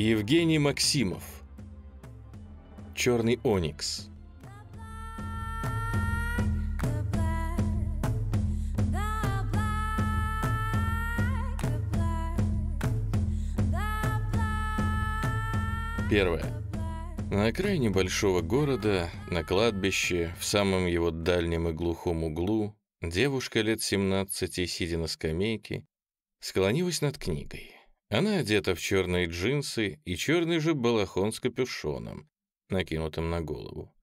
Евгений Максимов. Черный оникс. Первое. На окраине большого города, на кладбище, в самом его дальнем и глухом углу, девушка лет 17, сидя на скамейке, склонилась над книгой. Она одета в черные джинсы и черный же балахон с капюшоном, накинутым на голову.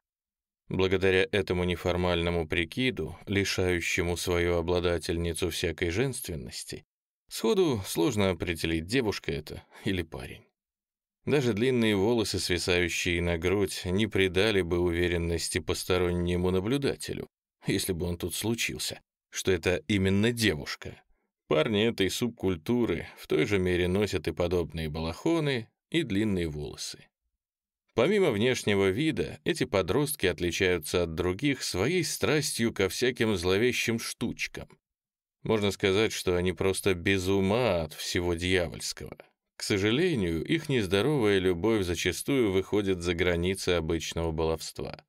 Благодаря этому неформальному прикиду, лишающему свою обладательницу всякой женственности, сходу сложно определить, девушка это или парень. Даже длинные волосы, свисающие на грудь, не придали бы уверенности постороннему наблюдателю, если бы он тут случился, что это именно девушка. Парни этой субкультуры в той же мере носят и подобные балахоны, и длинные волосы. Помимо внешнего вида, эти подростки отличаются от других своей страстью ко всяким зловещим штучкам. Можно сказать, что они просто без ума от всего дьявольского. К сожалению, их нездоровая любовь зачастую выходит за границы обычного баловства.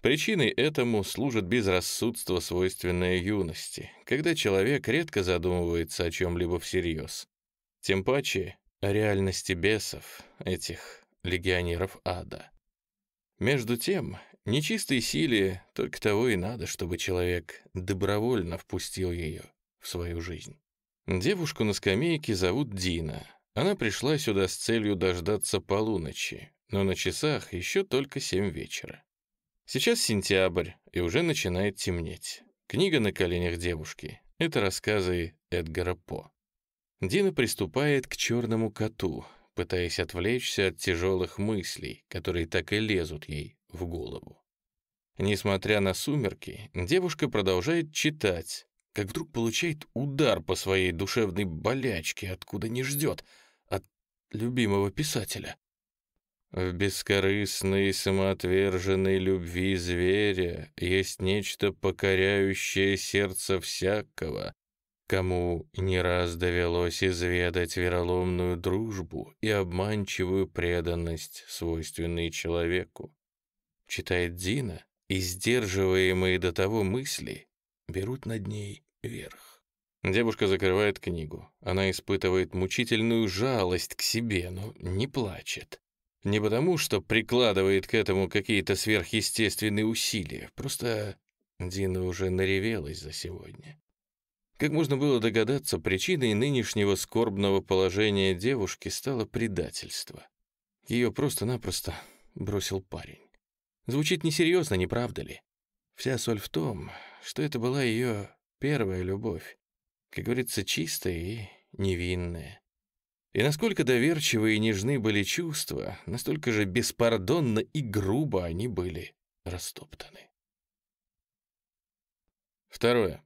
Причиной этому служит безрассудство, свойственное юности, когда человек редко задумывается о чем-либо всерьез. Тем паче о реальности бесов, этих легионеров ада. Между тем, нечистой силе только того и надо, чтобы человек добровольно впустил ее в свою жизнь. Девушку на скамейке зовут Дина — она пришла сюда с целью дождаться полуночи, но на часах еще только семь вечера. Сейчас сентябрь, и уже начинает темнеть. Книга на коленях девушки — это рассказы Эдгара По. Дина приступает к черному коту, пытаясь отвлечься от тяжелых мыслей, которые так и лезут ей в голову. Несмотря на сумерки, девушка продолжает читать, как вдруг получает удар по своей душевной болячке, откуда не ждет — любимого писателя. В бескорыстной самоотверженной любви зверя есть нечто покоряющее сердце всякого, кому не раз довелось изведать вероломную дружбу и обманчивую преданность, свойственной человеку. Читает Дина, и сдерживаемые до того мысли берут над ней верх. Девушка закрывает книгу. Она испытывает мучительную жалость к себе, но не плачет. Не потому, что прикладывает к этому какие-то сверхъестественные усилия, просто Дина уже наревелась за сегодня. Как можно было догадаться, причиной нынешнего скорбного положения девушки стало предательство. Ее просто-напросто бросил парень. Звучит несерьезно, не правда ли? Вся соль в том, что это была ее первая любовь, как говорится, чистое и невинное. И насколько доверчивы и нежны были чувства, настолько же беспардонно и грубо они были растоптаны. Второе.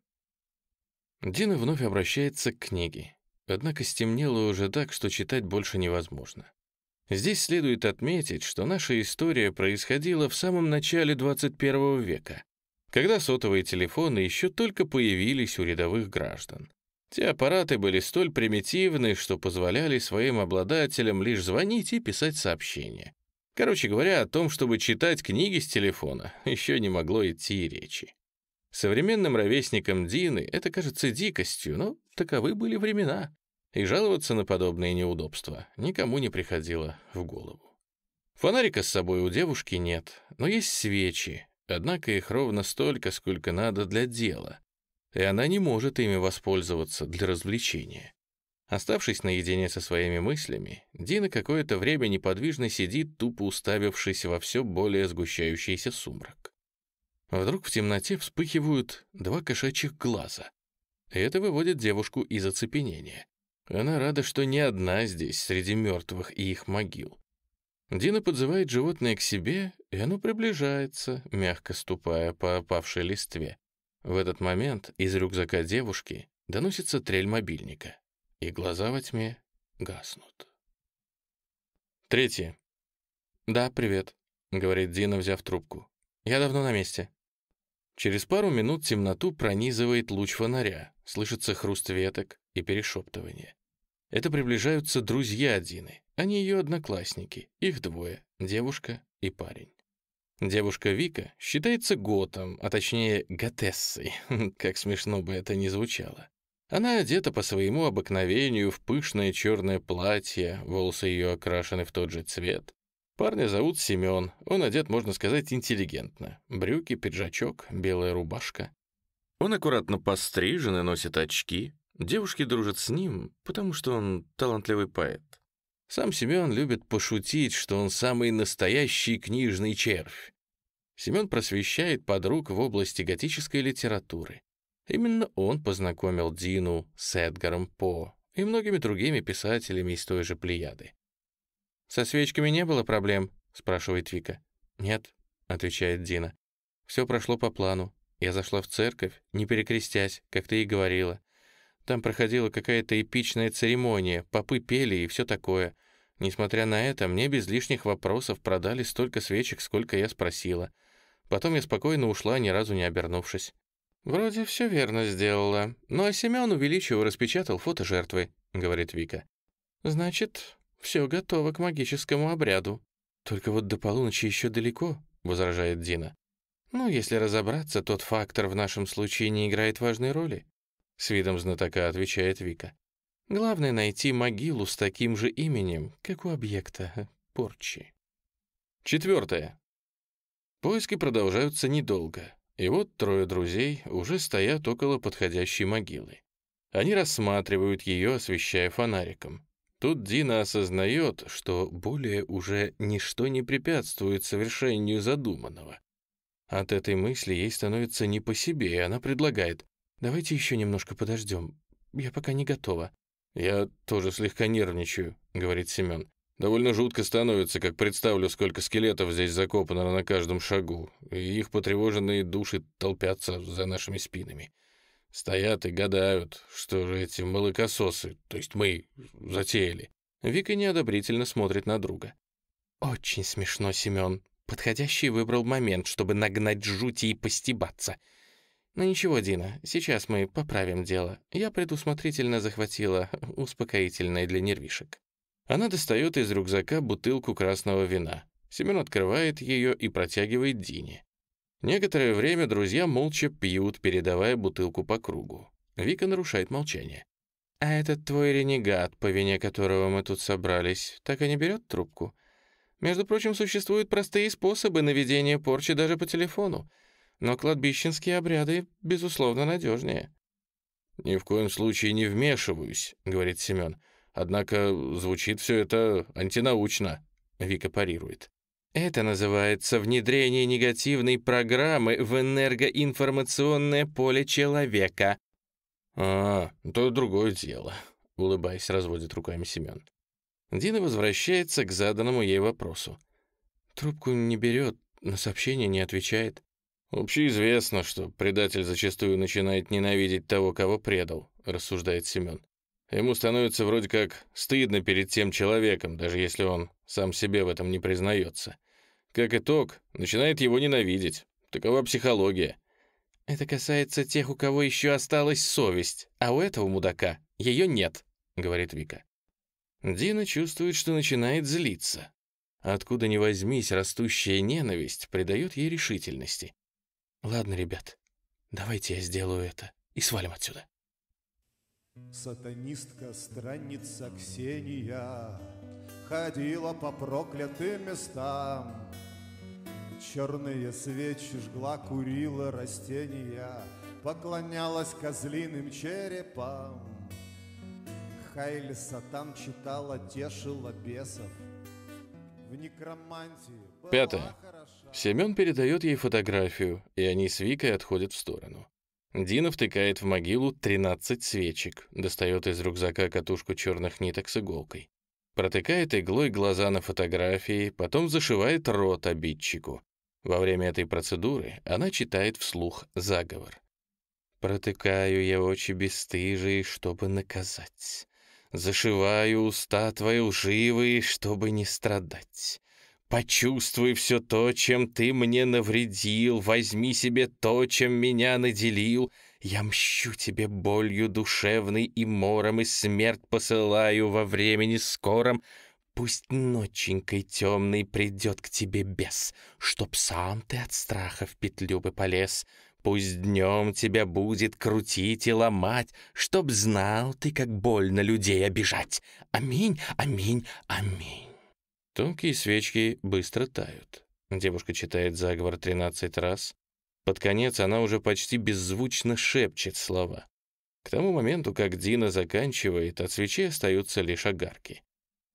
Дина вновь обращается к книге. Однако стемнело уже так, что читать больше невозможно. Здесь следует отметить, что наша история происходила в самом начале 21 века, когда сотовые телефоны еще только появились у рядовых граждан. Те аппараты были столь примитивны, что позволяли своим обладателям лишь звонить и писать сообщения. Короче говоря, о том, чтобы читать книги с телефона, еще не могло идти и речи. Современным ровесникам Дины это кажется дикостью, но таковы были времена, и жаловаться на подобные неудобства никому не приходило в голову. Фонарика с собой у девушки нет, но есть свечи, однако их ровно столько, сколько надо для дела, и она не может ими воспользоваться для развлечения. Оставшись наедине со своими мыслями, Дина какое-то время неподвижно сидит, тупо уставившись во все более сгущающийся сумрак. Вдруг в темноте вспыхивают два кошачьих глаза. Это выводит девушку из оцепенения. Она рада, что не одна здесь, среди мертвых и их могил. Дина подзывает животное к себе, и оно приближается, мягко ступая по опавшей листве. В этот момент из рюкзака девушки доносится трель мобильника, и глаза во тьме гаснут. Третье. «Да, привет», — говорит Дина, взяв трубку. «Я давно на месте». Через пару минут темноту пронизывает луч фонаря, слышится хруст веток и перешептывание. Это приближаются друзья Дины, Они ее одноклассники, их двое, девушка и парень. Девушка Вика считается готом, а точнее готессой, как смешно бы это ни звучало. Она одета по своему обыкновению в пышное черное платье, волосы ее окрашены в тот же цвет. Парня зовут Семен, он одет, можно сказать, интеллигентно. Брюки, пиджачок, белая рубашка. Он аккуратно пострижен и носит очки. Девушки дружат с ним, потому что он талантливый поэт. Сам Семен любит пошутить, что он самый настоящий книжный червь. Семен просвещает подруг в области готической литературы. Именно он познакомил Дину с Эдгаром По и многими другими писателями из той же Плеяды. «Со свечками не было проблем?» — спрашивает Вика. «Нет», — отвечает Дина. «Все прошло по плану. Я зашла в церковь, не перекрестясь, как ты и говорила. Там проходила какая-то эпичная церемония, попы пели и все такое. Несмотря на это, мне без лишних вопросов продали столько свечек, сколько я спросила. Потом я спокойно ушла, ни разу не обернувшись. «Вроде все верно сделала. Ну а Семен увеличил, распечатал фото жертвы», — говорит Вика. «Значит, все готово к магическому обряду. Только вот до полуночи еще далеко», — возражает Дина. «Ну, если разобраться, тот фактор в нашем случае не играет важной роли», — с видом знатока отвечает Вика. Главное — найти могилу с таким же именем, как у объекта порчи. Четвертое. Поиски продолжаются недолго, и вот трое друзей уже стоят около подходящей могилы. Они рассматривают ее, освещая фонариком. Тут Дина осознает, что более уже ничто не препятствует совершению задуманного. От этой мысли ей становится не по себе, и она предлагает «давайте еще немножко подождем, я пока не готова». «Я тоже слегка нервничаю», — говорит Семен. «Довольно жутко становится, как представлю, сколько скелетов здесь закопано на каждом шагу, и их потревоженные души толпятся за нашими спинами. Стоят и гадают, что же эти молокососы, то есть мы, затеяли». Вика неодобрительно смотрит на друга. «Очень смешно, Семен. Подходящий выбрал момент, чтобы нагнать жути и постебаться. «Ну ничего, Дина, сейчас мы поправим дело. Я предусмотрительно захватила успокоительное для нервишек». Она достает из рюкзака бутылку красного вина. Семен открывает ее и протягивает Дине. Некоторое время друзья молча пьют, передавая бутылку по кругу. Вика нарушает молчание. «А этот твой ренегат, по вине которого мы тут собрались, так и не берет трубку? Между прочим, существуют простые способы наведения порчи даже по телефону но кладбищенские обряды, безусловно, надежнее. «Ни в коем случае не вмешиваюсь», — говорит Семен. «Однако звучит все это антинаучно», — Вика парирует. Это называется внедрение негативной программы в энергоинформационное поле человека. А, то другое дело, улыбаясь, разводит руками Семен. Дина возвращается к заданному ей вопросу. Трубку не берет, на сообщение не отвечает. «Общеизвестно, что предатель зачастую начинает ненавидеть того, кого предал», — рассуждает Семен. Ему становится вроде как стыдно перед тем человеком, даже если он сам себе в этом не признается. Как итог, начинает его ненавидеть. Такова психология. «Это касается тех, у кого еще осталась совесть, а у этого мудака ее нет», — говорит Вика. Дина чувствует, что начинает злиться. Откуда ни возьмись, растущая ненависть придает ей решительности. Ладно, ребят, давайте я сделаю это и свалим отсюда. Сатанистка, странница Ксения Ходила по проклятым местам Черные свечи жгла, курила растения Поклонялась козлиным черепам Хайли Сатан читала, тешила бесов В некромантии Пятое. Семен передает ей фотографию, и они с Викой отходят в сторону. Дина втыкает в могилу 13 свечек, достает из рюкзака катушку черных ниток с иголкой. Протыкает иглой глаза на фотографии, потом зашивает рот обидчику. Во время этой процедуры она читает вслух заговор. «Протыкаю я очи бесстыжие, чтобы наказать. Зашиваю уста твои лживые, чтобы не страдать. Почувствуй все то, чем ты мне навредил, возьми себе то, чем меня наделил. Я мщу тебе болью душевной и мором, и смерть посылаю во времени скором. Пусть ноченькой темной придет к тебе бес, Чтоб сам ты от страха в петлю бы полез. Пусть днем тебя будет крутить и ломать, Чтоб знал ты, как больно людей обижать. Аминь, аминь, аминь. Тонкие свечки быстро тают. Девушка читает заговор тринадцать раз. Под конец она уже почти беззвучно шепчет слова. К тому моменту, как Дина заканчивает, от свечей остаются лишь огарки.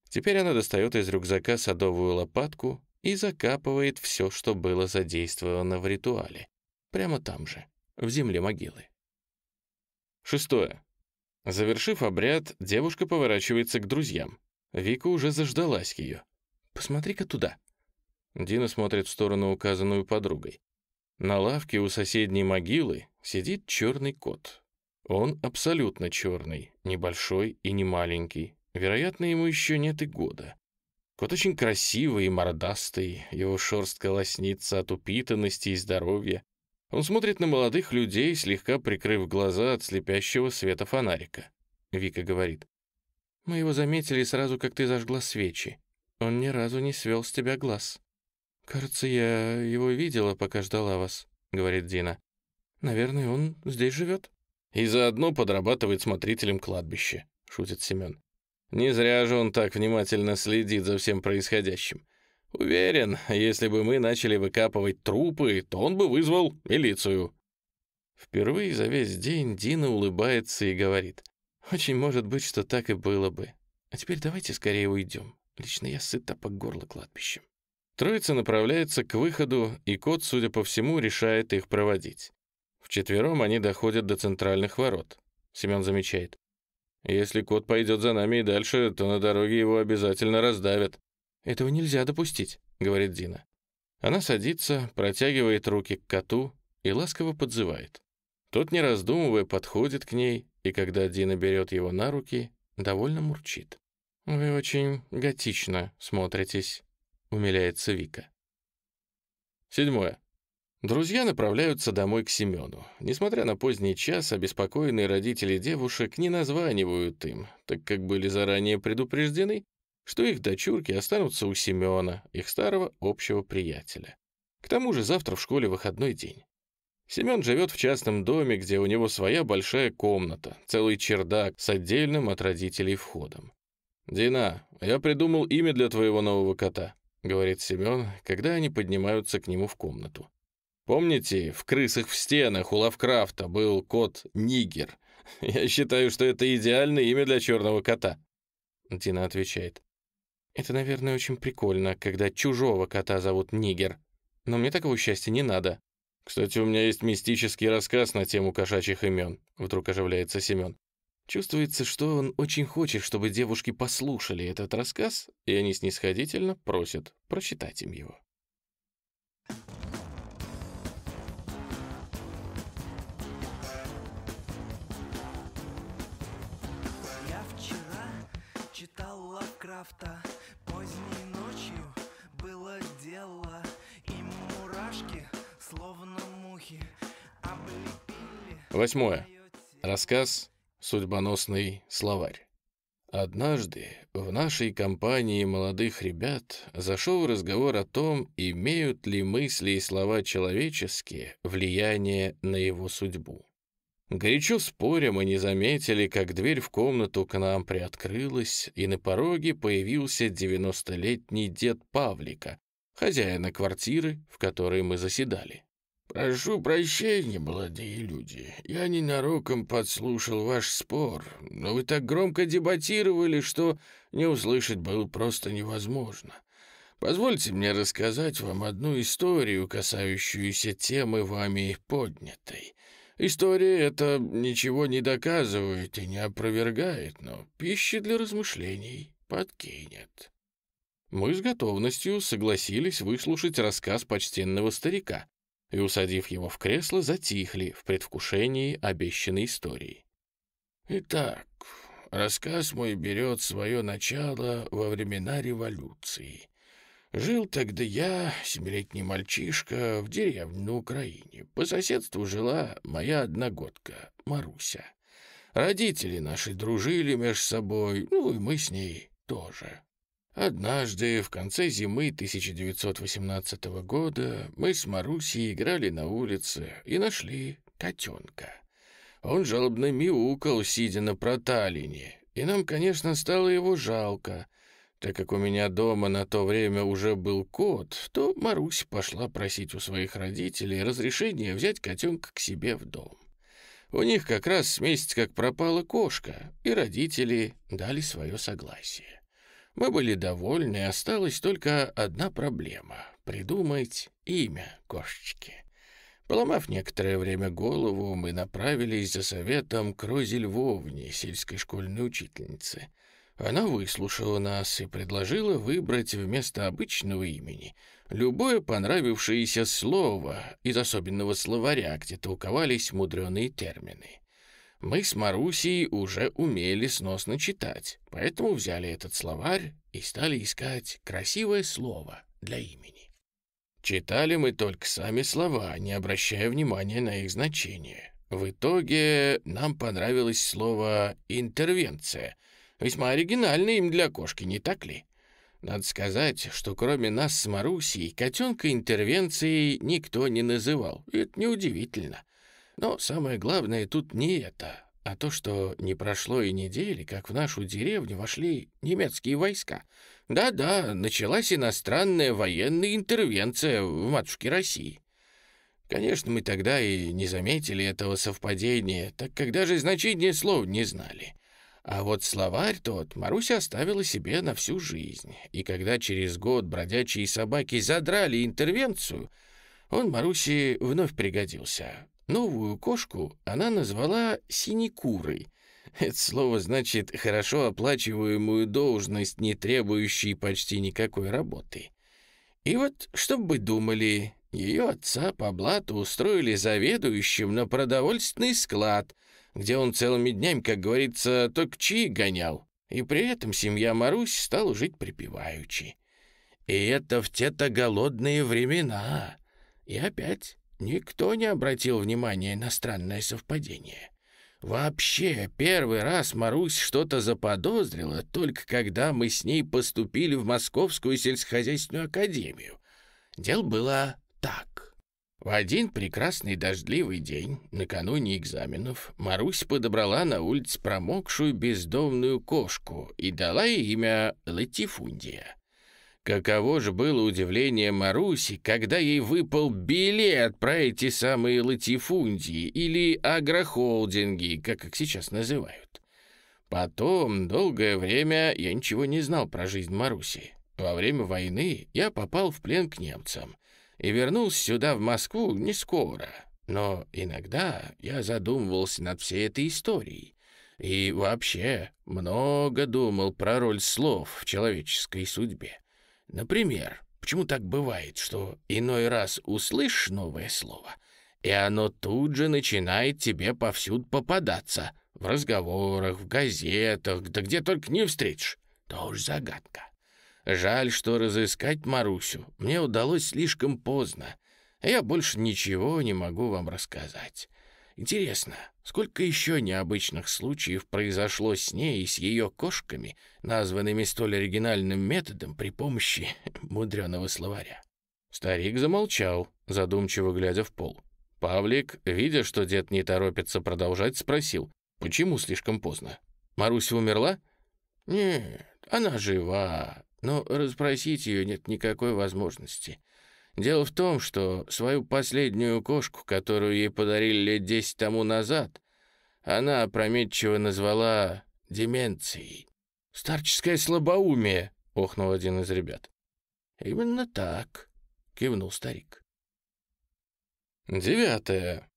Теперь она достает из рюкзака садовую лопатку и закапывает все, что было задействовано в ритуале. Прямо там же, в земле могилы. Шестое. Завершив обряд, девушка поворачивается к друзьям. Вика уже заждалась ее. «Посмотри-ка туда». Дина смотрит в сторону, указанную подругой. На лавке у соседней могилы сидит черный кот. Он абсолютно черный, небольшой и не маленький, Вероятно, ему еще нет и года. Кот очень красивый и мордастый, его шерстка лоснится от упитанности и здоровья. Он смотрит на молодых людей, слегка прикрыв глаза от слепящего света фонарика. Вика говорит, «Мы его заметили сразу, как ты зажгла свечи. Он ни разу не свел с тебя глаз». «Кажется, я его видела, пока ждала вас», — говорит Дина. «Наверное, он здесь живет». «И заодно подрабатывает смотрителем кладбища», — шутит Семен. Не зря же он так внимательно следит за всем происходящим. Уверен, если бы мы начали выкапывать трупы, то он бы вызвал милицию. Впервые за весь день Дина улыбается и говорит. «Очень может быть, что так и было бы. А теперь давайте скорее уйдем. Лично я сыта по горло кладбищем». Троица направляется к выходу, и кот, судя по всему, решает их проводить. Вчетвером они доходят до центральных ворот. Семен замечает. Если кот пойдет за нами и дальше, то на дороге его обязательно раздавят». «Этого нельзя допустить», — говорит Дина. Она садится, протягивает руки к коту и ласково подзывает. Тот, не раздумывая, подходит к ней, и когда Дина берет его на руки, довольно мурчит. «Вы очень готично смотритесь», — умиляется Вика. Седьмое. Друзья направляются домой к Семену. Несмотря на поздний час, обеспокоенные родители девушек не названивают им, так как были заранее предупреждены, что их дочурки останутся у Семена, их старого общего приятеля. К тому же завтра в школе выходной день. Семен живет в частном доме, где у него своя большая комната, целый чердак с отдельным от родителей входом. «Дина, я придумал имя для твоего нового кота», — говорит Семен, когда они поднимаются к нему в комнату. Помните, в «Крысах в стенах» у Лавкрафта был кот Нигер? Я считаю, что это идеальное имя для черного кота. Дина отвечает. Это, наверное, очень прикольно, когда чужого кота зовут Нигер. Но мне такого счастья не надо. Кстати, у меня есть мистический рассказ на тему кошачьих имен. Вдруг оживляется Семен. Чувствуется, что он очень хочет, чтобы девушки послушали этот рассказ, и они снисходительно просят прочитать им его. Лавкрафта Поздней ночью было дело И мурашки, словно мухи Облепили Восьмое. Рассказ «Судьбоносный словарь». Однажды в нашей компании молодых ребят зашел разговор о том, имеют ли мысли и слова человеческие влияние на его судьбу. Горячо споря, мы не заметили, как дверь в комнату к нам приоткрылась, и на пороге появился девяностолетний дед Павлика, хозяина квартиры, в которой мы заседали. «Прошу прощения, молодые люди, я ненароком подслушал ваш спор, но вы так громко дебатировали, что не услышать было просто невозможно. Позвольте мне рассказать вам одну историю, касающуюся темы вами поднятой». История эта ничего не доказывает и не опровергает, но пищи для размышлений подкинет. Мы с готовностью согласились выслушать рассказ почтенного старика и, усадив его в кресло, затихли в предвкушении обещанной истории. Итак, рассказ мой берет свое начало во времена революции. Жил тогда я, семилетний мальчишка, в деревне на Украине. По соседству жила моя одногодка, Маруся. Родители наши дружили между собой, ну и мы с ней тоже. Однажды, в конце зимы 1918 года, мы с Марусей играли на улице и нашли котенка. Он жалобно мяукал, сидя на проталине, и нам, конечно, стало его жалко. Так как у меня дома на то время уже был кот, то Марусь пошла просить у своих родителей разрешения взять котенка к себе в дом. У них как раз с месяц как пропала кошка, и родители дали свое согласие. Мы были довольны, осталась только одна проблема — придумать имя кошечки. Поломав некоторое время голову, мы направились за советом к Розе Львовне, сельской школьной учительнице. Она выслушала нас и предложила выбрать вместо обычного имени любое понравившееся слово из особенного словаря, где толковались мудреные термины. Мы с Марусей уже умели сносно читать, поэтому взяли этот словарь и стали искать красивое слово для имени. Читали мы только сами слова, не обращая внимания на их значение. В итоге нам понравилось слово «интервенция». Весьма оригинальное им для кошки, не так ли? Надо сказать, что кроме нас с Марусей, котенка интервенцией никто не называл. Это неудивительно. Но самое главное тут не это, а то, что не прошло и недели, как в нашу деревню вошли немецкие войска — да-да, началась иностранная военная интервенция в матушке России. Конечно, мы тогда и не заметили этого совпадения, так как даже значение слов не знали. А вот словарь тот Маруся оставила себе на всю жизнь. И когда через год бродячие собаки задрали интервенцию, он Марусе вновь пригодился. Новую кошку она назвала «синекурой», это слово значит «хорошо оплачиваемую должность, не требующую почти никакой работы». И вот, чтобы вы думали, ее отца по блату устроили заведующим на продовольственный склад, где он целыми днями, как говорится, только чаи гонял. И при этом семья Марусь стала жить припеваючи. И это в те-то голодные времена. И опять никто не обратил внимания на странное совпадение. Вообще, первый раз Марусь что-то заподозрила, только когда мы с ней поступили в Московскую сельскохозяйственную академию. Дело было так. В один прекрасный дождливый день, накануне экзаменов, Марусь подобрала на улице промокшую бездомную кошку и дала ей имя Латифундия. Каково же было удивление Маруси, когда ей выпал билет про эти самые латифундии или агрохолдинги, как их сейчас называют. Потом, долгое время, я ничего не знал про жизнь Маруси. Во время войны я попал в плен к немцам и вернулся сюда, в Москву, не скоро. Но иногда я задумывался над всей этой историей. И вообще много думал про роль слов в человеческой судьбе. Например, почему так бывает, что иной раз услышишь новое слово, и оно тут же начинает тебе повсюду попадаться, в разговорах, в газетах, да где только не встретишь. Тоже загадка. Жаль, что разыскать Марусю мне удалось слишком поздно, я больше ничего не могу вам рассказать. Интересно, сколько еще необычных случаев произошло с ней и с ее кошками, названными столь оригинальным методом при помощи мудреного словаря? Старик замолчал, задумчиво глядя в пол. Павлик, видя, что дед не торопится продолжать, спросил, почему слишком поздно? Маруся умерла? Нет, она жива, но расспросить ее нет никакой возможности. Дело в том, что свою последнюю кошку, которую ей подарили лет десять тому назад, она опрометчиво назвала деменцией. «Старческое слабоумие», — охнул один из ребят. «Именно так», — кивнул старик. Девятое.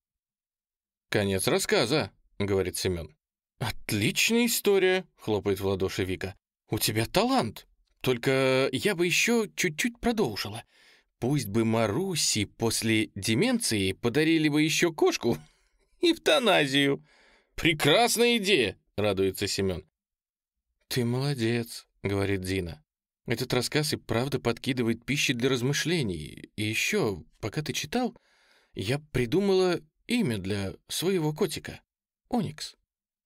«Конец рассказа», — говорит Семен. «Отличная история», — хлопает в ладоши Вика. «У тебя талант. Только я бы еще чуть-чуть продолжила. Пусть бы Маруси после деменции подарили бы еще кошку эвтаназию. Прекрасная идея, радуется Семен. Ты молодец, говорит Дина. Этот рассказ и правда подкидывает пищи для размышлений. И еще, пока ты читал, я придумала имя для своего котика. Оникс.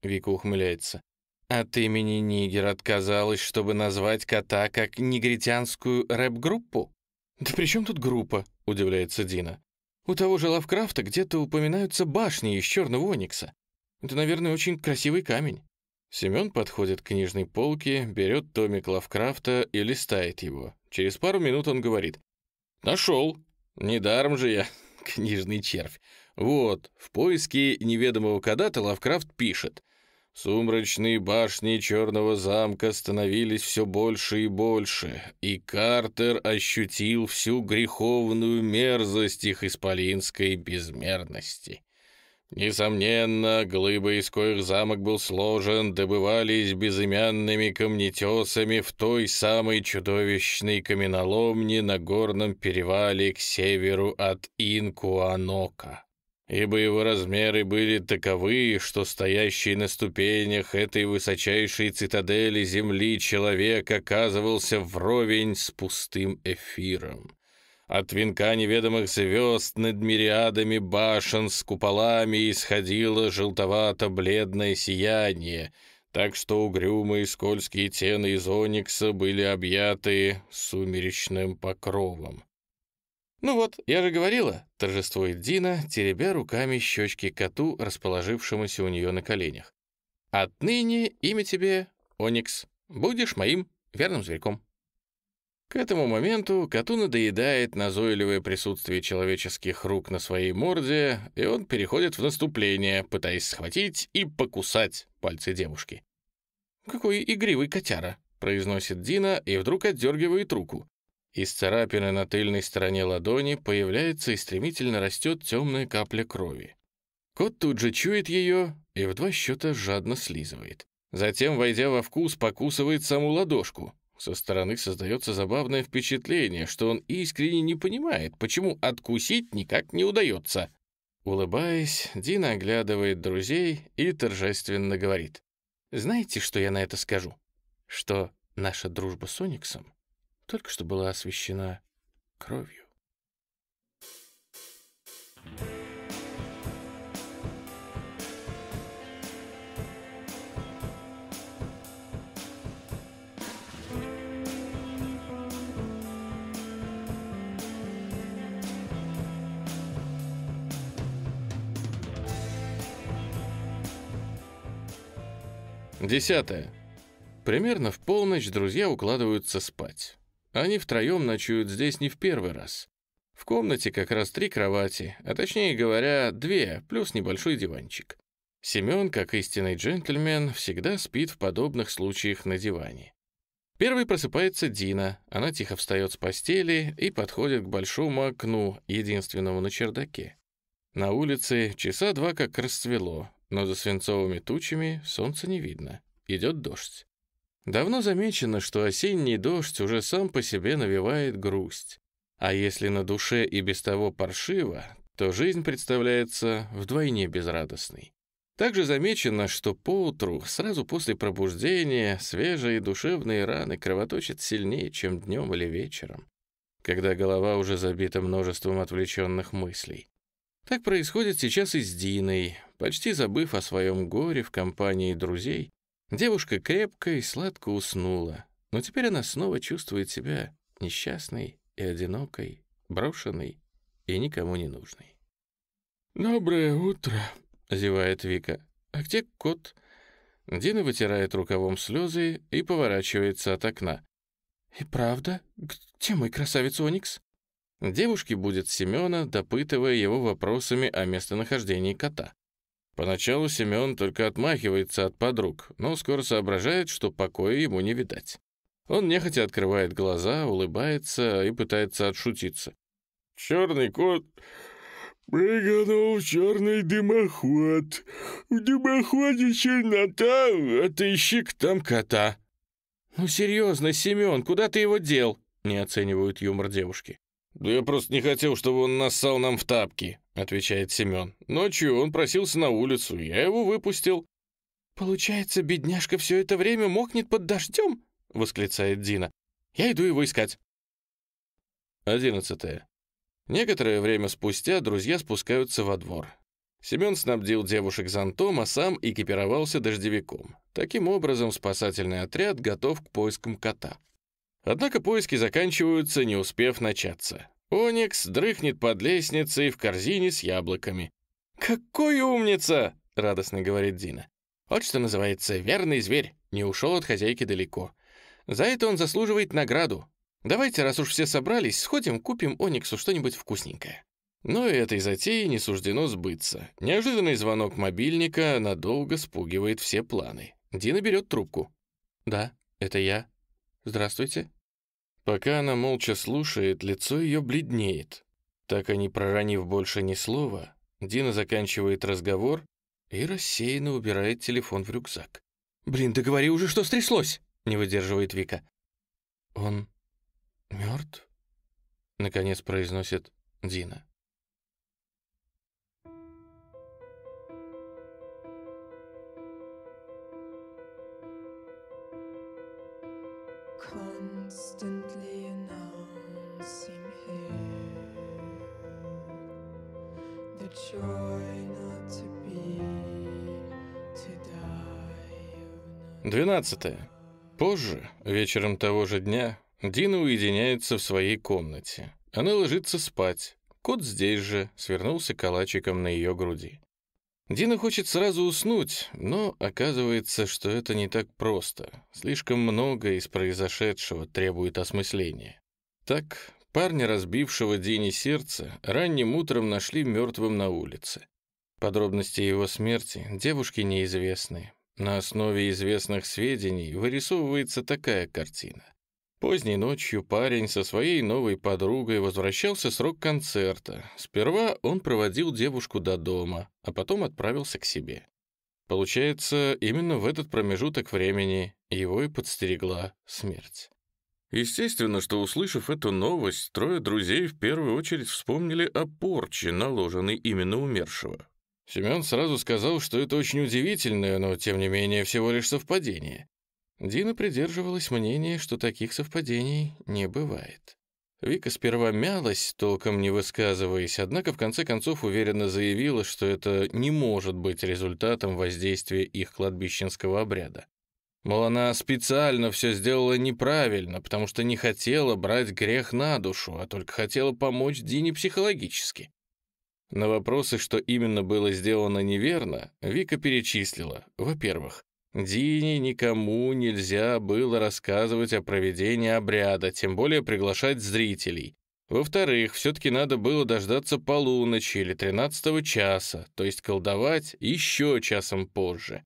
Вика ухмыляется. От имени Нигер отказалась, чтобы назвать кота как негритянскую рэп-группу? «Да при чем тут группа?» — удивляется Дина. «У того же Лавкрафта где-то упоминаются башни из черного оникса. Это, наверное, очень красивый камень». Семен подходит к книжной полке, берет томик Лавкрафта и листает его. Через пару минут он говорит. «Нашел. Недаром же я книжный червь. Вот, в поиске неведомого кадата Лавкрафт пишет. Сумрачные башни Черного замка становились все больше и больше, и Картер ощутил всю греховную мерзость их исполинской безмерности. Несомненно, глыбы, из коих замок был сложен, добывались безымянными камнетесами в той самой чудовищной каменоломне на горном перевале к северу от Инкуанока ибо его размеры были таковы, что стоящий на ступенях этой высочайшей цитадели земли человек оказывался вровень с пустым эфиром. От венка неведомых звезд над мириадами башен с куполами исходило желтовато-бледное сияние, так что угрюмые скользкие тены из оникса были объяты сумеречным покровом. «Ну вот, я же говорила», — торжествует Дина, теребя руками щечки коту, расположившемуся у нее на коленях. «Отныне имя тебе Оникс. Будешь моим верным зверьком». К этому моменту коту надоедает назойливое присутствие человеческих рук на своей морде, и он переходит в наступление, пытаясь схватить и покусать пальцы девушки. «Какой игривый котяра», — произносит Дина и вдруг отдергивает руку. Из царапины на тыльной стороне ладони появляется и стремительно растет темная капля крови. Кот тут же чует ее и в два счета жадно слизывает. Затем, войдя во вкус, покусывает саму ладошку. Со стороны создается забавное впечатление, что он искренне не понимает, почему откусить никак не удается. Улыбаясь, Дина оглядывает друзей и торжественно говорит. «Знаете, что я на это скажу? Что наша дружба с Ониксом только что была освещена кровью. Десятое. Примерно в полночь друзья укладываются спать. Они втроем ночуют здесь не в первый раз. В комнате как раз три кровати, а точнее говоря, две, плюс небольшой диванчик. Семен, как истинный джентльмен, всегда спит в подобных случаях на диване. Первый просыпается Дина. Она тихо встает с постели и подходит к большому окну, единственному на чердаке. На улице часа два как расцвело, но за свинцовыми тучами солнца не видно. Идет дождь. Давно замечено, что осенний дождь уже сам по себе навевает грусть. А если на душе и без того паршиво, то жизнь представляется вдвойне безрадостной. Также замечено, что поутру, сразу после пробуждения, свежие душевные раны кровоточат сильнее, чем днем или вечером, когда голова уже забита множеством отвлеченных мыслей. Так происходит сейчас и с Диной. Почти забыв о своем горе в компании друзей, Девушка крепко и сладко уснула, но теперь она снова чувствует себя несчастной и одинокой, брошенной и никому не нужной. «Доброе утро», — зевает Вика. «А где кот?» Дина вытирает рукавом слезы и поворачивается от окна. «И правда? Где мой красавец Оникс?» Девушки будет Семена, допытывая его вопросами о местонахождении кота. Поначалу Семен только отмахивается от подруг, но скоро соображает, что покоя ему не видать. Он нехотя открывает глаза, улыбается и пытается отшутиться. «Черный кот прыгнул в черный дымоход. В дымоходе чернота, отыщи там кота». «Ну серьезно, Семен, куда ты его дел?» — не оценивают юмор девушки. «Да я просто не хотел, чтобы он нассал нам в тапки», — отвечает Семен. «Ночью он просился на улицу, я его выпустил». «Получается, бедняжка все это время мокнет под дождем?» — восклицает Дина. «Я иду его искать». Одиннадцатое. Некоторое время спустя друзья спускаются во двор. Семен снабдил девушек зонтом, а сам экипировался дождевиком. Таким образом, спасательный отряд готов к поискам кота. Однако поиски заканчиваются, не успев начаться. Оникс дрыхнет под лестницей в корзине с яблоками. «Какой умница!» — радостно говорит Дина. «Вот что называется верный зверь, не ушел от хозяйки далеко. За это он заслуживает награду. Давайте, раз уж все собрались, сходим, купим Ониксу что-нибудь вкусненькое». Но этой затеи не суждено сбыться. Неожиданный звонок мобильника надолго спугивает все планы. Дина берет трубку. «Да, это я. Здравствуйте». Пока она молча слушает, лицо ее бледнеет. Так и не проронив больше ни слова, Дина заканчивает разговор и рассеянно убирает телефон в рюкзак. «Блин, да говори уже, что стряслось!» — не выдерживает Вика. «Он мертв?» — наконец произносит Дина. Constantly. 12. Позже, вечером того же дня, Дина уединяется в своей комнате. Она ложится спать. Кот здесь же свернулся калачиком на ее груди. Дина хочет сразу уснуть, но оказывается, что это не так просто. Слишком много из произошедшего требует осмысления. Так, парня, разбившего Дине сердце, ранним утром нашли мертвым на улице. Подробности его смерти девушке неизвестны. На основе известных сведений вырисовывается такая картина. Поздней ночью парень со своей новой подругой возвращался с рок-концерта. Сперва он проводил девушку до дома, а потом отправился к себе. Получается, именно в этот промежуток времени его и подстерегла смерть. Естественно, что, услышав эту новость, трое друзей в первую очередь вспомнили о порче, наложенной именно умершего. Семен сразу сказал, что это очень удивительное, но, тем не менее, всего лишь совпадение. Дина придерживалась мнения, что таких совпадений не бывает. Вика сперва мялась, толком не высказываясь, однако в конце концов уверенно заявила, что это не может быть результатом воздействия их кладбищенского обряда. Мол, она специально все сделала неправильно, потому что не хотела брать грех на душу, а только хотела помочь Дине психологически. На вопросы, что именно было сделано неверно, Вика перечислила. Во-первых, Дине никому нельзя было рассказывать о проведении обряда, тем более приглашать зрителей. Во-вторых, все-таки надо было дождаться полуночи или 13 часа, то есть колдовать еще часом позже.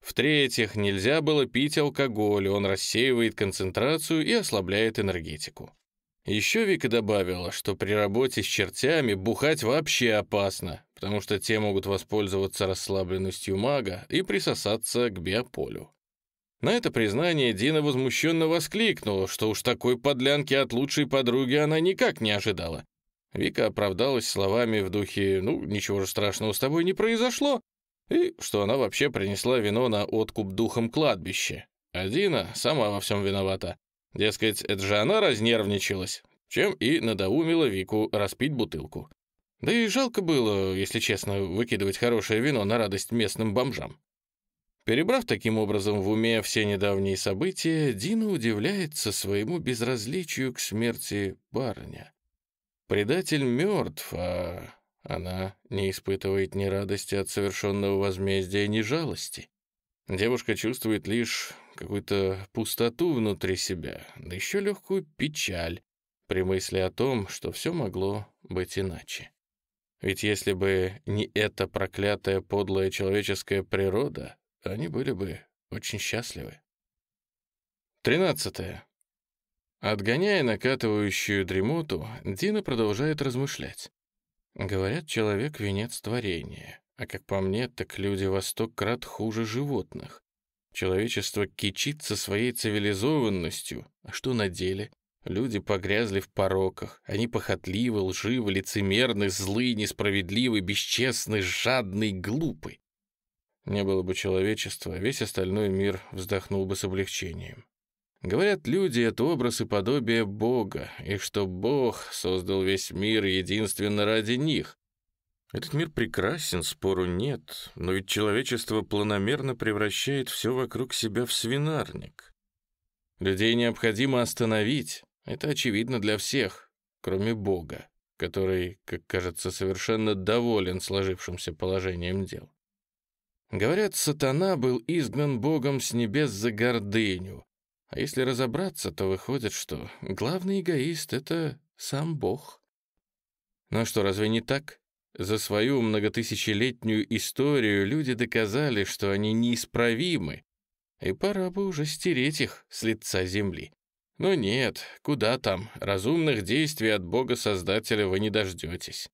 В-третьих, нельзя было пить алкоголь, он рассеивает концентрацию и ослабляет энергетику. Еще Вика добавила, что при работе с чертями бухать вообще опасно, потому что те могут воспользоваться расслабленностью мага и присосаться к биополю. На это признание Дина возмущенно воскликнула, что уж такой подлянки от лучшей подруги она никак не ожидала. Вика оправдалась словами в духе «ну, ничего же страшного с тобой не произошло», и что она вообще принесла вино на откуп духом кладбища. А Дина сама во всем виновата. Дескать, это же она разнервничалась, чем и надоумила Вику распить бутылку. Да и жалко было, если честно, выкидывать хорошее вино на радость местным бомжам. Перебрав таким образом в уме все недавние события, Дина удивляется своему безразличию к смерти парня. Предатель мертв, а она не испытывает ни радости от совершенного возмездия, ни жалости. Девушка чувствует лишь какую-то пустоту внутри себя, да еще легкую печаль при мысли о том, что все могло быть иначе. Ведь если бы не эта проклятая подлая человеческая природа, они были бы очень счастливы. Тринадцатое. Отгоняя накатывающую дремоту, Дина продолжает размышлять. Говорят, человек — венец творения. А как по мне, так люди во сто крат хуже животных. Человечество кичится своей цивилизованностью, а что на деле? Люди погрязли в пороках. Они похотливы, лживы, лицемерны, злы, несправедливы, бесчестны, жадны, глупы. Не было бы человечества, весь остальной мир вздохнул бы с облегчением. Говорят, люди — это образ и подобие Бога, и что Бог создал весь мир единственно ради них. Этот мир прекрасен, спору нет, но ведь человечество планомерно превращает все вокруг себя в свинарник. Людей необходимо остановить, это очевидно для всех, кроме Бога, который, как кажется, совершенно доволен сложившимся положением дел. Говорят, сатана был изгнан Богом с небес за гордыню, а если разобраться, то выходит, что главный эгоист — это сам Бог. Ну что, разве не так? За свою многотысячелетнюю историю люди доказали, что они неисправимы, и пора бы уже стереть их с лица земли. Но нет, куда там, разумных действий от Бога-Создателя вы не дождетесь.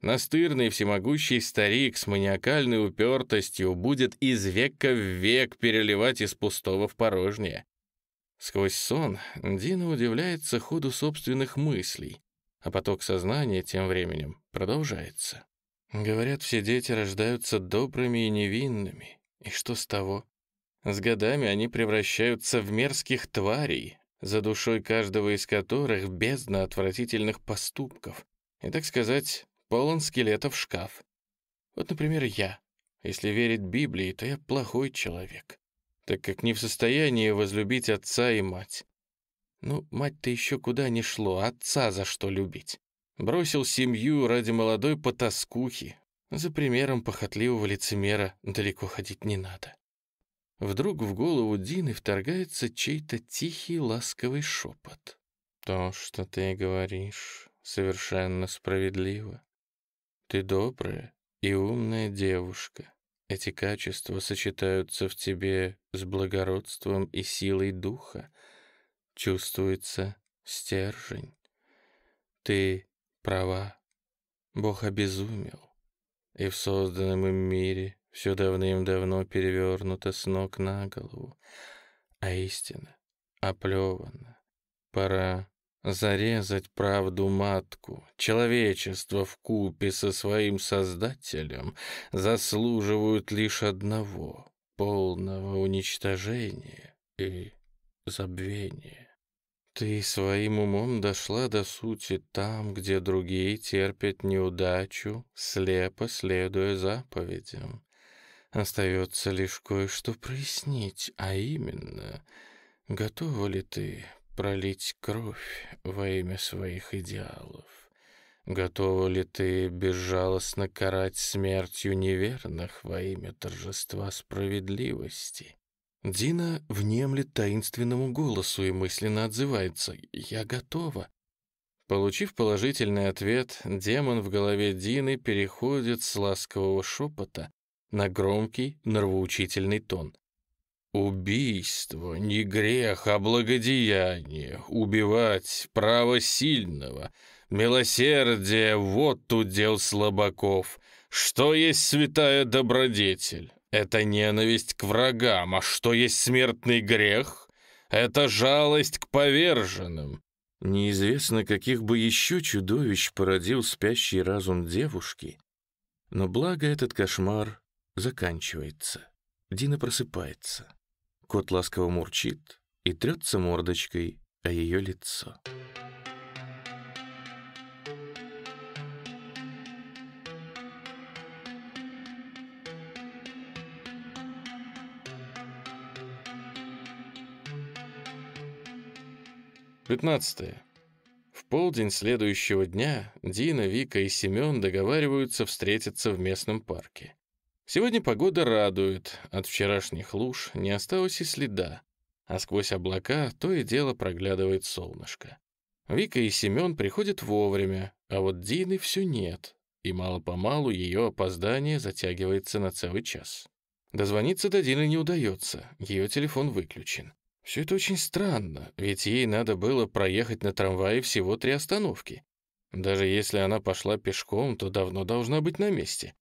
Настырный всемогущий старик с маниакальной упертостью будет из века в век переливать из пустого в порожнее. Сквозь сон Дина удивляется ходу собственных мыслей, а поток сознания тем временем продолжается. Говорят, все дети рождаются добрыми и невинными. И что с того? С годами они превращаются в мерзких тварей, за душой каждого из которых бездна отвратительных поступков. И, так сказать, полон скелетов шкаф. Вот, например, я. Если верить Библии, то я плохой человек, так как не в состоянии возлюбить отца и мать. Ну, мать-то еще куда не шло, отца за что любить. Бросил семью ради молодой потаскухи. За примером похотливого лицемера далеко ходить не надо. Вдруг в голову Дины вторгается чей-то тихий ласковый шепот. «То, что ты говоришь, совершенно справедливо. Ты добрая и умная девушка. Эти качества сочетаются в тебе с благородством и силой духа. Чувствуется стержень. Ты права. Бог обезумел, и в созданном им мире все давным-давно перевернуто с ног на голову, а истина оплевана. Пора зарезать правду матку. Человечество в купе со своим Создателем заслуживают лишь одного — полного уничтожения и забвения. Ты своим умом дошла до сути там, где другие терпят неудачу, слепо следуя заповедям. Остается лишь кое-что прояснить, а именно, готова ли ты пролить кровь во имя своих идеалов? Готова ли ты безжалостно карать смертью неверных во имя торжества справедливости? Дина внемлет таинственному голосу и мысленно отзывается «Я готова». Получив положительный ответ, демон в голове Дины переходит с ласкового шепота на громкий, нравоучительный тон. Убийство не грех, а благодеяние. Убивать право сильного. Милосердие — вот удел слабаков. Что есть святая добродетель? Это ненависть к врагам. А что есть смертный грех? Это жалость к поверженным. Неизвестно, каких бы еще чудовищ породил спящий разум девушки, но благо этот кошмар заканчивается. Дина просыпается. Кот ласково мурчит и трется мордочкой о ее лицо. Пятнадцатое. В полдень следующего дня Дина, Вика и Семен договариваются встретиться в местном парке. Сегодня погода радует, от вчерашних луж не осталось и следа, а сквозь облака то и дело проглядывает солнышко. Вика и Семен приходят вовремя, а вот Дины все нет, и мало-помалу ее опоздание затягивается на целый час. Дозвониться до Дины не удается, ее телефон выключен. Все это очень странно, ведь ей надо было проехать на трамвае всего три остановки. Даже если она пошла пешком, то давно должна быть на месте.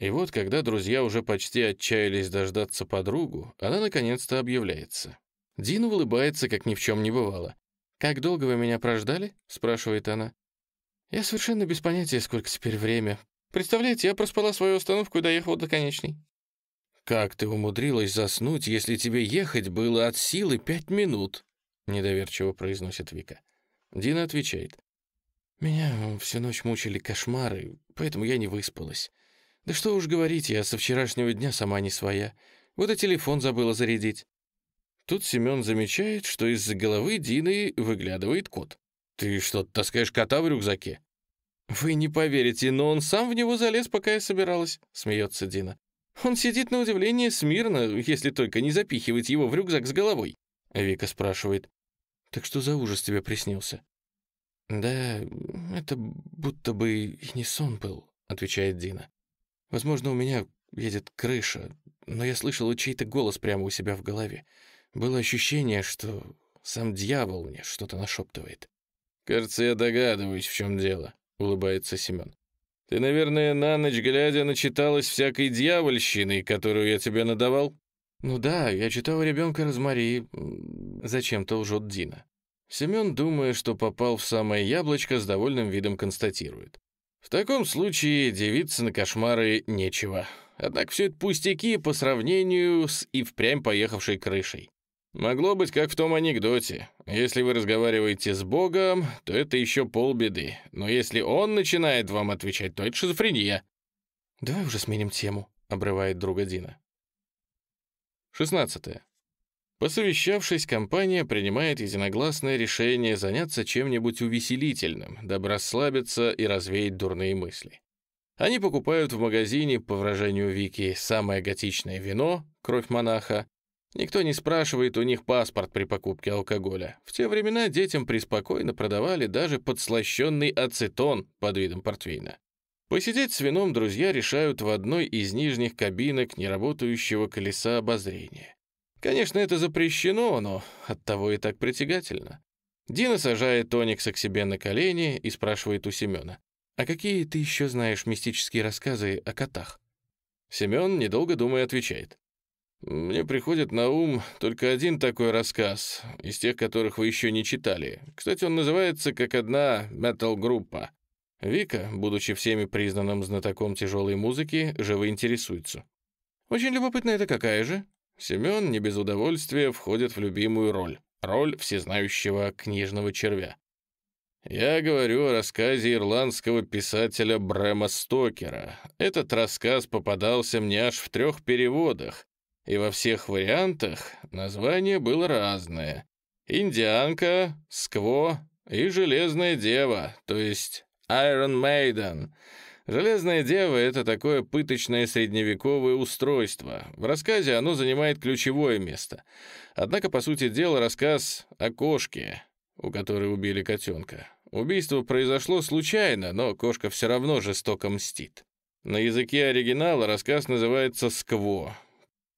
И вот, когда друзья уже почти отчаялись дождаться подругу, она наконец-то объявляется. Дина улыбается, как ни в чем не бывало. «Как долго вы меня прождали?» — спрашивает она. «Я совершенно без понятия, сколько теперь время. Представляете, я проспала свою остановку и доехала до конечной». «Как ты умудрилась заснуть, если тебе ехать было от силы пять минут?» — недоверчиво произносит Вика. Дина отвечает. Меня всю ночь мучили кошмары, поэтому я не выспалась. Да что уж говорить, я со вчерашнего дня сама не своя. Вот и телефон забыла зарядить. Тут Семен замечает, что из-за головы Дины выглядывает кот. «Ты что, таскаешь кота в рюкзаке?» «Вы не поверите, но он сам в него залез, пока я собиралась», — смеется Дина. «Он сидит на удивление смирно, если только не запихивать его в рюкзак с головой». Вика спрашивает. «Так что за ужас тебе приснился?» «Да, это будто бы и не сон был», — отвечает Дина. «Возможно, у меня едет крыша, но я слышала чей-то голос прямо у себя в голове. Было ощущение, что сам дьявол мне что-то нашептывает». «Кажется, я догадываюсь, в чем дело», — улыбается Семен. «Ты, наверное, на ночь глядя начиталась всякой дьявольщины, которую я тебе надавал?» «Ну да, я читал ребенка Розмари. Зачем-то лжет Дина». Семен, думая, что попал в самое яблочко, с довольным видом констатирует. «В таком случае девиться на кошмары нечего. Однако все это пустяки по сравнению с и впрямь поехавшей крышей. Могло быть, как в том анекдоте. Если вы разговариваете с Богом, то это еще полбеды. Но если он начинает вам отвечать, то это шизофрения. «Давай уже сменим тему», — обрывает друга Дина. 16. Посовещавшись, компания принимает единогласное решение заняться чем-нибудь увеселительным, дабы расслабиться и развеять дурные мысли. Они покупают в магазине, по выражению Вики, самое готичное вино, кровь монаха, Никто не спрашивает у них паспорт при покупке алкоголя. В те времена детям преспокойно продавали даже подслащенный ацетон под видом портвейна. Посидеть с вином друзья решают в одной из нижних кабинок неработающего колеса обозрения. Конечно, это запрещено, но оттого и так притягательно. Дина сажает Тоникса к себе на колени и спрашивает у Семена. «А какие ты еще знаешь мистические рассказы о котах?» Семен, недолго думая, отвечает. Мне приходит на ум только один такой рассказ, из тех, которых вы еще не читали. Кстати, он называется как одна метал-группа. Вика, будучи всеми признанным знатоком тяжелой музыки, живо интересуется. Очень любопытно, это какая же? Семен не без удовольствия входит в любимую роль. Роль всезнающего книжного червя. Я говорю о рассказе ирландского писателя Брэма Стокера. Этот рассказ попадался мне аж в трех переводах, и во всех вариантах название было разное. Индианка, Скво и Железная Дева, то есть Iron Maiden. Железная Дева — это такое пыточное средневековое устройство. В рассказе оно занимает ключевое место. Однако, по сути дела, рассказ о кошке, у которой убили котенка. Убийство произошло случайно, но кошка все равно жестоко мстит. На языке оригинала рассказ называется «Скво»,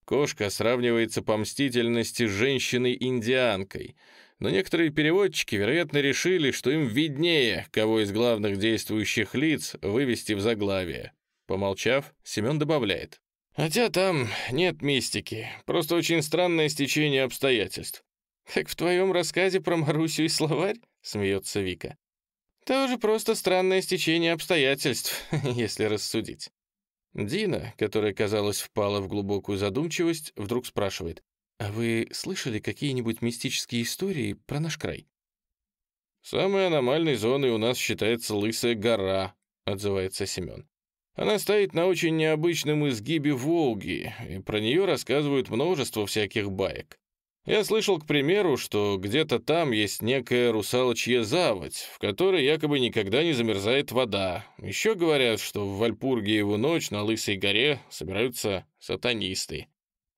Кошка сравнивается по мстительности с женщиной-индианкой, но некоторые переводчики, вероятно, решили, что им виднее, кого из главных действующих лиц вывести в заглавие. Помолчав, Семен добавляет. «Хотя там нет мистики, просто очень странное стечение обстоятельств». «Так в твоем рассказе про Марусю и словарь?» — смеется Вика. «Тоже просто странное стечение обстоятельств, если рассудить». Дина, которая, казалось, впала в глубокую задумчивость, вдруг спрашивает, «А вы слышали какие-нибудь мистические истории про наш край?» «Самой аномальной зоной у нас считается Лысая гора», — отзывается Семен. «Она стоит на очень необычном изгибе Волги, и про нее рассказывают множество всяких баек. Я слышал, к примеру, что где-то там есть некая русалочья заводь, в которой якобы никогда не замерзает вода. Еще говорят, что в Вальпургиеву ночь на Лысой горе собираются сатанисты.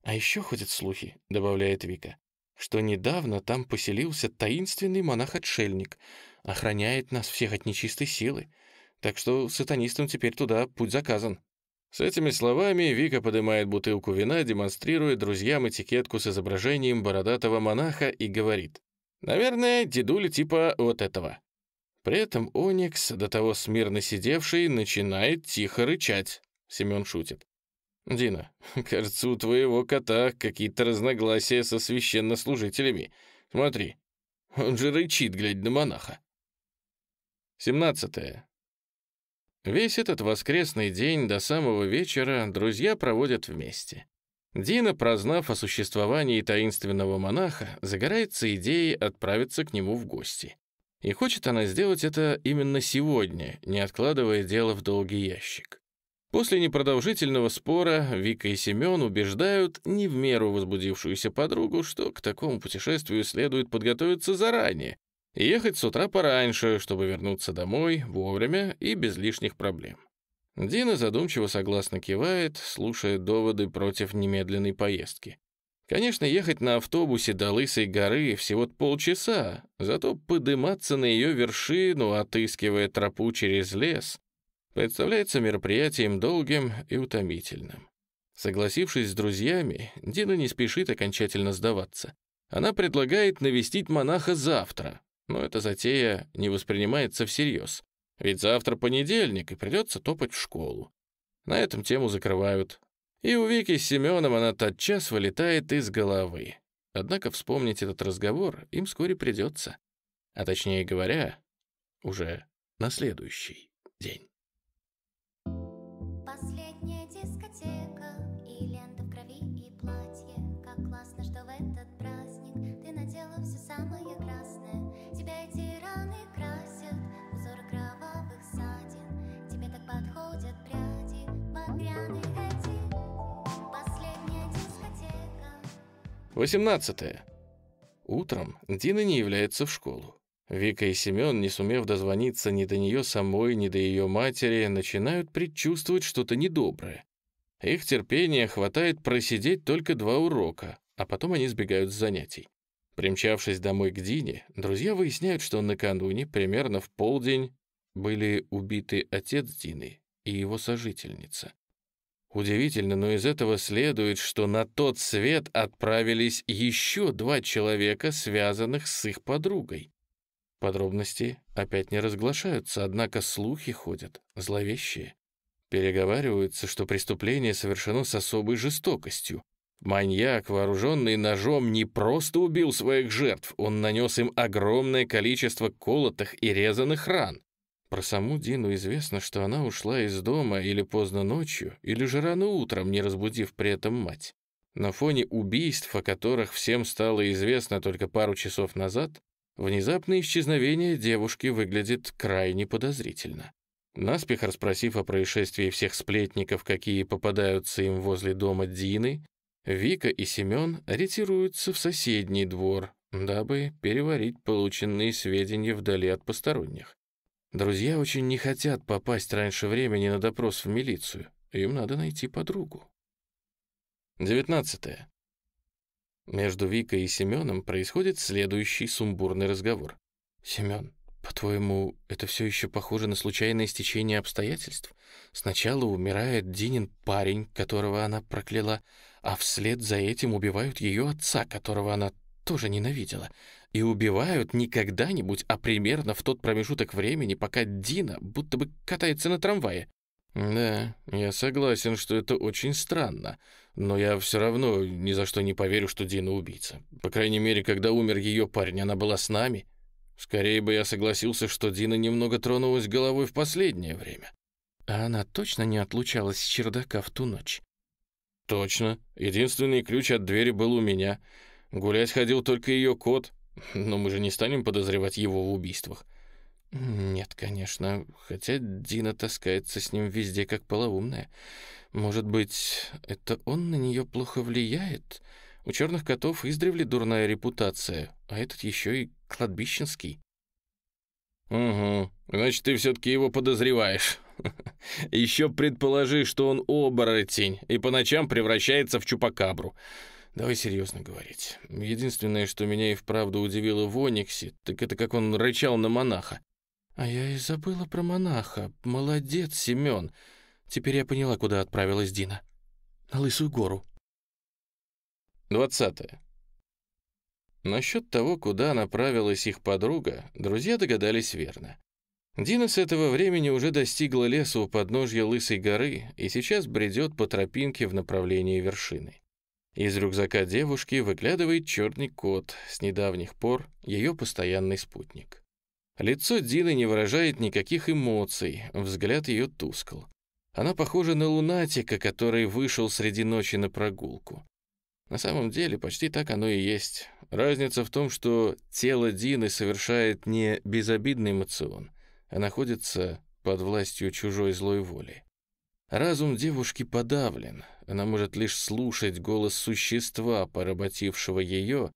«А еще ходят слухи», — добавляет Вика, «что недавно там поселился таинственный монах-отшельник, охраняет нас всех от нечистой силы, так что сатанистам теперь туда путь заказан». С этими словами Вика поднимает бутылку вина, демонстрируя друзьям этикетку с изображением бородатого монаха и говорит, «Наверное, дедуля типа вот этого». При этом Оникс, до того смирно сидевший, начинает тихо рычать. Семен шутит. «Дина, кажется, у твоего кота какие-то разногласия со священнослужителями. Смотри, он же рычит, глядя на монаха». 17. Весь этот воскресный день до самого вечера друзья проводят вместе. Дина, прознав о существовании таинственного монаха, загорается идеей отправиться к нему в гости. И хочет она сделать это именно сегодня, не откладывая дело в долгий ящик. После непродолжительного спора Вика и Семен убеждают не в меру возбудившуюся подругу, что к такому путешествию следует подготовиться заранее и ехать с утра пораньше, чтобы вернуться домой вовремя и без лишних проблем. Дина задумчиво согласно кивает, слушая доводы против немедленной поездки. Конечно, ехать на автобусе до Лысой горы всего полчаса, зато подниматься на ее вершину, отыскивая тропу через лес, представляется мероприятием долгим и утомительным. Согласившись с друзьями, Дина не спешит окончательно сдаваться. Она предлагает навестить монаха завтра, но эта затея не воспринимается всерьез. Ведь завтра понедельник, и придется топать в школу. На этом тему закрывают. И у Вики с Семеном она тотчас вылетает из головы. Однако вспомнить этот разговор им вскоре придется. А точнее говоря, уже на следующий день. 18. Утром Дина не является в школу. Вика и Семен, не сумев дозвониться ни до нее самой, ни до ее матери, начинают предчувствовать что-то недоброе. Их терпения хватает просидеть только два урока, а потом они сбегают с занятий. Примчавшись домой к Дине, друзья выясняют, что накануне, примерно в полдень, были убиты отец Дины и его сожительница. Удивительно, но из этого следует, что на тот свет отправились еще два человека, связанных с их подругой. Подробности опять не разглашаются, однако слухи ходят, зловещие. Переговариваются, что преступление совершено с особой жестокостью. Маньяк, вооруженный ножом, не просто убил своих жертв, он нанес им огромное количество колотых и резаных ран. Про саму Дину известно, что она ушла из дома или поздно ночью, или же рано утром, не разбудив при этом мать. На фоне убийств, о которых всем стало известно только пару часов назад, Внезапное исчезновение девушки выглядит крайне подозрительно. Наспех расспросив о происшествии всех сплетников, какие попадаются им возле дома Дины, Вика и Семен ретируются в соседний двор, дабы переварить полученные сведения вдали от посторонних. Друзья очень не хотят попасть раньше времени на допрос в милицию. Им надо найти подругу. 19. Между Викой и Семеном происходит следующий сумбурный разговор. «Семен, по-твоему, это все еще похоже на случайное стечение обстоятельств? Сначала умирает Динин парень, которого она прокляла, а вслед за этим убивают ее отца, которого она тоже ненавидела. И убивают не когда-нибудь, а примерно в тот промежуток времени, пока Дина будто бы катается на трамвае. «Да, я согласен, что это очень странно, но я все равно ни за что не поверю, что Дина убийца. По крайней мере, когда умер ее парень, она была с нами. Скорее бы я согласился, что Дина немного тронулась головой в последнее время». «А она точно не отлучалась с чердака в ту ночь?» «Точно. Единственный ключ от двери был у меня. Гулять ходил только ее кот, но мы же не станем подозревать его в убийствах». «Нет, конечно, хотя Дина таскается с ним везде как полоумная. Может быть, это он на нее плохо влияет? У черных котов издревле дурная репутация, а этот еще и кладбищенский». «Угу, значит, ты все-таки его подозреваешь. Еще предположи, что он оборотень и по ночам превращается в чупакабру. Давай серьезно говорить. Единственное, что меня и вправду удивило в Ониксе, так это как он рычал на монаха. «А я и забыла про монаха. Молодец, Семен. Теперь я поняла, куда отправилась Дина. На Лысую гору». 20. Насчет того, куда направилась их подруга, друзья догадались верно. Дина с этого времени уже достигла леса у подножья Лысой горы и сейчас бредет по тропинке в направлении вершины. Из рюкзака девушки выглядывает черный кот, с недавних пор ее постоянный спутник. Лицо Дины не выражает никаких эмоций, взгляд ее тускл. Она похожа на лунатика, который вышел среди ночи на прогулку. На самом деле почти так оно и есть. Разница в том, что тело Дины совершает не безобидный эмоцион, а находится под властью чужой злой воли. Разум девушки подавлен, она может лишь слушать голос существа, поработившего ее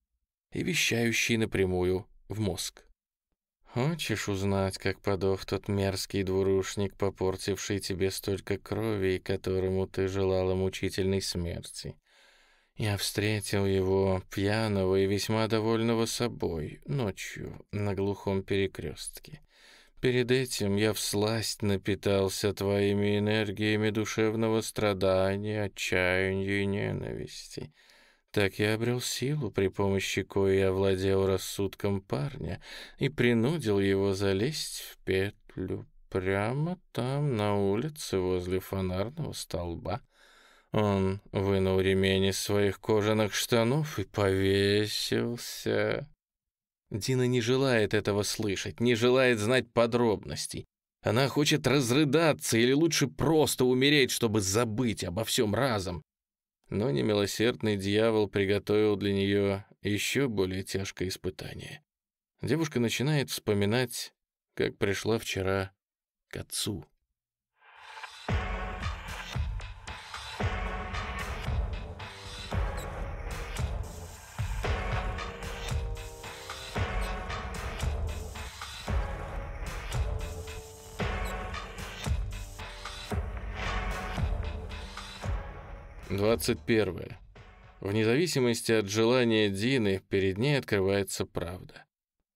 и вещающий напрямую в мозг. «Хочешь узнать, как подох тот мерзкий двурушник, попортивший тебе столько крови и которому ты желала мучительной смерти?» Я встретил его пьяного и весьма довольного собой ночью на глухом перекрестке. Перед этим я всласть напитался твоими энергиями душевного страдания, отчаяния и ненависти. Так я обрел силу, при помощи коей овладел рассудком парня и принудил его залезть в петлю прямо там, на улице, возле фонарного столба. Он вынул ремень из своих кожаных штанов и повесился. Дина не желает этого слышать, не желает знать подробностей. Она хочет разрыдаться или лучше просто умереть, чтобы забыть обо всем разом. Но немилосердный дьявол приготовил для нее еще более тяжкое испытание. Девушка начинает вспоминать, как пришла вчера к отцу. Двадцать первое. Вне зависимости от желания Дины, перед ней открывается правда.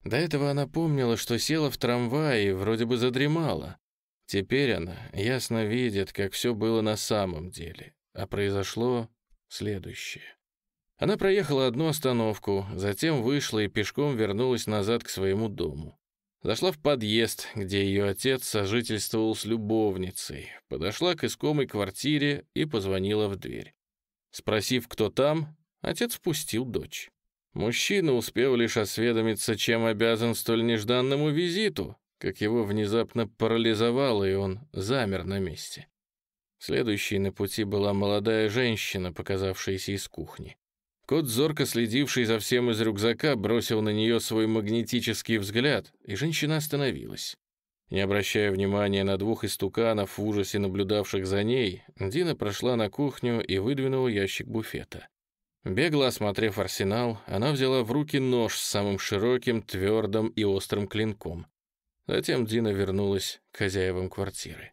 До этого она помнила, что села в трамвай и вроде бы задремала. Теперь она ясно видит, как все было на самом деле, а произошло следующее. Она проехала одну остановку, затем вышла и пешком вернулась назад к своему дому. Зашла в подъезд, где ее отец сожительствовал с любовницей, подошла к искомой квартире и позвонила в дверь. Спросив, кто там, отец впустил дочь. Мужчина успел лишь осведомиться, чем обязан столь нежданному визиту, как его внезапно парализовало, и он замер на месте. Следующей на пути была молодая женщина, показавшаяся из кухни. Кот, зорко следивший за всем из рюкзака, бросил на нее свой магнетический взгляд, и женщина остановилась. Не обращая внимания на двух истуканов в ужасе наблюдавших за ней, Дина прошла на кухню и выдвинула ящик буфета. Бегло осмотрев арсенал, она взяла в руки нож с самым широким, твердым и острым клинком. Затем Дина вернулась к хозяевам квартиры.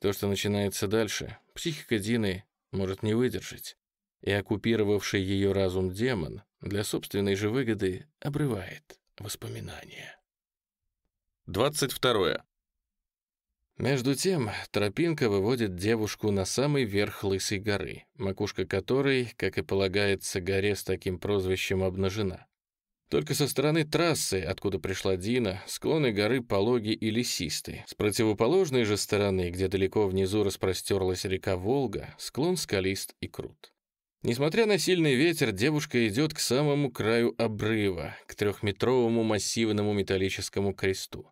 То, что начинается дальше, психика Дины может не выдержать и оккупировавший ее разум демон для собственной же выгоды обрывает воспоминания. 22. Между тем, тропинка выводит девушку на самый верх Лысой горы, макушка которой, как и полагается горе с таким прозвищем, обнажена. Только со стороны трассы, откуда пришла Дина, склоны горы пологи и лесисты. С противоположной же стороны, где далеко внизу распростерлась река Волга, склон скалист и крут. Несмотря на сильный ветер, девушка идет к самому краю обрыва, к трехметровому массивному металлическому кресту.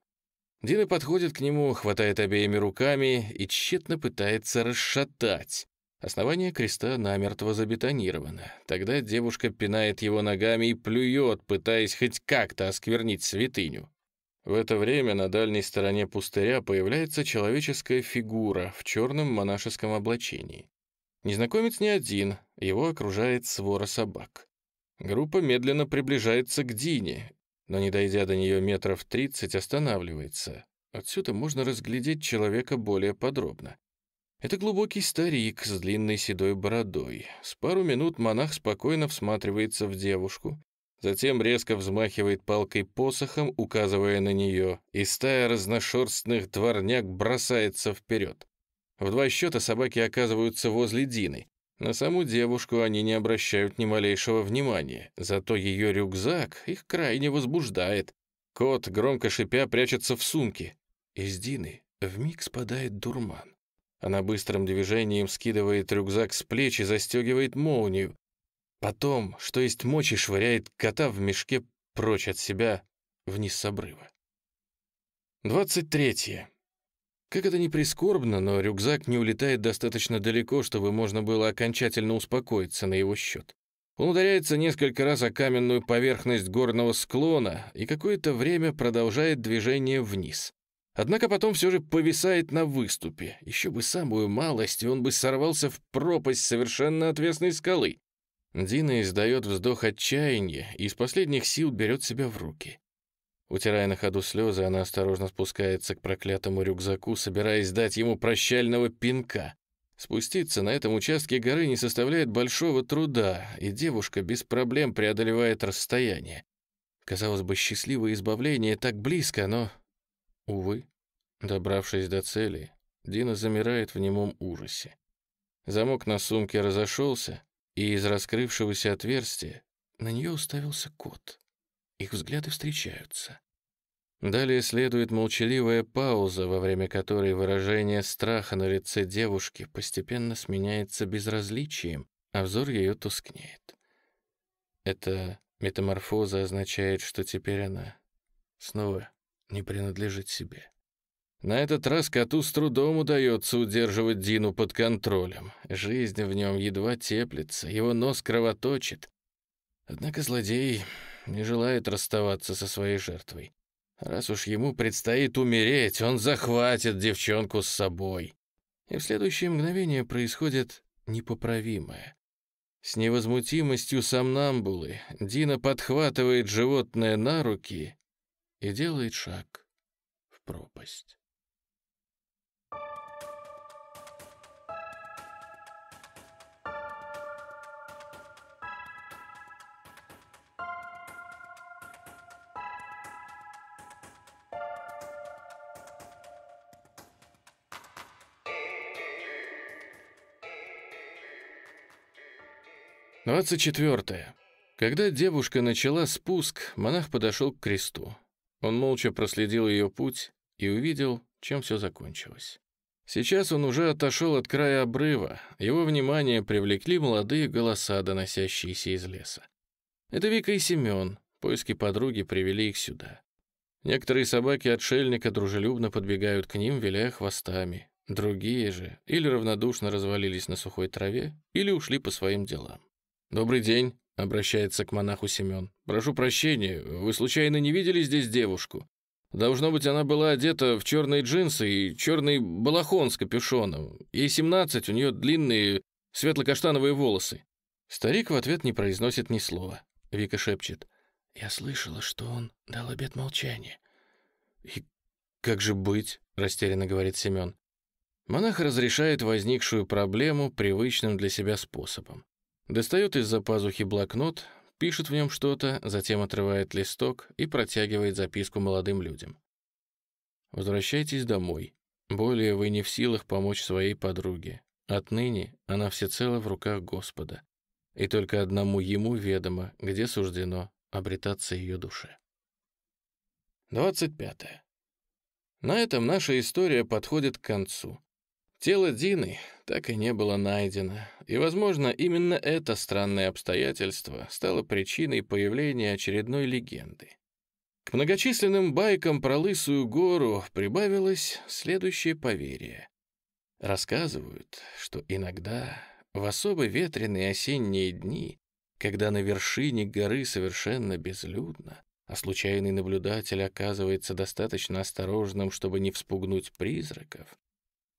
Дина подходит к нему, хватает обеими руками и тщетно пытается расшатать. Основание креста намертво забетонировано. Тогда девушка пинает его ногами и плюет, пытаясь хоть как-то осквернить святыню. В это время на дальней стороне пустыря появляется человеческая фигура в черном монашеском облачении. Незнакомец не один, его окружает свора собак. Группа медленно приближается к Дине, но, не дойдя до нее метров тридцать, останавливается. Отсюда можно разглядеть человека более подробно. Это глубокий старик с длинной седой бородой. С пару минут монах спокойно всматривается в девушку, затем резко взмахивает палкой посохом, указывая на нее, и стая разношерстных дворняк бросается вперед. В два счета собаки оказываются возле Дины. На саму девушку они не обращают ни малейшего внимания, зато ее рюкзак их крайне возбуждает. Кот, громко шипя, прячется в сумке. Из Дины вмиг спадает дурман. Она быстрым движением скидывает рюкзак с плеч и застегивает молнию. Потом, что есть мочи, швыряет кота в мешке прочь от себя вниз с обрыва. 23. Как это ни прискорбно, но рюкзак не улетает достаточно далеко, чтобы можно было окончательно успокоиться на его счет. Он ударяется несколько раз о каменную поверхность горного склона и какое-то время продолжает движение вниз. Однако потом все же повисает на выступе. Еще бы самую малость, и он бы сорвался в пропасть совершенно отвесной скалы. Дина издает вздох отчаяния и из последних сил берет себя в руки. Утирая на ходу слезы, она осторожно спускается к проклятому рюкзаку, собираясь дать ему прощального пинка. Спуститься на этом участке горы не составляет большого труда, и девушка без проблем преодолевает расстояние. Казалось бы, счастливое избавление так близко, но Увы, добравшись до цели, Дина замирает в немом ужасе. Замок на сумке разошелся, и из раскрывшегося отверстия на нее уставился кот. Их взгляды встречаются. Далее следует молчаливая пауза, во время которой выражение страха на лице девушки постепенно сменяется безразличием, а взор ее тускнеет. Эта метаморфоза означает, что теперь она снова не принадлежит себе. На этот раз коту с трудом удается удерживать Дину под контролем. Жизнь в нем едва теплится, его нос кровоточит. Однако злодей не желает расставаться со своей жертвой. Раз уж ему предстоит умереть, он захватит девчонку с собой. И в следующее мгновение происходит непоправимое. С невозмутимостью сомнамбулы Дина подхватывает животное на руки и делает шаг в пропасть. Двадцать четвертое. Когда девушка начала спуск, монах подошел к кресту. Он молча проследил ее путь и увидел, чем все закончилось. Сейчас он уже отошел от края обрыва, его внимание привлекли молодые голоса, доносящиеся из леса. Это Вика и Семен, поиски подруги привели их сюда. Некоторые собаки отшельника дружелюбно подбегают к ним, виляя хвостами. Другие же или равнодушно развалились на сухой траве, или ушли по своим делам. «Добрый день», обращается к монаху Семен. «Прошу прощения, вы случайно не видели здесь девушку? Должно быть, она была одета в черные джинсы и черный балахон с капюшоном. Ей 17, у нее длинные светло-каштановые волосы». Старик в ответ не произносит ни слова. Вика шепчет. «Я слышала, что он дал обет молчания». «И как же быть?» — растерянно говорит Семен. Монах разрешает возникшую проблему привычным для себя способом. Достает из-за пазухи блокнот, пишет в нем что-то, затем отрывает листок и протягивает записку молодым людям. «Возвращайтесь домой. Более вы не в силах помочь своей подруге. Отныне она всецело в руках Господа, и только одному ему ведомо, где суждено обретаться ее душе». 25. На этом наша история подходит к концу. Тело Дины так и не было найдено, и, возможно, именно это странное обстоятельство стало причиной появления очередной легенды. К многочисленным байкам про Лысую гору прибавилось следующее поверье. Рассказывают, что иногда, в особо ветреные осенние дни, когда на вершине горы совершенно безлюдно, а случайный наблюдатель оказывается достаточно осторожным, чтобы не вспугнуть призраков,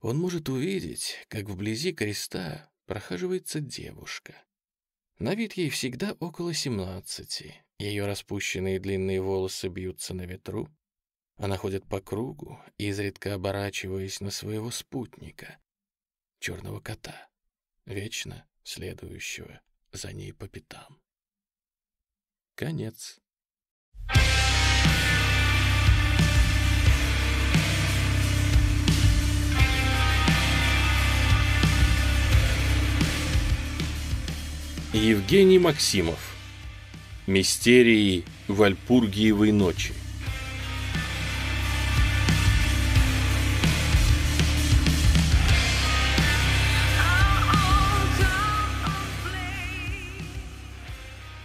он может увидеть, как вблизи креста прохаживается девушка. На вид ей всегда около семнадцати. Ее распущенные длинные волосы бьются на ветру. Она ходит по кругу, изредка оборачиваясь на своего спутника, черного кота, вечно следующего за ней по пятам. Конец. Евгений Максимов. Мистерии Вальпургиевой ночи.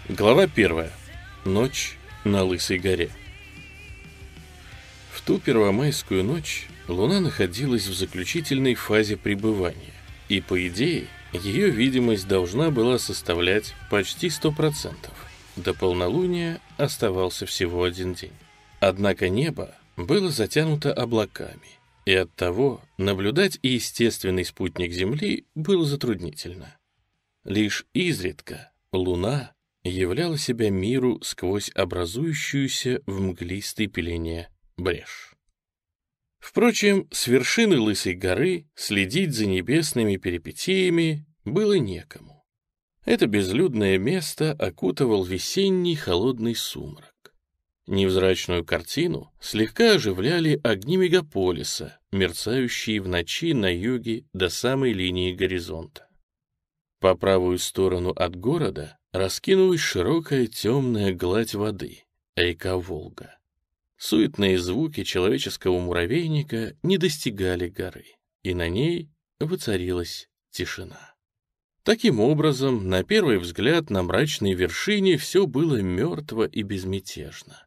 Глава первая. Ночь на Лысой горе. В ту первомайскую ночь Луна находилась в заключительной фазе пребывания, и, по идее, ее видимость должна была составлять почти 100%. До полнолуния оставался всего один день. Однако небо было затянуто облаками, и оттого наблюдать естественный спутник Земли было затруднительно. Лишь изредка Луна являла себя миру сквозь образующуюся в мглистой пелене брешь. Впрочем, с вершины Лысой горы следить за небесными перипетиями было некому. Это безлюдное место окутывал весенний холодный сумрак. Невзрачную картину слегка оживляли огни мегаполиса, мерцающие в ночи на юге до самой линии горизонта. По правую сторону от города раскинулась широкая темная гладь воды, река Волга. Суетные звуки человеческого муравейника не достигали горы, и на ней воцарилась тишина. Таким образом, на первый взгляд на мрачной вершине все было мертво и безмятежно.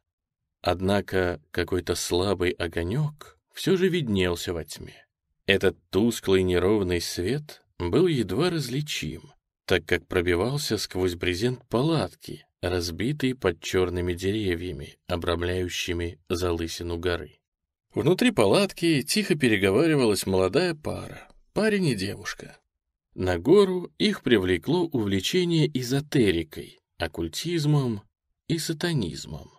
Однако какой-то слабый огонек все же виднелся во тьме. Этот тусклый неровный свет был едва различим, так как пробивался сквозь брезент палатки, разбитые под черными деревьями, обрамляющими залысину горы. Внутри палатки тихо переговаривалась молодая пара, парень и девушка. На гору их привлекло увлечение эзотерикой, оккультизмом и сатанизмом.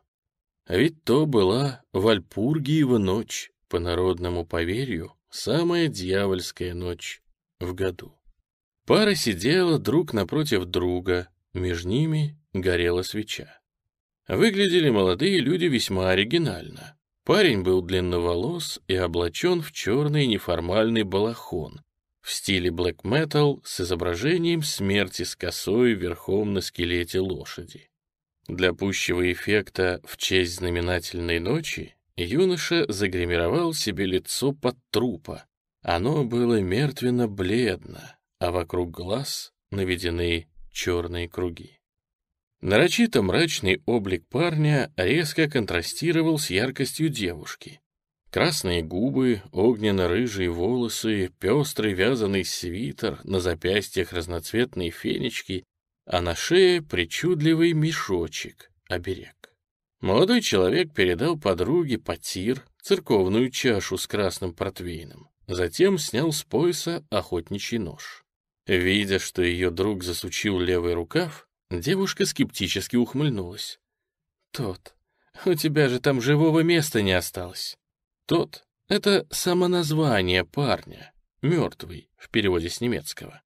А ведь то была Вальпургиева ночь, по народному поверью, самая дьявольская ночь в году. Пара сидела друг напротив друга, между ними горела свеча. Выглядели молодые люди весьма оригинально. Парень был длинноволос и облачен в черный неформальный балахон, в стиле блэк-метал с изображением смерти с косой верхом на скелете лошади. Для пущего эффекта в честь знаменательной ночи юноша загримировал себе лицо под трупа. Оно было мертвенно-бледно, а вокруг глаз наведены черные круги. Нарочито мрачный облик парня резко контрастировал с яркостью девушки. Красные губы, огненно-рыжие волосы, пестрый вязаный свитер, на запястьях разноцветные фенечки, а на шее причудливый мешочек, оберег. Молодой человек передал подруге потир, церковную чашу с красным портвейном, затем снял с пояса охотничий нож. Видя, что ее друг засучил левый рукав, девушка скептически ухмыльнулась. «Тот, у тебя же там живого места не осталось». Тот — это самоназвание парня, мертвый в переводе с немецкого.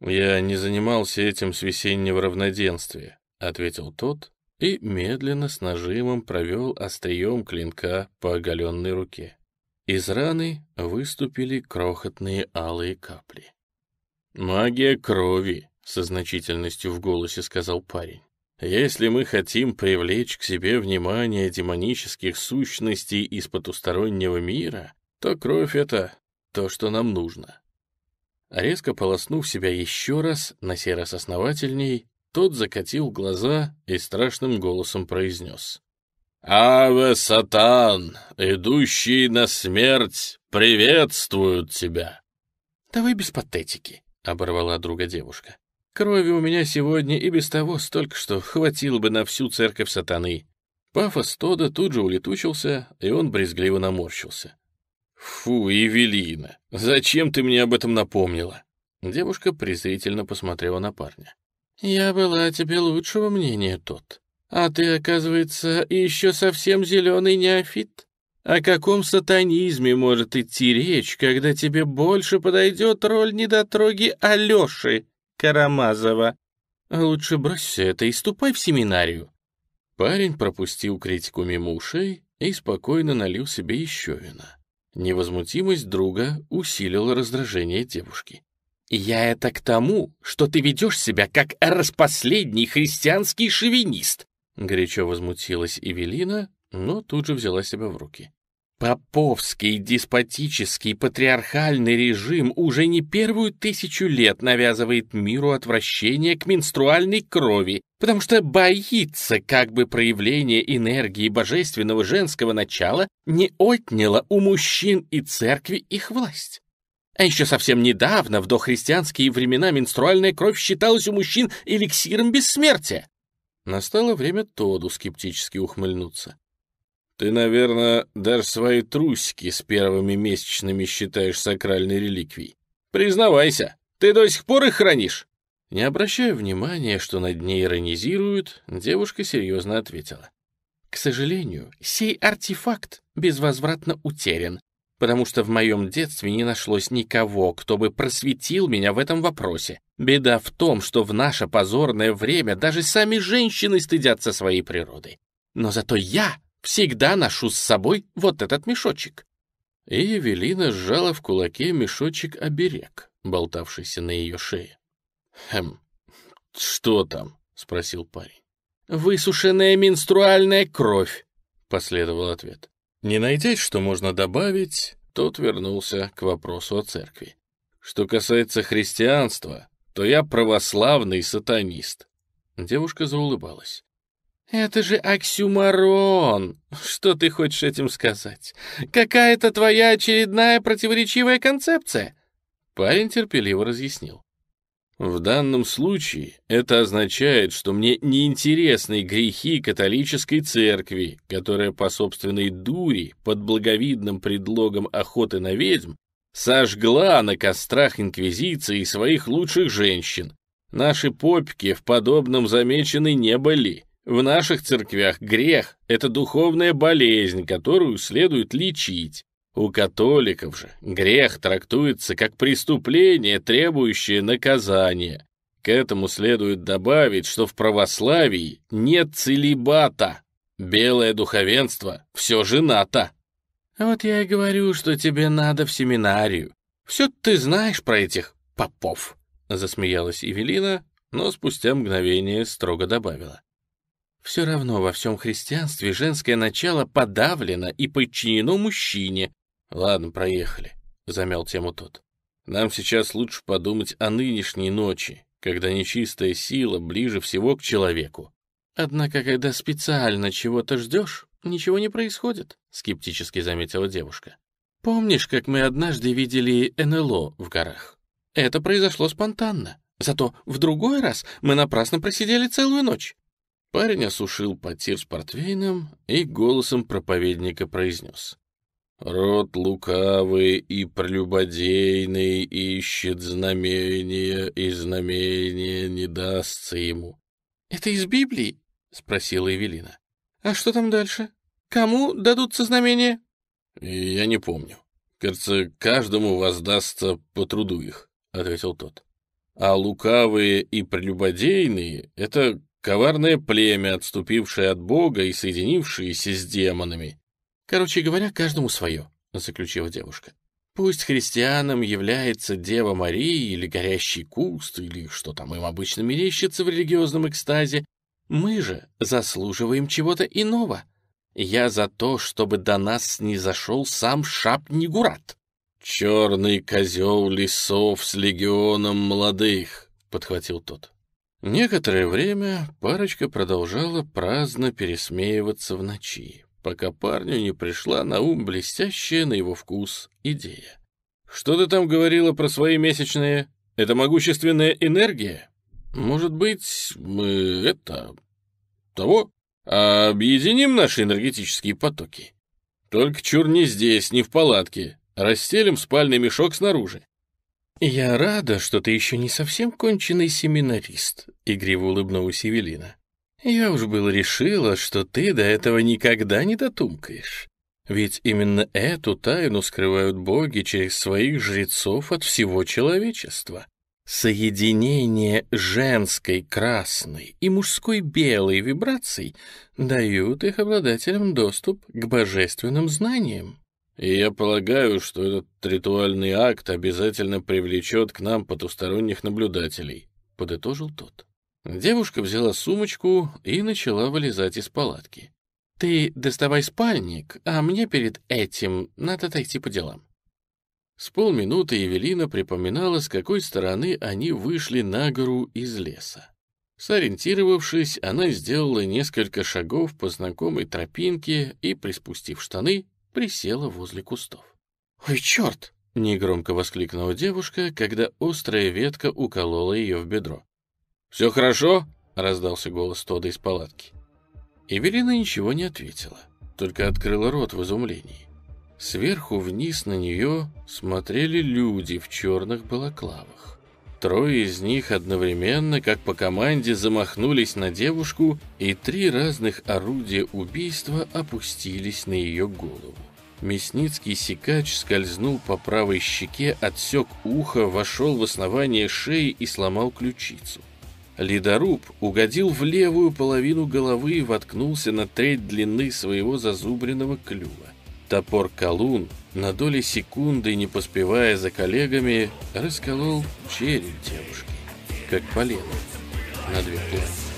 «Я не занимался этим с весеннего равноденствия», — ответил тот и медленно с нажимом провел острием клинка по оголенной руке. Из раны выступили крохотные алые капли. «Магия крови», — со значительностью в голосе сказал парень. Если мы хотим привлечь к себе внимание демонических сущностей из потустороннего мира, то кровь — это то, что нам нужно. Резко полоснув себя еще раз, на сей раз основательней, тот закатил глаза и страшным голосом произнес. «Аве, сатан, идущий на смерть, приветствуют тебя!» «Давай без патетики», — оборвала друга девушка. Крови у меня сегодня и без того столько, что хватило бы на всю церковь сатаны. Пафос Тода тут же улетучился, и он брезгливо наморщился. «Фу, Евелина, зачем ты мне об этом напомнила?» Девушка презрительно посмотрела на парня. «Я была тебе лучшего мнения, тот. А ты, оказывается, еще совсем зеленый неофит. О каком сатанизме может идти речь, когда тебе больше подойдет роль недотроги Алеши, Карамазова. Лучше брось все это и ступай в семинарию. Парень пропустил критику мимо ушей и спокойно налил себе еще вина. Невозмутимость друга усилила раздражение девушки. «Я это к тому, что ты ведешь себя как распоследний христианский шовинист!» Горячо возмутилась Эвелина, но тут же взяла себя в руки. Поповский деспотический патриархальный режим уже не первую тысячу лет навязывает миру отвращение к менструальной крови, потому что боится, как бы проявление энергии божественного женского начала не отняло у мужчин и церкви их власть. А еще совсем недавно, в дохристианские времена, менструальная кровь считалась у мужчин эликсиром бессмертия. Настало время Тоду скептически ухмыльнуться. «Ты, наверное, даже свои трусики с первыми месячными считаешь сакральной реликвией. Признавайся, ты до сих пор их хранишь?» Не обращая внимания, что над ней иронизируют, девушка серьезно ответила. «К сожалению, сей артефакт безвозвратно утерян, потому что в моем детстве не нашлось никого, кто бы просветил меня в этом вопросе. Беда в том, что в наше позорное время даже сами женщины стыдятся своей природы. Но зато я Всегда ношу с собой вот этот мешочек». И Евелина сжала в кулаке мешочек-оберег, болтавшийся на ее шее. «Хм, что там?» — спросил парень. «Высушенная менструальная кровь», — последовал ответ. Не найдя, что можно добавить, тот вернулся к вопросу о церкви. «Что касается христианства, то я православный сатанист». Девушка заулыбалась. «Это же оксюмарон! Что ты хочешь этим сказать? Какая-то твоя очередная противоречивая концепция!» Парень терпеливо разъяснил. В данном случае это означает, что мне неинтересны грехи католической церкви, которая по собственной дури, под благовидным предлогом охоты на ведьм, сожгла на кострах инквизиции своих лучших женщин. Наши попки в подобном замечены не были. В наших церквях грех — это духовная болезнь, которую следует лечить. У католиков же грех трактуется как преступление, требующее наказания. К этому следует добавить, что в православии нет целибата. Белое духовенство все женато. Вот я и говорю, что тебе надо в семинарию. Все ты знаешь про этих попов, засмеялась Евелина, но спустя мгновение строго добавила. Все равно во всем христианстве женское начало подавлено и подчинено мужчине. Ладно, проехали, замял тему тот. Нам сейчас лучше подумать о нынешней ночи, когда нечистая сила ближе всего к человеку. Однако, когда специально чего-то ждешь, ничего не происходит, скептически заметила девушка. Помнишь, как мы однажды видели НЛО в горах? Это произошло спонтанно. Зато в другой раз мы напрасно просидели целую ночь. Парень осушил потир с портвейном и голосом проповедника произнес. «Род лукавый и прелюбодейный ищет знамения, и знамения не дастся ему». «Это из Библии?» — спросила Эвелина. «А что там дальше? Кому дадутся знамения?» «Я не помню. Кажется, каждому воздастся по труду их», — ответил тот. «А лукавые и прелюбодейные — это Коварное племя, отступившее от Бога и соединившееся с демонами. Короче говоря, каждому свое, заключила девушка. Пусть христианам является Дева Мария или горящий куст, или что там им обычно мерещится в религиозном экстазе, мы же заслуживаем чего-то иного. Я за то, чтобы до нас не зашел сам Шап-Нигурат. «Черный козел лесов с легионом молодых», — подхватил тот. Некоторое время парочка продолжала праздно пересмеиваться в ночи, пока парню не пришла на ум блестящая на его вкус идея. «Что ты там говорила про свои месячные? Это могущественная энергия? Может быть, мы это... того? Объединим наши энергетические потоки? Только чур не здесь, не в палатке. Расстелим спальный мешок снаружи. «Я рада, что ты еще не совсем конченый семинарист», — игриво улыбнулась Евелина. «Я уж было решила, что ты до этого никогда не дотумкаешь. Ведь именно эту тайну скрывают боги через своих жрецов от всего человечества. Соединение женской красной и мужской белой вибраций дают их обладателям доступ к божественным знаниям. И я полагаю, что этот ритуальный акт обязательно привлечет к нам потусторонних наблюдателей», — подытожил тот. Девушка взяла сумочку и начала вылезать из палатки. «Ты доставай спальник, а мне перед этим надо отойти по делам». С полминуты Евелина припоминала, с какой стороны они вышли на гору из леса. Сориентировавшись, она сделала несколько шагов по знакомой тропинке и, приспустив штаны, присела возле кустов. «Ой, черт!» — негромко воскликнула девушка, когда острая ветка уколола ее в бедро. «Все хорошо?» — раздался голос Тода из палатки. Эвелина ничего не ответила, только открыла рот в изумлении. Сверху вниз на нее смотрели люди в черных балаклавах. Трое из них одновременно, как по команде, замахнулись на девушку, и три разных орудия убийства опустились на ее голову. Мясницкий секач скользнул по правой щеке, отсек ухо, вошел в основание шеи и сломал ключицу. Ледоруб угодил в левую половину головы и воткнулся на треть длины своего зазубренного клюва. Топор колун, на доли секунды, не поспевая за коллегами, расколол череп девушки, как полено, на две половины.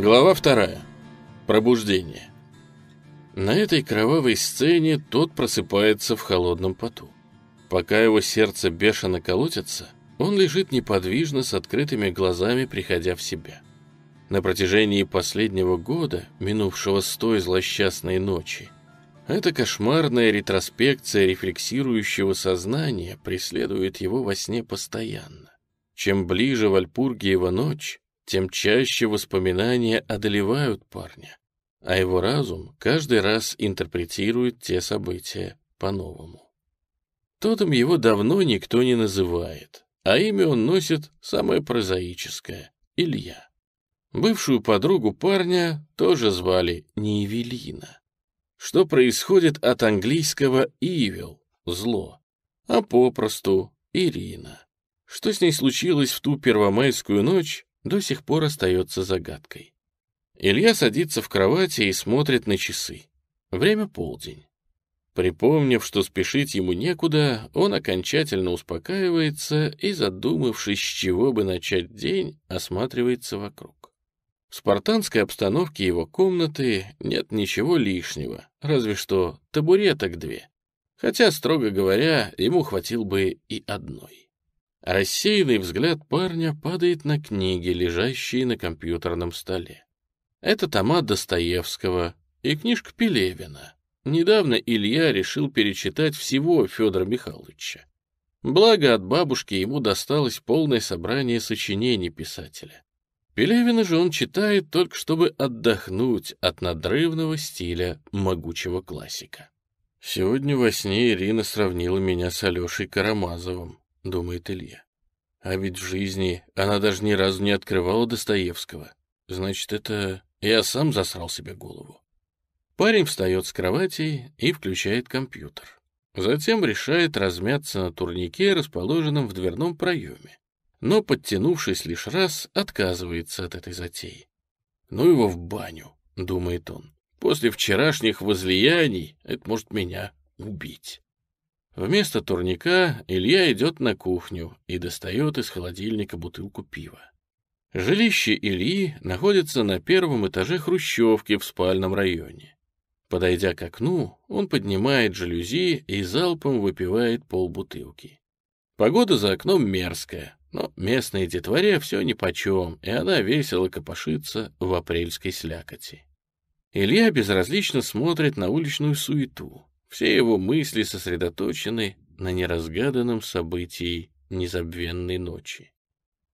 Глава вторая. Пробуждение. На этой кровавой сцене тот просыпается в холодном поту. Пока его сердце бешено колотится, он лежит неподвижно с открытыми глазами, приходя в себя. На протяжении последнего года, минувшего с той злосчастной ночи, эта кошмарная ретроспекция рефлексирующего сознания преследует его во сне постоянно. Чем ближе Вальпургиева ночь, тем чаще воспоминания одолевают парня, а его разум каждый раз интерпретирует те события по-новому. Тотом его давно никто не называет, а имя он носит самое прозаическое — Илья. Бывшую подругу парня тоже звали не что происходит от английского «evil» — зло, а попросту Ирина. Что с ней случилось в ту первомайскую ночь, до сих пор остается загадкой. Илья садится в кровати и смотрит на часы. Время полдень. Припомнив, что спешить ему некуда, он окончательно успокаивается и, задумавшись, с чего бы начать день, осматривается вокруг. В спартанской обстановке его комнаты нет ничего лишнего, разве что табуреток две. Хотя, строго говоря, ему хватил бы и одной. Рассеянный взгляд парня падает на книги, лежащие на компьютерном столе. Это тома Достоевского и книжка Пелевина. Недавно Илья решил перечитать всего Федора Михайловича. Благо от бабушки ему досталось полное собрание сочинений писателя. Пелевина же он читает только чтобы отдохнуть от надрывного стиля могучего классика. Сегодня во сне Ирина сравнила меня с Алешей Карамазовым. — думает Илья. А ведь в жизни она даже ни разу не открывала Достоевского. Значит, это я сам засрал себе голову. Парень встает с кровати и включает компьютер. Затем решает размяться на турнике, расположенном в дверном проеме. Но, подтянувшись лишь раз, отказывается от этой затеи. «Ну его в баню», — думает он. «После вчерашних возлияний это может меня убить». Вместо турника Илья идет на кухню и достает из холодильника бутылку пива. Жилище Ильи находится на первом этаже хрущевки в спальном районе. Подойдя к окну, он поднимает жалюзи и залпом выпивает полбутылки. Погода за окном мерзкая, но местной детворе все нипочем, и она весело копошится в апрельской слякоти. Илья безразлично смотрит на уличную суету. Все его мысли сосредоточены на неразгаданном событии незабвенной ночи.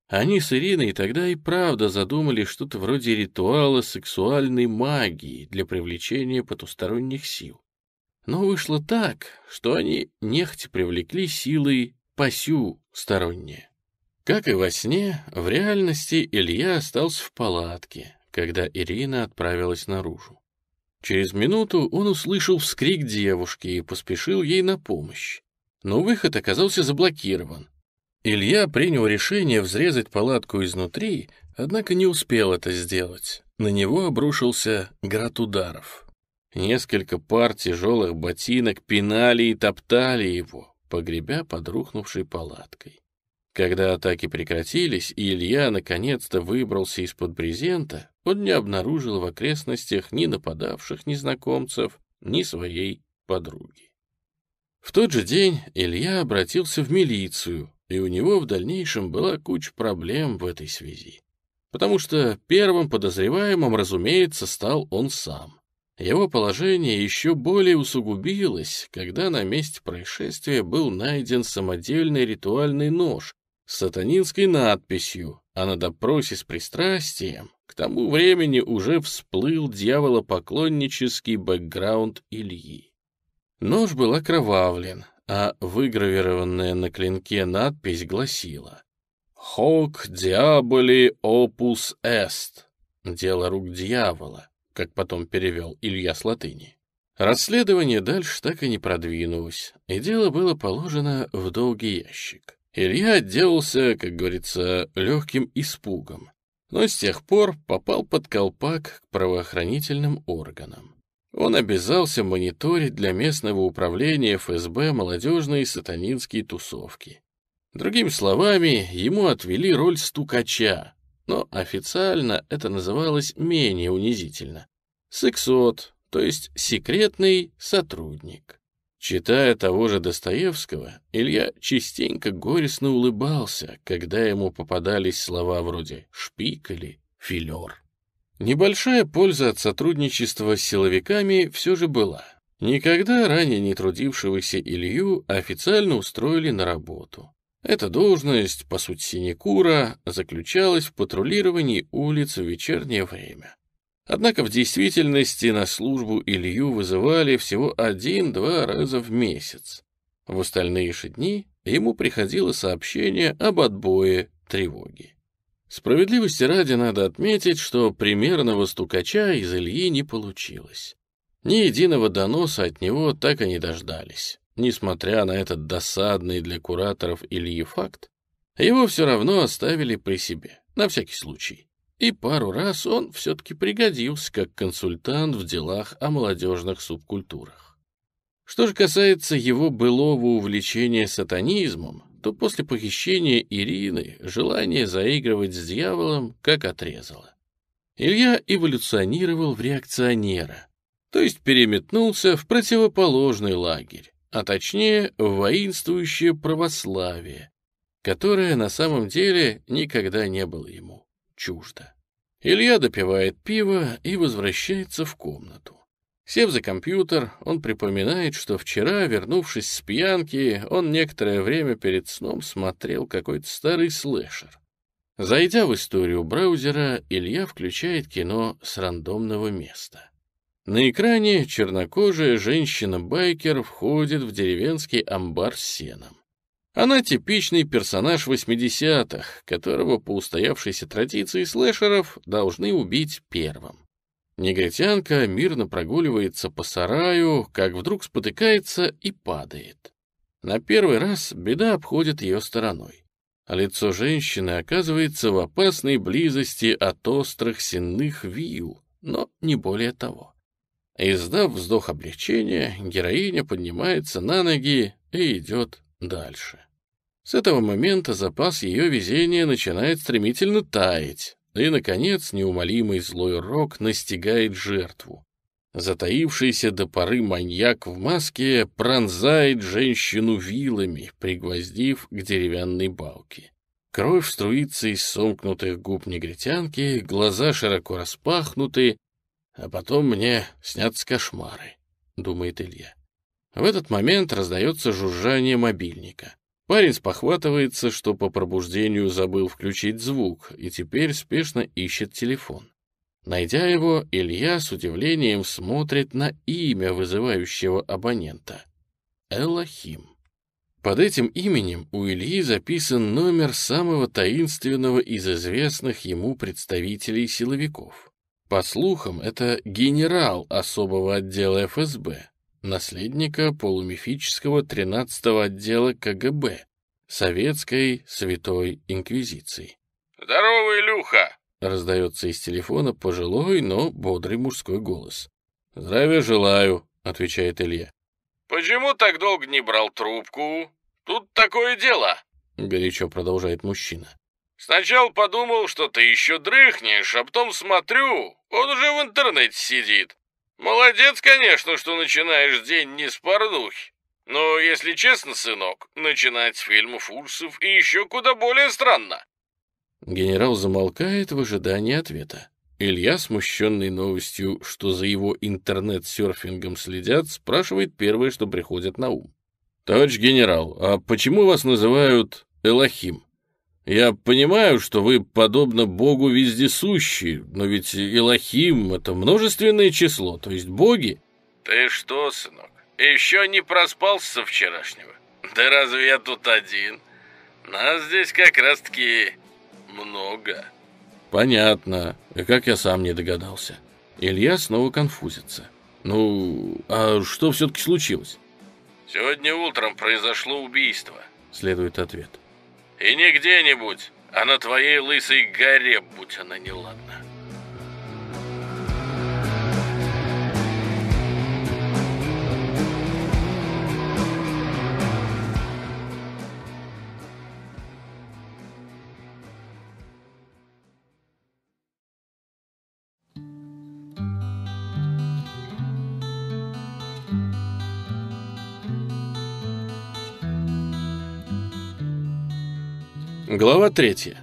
Они с Ириной тогда и правда задумали что-то вроде ритуала сексуальной магии для привлечения потусторонних сил. Но вышло так, что они нехотя привлекли силой посю сторонние. Как и во сне, в реальности Илья остался в палатке, когда Ирина отправилась наружу. Через минуту он услышал вскрик девушки и поспешил ей на помощь. Но выход оказался заблокирован. Илья принял решение взрезать палатку изнутри, однако не успел это сделать. На него обрушился град ударов. Несколько пар тяжелых ботинок пинали и топтали его, погребя под рухнувшей палаткой. Когда атаки прекратились, и Илья наконец-то выбрался из-под брезента, он не обнаружил в окрестностях ни нападавших незнакомцев, ни своей подруги. В тот же день Илья обратился в милицию, и у него в дальнейшем была куча проблем в этой связи. Потому что первым подозреваемым, разумеется, стал он сам. Его положение еще более усугубилось, когда на месте происшествия был найден самодельный ритуальный нож, с сатанинской надписью, а на допросе с пристрастием к тому времени уже всплыл дьяволопоклоннический бэкграунд Ильи. Нож был окровавлен, а выгравированная на клинке надпись гласила «Хок диаболи опус эст» — «Дело рук дьявола», как потом перевел Илья с латыни. Расследование дальше так и не продвинулось, и дело было положено в долгий ящик. Илья отделался, как говорится, легким испугом, но с тех пор попал под колпак к правоохранительным органам. Он обязался мониторить для местного управления ФСБ молодежные сатанинские тусовки. Другими словами, ему отвели роль стукача, но официально это называлось менее унизительно. Сексот, то есть секретный сотрудник. Читая того же Достоевского, Илья частенько горестно улыбался, когда ему попадались слова вроде «шпик» или «филер». Небольшая польза от сотрудничества с силовиками все же была. Никогда ранее не трудившегося Илью официально устроили на работу. Эта должность, по сути синекура, заключалась в патрулировании улиц в вечернее время. Однако в действительности на службу Илью вызывали всего один-два раза в месяц. В остальные же дни ему приходило сообщение об отбое тревоги. Справедливости ради надо отметить, что примерного стукача из Ильи не получилось. Ни единого доноса от него так и не дождались. Несмотря на этот досадный для кураторов Ильи факт, его все равно оставили при себе, на всякий случай и пару раз он все-таки пригодился как консультант в делах о молодежных субкультурах. Что же касается его былого увлечения сатанизмом, то после похищения Ирины желание заигрывать с дьяволом как отрезало. Илья эволюционировал в реакционера, то есть переметнулся в противоположный лагерь, а точнее в воинствующее православие, которое на самом деле никогда не было ему чуждо. Илья допивает пиво и возвращается в комнату. Сев за компьютер, он припоминает, что вчера, вернувшись с пьянки, он некоторое время перед сном смотрел какой-то старый слэшер. Зайдя в историю браузера, Илья включает кино с рандомного места. На экране чернокожая женщина-байкер входит в деревенский амбар с сеном. Она типичный персонаж 80-х, которого по устоявшейся традиции слэшеров должны убить первым. Негритянка мирно прогуливается по сараю, как вдруг спотыкается и падает. На первый раз беда обходит ее стороной. А лицо женщины оказывается в опасной близости от острых сенных вил, но не более того. Издав вздох облегчения, героиня поднимается на ноги и идет дальше. С этого момента запас ее везения начинает стремительно таять, и, наконец, неумолимый злой рок настигает жертву. Затаившийся до поры маньяк в маске пронзает женщину вилами, пригвоздив к деревянной балке. Кровь струится из сомкнутых губ негритянки, глаза широко распахнуты, а потом мне снятся кошмары, — думает Илья. В этот момент раздается жужжание мобильника. Парень спохватывается, что по пробуждению забыл включить звук, и теперь спешно ищет телефон. Найдя его, Илья с удивлением смотрит на имя вызывающего абонента. Элохим. Под этим именем у Ильи записан номер самого таинственного из известных ему представителей силовиков. По слухам, это генерал особого отдела ФСБ, наследника полумифического 13-го отдела КГБ, Советской Святой Инквизиции. «Здорово, Илюха!» — раздается из телефона пожилой, но бодрый мужской голос. «Здравия желаю», — отвечает Илья. «Почему так долго не брал трубку? Тут такое дело!» — горячо продолжает мужчина. «Сначала подумал, что ты еще дрыхнешь, а потом смотрю, он уже в интернете сидит. Молодец, конечно, что начинаешь день не с порнухи. Но, если честно, сынок, начинать с фильмов ужасов и еще куда более странно». Генерал замолкает в ожидании ответа. Илья, смущенный новостью, что за его интернет-серфингом следят, спрашивает первое, что приходит на ум. «Товарищ генерал, а почему вас называют Элохим? Я понимаю, что вы, подобно Богу, вездесущий, но ведь Элохим — это множественное число, то есть боги». «Ты что, сынок, еще не проспался со вчерашнего? Да разве я тут один? Нас здесь как раз-таки много». «Понятно. И как я сам не догадался». Илья снова конфузится. «Ну, а что все-таки случилось?» «Сегодня утром произошло убийство», — следует ответ. «И не где-нибудь, а на твоей лысой горе, будь она неладна». Глава третья.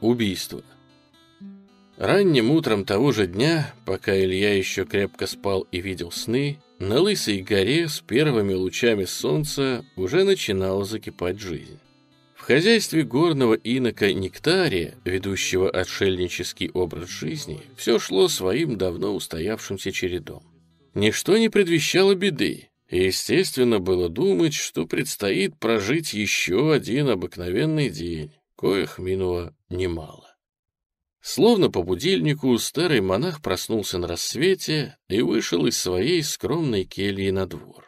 Убийство. Ранним утром того же дня, пока Илья еще крепко спал и видел сны, на Лысой горе с первыми лучами солнца уже начинала закипать жизнь. В хозяйстве горного инока Нектария, ведущего отшельнический образ жизни, все шло своим давно устоявшимся чередом. Ничто не предвещало беды, Естественно было думать, что предстоит прожить еще один обыкновенный день, коих минуло немало. Словно по будильнику старый монах проснулся на рассвете и вышел из своей скромной кельи на двор.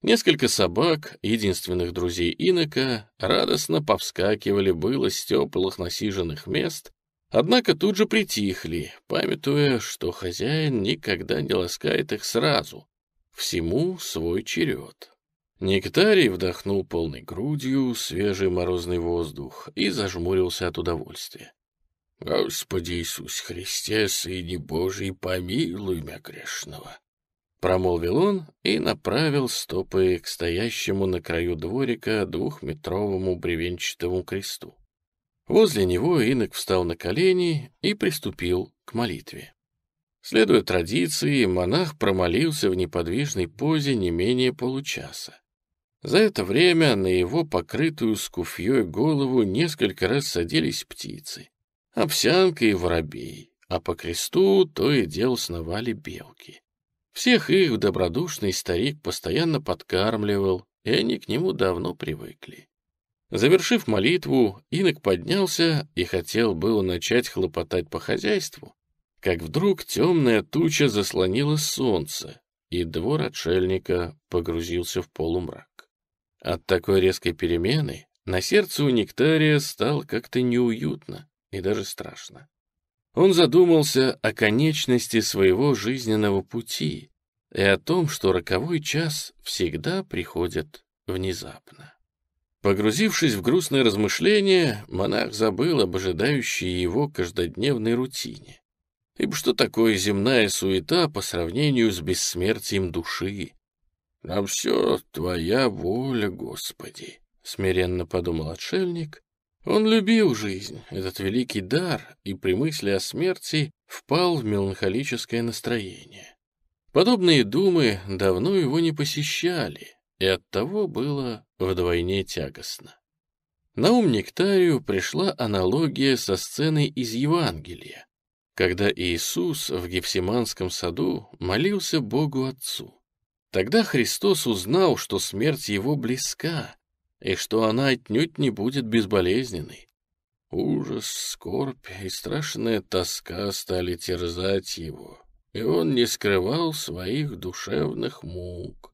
Несколько собак, единственных друзей инока, радостно повскакивали было с теплых насиженных мест, однако тут же притихли, памятуя, что хозяин никогда не ласкает их сразу, Всему свой черед. Нектарий вдохнул полной грудью свежий морозный воздух и зажмурился от удовольствия. «Господи Иисус Христе, Сыне Божий, помилуй меня грешного!» Промолвил он и направил стопы к стоящему на краю дворика двухметровому бревенчатому кресту. Возле него инок встал на колени и приступил к молитве. Следуя традиции, монах промолился в неподвижной позе не менее получаса. За это время на его покрытую скуфьей голову несколько раз садились птицы, овсянка и воробей, а по кресту то и дело сновали белки. Всех их добродушный старик постоянно подкармливал, и они к нему давно привыкли. Завершив молитву, инок поднялся и хотел было начать хлопотать по хозяйству, как вдруг темная туча заслонила солнце, и двор отшельника погрузился в полумрак. От такой резкой перемены на сердце у Нектария стало как-то неуютно и даже страшно. Он задумался о конечности своего жизненного пути и о том, что роковой час всегда приходит внезапно. Погрузившись в грустные размышления, монах забыл об ожидающей его каждодневной рутине. Ибо что такое земная суета по сравнению с бессмертием души? «На все твоя воля, Господи!» — смиренно подумал отшельник. Он любил жизнь, этот великий дар, и при мысли о смерти впал в меланхолическое настроение. Подобные думы давно его не посещали, и оттого было вдвойне тягостно. На ум Нектарию пришла аналогия со сценой из Евангелия, когда Иисус в Гефсиманском саду молился Богу Отцу. Тогда Христос узнал, что смерть его близка, и что она отнюдь не будет безболезненной. Ужас, скорбь и страшная тоска стали терзать его, и он не скрывал своих душевных мук.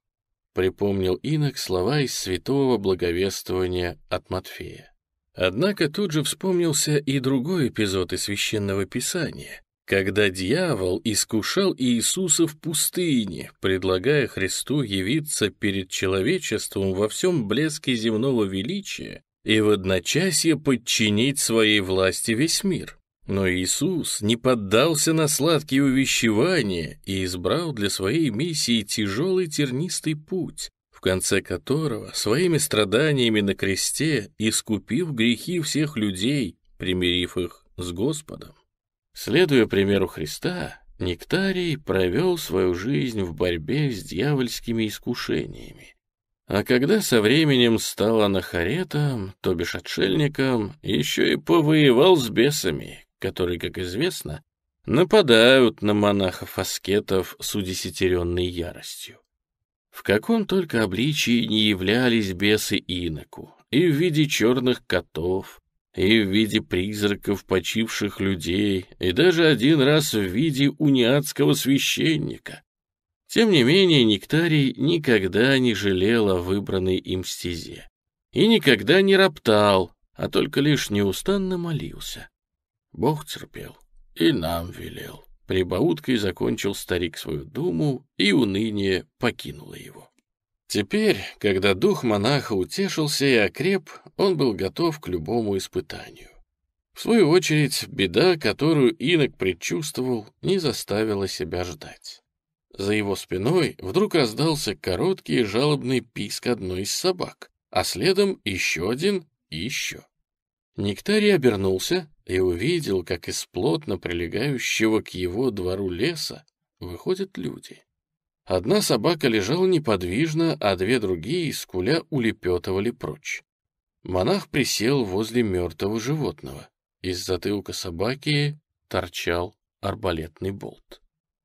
Припомнил инок слова из святого благовествования от Матфея. Однако тут же вспомнился и другой эпизод из Священного Писания, когда дьявол искушал Иисуса в пустыне, предлагая Христу явиться перед человечеством во всем блеске земного величия и в одночасье подчинить своей власти весь мир. Но Иисус не поддался на сладкие увещевания и избрал для своей миссии тяжелый тернистый путь, конце которого своими страданиями на кресте искупив грехи всех людей, примирив их с Господом. Следуя примеру Христа, Нектарий провел свою жизнь в борьбе с дьявольскими искушениями. А когда со временем стал анахаретом, то бишь отшельником, еще и повоевал с бесами, которые, как известно, нападают на монахов-аскетов с удесятеренной яростью. В каком только обличии не являлись бесы иноку, и в виде черных котов, и в виде призраков почивших людей, и даже один раз в виде униатского священника. Тем не менее, Нектарий никогда не жалел о выбранной им стезе и никогда не роптал, а только лишь неустанно молился. Бог терпел и нам велел. Прибауткой закончил старик свою думу, и уныние покинуло его. Теперь, когда дух монаха утешился и окреп, он был готов к любому испытанию. В свою очередь, беда, которую инок предчувствовал, не заставила себя ждать. За его спиной вдруг раздался короткий жалобный писк одной из собак, а следом еще один и еще. Нектарий обернулся и увидел, как из плотно прилегающего к его двору леса выходят люди. Одна собака лежала неподвижно, а две другие, скуля, улепетывали прочь. Монах присел возле мертвого животного. Из затылка собаки торчал арбалетный болт.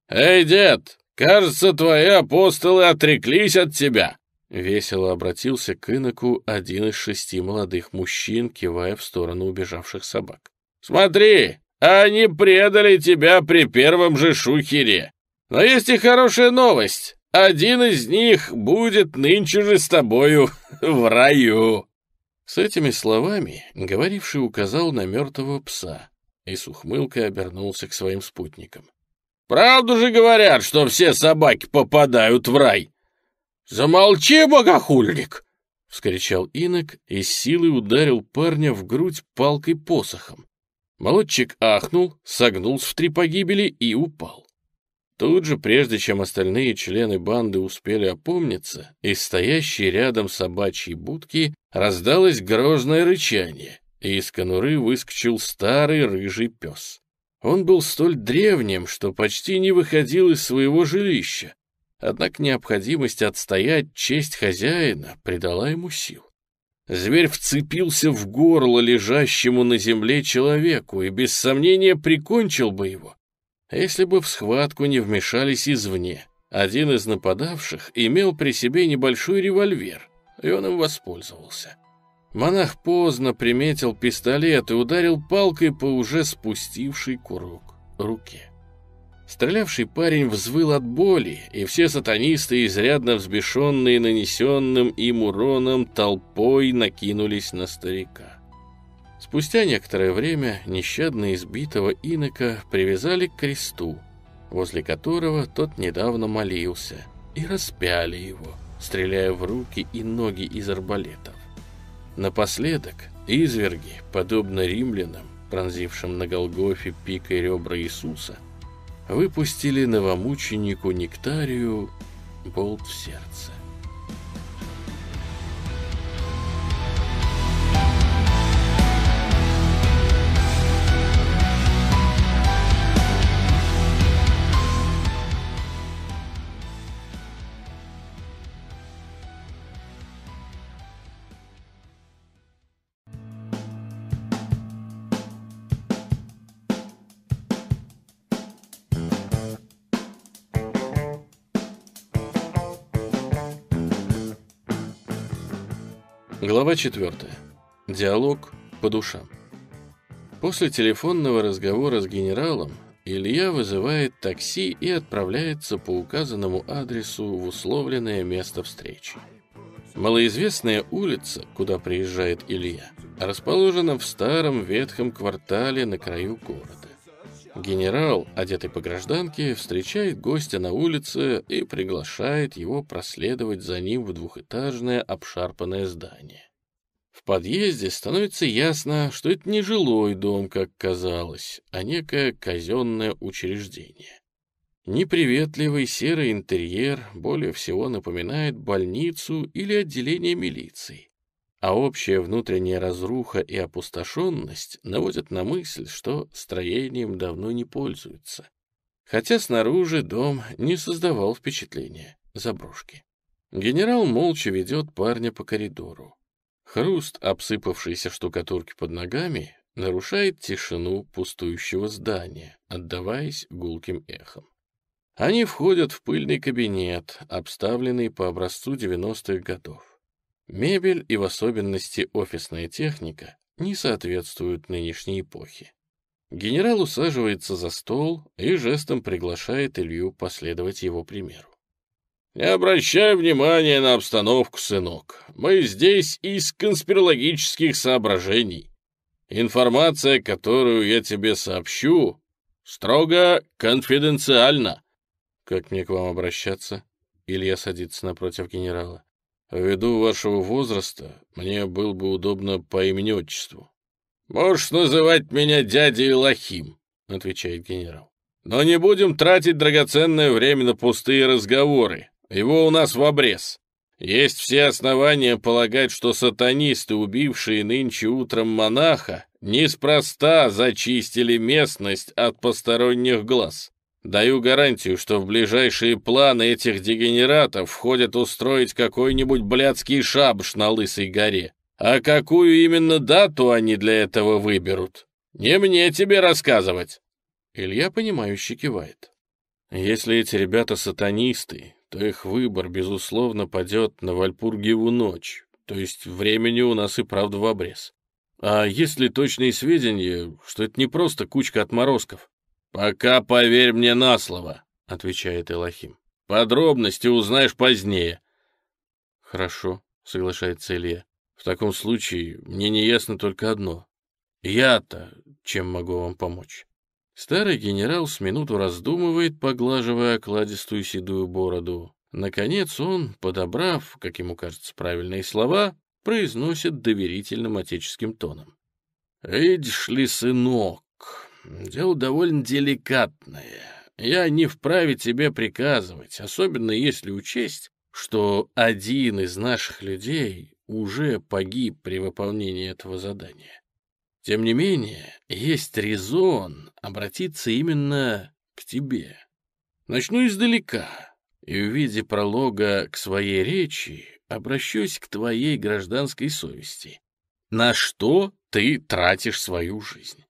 «Эй, дед, кажется, твои апостолы отреклись от тебя!» Весело обратился к иноку один из шести молодых мужчин, кивая в сторону убежавших собак. «Смотри, они предали тебя при первом же шухере. Но есть и хорошая новость. Один из них будет нынче же с тобою в раю». С этими словами говоривший указал на мертвого пса и с ухмылкой обернулся к своим спутникам. «Правду же говорят, что все собаки попадают в рай!» «Замолчи, богохульник!» — вскричал инок и с силой ударил парня в грудь палкой-посохом. Молодчик ахнул, согнулся в три погибели и упал. Тут же, прежде чем остальные члены банды успели опомниться, из стоящей рядом собачьей будки раздалось грозное рычание, и из конуры выскочил старый рыжий пес. Он был столь древним, что почти не выходил из своего жилища, однако необходимость отстоять честь хозяина придала ему сил. Зверь вцепился в горло лежащему на земле человеку и без сомнения прикончил бы его, если бы в схватку не вмешались извне. Один из нападавших имел при себе небольшой револьвер, и он им воспользовался. Монах поздно приметил пистолет и ударил палкой по уже спустившей курок руке. Стрелявший парень взвыл от боли, и все сатанисты, изрядно взбешенные нанесенным им уроном, толпой накинулись на старика. Спустя некоторое время нещадно избитого инока привязали к кресту, возле которого тот недавно молился, и распяли его, стреляя в руки и ноги из арбалетов. Напоследок изверги, подобно римлянам, пронзившим на Голгофе пикой ребра Иисуса, выпустили новомученику Нектарию болт в сердце. Глава 4. Диалог по душам. После телефонного разговора с генералом Илья вызывает такси и отправляется по указанному адресу в условленное место встречи. Малоизвестная улица, куда приезжает Илья, расположена в старом ветхом квартале на краю города. Генерал, одетый по гражданке, встречает гостя на улице и приглашает его проследовать за ним в двухэтажное обшарпанное здание. В подъезде становится ясно, что это не жилой дом, как казалось, а некое казенное учреждение. Неприветливый серый интерьер более всего напоминает больницу или отделение милиции а общая внутренняя разруха и опустошенность наводят на мысль, что строением давно не пользуются. Хотя снаружи дом не создавал впечатления заброшки. Генерал молча ведет парня по коридору. Хруст обсыпавшейся штукатурки под ногами нарушает тишину пустующего здания, отдаваясь гулким эхом. Они входят в пыльный кабинет, обставленный по образцу 90-х годов. Мебель и в особенности офисная техника не соответствуют нынешней эпохе. Генерал усаживается за стол и жестом приглашает Илью последовать его примеру. «Не обращай внимания на обстановку, сынок. Мы здесь из конспирологических соображений. Информация, которую я тебе сообщу, строго конфиденциальна». «Как мне к вам обращаться?» Илья садится напротив генерала. Ввиду вашего возраста, мне было бы удобно по имени-отчеству. «Можешь называть меня дядей Лохим», — отвечает генерал. «Но не будем тратить драгоценное время на пустые разговоры. Его у нас в обрез. Есть все основания полагать, что сатанисты, убившие нынче утром монаха, неспроста зачистили местность от посторонних глаз. Даю гарантию, что в ближайшие планы этих дегенератов входят устроить какой-нибудь блядский шабаш на Лысой горе. А какую именно дату они для этого выберут? Не мне тебе рассказывать. Илья, понимающе кивает. Если эти ребята сатанисты, то их выбор, безусловно, падет на Вальпургиеву ночь, то есть времени у нас и правда в обрез. А есть ли точные сведения, что это не просто кучка отморозков? «Пока поверь мне на слово», — отвечает Элохим. «Подробности узнаешь позднее». «Хорошо», — соглашается Илья. «В таком случае мне не ясно только одно. Я-то чем могу вам помочь?» Старый генерал с минуту раздумывает, поглаживая окладистую седую бороду. Наконец он, подобрав, как ему кажется, правильные слова, произносит доверительным отеческим тоном. «Видишь ли, сынок, дело довольно деликатное. Я не вправе тебе приказывать, особенно если учесть, что один из наших людей уже погиб при выполнении этого задания. Тем не менее, есть резон обратиться именно к тебе. Начну издалека, и в виде пролога к своей речи обращусь к твоей гражданской совести. На что ты тратишь свою жизнь?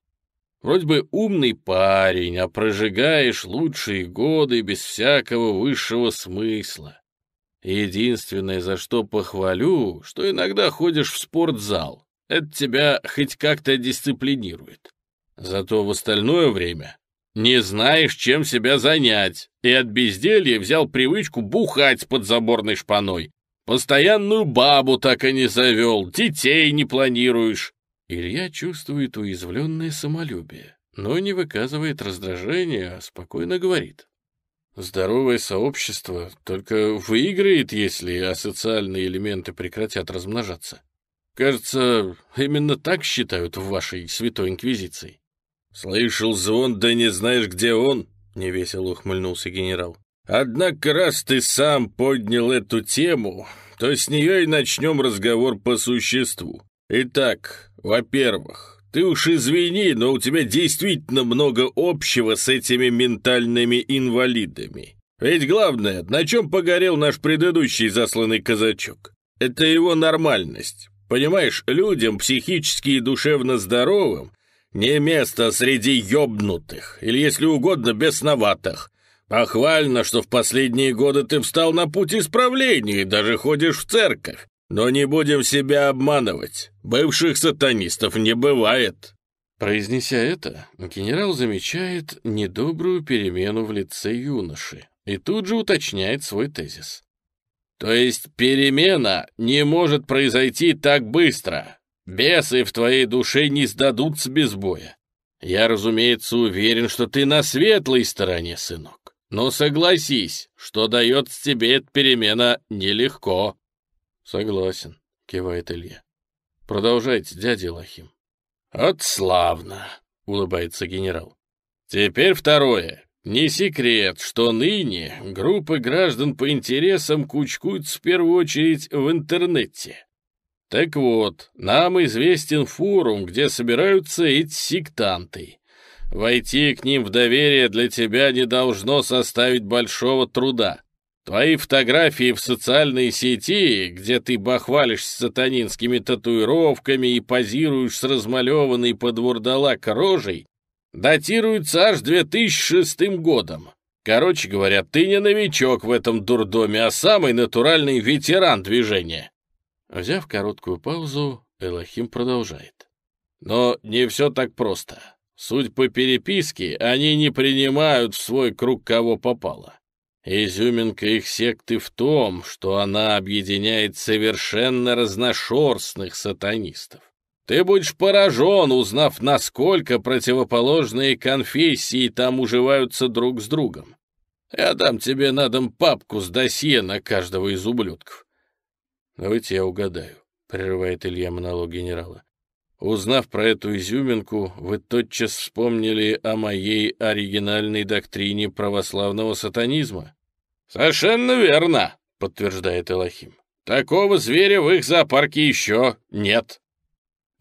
Вроде бы умный парень, а прожигаешь лучшие годы без всякого высшего смысла. Единственное, за что похвалю, что иногда ходишь в спортзал. Это тебя хоть как-то дисциплинирует. Зато в остальное время не знаешь, чем себя занять, и от безделья взял привычку бухать под заборной шпаной. Постоянную бабу так и не завел, детей не планируешь. Илья чувствует уязвленное самолюбие, но не выказывает раздражения, а спокойно говорит. Здоровое сообщество только выиграет, если асоциальные элементы прекратят размножаться. Кажется, именно так считают в вашей святой инквизиции. «Слышал звон, да не знаешь, где он?» — невесело ухмыльнулся генерал. «Однако, раз ты сам поднял эту тему, то с нее и начнем разговор по существу. Итак, во-первых, ты уж извини, но у тебя действительно много общего с этими ментальными инвалидами. Ведь главное, на чем погорел наш предыдущий засланный казачок? Это его нормальность. Понимаешь, людям, психически и душевно здоровым, не место среди ёбнутых, или, если угодно, бесноватых. Похвально, что в последние годы ты встал на путь исправления и даже ходишь в церковь. Но не будем себя обманывать. Бывших сатанистов не бывает. Произнеся это, генерал замечает недобрую перемену в лице юноши и тут же уточняет свой тезис. То есть перемена не может произойти так быстро. Бесы в твоей душе не сдадутся без боя. Я, разумеется, уверен, что ты на светлой стороне, сынок. Но согласись, что дается тебе эта перемена нелегко. Согласен, кивает Илья. Продолжайте, дядя Лохим. От славно, улыбается генерал. Теперь второе. Не секрет, что ныне группы граждан по интересам кучкуются в первую очередь в интернете. Так вот, нам известен форум, где собираются эти сектанты. Войти к ним в доверие для тебя не должно составить большого труда. Твои фотографии в социальной сети, где ты бахвалишься сатанинскими татуировками и позируешь с размалеванной под вурдалак рожей, датируется аж 2006 годом. Короче говоря, ты не новичок в этом дурдоме, а самый натуральный ветеран движения. Взяв короткую паузу, Элохим продолжает. Но не все так просто. Суть по переписке, они не принимают в свой круг кого попало. Изюминка их секты в том, что она объединяет совершенно разношерстных сатанистов. Ты будешь поражен, узнав, насколько противоположные конфессии там уживаются друг с другом. Я дам тебе на дом папку с досье на каждого из ублюдков. Давайте я угадаю, — прерывает Илья монолог генерала. Узнав про эту изюминку, вы тотчас вспомнили о моей оригинальной доктрине православного сатанизма? Совершенно верно, — подтверждает Элохим. Такого зверя в их зоопарке еще нет.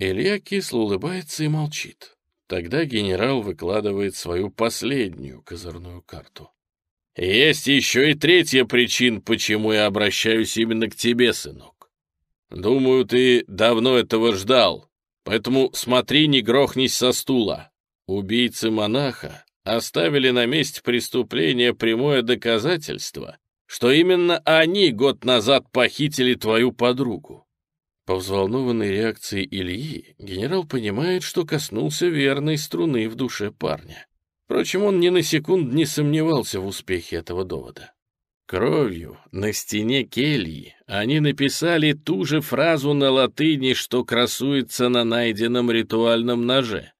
Илья кисло улыбается и молчит. Тогда генерал выкладывает свою последнюю козырную карту. «Есть еще и третья причина, почему я обращаюсь именно к тебе, сынок. Думаю, ты давно этого ждал, поэтому смотри, не грохнись со стула. Убийцы монаха оставили на месте преступления прямое доказательство, что именно они год назад похитили твою подругу. По взволнованной реакции Ильи генерал понимает, что коснулся верной струны в душе парня. Впрочем, он ни на секунд не сомневался в успехе этого довода. Кровью на стене кельи они написали ту же фразу на латыни, что красуется на найденном ритуальном ноже.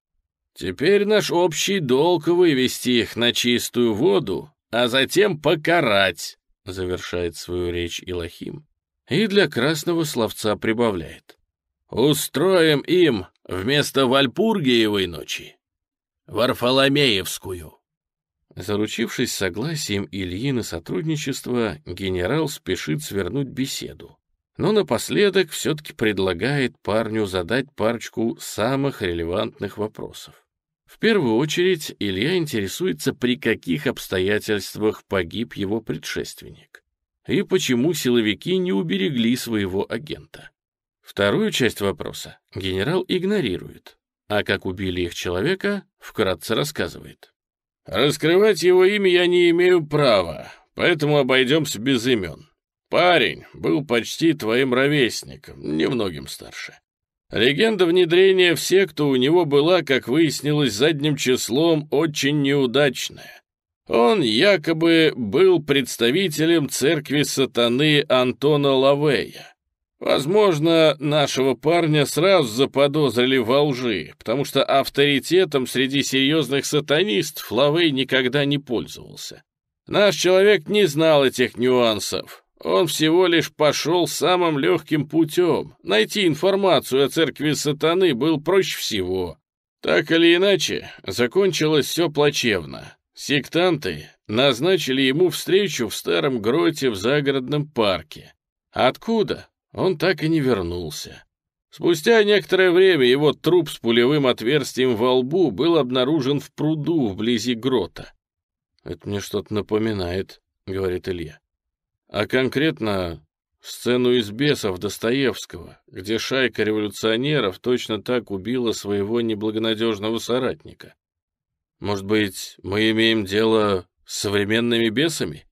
Теперь наш общий долг вывести их на чистую воду, а затем покарать, завершает свою речь Илохим и для красного словца прибавляет. «Устроим им вместо Вальпургиевой ночи Варфоломеевскую». Заручившись согласием Ильи на сотрудничество, генерал спешит свернуть беседу. Но напоследок все-таки предлагает парню задать парочку самых релевантных вопросов. В первую очередь Илья интересуется, при каких обстоятельствах погиб его предшественник и почему силовики не уберегли своего агента. Вторую часть вопроса генерал игнорирует, а как убили их человека, вкратце рассказывает. «Раскрывать его имя я не имею права, поэтому обойдемся без имен. Парень был почти твоим ровесником, немногим старше. Легенда внедрения в секту у него была, как выяснилось задним числом, очень неудачная. Он якобы был представителем церкви сатаны Антона Лавея. Возможно, нашего парня сразу заподозрили во лжи, потому что авторитетом среди серьезных сатанистов Лавей никогда не пользовался. Наш человек не знал этих нюансов. Он всего лишь пошел самым легким путем. Найти информацию о церкви сатаны был проще всего. Так или иначе, закончилось все плачевно. Сектанты назначили ему встречу в старом гроте в загородном парке. Откуда? Он так и не вернулся. Спустя некоторое время его труп с пулевым отверстием во лбу был обнаружен в пруду вблизи грота. «Это мне что-то напоминает», — говорит Илья. «А конкретно сцену из «Бесов» Достоевского, где шайка революционеров точно так убила своего неблагонадежного соратника. Может быть, мы имеем дело с современными бесами?»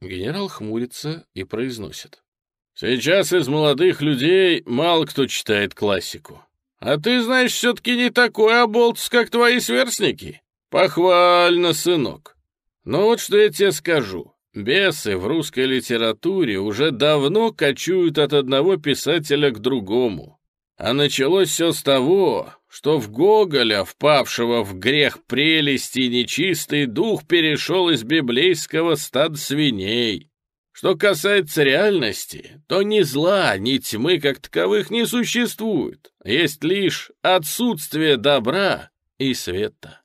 Генерал хмурится и произносит. «Сейчас из молодых людей мало кто читает классику. А ты, знаешь, все-таки не такой оболтус, как твои сверстники. Похвально, сынок. Но вот что я тебе скажу. Бесы в русской литературе уже давно кочуют от одного писателя к другому. А началось все с того, что в Гоголя, впавшего в грех прелести, нечистый дух перешел из библейского стад свиней. Что касается реальности, то ни зла, ни тьмы как таковых не существует. Есть лишь отсутствие добра и света.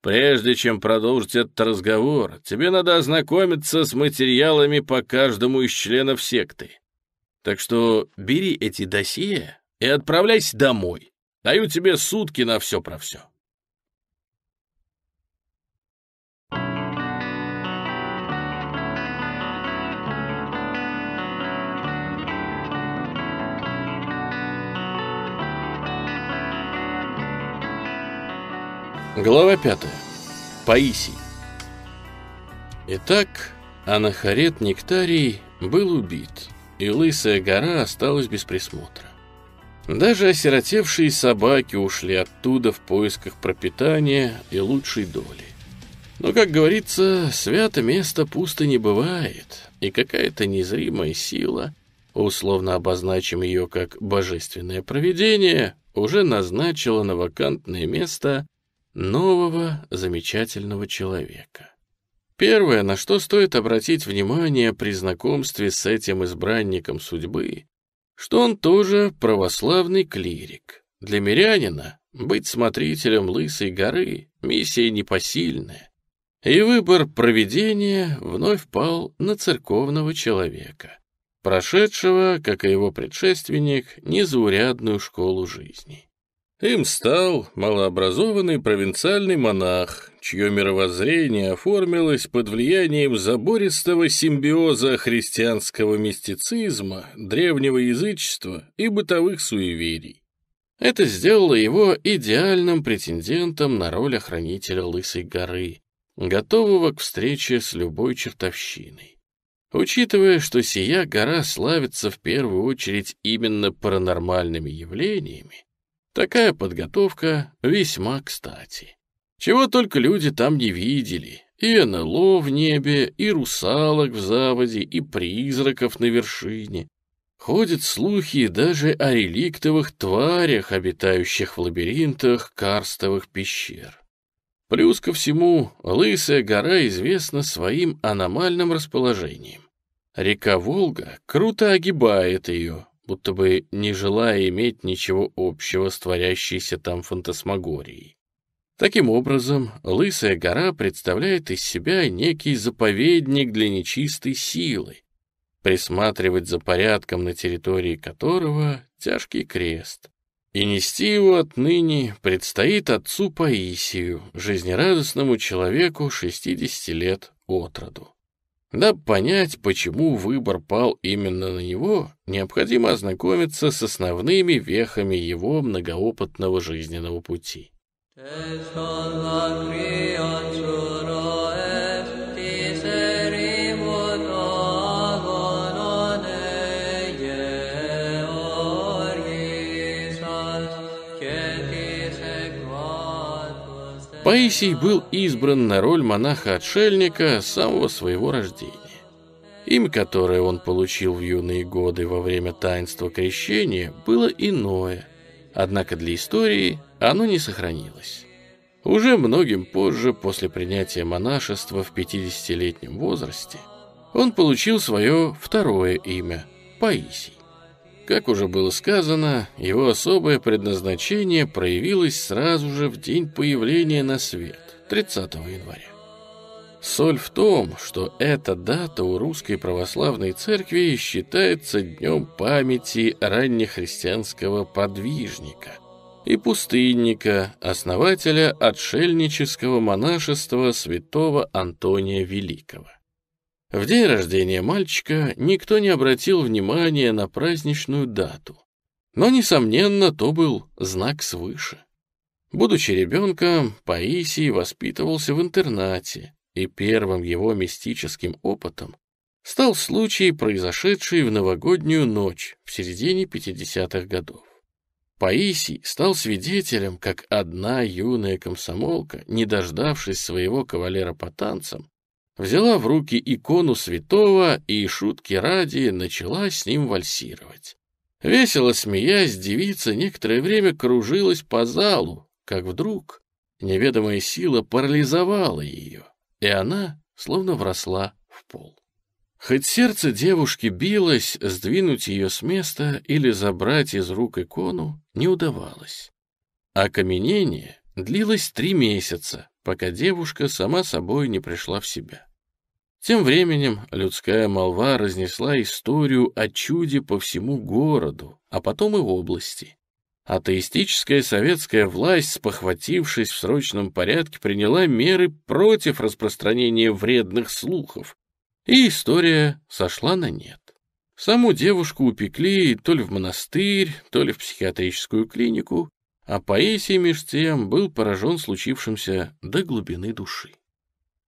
Прежде чем продолжить этот разговор, тебе надо ознакомиться с материалами по каждому из членов секты. Так что бери эти досье и отправляйся домой. Даю тебе сутки на все про все. Глава 5. Паисий. Итак, Анахарет Нектарий был убит, и Лысая гора осталась без присмотра. Даже осиротевшие собаки ушли оттуда в поисках пропитания и лучшей доли. Но, как говорится, свято место пусто не бывает, и какая-то незримая сила, условно обозначим ее как божественное провидение, уже назначила на вакантное место нового замечательного человека. Первое, на что стоит обратить внимание при знакомстве с этим избранником судьбы, что он тоже православный клирик. Для мирянина быть смотрителем Лысой горы — миссия непосильная, и выбор проведения вновь пал на церковного человека, прошедшего, как и его предшественник, незаурядную школу жизни. Им стал малообразованный провинциальный монах, чье мировоззрение оформилось под влиянием забористого симбиоза христианского мистицизма, древнего язычества и бытовых суеверий. Это сделало его идеальным претендентом на роль охранителя Лысой горы, готового к встрече с любой чертовщиной. Учитывая, что сия гора славится в первую очередь именно паранормальными явлениями, Такая подготовка весьма кстати. Чего только люди там не видели. И НЛО в небе, и русалок в заводе, и призраков на вершине. Ходят слухи даже о реликтовых тварях, обитающих в лабиринтах карстовых пещер. Плюс ко всему, Лысая гора известна своим аномальным расположением. Река Волга круто огибает ее, будто бы не желая иметь ничего общего с творящейся там фантасмагорией. Таким образом, Лысая гора представляет из себя некий заповедник для нечистой силы, присматривать за порядком на территории которого тяжкий крест. И нести его отныне предстоит отцу Паисию, жизнерадостному человеку 60 лет от роду. Дабы понять, почему выбор пал именно на него, необходимо ознакомиться с основными вехами его многоопытного жизненного пути. Паисий был избран на роль монаха-отшельника самого своего рождения. Имя, которое он получил в юные годы во время таинства крещения, было иное, однако для истории оно не сохранилось. Уже многим позже, после принятия монашества в 50-летнем возрасте, он получил свое второе имя – Паисий. Как уже было сказано, его особое предназначение проявилось сразу же в день появления на свет, 30 января. Соль в том, что эта дата у русской православной церкви считается днем памяти раннехристианского подвижника и пустынника, основателя отшельнического монашества святого Антония Великого. В день рождения мальчика никто не обратил внимания на праздничную дату. Но, несомненно, то был знак свыше. Будучи ребенком, Паисий воспитывался в интернате, и первым его мистическим опытом стал случай, произошедший в новогоднюю ночь в середине 50-х годов. Паисий стал свидетелем, как одна юная комсомолка, не дождавшись своего кавалера по танцам, взяла в руки икону святого и, шутки ради, начала с ним вальсировать. Весело смеясь, девица некоторое время кружилась по залу, как вдруг неведомая сила парализовала ее, и она словно вросла в пол. Хоть сердце девушки билось, сдвинуть ее с места или забрать из рук икону не удавалось. Окаменение длилось три месяца, пока девушка сама собой не пришла в себя. Тем временем людская молва разнесла историю о чуде по всему городу, а потом и области. Атеистическая советская власть, спохватившись в срочном порядке, приняла меры против распространения вредных слухов, и история сошла на нет. Саму девушку упекли то ли в монастырь, то ли в психиатрическую клинику, а Паисий меж тем был поражен случившимся до глубины души.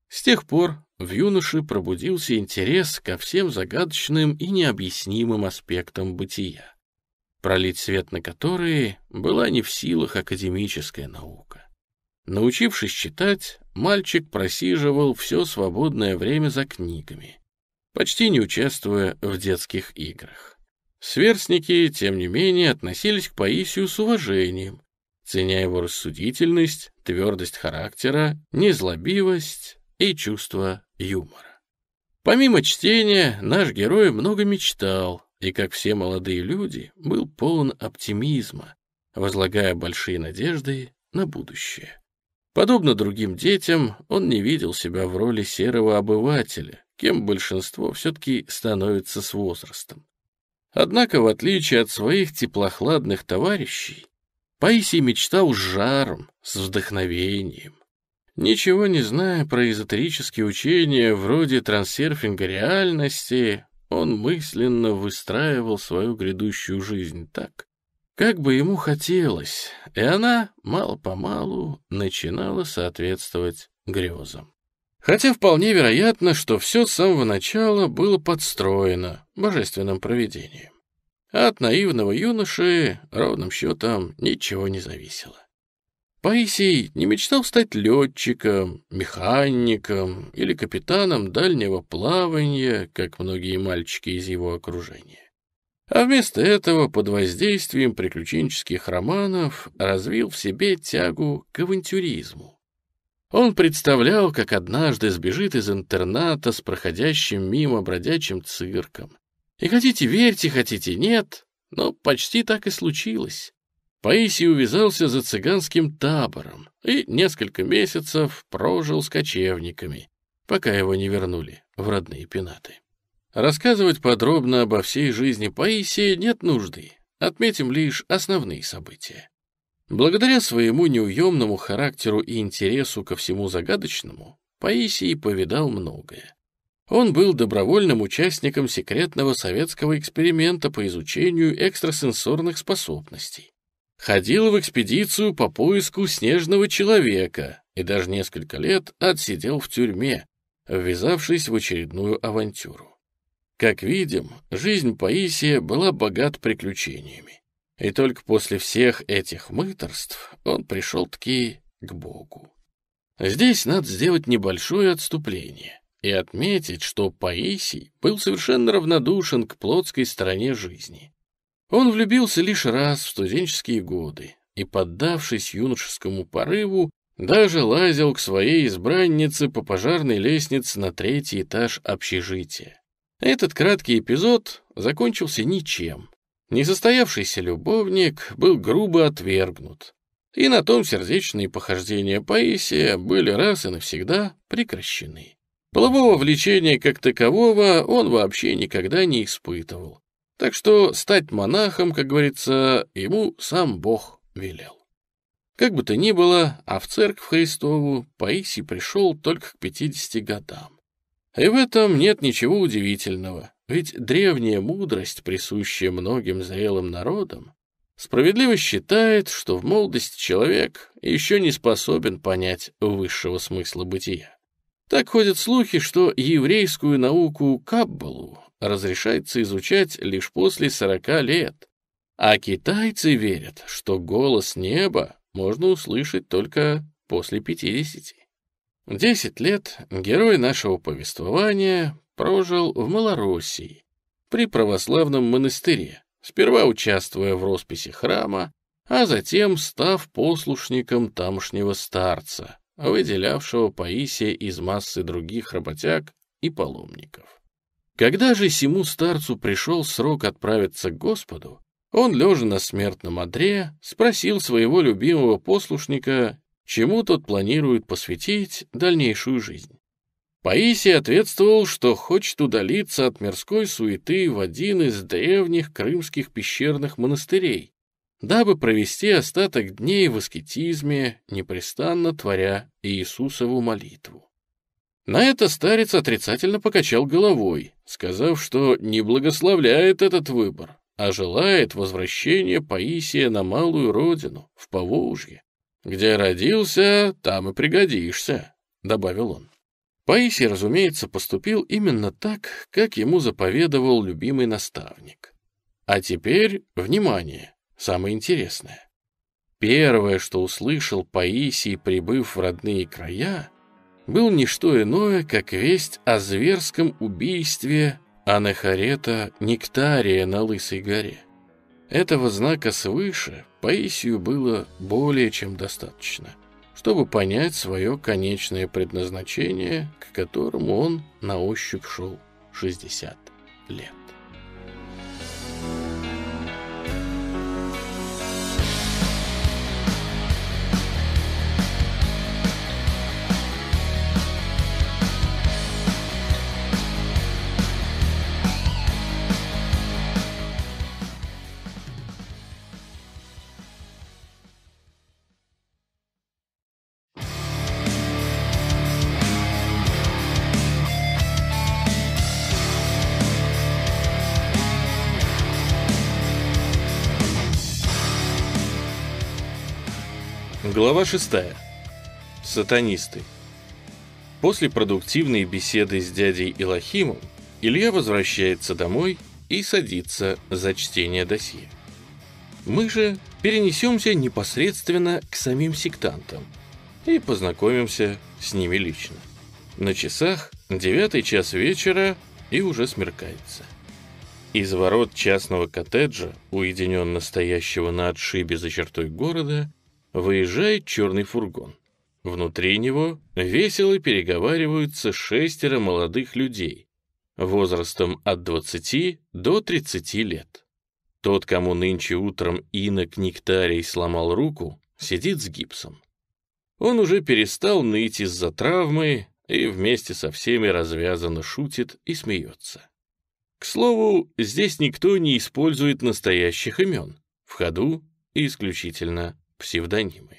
С тех пор в юноше пробудился интерес ко всем загадочным и необъяснимым аспектам бытия, пролить свет на которые была не в силах академическая наука. Научившись читать, мальчик просиживал все свободное время за книгами, почти не участвуя в детских играх. Сверстники, тем не менее, относились к Паисию с уважением, ценя его рассудительность, твердость характера, незлобивость и чувство юмора. Помимо чтения, наш герой много мечтал и, как все молодые люди, был полон оптимизма, возлагая большие надежды на будущее. Подобно другим детям, он не видел себя в роли серого обывателя, кем большинство все-таки становится с возрастом. Однако, в отличие от своих теплохладных товарищей, Паисий мечтал с жаром, с вдохновением. Ничего не зная про эзотерические учения вроде трансерфинга реальности, он мысленно выстраивал свою грядущую жизнь так, как бы ему хотелось, и она мало-помалу начинала соответствовать грезам. Хотя вполне вероятно, что все с самого начала было подстроено божественным провидением. От наивного юноши ровным счетом ничего не зависело. Паисий не мечтал стать летчиком, механиком или капитаном дальнего плавания, как многие мальчики из его окружения. А вместо этого, под воздействием приключенческих романов, развил в себе тягу к авантюризму. Он представлял, как однажды сбежит из интерната с проходящим мимо бродячим цирком. И хотите верьте, хотите нет, но почти так и случилось. Паисий увязался за цыганским табором и несколько месяцев прожил с кочевниками, пока его не вернули в родные пенаты. Рассказывать подробно обо всей жизни Паисия нет нужды, отметим лишь основные события. Благодаря своему неуемному характеру и интересу ко всему загадочному, Паисий повидал многое. Он был добровольным участником секретного советского эксперимента по изучению экстрасенсорных способностей. Ходил в экспедицию по поиску снежного человека и даже несколько лет отсидел в тюрьме, ввязавшись в очередную авантюру. Как видим, жизнь Паисия была богата приключениями. И только после всех этих мыторств он пришел-таки к Богу. Здесь надо сделать небольшое отступление и отметить, что Паисий был совершенно равнодушен к плотской стороне жизни. Он влюбился лишь раз в студенческие годы и, поддавшись юношескому порыву, даже лазил к своей избраннице по пожарной лестнице на третий этаж общежития. Этот краткий эпизод закончился ничем. Несостоявшийся любовник был грубо отвергнут, и на том сердечные похождения Паисия были раз и навсегда прекращены. Полового влечения как такового он вообще никогда не испытывал, так что стать монахом, как говорится, ему сам Бог велел. Как бы то ни было, а в церковь Христову Паисий пришел только к 50 годам. И в этом нет ничего удивительного, ведь древняя мудрость, присущая многим зрелым народам, справедливо считает, что в молодости человек еще не способен понять высшего смысла бытия. Так ходят слухи, что еврейскую науку Каббалу разрешается изучать лишь после 40 лет, А китайцы верят, что голос неба можно услышать только после 50. Десять лет герой нашего повествования прожил в Малороссии, при православном монастыре, сперва участвуя в росписи храма, а затем став послушником тамошнего старца, выделявшего Паисия из массы других работяг и паломников. Когда же сему старцу пришел срок отправиться к Господу, он, лежа на смертном одре, спросил своего любимого послушника, чему тот планирует посвятить дальнейшую жизнь. Паисий ответствовал, что хочет удалиться от мирской суеты в один из древних крымских пещерных монастырей, дабы провести остаток дней в аскетизме, непрестанно творя Иисусову молитву. На это старец отрицательно покачал головой, сказав, что не благословляет этот выбор, а желает возвращения Паисия на малую родину, в Поволжье. «Где родился, там и пригодишься», — добавил он. Паисий, разумеется, поступил именно так, как ему заповедовал любимый наставник. А теперь, внимание, самое интересное. Первое, что услышал Паисий, прибыв в родные края, был не что иное, как весть о зверском убийстве Анахарета Нектария на Лысой горе. Этого знака свыше Паисию было более чем достаточно, чтобы понять свое конечное предназначение, к которому он на ощупь шел 60 лет. Глава 6. Сатанисты. После продуктивной беседы с дядей Илохимом Илья возвращается домой и садится за чтение досье. Мы же перенесемся непосредственно к самим сектантам и познакомимся с ними лично. На часах девятый час вечера и уже смеркается. Из ворот частного коттеджа, уединенно стоящего на отшибе за чертой города, выезжает черный фургон. Внутри него весело переговариваются шестеро молодых людей, возрастом от 20 до 30 лет. Тот, кому нынче утром инок Нектарий сломал руку, сидит с гипсом. Он уже перестал ныть из-за травмы и вместе со всеми развязанно шутит и смеется. К слову, здесь никто не использует настоящих имен. В ходу исключительно псевдонимы.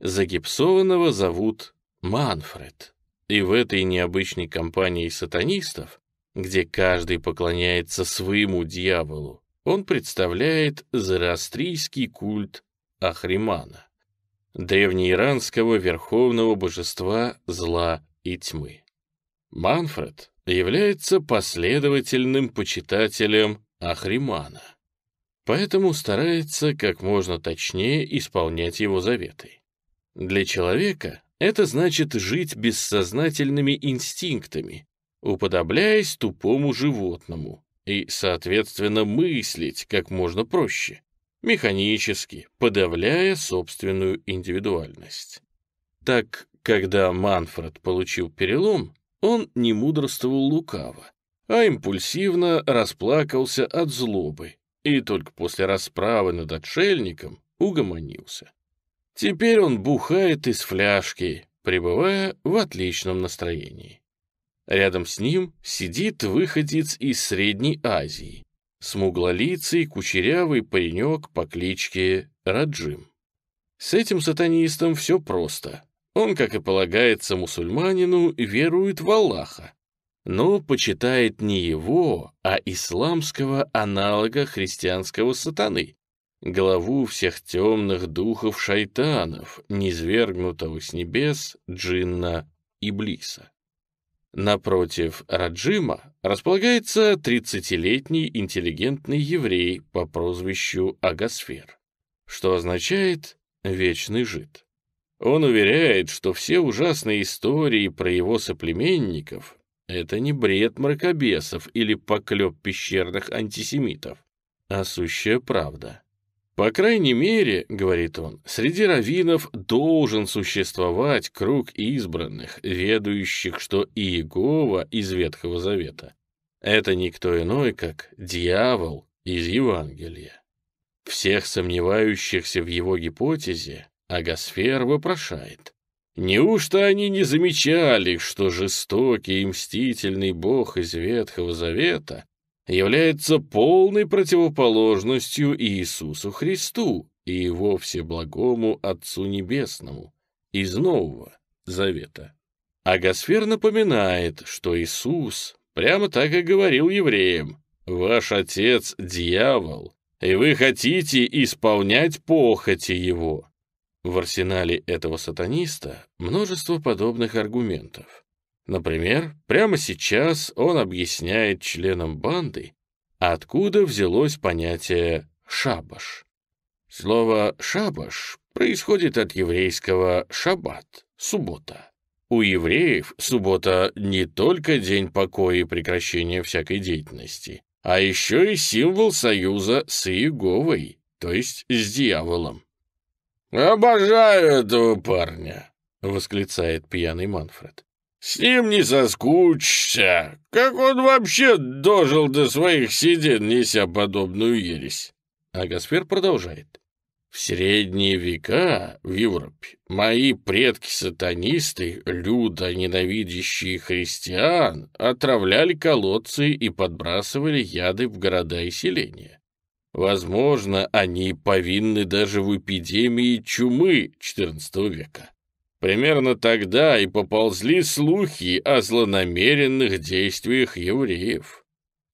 Загипсованного зовут Манфред, и в этой необычной компании сатанистов, где каждый поклоняется своему дьяволу, он представляет зороастрийский культ Ахримана, древнеиранского верховного божества зла и тьмы. Манфред является последовательным почитателем Ахримана поэтому старается как можно точнее исполнять его заветы. Для человека это значит жить бессознательными инстинктами, уподобляясь тупому животному, и, соответственно, мыслить как можно проще, механически, подавляя собственную индивидуальность. Так, когда Манфред получил перелом, он не мудрствовал лукаво, а импульсивно расплакался от злобы, и только после расправы над отшельником угомонился. Теперь он бухает из фляжки, пребывая в отличном настроении. Рядом с ним сидит выходец из Средней Азии, смуглолицый кучерявый паренек по кличке Раджим. С этим сатанистом все просто. Он, как и полагается мусульманину, верует в Аллаха, но почитает не его, а исламского аналога христианского сатаны, главу всех темных духов шайтанов, низвергнутого с небес джинна Иблиса. Напротив Раджима располагается 30-летний интеллигентный еврей по прозвищу Агасфер, что означает «вечный жид». Он уверяет, что все ужасные истории про его соплеменников — это не бред мракобесов или поклеп пещерных антисемитов, а сущая правда. По крайней мере, говорит он, среди раввинов должен существовать круг избранных, ведающих, что Иегова из Ветхого Завета — это никто иной, как дьявол из Евангелия. Всех сомневающихся в его гипотезе Агасфер вопрошает. Неужто они не замечали, что жестокий и мстительный бог из Ветхого Завета является полной противоположностью Иисусу Христу и его всеблагому Отцу Небесному из Нового Завета. Агасфер напоминает, что Иисус прямо так и говорил евреям, «Ваш отец — дьявол, и вы хотите исполнять похоти его». В арсенале этого сатаниста множество подобных аргументов. Например, прямо сейчас он объясняет членам банды, откуда взялось понятие «шабаш». Слово «шабаш» происходит от еврейского «шаббат» — «суббота». У евреев суббота не только день покоя и прекращения всякой деятельности, а еще и символ союза с Иеговой, то есть с дьяволом. «Обожаю этого парня!» — восклицает пьяный Манфред. С ним не соскучишься. Как он вообще дожил до своих седин, неся подобную ересь? А Гасфер продолжает. В средние века в Европе мои предки-сатанисты, люто ненавидящие христиан, отравляли колодцы и подбрасывали яды в города и селения. Возможно, они повинны даже в эпидемии чумы XIV века. Примерно тогда и поползли слухи о злонамеренных действиях евреев.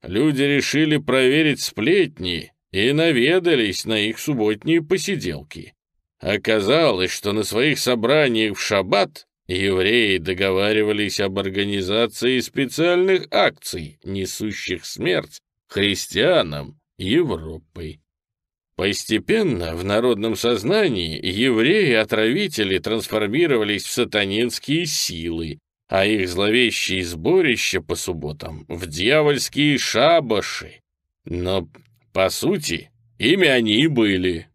Люди решили проверить сплетни и наведались на их субботние посиделки. Оказалось, что на своих собраниях в шаббат евреи договаривались об организации специальных акций, несущих смерть христианам Европы. Постепенно в народном сознании евреи-отравители трансформировались в сатанинские силы, а их зловещие сборища по субботам — в дьявольские шабаши. Но, по сути, ими они и были.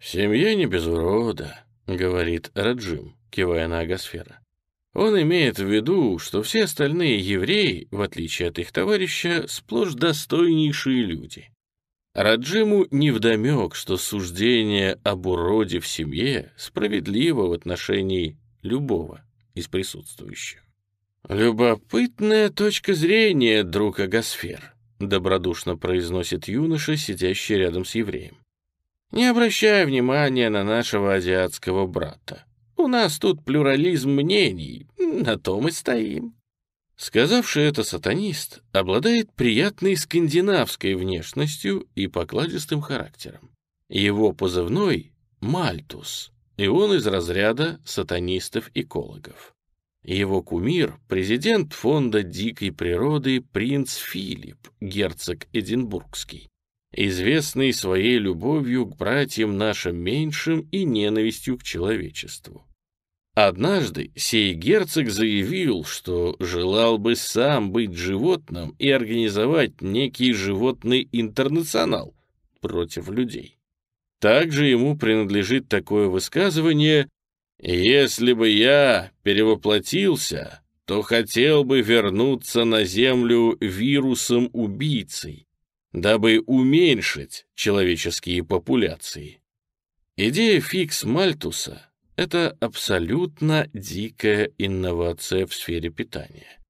«Семья не без урода», — говорит Раджим, кивая на Агасфера. Он имеет в виду, что все остальные евреи, в отличие от их товарища, сплошь достойнейшие люди — Раджиму невдомек, что суждение об уроде в семье справедливо в отношении любого из присутствующих. «Любопытная точка зрения, друг Агасфер», — добродушно произносит юноша, сидящий рядом с евреем. «Не обращай внимания на нашего азиатского брата. У нас тут плюрализм мнений, на том и стоим». Сказавший это сатанист обладает приятной скандинавской внешностью и покладистым характером. Его позывной — Мальтус, и он из разряда сатанистов-экологов. Его кумир — президент фонда дикой природы принц Филипп, герцог Эдинбургский, известный своей любовью к братьям нашим меньшим и ненавистью к человечеству. Однажды сей герцог заявил, что желал бы сам быть животным и организовать некий животный интернационал против людей. Также ему принадлежит такое высказывание «Если бы я перевоплотился, то хотел бы вернуться на Землю вирусом-убийцей, дабы уменьшить человеческие популяции». Идея Фикс Мальтуса это абсолютно дикая инновация в сфере питания.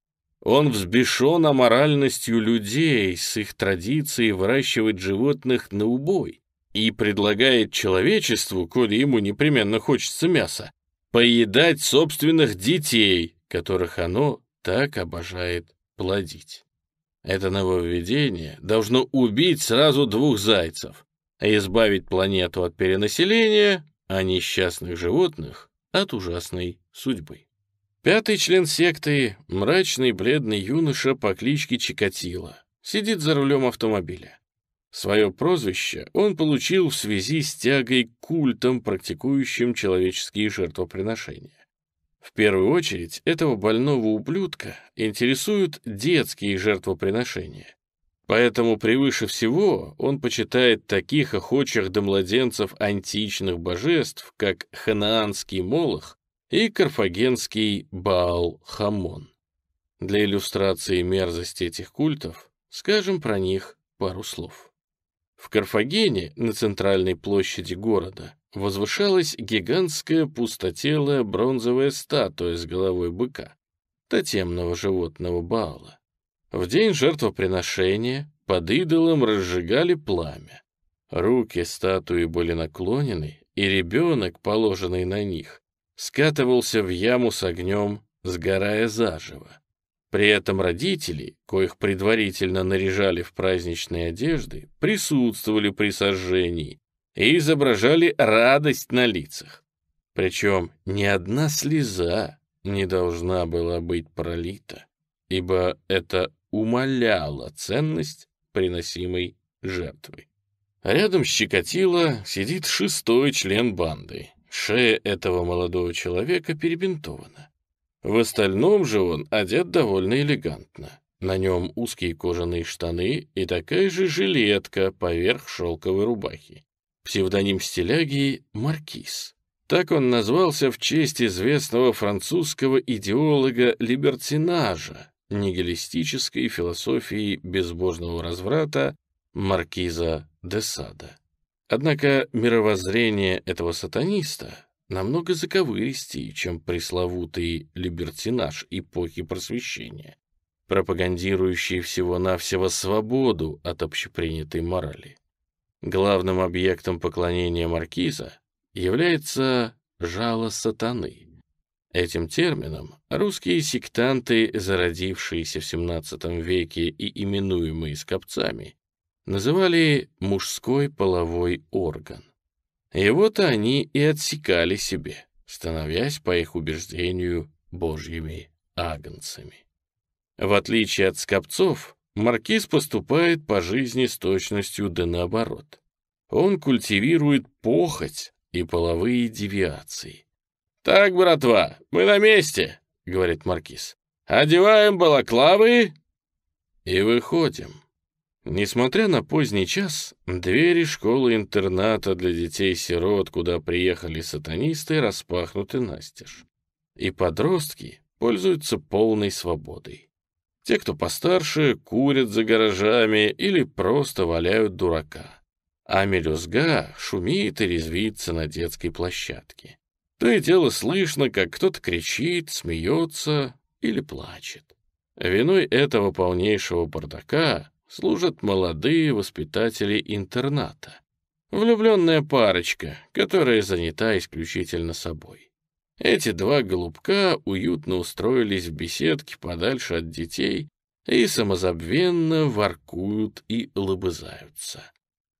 Он взбешен аморальностью людей с их традицией выращивать животных на убой и предлагает человечеству, коли ему непременно хочется мяса, поедать собственных детей, которых оно так обожает плодить. Это нововведение должно убить сразу двух зайцев, избавить планету от перенаселения а несчастных животных от ужасной судьбы. Пятый член секты — мрачный бледный юноша по кличке Чикатило. Сидит за рулем автомобиля. Свое прозвище он получил в связи с тягой к культам, практикующим человеческие жертвоприношения. В первую очередь этого больного ублюдка интересуют детские жертвоприношения. Поэтому превыше всего он почитает таких охочих до младенцев античных божеств, как ханаанский Молох и карфагенский Баал-Хамон. Для иллюстрации мерзости этих культов скажем про них пару слов. В Карфагене, на центральной площади города, возвышалась гигантская пустотелая бронзовая статуя с головой быка, тотемного животного Баала. В день жертвоприношения под идолом разжигали пламя. Руки статуи были наклонены, и ребенок, положенный на них, скатывался в яму с огнем, сгорая заживо. При этом родители, коих предварительно наряжали в праздничные одежды, присутствовали при сожжении и изображали радость на лицах. Причем ни одна слеза не должна была быть пролита, ибо это умаляло ценность приносимой жертвы. Рядом с Щекотило сидит шестой член банды. Шея этого молодого человека перебинтована. В остальном же он одет довольно элегантно. На нем узкие кожаные штаны и такая же жилетка поверх шелковой рубахи. Псевдоним стиляги — Маркиз. Так он назвался в честь известного французского идеолога либертинажа, нигилистической философии безбожного разврата Маркиза де Сада. Однако мировоззрение этого сатаниста намного заковыристее, чем пресловутый либертинаж эпохи просвещения, пропагандирующий всего-навсего свободу от общепринятой морали. Главным объектом поклонения маркиза является жало сатаны. Этим термином русские сектанты, зародившиеся в XVII веке и именуемые скопцами, называли мужской половой орган. Его-то они и отсекали себе, становясь, по их убеждению, божьими агнцами. В отличие от скопцов, маркиз поступает по жизни с точностью да наоборот. Он культивирует похоть и половые девиации. «Так, братва, мы на месте», — говорит маркиз. «Одеваем балаклавы и выходим». Несмотря на поздний час, двери школы-интерната для детей-сирот, куда приехали сатанисты, распахнуты настежь. И подростки пользуются полной свободой. Те, кто постарше, курят за гаражами или просто валяют дурака. А мелюзга шумит и резвится на детской площадке. То и дело слышно, как кто-то кричит, смеется или плачет. Виной этого полнейшего бардака служат молодые воспитатели интерната. Влюбленная парочка, которая занята исключительно собой. Эти два голубка уютно устроились в беседке подальше от детей и самозабвенно воркуют и лобызаются.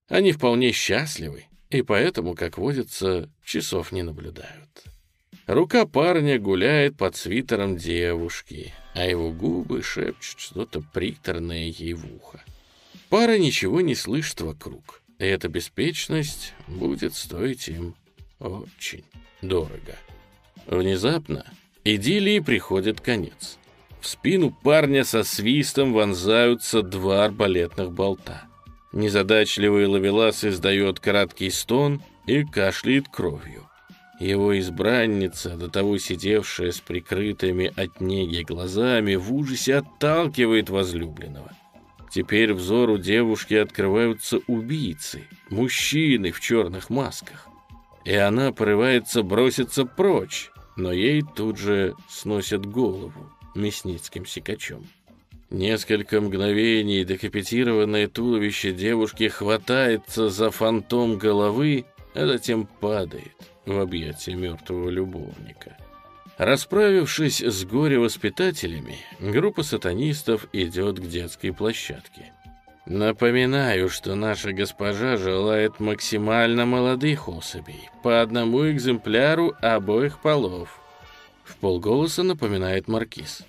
Они вполне счастливы и поэтому, как водится, часов не наблюдают. Рука парня гуляет под свитером девушки, а его губы шепчут что-то приторное ей в ухо. Пара ничего не слышит вокруг, и эта беспечность будет стоить им очень дорого. Внезапно идиллии приходит конец. В спину парня со свистом вонзаются два арбалетных болта. Незадачливый ловелас издает краткий стон и кашляет кровью. Его избранница, до того сидевшая с прикрытыми от неги глазами, в ужасе отталкивает возлюбленного. Теперь взору девушки открываются убийцы, мужчины в черных масках. И она порывается броситься прочь, но ей тут же сносят голову мясницким секачом. Несколько мгновений декапитированное туловище девушки хватается за фантом головы, а затем падает в объятия мертвого любовника. Расправившись с горе-воспитателями, группа сатанистов идет к детской площадке. Напоминаю, что наша госпожа желает максимально молодых особей, по одному экземпляру обоих полов. — в полголоса напоминает Маркиз.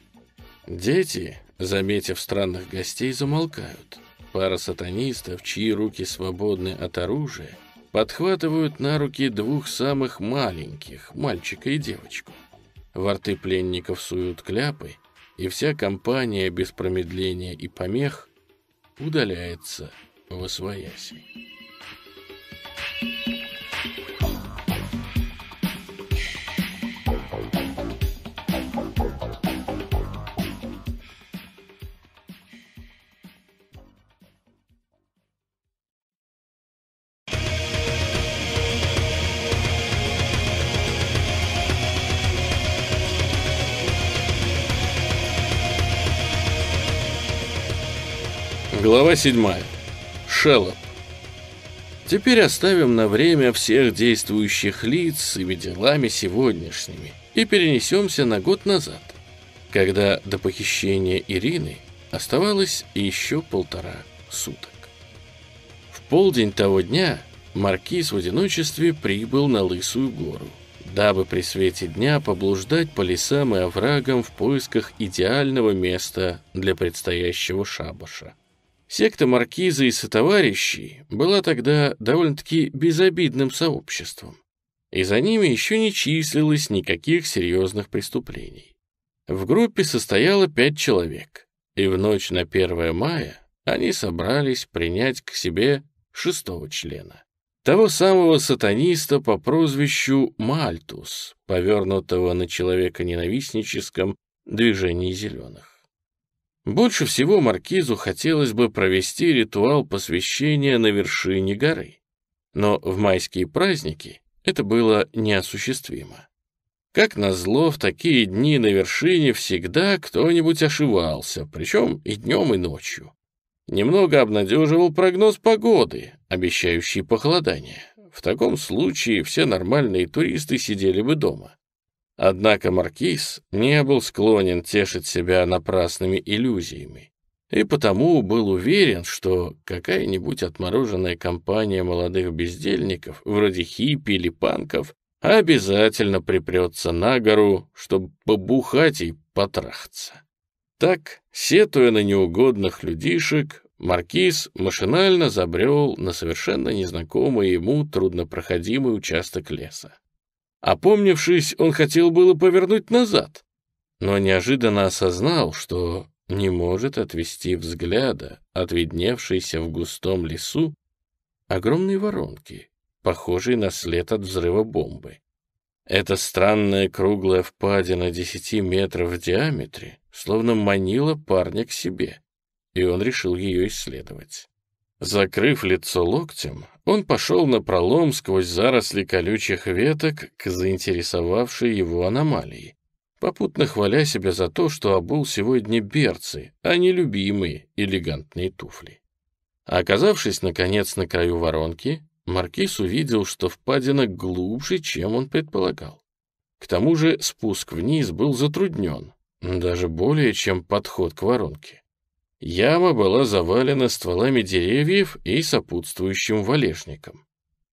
Дети, заметив странных гостей, замолкают. Пара сатанистов, чьи руки свободны от оружия, подхватывают на руки двух самых маленьких, мальчика и девочку. Во рты пленников суют кляпы, и вся компания без промедления и помех удаляется в освояси. Глава 7. Шеллоп. Теперь оставим на время всех действующих лиц ими делами сегодняшними и перенесемся на год назад, когда до похищения Ирины оставалось еще полтора суток. В полдень того дня маркиз в одиночестве прибыл на Лысую гору, дабы при свете дня поблуждать по лесам и оврагам в поисках идеального места для предстоящего шабаша. Секта Маркиза и сотоварищей была тогда довольно-таки безобидным сообществом, и за ними еще не числилось никаких серьезных преступлений. В группе состояло пять человек, и в ночь на 1 мая они собрались принять к себе шестого члена. Того самого сатаниста по прозвищу Мальтус, повернутого на человека-ненавистническом движении зеленых. Больше всего маркизу хотелось бы провести ритуал посвящения на вершине горы. Но в майские праздники это было неосуществимо. Как назло, в такие дни на вершине всегда кто-нибудь ошивался, причем и днем, и ночью. Немного обнадеживал прогноз погоды, обещающий похолодание. В таком случае все нормальные туристы сидели бы дома. Однако маркиз не был склонен тешить себя напрасными иллюзиями, и потому был уверен, что какая-нибудь отмороженная компания молодых бездельников, вроде хиппи или панков, обязательно припрется на гору, чтобы побухать и потрахаться. Так, сетуя на неугодных людишек, маркиз машинально забрел на совершенно незнакомый ему труднопроходимый участок леса. Опомнившись, он хотел было повернуть назад, но неожиданно осознал, что не может отвести взгляда от видневшейся в густом лесу огромной воронки, похожей на след от взрыва бомбы. Эта странная круглая впадина десяти метров в диаметре словно манила парня к себе, и он решил ее исследовать. Закрыв лицо локтем, он пошел на пролом сквозь заросли колючих веток к заинтересовавшей его аномалии, попутно хваля себя за то, что обул сегодня берцы, а не любимые элегантные туфли. оказавшись, наконец, на краю воронки, Маркиз увидел, что впадина глубже, чем он предполагал. К тому же спуск вниз был затруднен, даже более, чем подход к воронке. Яма была завалена стволами деревьев и сопутствующим валежником.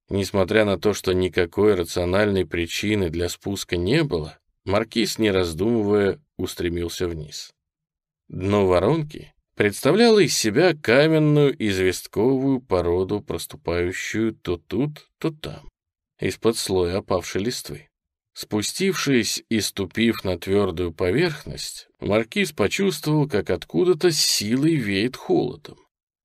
Несмотря на то, что никакой рациональной причины для спуска не было, маркиз, не раздумывая, устремился вниз. Дно воронки представляло из себя каменную известковую породу, проступающую то тут, то там, из-под слоя опавшей листвы. Спустившись и ступив на твердую поверхность, маркиз почувствовал, как откуда-то силой веет холодом.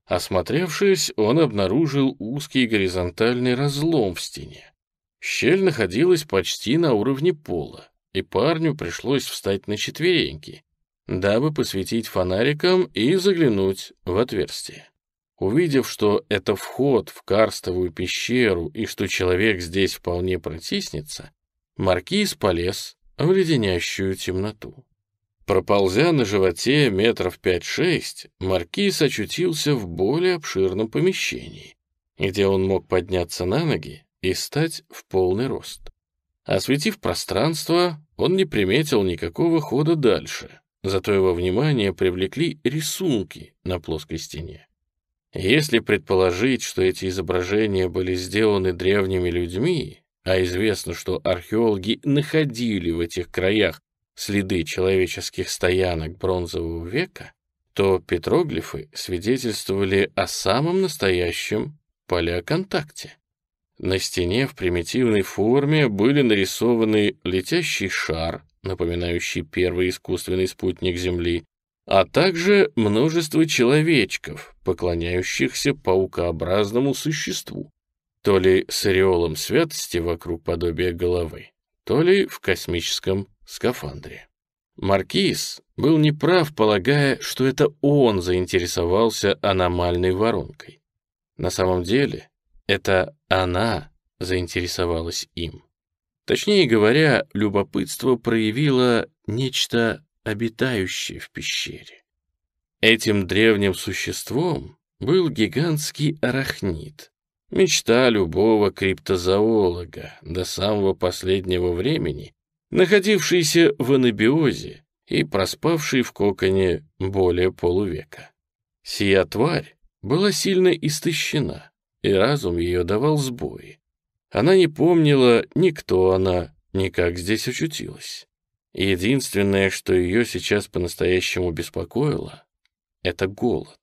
Осмотревшись, он обнаружил узкий горизонтальный разлом в стене. Щель находилась почти на уровне пола, и парню пришлось встать на четвереньки, дабы посветить фонариком и заглянуть в отверстие. Увидев, что это вход в карстовую пещеру и что человек здесь вполне протиснется, Маркиз полез в леденящую темноту. Проползя на животе метров пять-шесть, Маркиз очутился в более обширном помещении, где он мог подняться на ноги и стать в полный рост. Осветив пространство, он не приметил никакого хода дальше, зато его внимание привлекли рисунки на плоской стене. Если предположить, что эти изображения были сделаны древними людьми, а известно, что археологи находили в этих краях следы человеческих стоянок бронзового века, то петроглифы свидетельствовали о самом настоящем палеоконтакте. На стене в примитивной форме были нарисованы летящий шар, напоминающий первый искусственный спутник Земли, а также множество человечков, поклоняющихся паукообразному существу, то ли с ореолом святости вокруг подобия головы, то ли в космическом скафандре. Маркиз был неправ, полагая, что это он заинтересовался аномальной воронкой. На самом деле, это она заинтересовалась им. Точнее говоря, любопытство проявило нечто обитающее в пещере. Этим древним существом был гигантский арахнит, мечта любого криптозоолога до самого последнего времени, находившийся в анабиозе и проспавший в коконе более полувека. Сия тварь была сильно истощена, и разум ее давал сбои. Она не помнила ни кто она, ни как здесь очутилась. Единственное, что ее сейчас по-настоящему беспокоило, это голод.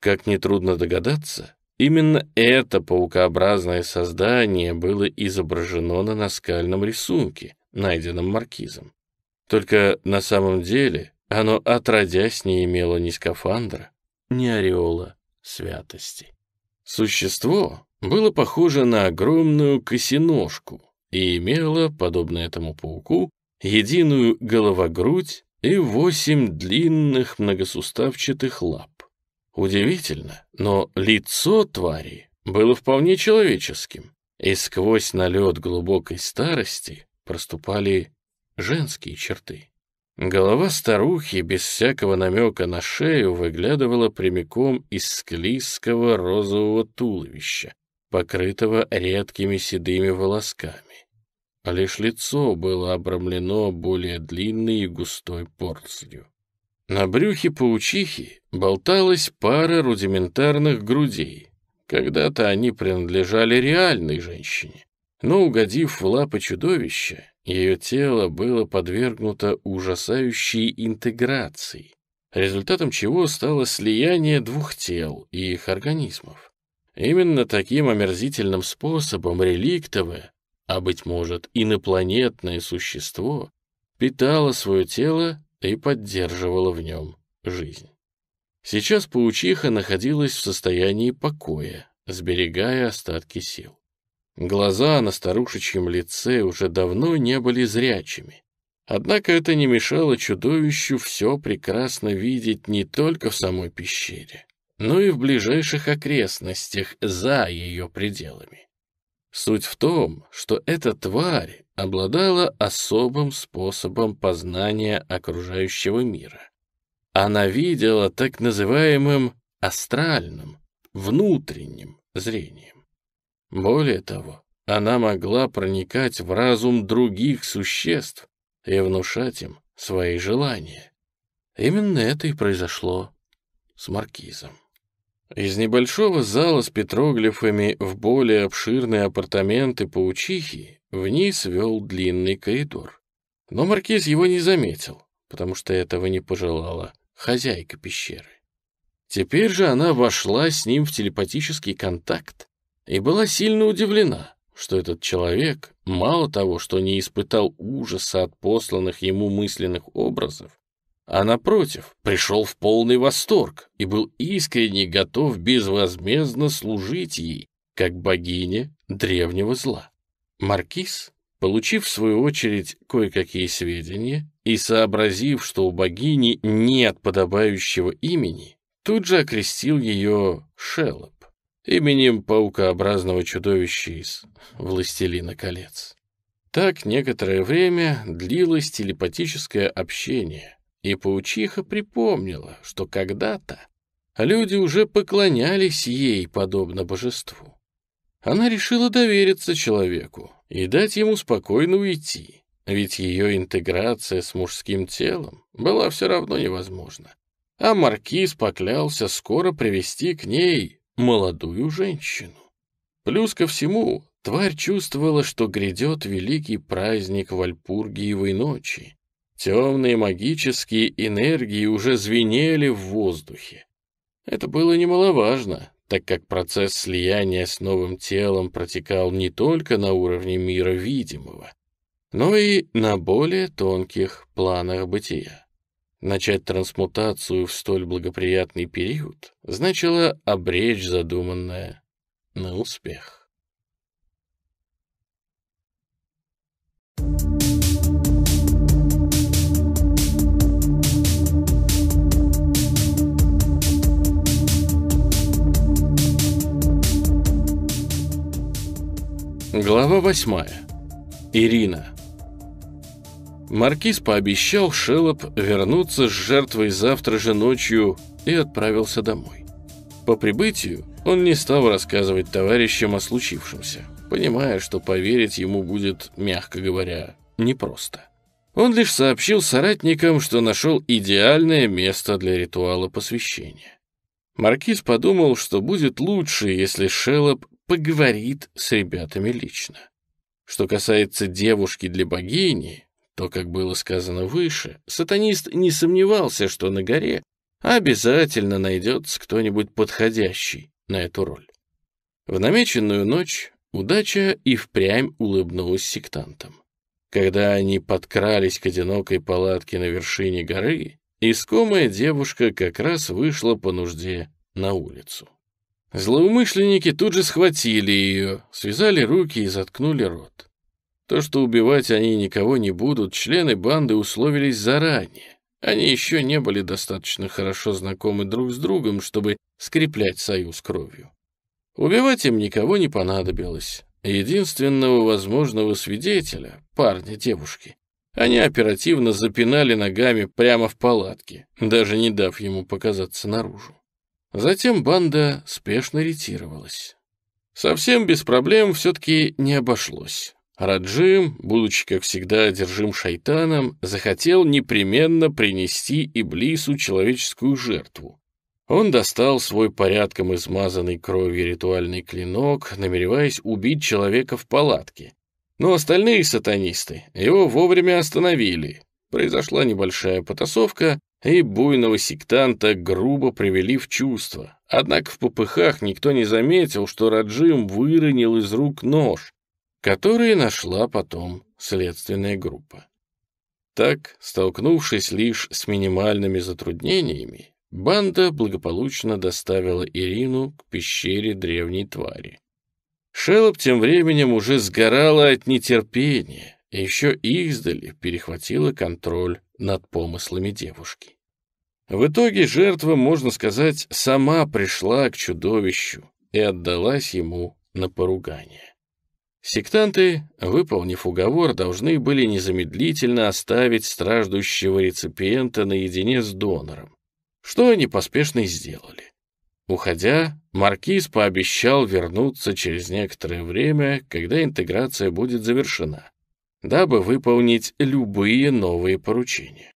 Как нетрудно догадаться, именно это паукообразное создание было изображено на наскальном рисунке, найденном маркизом. Только на самом деле оно отродясь не имело ни скафандра, ни ореола святости. Существо было похоже на огромную косиножку и имело, подобно этому пауку, единую головогрудь и восемь длинных многосуставчатых лап. Удивительно, но лицо твари было вполне человеческим, и сквозь налет глубокой старости проступали женские черты. Голова старухи без всякого намека на шею выглядывала прямиком из склизкого розового туловища, покрытого редкими седыми волосками. А лишь лицо было обрамлено более длинной и густой порцию. На брюхе паучихи болталась пара рудиментарных грудей. Когда-то они принадлежали реальной женщине, но, угодив в лапы чудовища, ее тело было подвергнуто ужасающей интеграции, результатом чего стало слияние двух тел и их организмов. Именно таким омерзительным способом реликтовое, а, быть может, инопланетное существо питало свое тело и поддерживало в нем жизнь. Сейчас паучиха находилась в состоянии покоя, сберегая остатки сил. Глаза на старушечьем лице уже давно не были зрячими. Однако это не мешало чудовищу все прекрасно видеть не только в самой пещере, но и в ближайших окрестностях за ее пределами. Суть в том, что эта тварь обладала особым способом познания окружающего мира. Она видела так называемым астральным, внутренним зрением. Более того, она могла проникать в разум других существ и внушать им свои желания. Именно это и произошло с маркизом. Из небольшого зала с петроглифами в более обширные апартаменты паучихи вниз вел длинный коридор. Но маркиз его не заметил, потому что этого не пожелала хозяйка пещеры. Теперь же она вошла с ним в телепатический контакт и была сильно удивлена, что этот человек, мало того, что не испытал ужаса от посланных ему мысленных образов, а напротив, пришел в полный восторг и был искренне готов безвозмездно служить ей, как богине древнего зла. Маркиз, получив в свою очередь кое-какие сведения и сообразив, что у богини нет подобающего имени, тут же окрестил ее Шеллоп именем паукообразного чудовища из «Властелина колец». Так некоторое время длилось телепатическое общение, и паучиха припомнила, что когда-то люди уже поклонялись ей, подобно божеству. Она решила довериться человеку и дать ему спокойно уйти, ведь ее интеграция с мужским телом была все равно невозможна. А маркиз поклялся скоро привести к ней молодую женщину. Плюс ко всему, тварь чувствовала, что грядет великий праздник Вальпургиевой ночи, Темные магические энергии уже звенели в воздухе. Это было немаловажно, так как процесс слияния с новым телом протекал не только на уровне мира видимого, но и на более тонких планах бытия. Начать трансмутацию в столь благоприятный период значило обречь задуманное на успех. Глава восьмая. Ирина. Маркиз пообещал Шелоп вернуться с жертвой завтра же ночью и отправился домой. По прибытию он не стал рассказывать товарищам о случившемся, понимая, что поверить ему будет, мягко говоря, непросто. Он лишь сообщил соратникам, что нашел идеальное место для ритуала посвящения. Маркиз подумал, что будет лучше, если Шелоп поговорит с ребятами лично. Что касается девушки для богини, то, как было сказано выше, сатанист не сомневался, что на горе обязательно найдется кто-нибудь подходящий на эту роль. В намеченную ночь удача и впрямь улыбнулась сектантам. Когда они подкрались к одинокой палатке на вершине горы, искомая девушка как раз вышла по нужде на улицу. Злоумышленники тут же схватили ее, связали руки и заткнули рот. То, что убивать они никого не будут, члены банды условились заранее. Они еще не были достаточно хорошо знакомы друг с другом, чтобы скреплять союз кровью. Убивать им никого не понадобилось. Единственного возможного свидетеля, парня девушки, они оперативно запинали ногами прямо в палатке, даже не дав ему показаться наружу. Затем банда спешно ретировалась. Совсем без проблем все-таки не обошлось. Раджим, будучи, как всегда, одержим шайтаном, захотел непременно принести Иблису человеческую жертву. Он достал свой порядком измазанный кровью ритуальный клинок, намереваясь убить человека в палатке. Но остальные сатанисты его вовремя остановили. Произошла небольшая потасовка, и буйного сектанта грубо привели в чувство. Однако в попыхах никто не заметил, что Раджим выронил из рук нож, которые нашла потом следственная группа. Так, столкнувшись лишь с минимальными затруднениями, банда благополучно доставила Ирину к пещере древней твари. Шелоп тем временем уже сгорала от нетерпения, и еще издали перехватила контроль над помыслами девушки. В итоге жертва, можно сказать, сама пришла к чудовищу и отдалась ему на поругание. Сектанты, выполнив уговор, должны были незамедлительно оставить страждущего реципиента наедине с донором, что они поспешно и сделали. Уходя, маркиз пообещал вернуться через некоторое время, когда интеграция будет завершена, дабы выполнить любые новые поручения.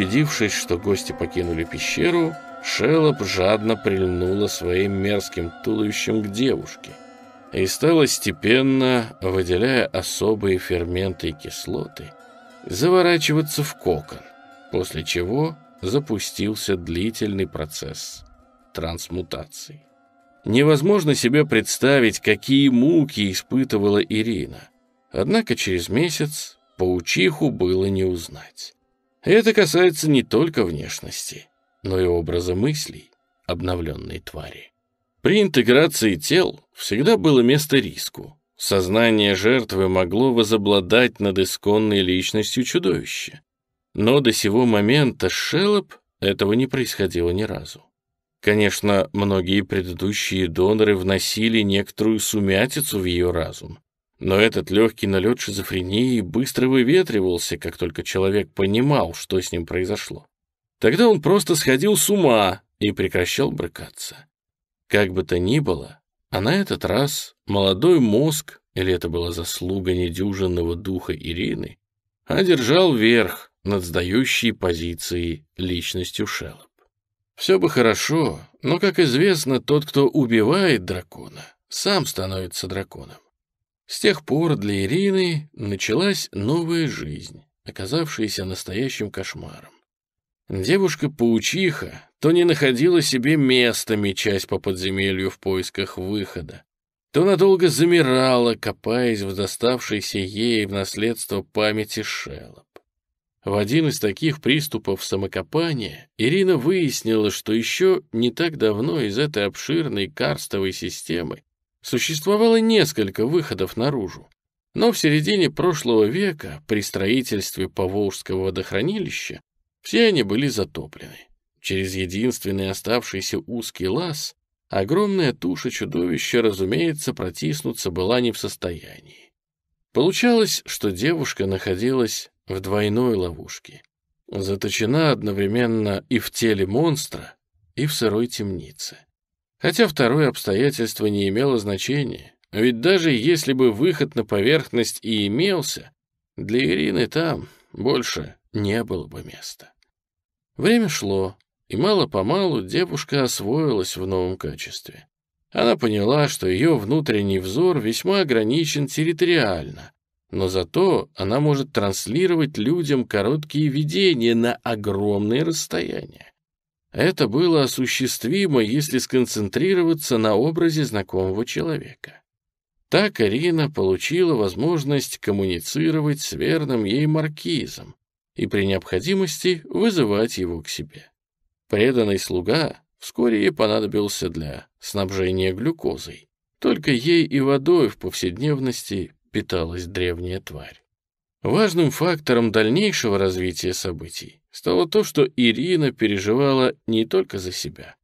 Убедившись, что гости покинули пещеру, Шелоп жадно прильнула своим мерзким туловищем к девушке и стала степенно, выделяя особые ферменты и кислоты, заворачиваться в кокон, после чего запустился длительный процесс трансмутации. Невозможно себе представить, какие муки испытывала Ирина. Однако через месяц паучиху было не узнать. Это касается не только внешности, но и образа мыслей обновленной твари. При интеграции тел всегда было место риску. Сознание жертвы могло возобладать над исконной личностью чудовища. Но до сего момента Шелоп этого не происходило ни разу. Конечно, многие предыдущие доноры вносили некоторую сумятицу в ее разум, но этот легкий налет шизофрении быстро выветривался, как только человек понимал, что с ним произошло. Тогда он просто сходил с ума и прекращал брыкаться. Как бы то ни было, а на этот раз молодой мозг, или это была заслуга недюжинного духа Ирины, одержал верх над сдающей позицией личностью Шеллоп. Все бы хорошо, но, как известно, тот, кто убивает дракона, сам становится драконом. С тех пор для Ирины началась новая жизнь, оказавшаяся настоящим кошмаром. Девушка-паучиха то не находила себе места, мечась по подземелью в поисках выхода, то надолго замирала, копаясь в доставшейся ей в наследство памяти Шеллоп. В один из таких приступов самокопания Ирина выяснила, что еще не так давно из этой обширной карстовой системы существовало несколько выходов наружу. Но в середине прошлого века при строительстве Поволжского водохранилища все они были затоплены. Через единственный оставшийся узкий лаз огромная туша чудовища, разумеется, протиснуться была не в состоянии. Получалось, что девушка находилась в двойной ловушке. Заточена одновременно и в теле монстра, и в сырой темнице. Хотя второе обстоятельство не имело значения, ведь даже если бы выход на поверхность и имелся, для Ирины там больше не было бы места. Время шло, и мало-помалу девушка освоилась в новом качестве. Она поняла, что ее внутренний взор весьма ограничен территориально, но зато она может транслировать людям короткие видения на огромные расстояния. Это было осуществимо, если сконцентрироваться на образе знакомого человека. Так Арина получила возможность коммуницировать с верным ей маркизом и при необходимости вызывать его к себе. Преданный слуга вскоре ей понадобился для снабжения глюкозой. Только ей и водой в повседневности питалась древняя тварь. Важным фактором дальнейшего развития событий стало то, что Ирина переживала не только за себя,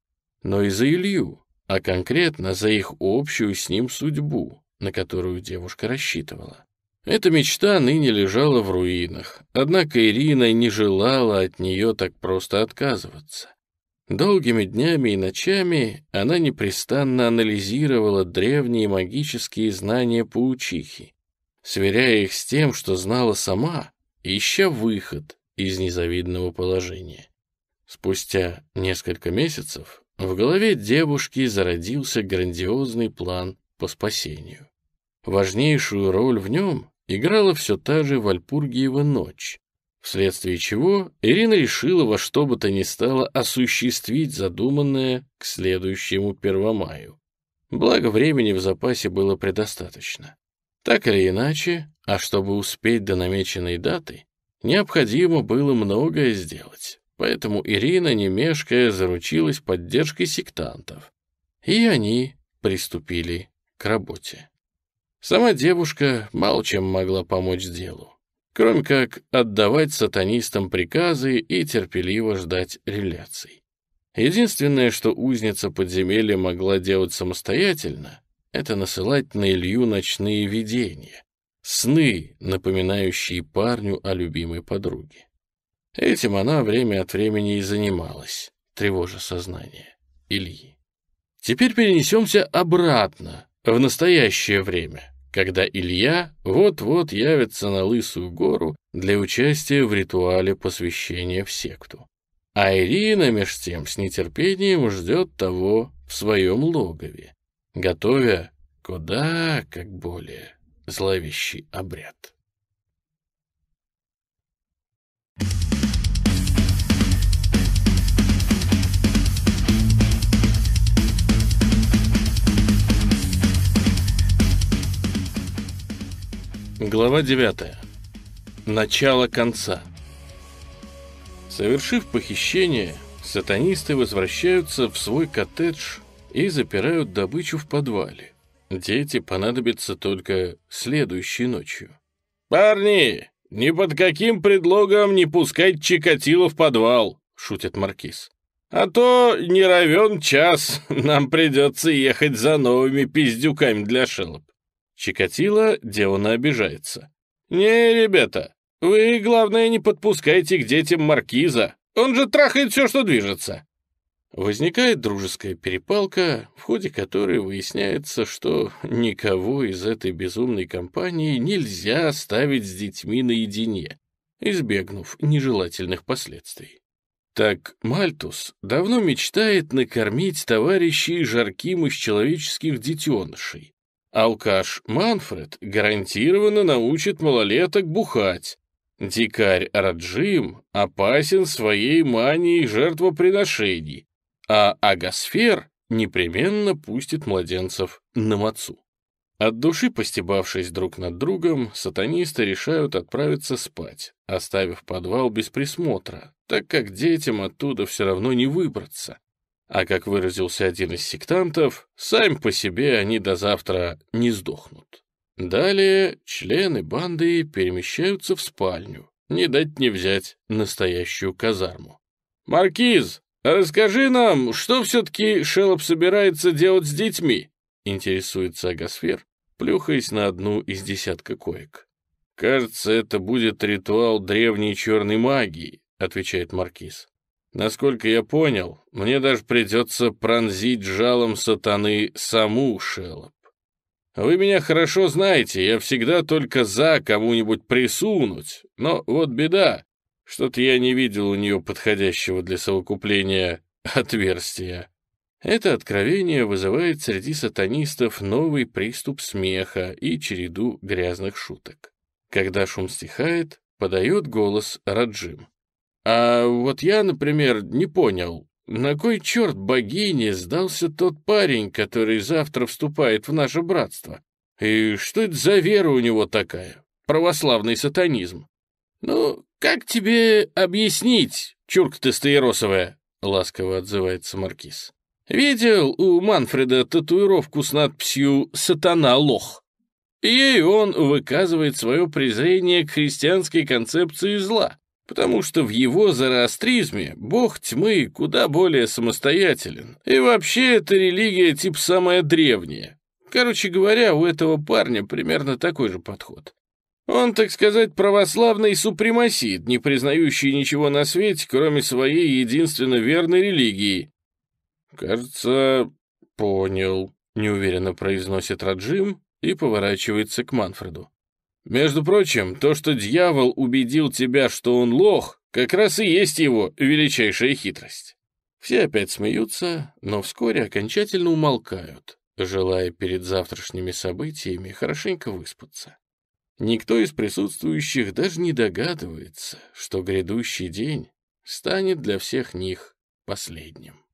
но и за Илью, а конкретно за их общую с ним судьбу, на которую девушка рассчитывала. Эта мечта ныне лежала в руинах, однако Ирина не желала от нее так просто отказываться. Долгими днями и ночами она непрестанно анализировала древние магические знания паучихи, сверяя их с тем, что знала сама, ища выход из незавидного положения. Спустя несколько месяцев в голове девушки зародился грандиозный план по спасению. Важнейшую роль в нем играла все та же Вальпургиева ночь, вследствие чего Ирина решила во что бы то ни стало осуществить задуманное к следующему Первомаю. Благо времени в запасе было предостаточно. Так или иначе, а чтобы успеть до намеченной даты, необходимо было многое сделать. Поэтому Ирина, не мешкая, заручилась поддержкой сектантов. И они приступили к работе. Сама девушка мало чем могла помочь делу, кроме как отдавать сатанистам приказы и терпеливо ждать реляций. Единственное, что узница подземелья могла делать самостоятельно, это насылать на Илью ночные видения, сны, напоминающие парню о любимой подруге. Этим она время от времени и занималась, тревожа сознание Ильи. Теперь перенесемся обратно, в настоящее время, когда Илья вот-вот явится на Лысую гору для участия в ритуале посвящения в секту. А Ирина, меж тем, с нетерпением ждет того в своем логове готовя куда как более зловещий обряд. Глава 9. Начало конца. Совершив похищение, сатанисты возвращаются в свой коттедж и запирают добычу в подвале. Дети понадобятся только следующей ночью. «Парни, ни под каким предлогом не пускать Чикатило в подвал», — шутит Маркиз. «А то не равен час, нам придется ехать за новыми пиздюками для шелоп». Чикатило делано обижается. «Не, ребята, вы, главное, не подпускайте к детям Маркиза. Он же трахает все, что движется». Возникает дружеская перепалка, в ходе которой выясняется, что никого из этой безумной компании нельзя оставить с детьми наедине, избегнув нежелательных последствий. Так Мальтус давно мечтает накормить товарищей жарким из человеческих детенышей. Алкаш Манфред гарантированно научит малолеток бухать. Дикарь Раджим опасен своей манией жертвоприношений, а агосфер непременно пустит младенцев на мацу. От души постебавшись друг над другом, сатанисты решают отправиться спать, оставив подвал без присмотра, так как детям оттуда все равно не выбраться. А как выразился один из сектантов, сами по себе они до завтра не сдохнут. Далее члены банды перемещаются в спальню, не дать не взять настоящую казарму. «Маркиз, «Расскажи нам, что все-таки Шелоп собирается делать с детьми?» — интересуется Агосфер, плюхаясь на одну из десятка коек. «Кажется, это будет ритуал древней черной магии», — отвечает Маркиз. «Насколько я понял, мне даже придется пронзить жалом сатаны саму Шелоп. Вы меня хорошо знаете, я всегда только за кому-нибудь присунуть, но вот беда, что-то я не видел у нее подходящего для совокупления отверстия. Это откровение вызывает среди сатанистов новый приступ смеха и череду грязных шуток. Когда шум стихает, подает голос Раджим. «А вот я, например, не понял, на кой черт богине сдался тот парень, который завтра вступает в наше братство? И что это за вера у него такая? Православный сатанизм. Ну, «Как тебе объяснить, чурка ты стаиросовая?» — ласково отзывается Маркиз. «Видел у Манфреда татуировку с надписью «Сатана лох»?» Ей он выказывает свое презрение к христианской концепции зла, потому что в его зороастризме бог тьмы куда более самостоятелен. И вообще эта религия тип самая древняя. Короче говоря, у этого парня примерно такой же подход. Он, так сказать, православный супремасит, не признающий ничего на свете, кроме своей единственно верной религии. «Кажется, понял», — неуверенно произносит Раджим и поворачивается к Манфреду. «Между прочим, то, что дьявол убедил тебя, что он лох, как раз и есть его величайшая хитрость». Все опять смеются, но вскоре окончательно умолкают, желая перед завтрашними событиями хорошенько выспаться. Никто из присутствующих даже не догадывается, что грядущий день станет для всех них последним.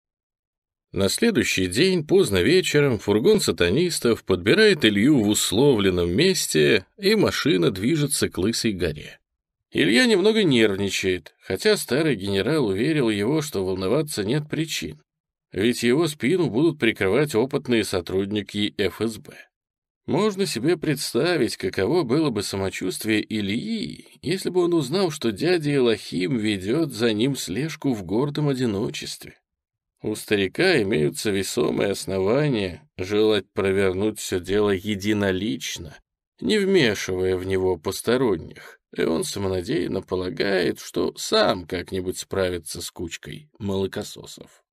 На следующий день, поздно вечером, фургон сатанистов подбирает Илью в условленном месте, и машина движется к Лысой горе. Илья немного нервничает, хотя старый генерал уверил его, что волноваться нет причин, ведь его спину будут прикрывать опытные сотрудники ФСБ. Можно себе представить, каково было бы самочувствие Ильи, если бы он узнал, что дядя Элохим ведет за ним слежку в гордом одиночестве. У старика имеются весомые основания желать провернуть все дело единолично, не вмешивая в него посторонних, и он самонадеянно полагает, что сам как-нибудь справится с кучкой молокососов.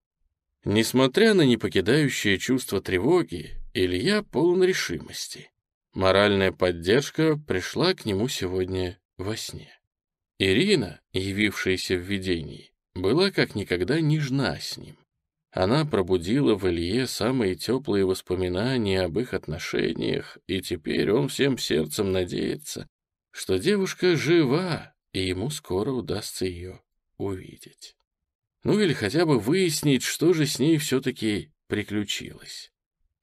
Несмотря на непокидающее чувство тревоги, Илья полон решимости. Моральная поддержка пришла к нему сегодня во сне. Ирина, явившаяся в видении, была как никогда нежна с ним. Она пробудила в Илье самые теплые воспоминания об их отношениях, и теперь он всем сердцем надеется, что девушка жива, и ему скоро удастся ее увидеть. Ну или хотя бы выяснить, что же с ней все-таки приключилось.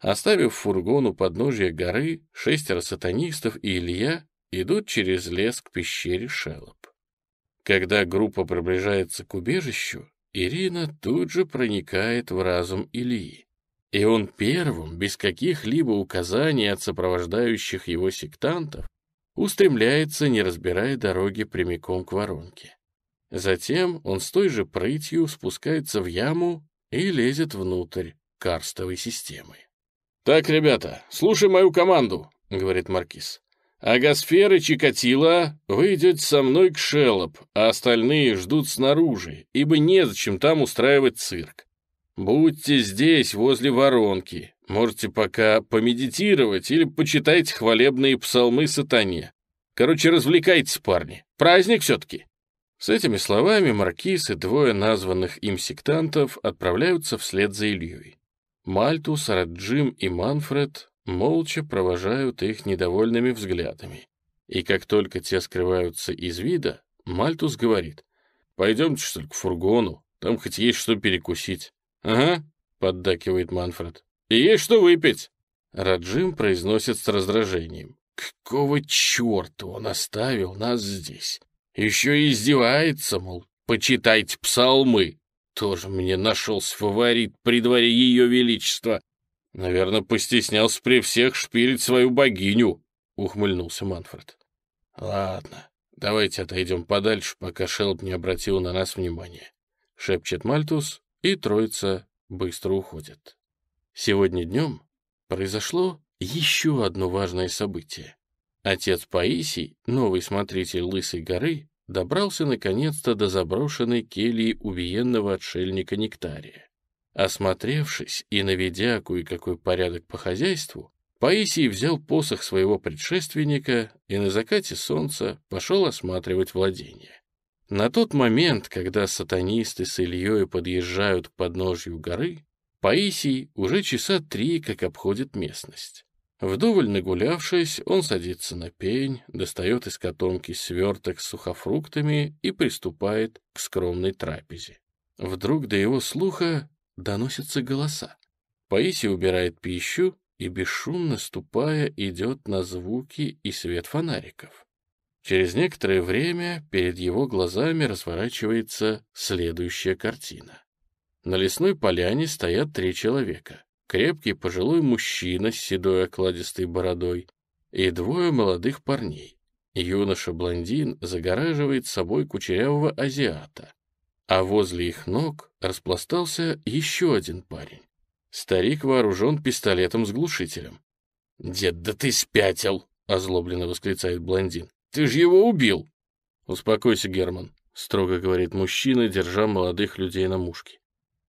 Оставив фургон у подножия горы, шестеро сатанистов и Илья идут через лес к пещере Шелоп. Когда группа приближается к убежищу, Ирина тут же проникает в разум Ильи. И он первым, без каких-либо указаний от сопровождающих его сектантов, устремляется, не разбирая дороги, прямиком к воронке. Затем он с той же прытью спускается в яму и лезет внутрь карстовой системы. «Так, ребята, слушай мою команду», — говорит Маркиз. «Агосфер и Чикатило, вы со мной к Шелоп, а остальные ждут снаружи, ибо незачем там устраивать цирк. Будьте здесь, возле воронки. Можете пока помедитировать или почитайте хвалебные псалмы сатане. Короче, развлекайтесь, парни. Праздник все-таки». С этими словами Маркиз и двое названных им сектантов отправляются вслед за Ильей. Мальтус, Раджим и Манфред молча провожают их недовольными взглядами. И как только те скрываются из вида, Мальтус говорит, «Пойдемте, что ли, к фургону, там хоть есть что перекусить». «Ага», — поддакивает Манфред, «и есть что выпить». Раджим произносит с раздражением, «Какого черта он оставил нас здесь? Еще и издевается, мол, почитайте псалмы. Тоже мне нашелся фаворит при дворе ее величества. Наверное, постеснялся при всех шпилить свою богиню, ухмыльнулся Манфред. Ладно, давайте отойдем подальше, пока Шелп не обратил на нас внимания. Шепчет Мальтус, и троица быстро уходит. Сегодня днем произошло еще одно важное событие. Отец Паисий, новый смотритель Лысой горы, добрался наконец-то до заброшенной кельи убиенного отшельника Нектария. Осмотревшись и наведя кое-какой порядок по хозяйству, Паисий взял посох своего предшественника и на закате солнца пошел осматривать владение. На тот момент, когда сатанисты с Ильей подъезжают к подножью горы, Паисий уже часа три как обходит местность. Вдоволь нагулявшись, он садится на пень, достает из котомки сверток с сухофруктами и приступает к скромной трапезе. Вдруг до его слуха доносятся голоса. Паисий убирает пищу и, бесшумно ступая, идет на звуки и свет фонариков. Через некоторое время перед его глазами разворачивается следующая картина. На лесной поляне стоят три человека крепкий пожилой мужчина с седой окладистой бородой и двое молодых парней. Юноша-блондин загораживает собой кучерявого азиата, а возле их ног распластался еще один парень. Старик вооружен пистолетом с глушителем. «Дед, да ты спятил!» — озлобленно восклицает блондин. «Ты же его убил!» «Успокойся, Герман», — строго говорит мужчина, держа молодых людей на мушке.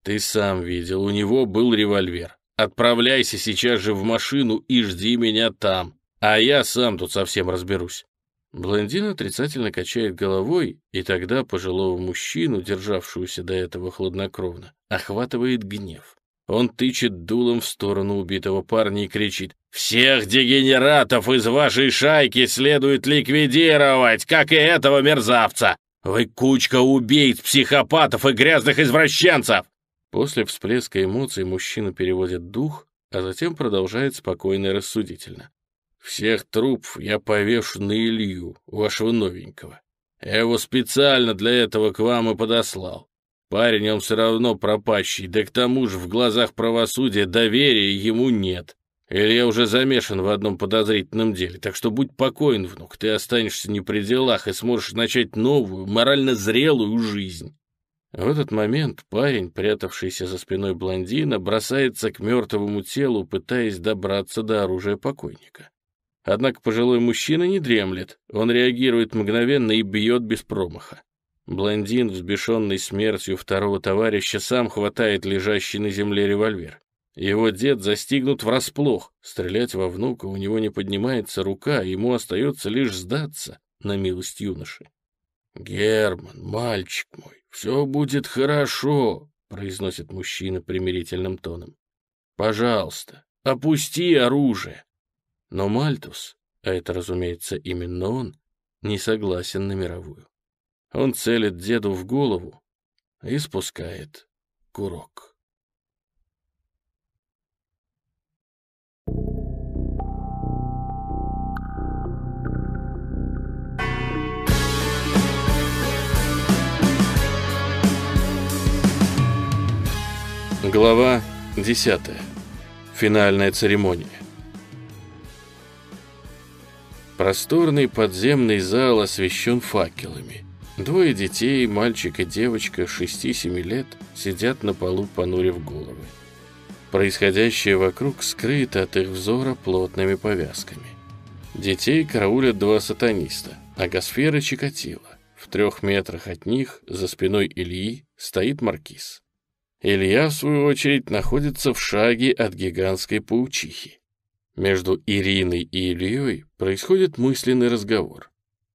«Ты сам видел, у него был револьвер. Отправляйся сейчас же в машину и жди меня там, а я сам тут совсем разберусь». Блондин отрицательно качает головой, и тогда пожилого мужчину, державшегося до этого хладнокровно, охватывает гнев. Он тычет дулом в сторону убитого парня и кричит «Всех дегенератов из вашей шайки следует ликвидировать, как и этого мерзавца! Вы кучка убийц, психопатов и грязных извращенцев! После всплеска эмоций мужчина переводит дух, а затем продолжает спокойно и рассудительно. «Всех трупов я повешу на Илью, вашего новенького. Я его специально для этого к вам и подослал. Парень, он все равно пропащий, да к тому же в глазах правосудия доверия ему нет. Илья уже замешан в одном подозрительном деле, так что будь покоен, внук, ты останешься не при делах и сможешь начать новую, морально зрелую жизнь». В этот момент парень, прятавшийся за спиной блондина, бросается к мертвому телу, пытаясь добраться до оружия покойника. Однако пожилой мужчина не дремлет, он реагирует мгновенно и бьет без промаха. Блондин, взбешенный смертью второго товарища, сам хватает лежащий на земле револьвер. Его дед застигнут врасплох. Стрелять во внука у него не поднимается рука, ему остается лишь сдаться на милость юноши. «Герман, мальчик мой, все будет хорошо», — произносит мужчина примирительным тоном. «Пожалуйста, опусти оружие». Но Мальтус, а это, разумеется, именно он, не согласен на мировую. Он целит деду в голову и спускает курок. Глава 10. Финальная церемония. Просторный подземный зал освещен факелами. Двое детей, мальчик и девочка 6-7 лет, сидят на полу, понурив головы. Происходящее вокруг скрыто от их взора плотными повязками. Детей караулят два сатаниста, а Гасфера Чикатило. В трех метрах от них, за спиной Ильи, стоит маркиз. Илья, в свою очередь, находится в шаге от гигантской паучихи. Между Ириной и Ильей происходит мысленный разговор.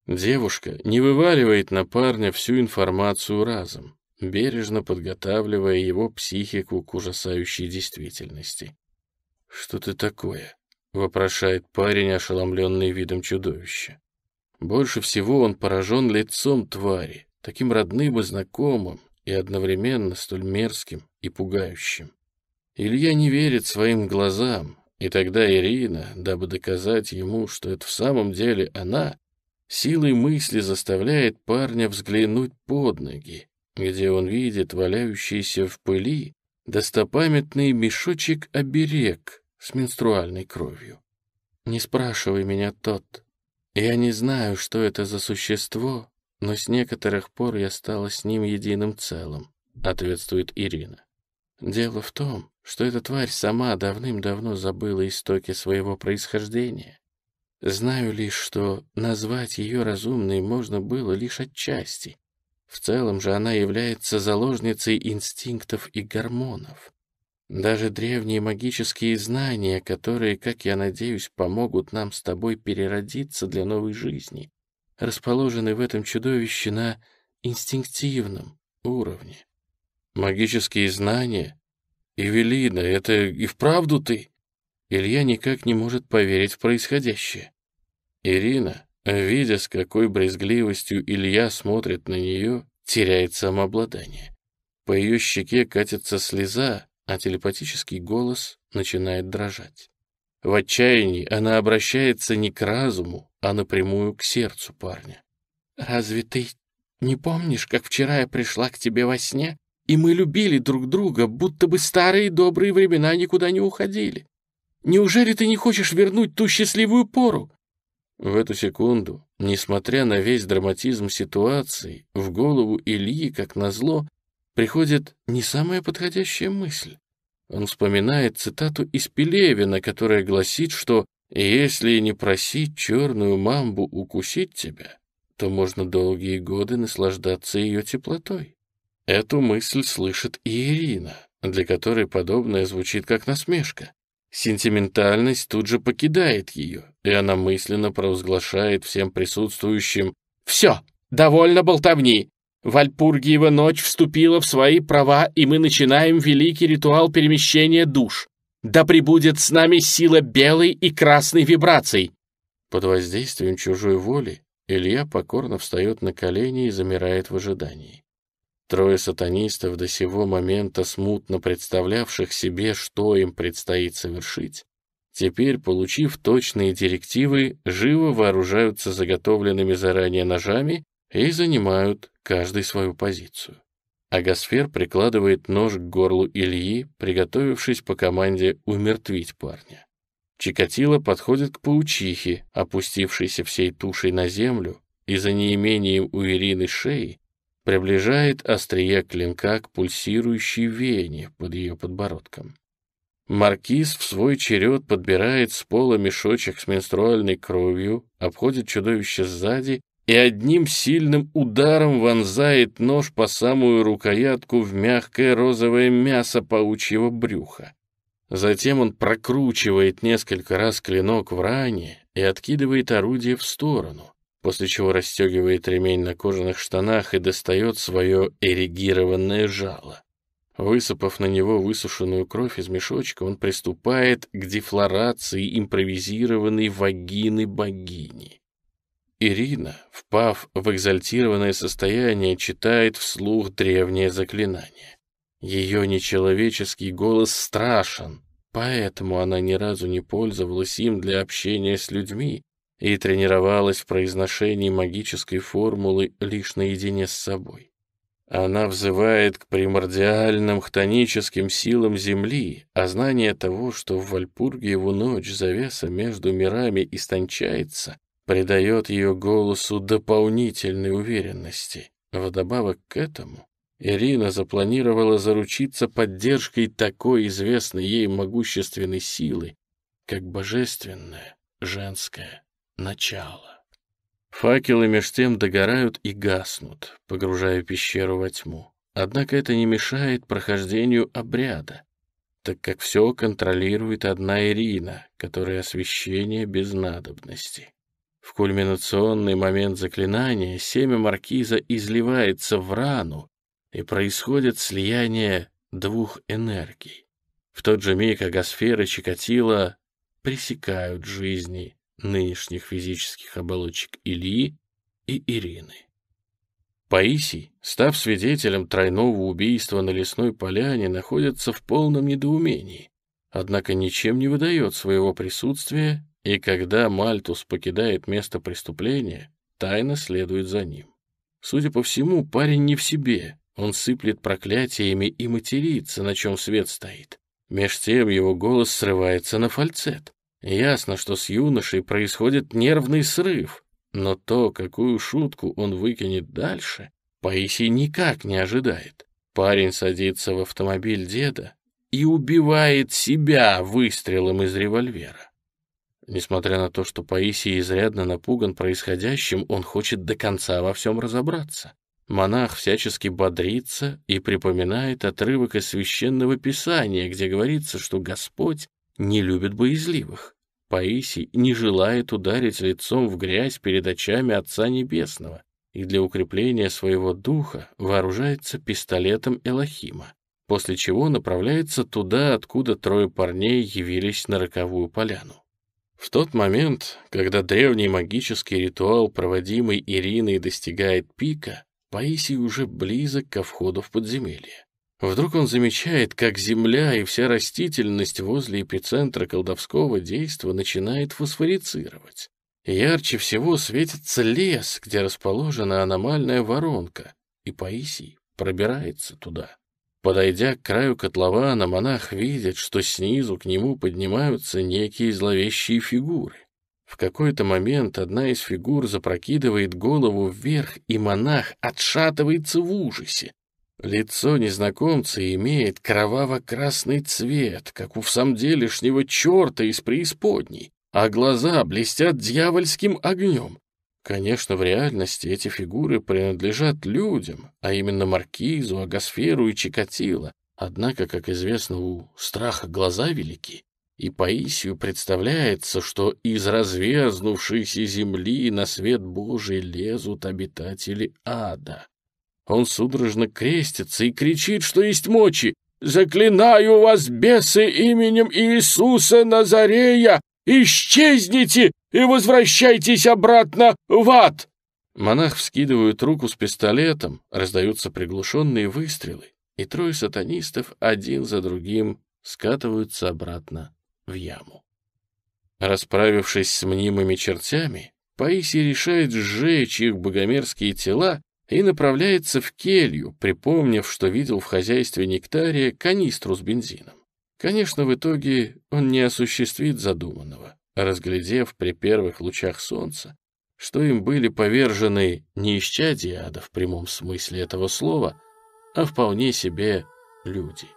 Девушка не вываливает на парня всю информацию разом, бережно подготавливая его психику к ужасающей действительности. «Что ты такое?» — вопрошает парень, ошеломленный видом чудовища. Больше всего он поражен лицом твари, таким родным и знакомым, и одновременно столь мерзким и пугающим. Илья не верит своим глазам, и тогда Ирина, дабы доказать ему, что это в самом деле она, Силой мысли заставляет парня взглянуть под ноги, где он видит валяющийся в пыли достопамятный мешочек-оберег с менструальной кровью. «Не спрашивай меня, тот. Я не знаю, что это за существо, но с некоторых пор я стала с ним единым целым», — ответствует Ирина. «Дело в том, что эта тварь сама давным-давно забыла истоки своего происхождения Знаю лишь, что назвать ее разумной можно было лишь отчасти. В целом же она является заложницей инстинктов и гормонов. Даже древние магические знания, которые, как я надеюсь, помогут нам с тобой переродиться для новой жизни, расположены в этом чудовище на инстинктивном уровне. Магические знания? Эвелина, это и вправду ты? Илья никак не может поверить в происходящее. Ирина, видя, с какой брезгливостью Илья смотрит на нее, теряет самообладание. По ее щеке катится слеза, а телепатический голос начинает дрожать. В отчаянии она обращается не к разуму, а напрямую к сердцу парня. «Разве ты не помнишь, как вчера я пришла к тебе во сне, и мы любили друг друга, будто бы старые добрые времена никуда не уходили? Неужели ты не хочешь вернуть ту счастливую пору, в эту секунду, несмотря на весь драматизм ситуации, в голову Ильи, как назло, приходит не самая подходящая мысль. Он вспоминает цитату из Пелевина, которая гласит, что «если не просить черную мамбу укусить тебя, то можно долгие годы наслаждаться ее теплотой». Эту мысль слышит и Ирина, для которой подобное звучит как насмешка. Сентиментальность тут же покидает ее, и она мысленно провозглашает всем присутствующим «Все, довольно болтовни! Вальпургиева ночь вступила в свои права, и мы начинаем великий ритуал перемещения душ. Да пребудет с нами сила белой и красной вибраций!» Под воздействием чужой воли Илья покорно встает на колени и замирает в ожидании. Трое сатанистов, до сего момента смутно представлявших себе, что им предстоит совершить, теперь, получив точные директивы, живо вооружаются заготовленными заранее ножами и занимают каждый свою позицию. Агасфер прикладывает нож к горлу Ильи, приготовившись по команде умертвить парня. Чикатило подходит к паучихе, опустившейся всей тушей на землю, и за неимением у Ирины шеи приближает острие клинка к пульсирующей вене под ее подбородком. Маркиз в свой черед подбирает с пола мешочек с менструальной кровью, обходит чудовище сзади и одним сильным ударом вонзает нож по самую рукоятку в мягкое розовое мясо паучьего брюха. Затем он прокручивает несколько раз клинок в ране и откидывает орудие в сторону, после чего расстегивает ремень на кожаных штанах и достает свое эрегированное жало. Высыпав на него высушенную кровь из мешочка, он приступает к дефлорации импровизированной вагины богини. Ирина, впав в экзальтированное состояние, читает вслух древнее заклинание. Ее нечеловеческий голос страшен, поэтому она ни разу не пользовалась им для общения с людьми, и тренировалась в произношении магической формулы лишь наедине с собой. Она взывает к примордиальным хтоническим силам Земли, а знание того, что в Вальпургиеву ночь завеса между мирами истончается, придает ее голосу дополнительной уверенности. Вдобавок к этому Ирина запланировала заручиться поддержкой такой известной ей могущественной силы, как божественное женское начало. Факелы меж тем догорают и гаснут, погружая пещеру во тьму. Однако это не мешает прохождению обряда, так как все контролирует одна Ирина, которая освещение без надобности. В кульминационный момент заклинания семя маркиза изливается в рану, и происходит слияние двух энергий. В тот же миг агосфера Чикатила пресекают жизни нынешних физических оболочек Ильи и Ирины. Паисий, став свидетелем тройного убийства на лесной поляне, находится в полном недоумении, однако ничем не выдает своего присутствия, и когда Мальтус покидает место преступления, тайно следует за ним. Судя по всему, парень не в себе, он сыплет проклятиями и матерится, на чем свет стоит. Меж тем его голос срывается на фальцет. Ясно, что с юношей происходит нервный срыв, но то, какую шутку он выкинет дальше, Паисий никак не ожидает. Парень садится в автомобиль деда и убивает себя выстрелом из револьвера. Несмотря на то, что Паисий изрядно напуган происходящим, он хочет до конца во всем разобраться. Монах всячески бодрится и припоминает отрывок из священного писания, где говорится, что Господь не любит боязливых. Паисий не желает ударить лицом в грязь перед очами Отца Небесного и для укрепления своего духа вооружается пистолетом Элохима, после чего направляется туда, откуда трое парней явились на роковую поляну. В тот момент, когда древний магический ритуал, проводимый Ириной, достигает пика, Паисий уже близок ко входу в подземелье. Вдруг он замечает, как земля и вся растительность возле эпицентра колдовского действа начинает фосфорицировать. Ярче всего светится лес, где расположена аномальная воронка, и Паисий пробирается туда. Подойдя к краю котлована, монах видит, что снизу к нему поднимаются некие зловещие фигуры. В какой-то момент одна из фигур запрокидывает голову вверх, и монах отшатывается в ужасе. Лицо незнакомца имеет кроваво-красный цвет, как у всамделишнего черта из преисподней, а глаза блестят дьявольским огнем. Конечно, в реальности эти фигуры принадлежат людям, а именно Маркизу, Агосферу и Чикатило. Однако, как известно, у страха глаза велики. И Паисию представляется, что из разверзнувшейся земли на свет Божий лезут обитатели ада. Он судорожно крестится и кричит, что есть мочи. «Заклинаю вас, бесы, именем Иисуса Назарея! Исчезните и возвращайтесь обратно в ад!» Монах вскидывает руку с пистолетом, раздаются приглушенные выстрелы, и трое сатанистов один за другим скатываются обратно в яму. Расправившись с мнимыми чертями, Паисий решает сжечь их богомерзкие тела и направляется в келью, припомнив, что видел в хозяйстве Нектария канистру с бензином. Конечно, в итоге он не осуществит задуманного, разглядев при первых лучах солнца, что им были повержены не исчадия ада в прямом смысле этого слова, а вполне себе люди.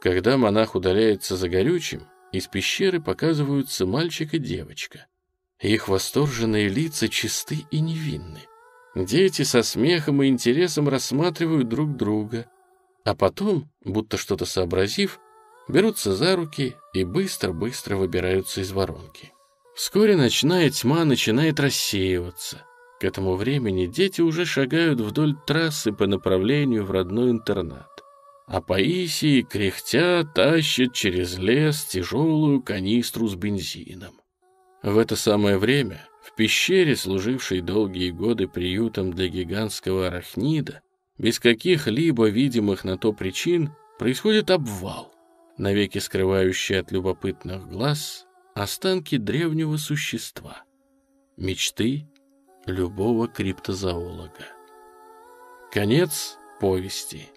Когда монах удаляется за горючим, из пещеры показываются мальчик и девочка. Их восторженные лица чисты и невинны. Дети со смехом и интересом рассматривают друг друга, а потом, будто что-то сообразив, берутся за руки и быстро-быстро выбираются из воронки. Вскоре ночная тьма начинает рассеиваться. К этому времени дети уже шагают вдоль трассы по направлению в родной интернат а Паисий, кряхтя, тащит через лес тяжелую канистру с бензином. В это самое время в пещере, служившей долгие годы приютом для гигантского арахнида, без каких-либо видимых на то причин, происходит обвал, навеки скрывающий от любопытных глаз останки древнего существа, мечты любого криптозоолога. Конец повести.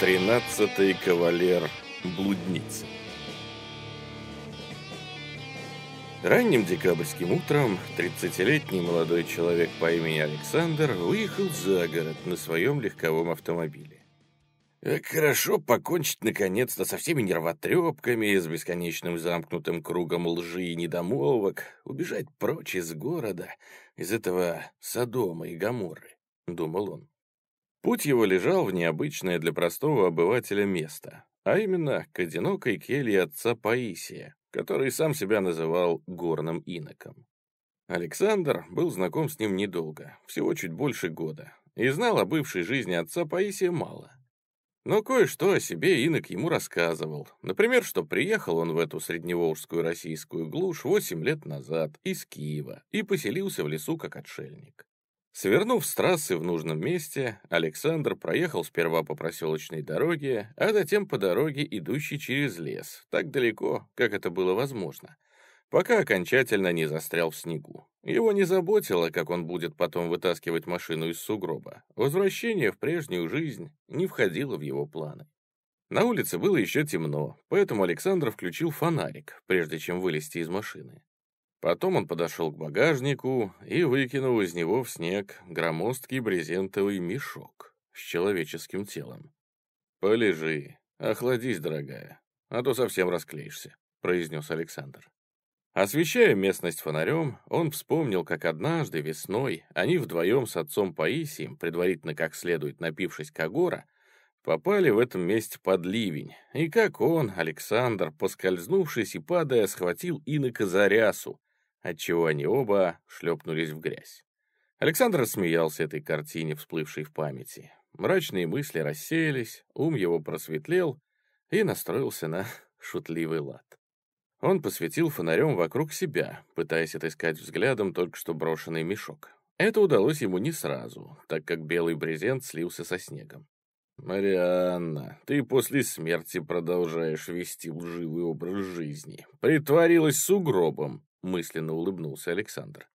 Тринадцатый кавалер блудницы. Ранним декабрьским утром 30-летний молодой человек по имени Александр выехал за город на своем легковом автомобиле. Как хорошо покончить наконец-то со всеми нервотрепками, с бесконечным замкнутым кругом лжи и недомолвок, убежать прочь из города, из этого Содома и Гаморры, — думал он. Путь его лежал в необычное для простого обывателя место, а именно к одинокой келье отца Паисия, который сам себя называл горным иноком. Александр был знаком с ним недолго, всего чуть больше года, и знал о бывшей жизни отца Паисия мало. Но кое-что о себе инок ему рассказывал. Например, что приехал он в эту средневолжскую российскую глушь 8 лет назад из Киева и поселился в лесу как отшельник. Свернув с трассы в нужном месте, Александр проехал сперва по проселочной дороге, а затем по дороге, идущей через лес, так далеко, как это было возможно, пока окончательно не застрял в снегу. Его не заботило, как он будет потом вытаскивать машину из сугроба. Возвращение в прежнюю жизнь не входило в его планы. На улице было еще темно, поэтому Александр включил фонарик, прежде чем вылезти из машины. Потом он подошел к багажнику и выкинул из него в снег громоздкий брезентовый мешок с человеческим телом. «Полежи, охладись, дорогая, а то совсем расклеишься», — произнес Александр. Освещая местность фонарем, он вспомнил, как однажды весной они вдвоем с отцом Паисием, предварительно как следует напившись Кагора, попали в этом месте под ливень, и как он, Александр, поскользнувшись и падая, схватил инока за отчего они оба шлепнулись в грязь. Александр рассмеялся этой картине, всплывшей в памяти. Мрачные мысли рассеялись, ум его просветлел и настроился на шутливый лад. Он посветил фонарем вокруг себя, пытаясь отыскать взглядом только что брошенный мешок. Это удалось ему не сразу, так как белый брезент слился со снегом. «Марианна, ты после смерти продолжаешь вести лживый образ жизни. Притворилась сугробом. — мысленно улыбнулся Александр.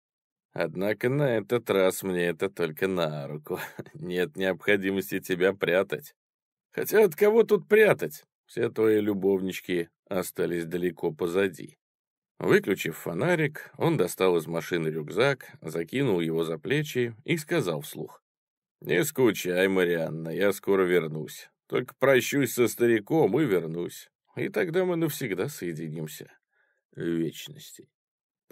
«Однако на этот раз мне это только на руку. Нет необходимости тебя прятать. Хотя от кого тут прятать? Все твои любовнички остались далеко позади». Выключив фонарик, он достал из машины рюкзак, закинул его за плечи и сказал вслух. «Не скучай, Марианна, я скоро вернусь. Только прощусь со стариком и вернусь. И тогда мы навсегда соединимся в вечности».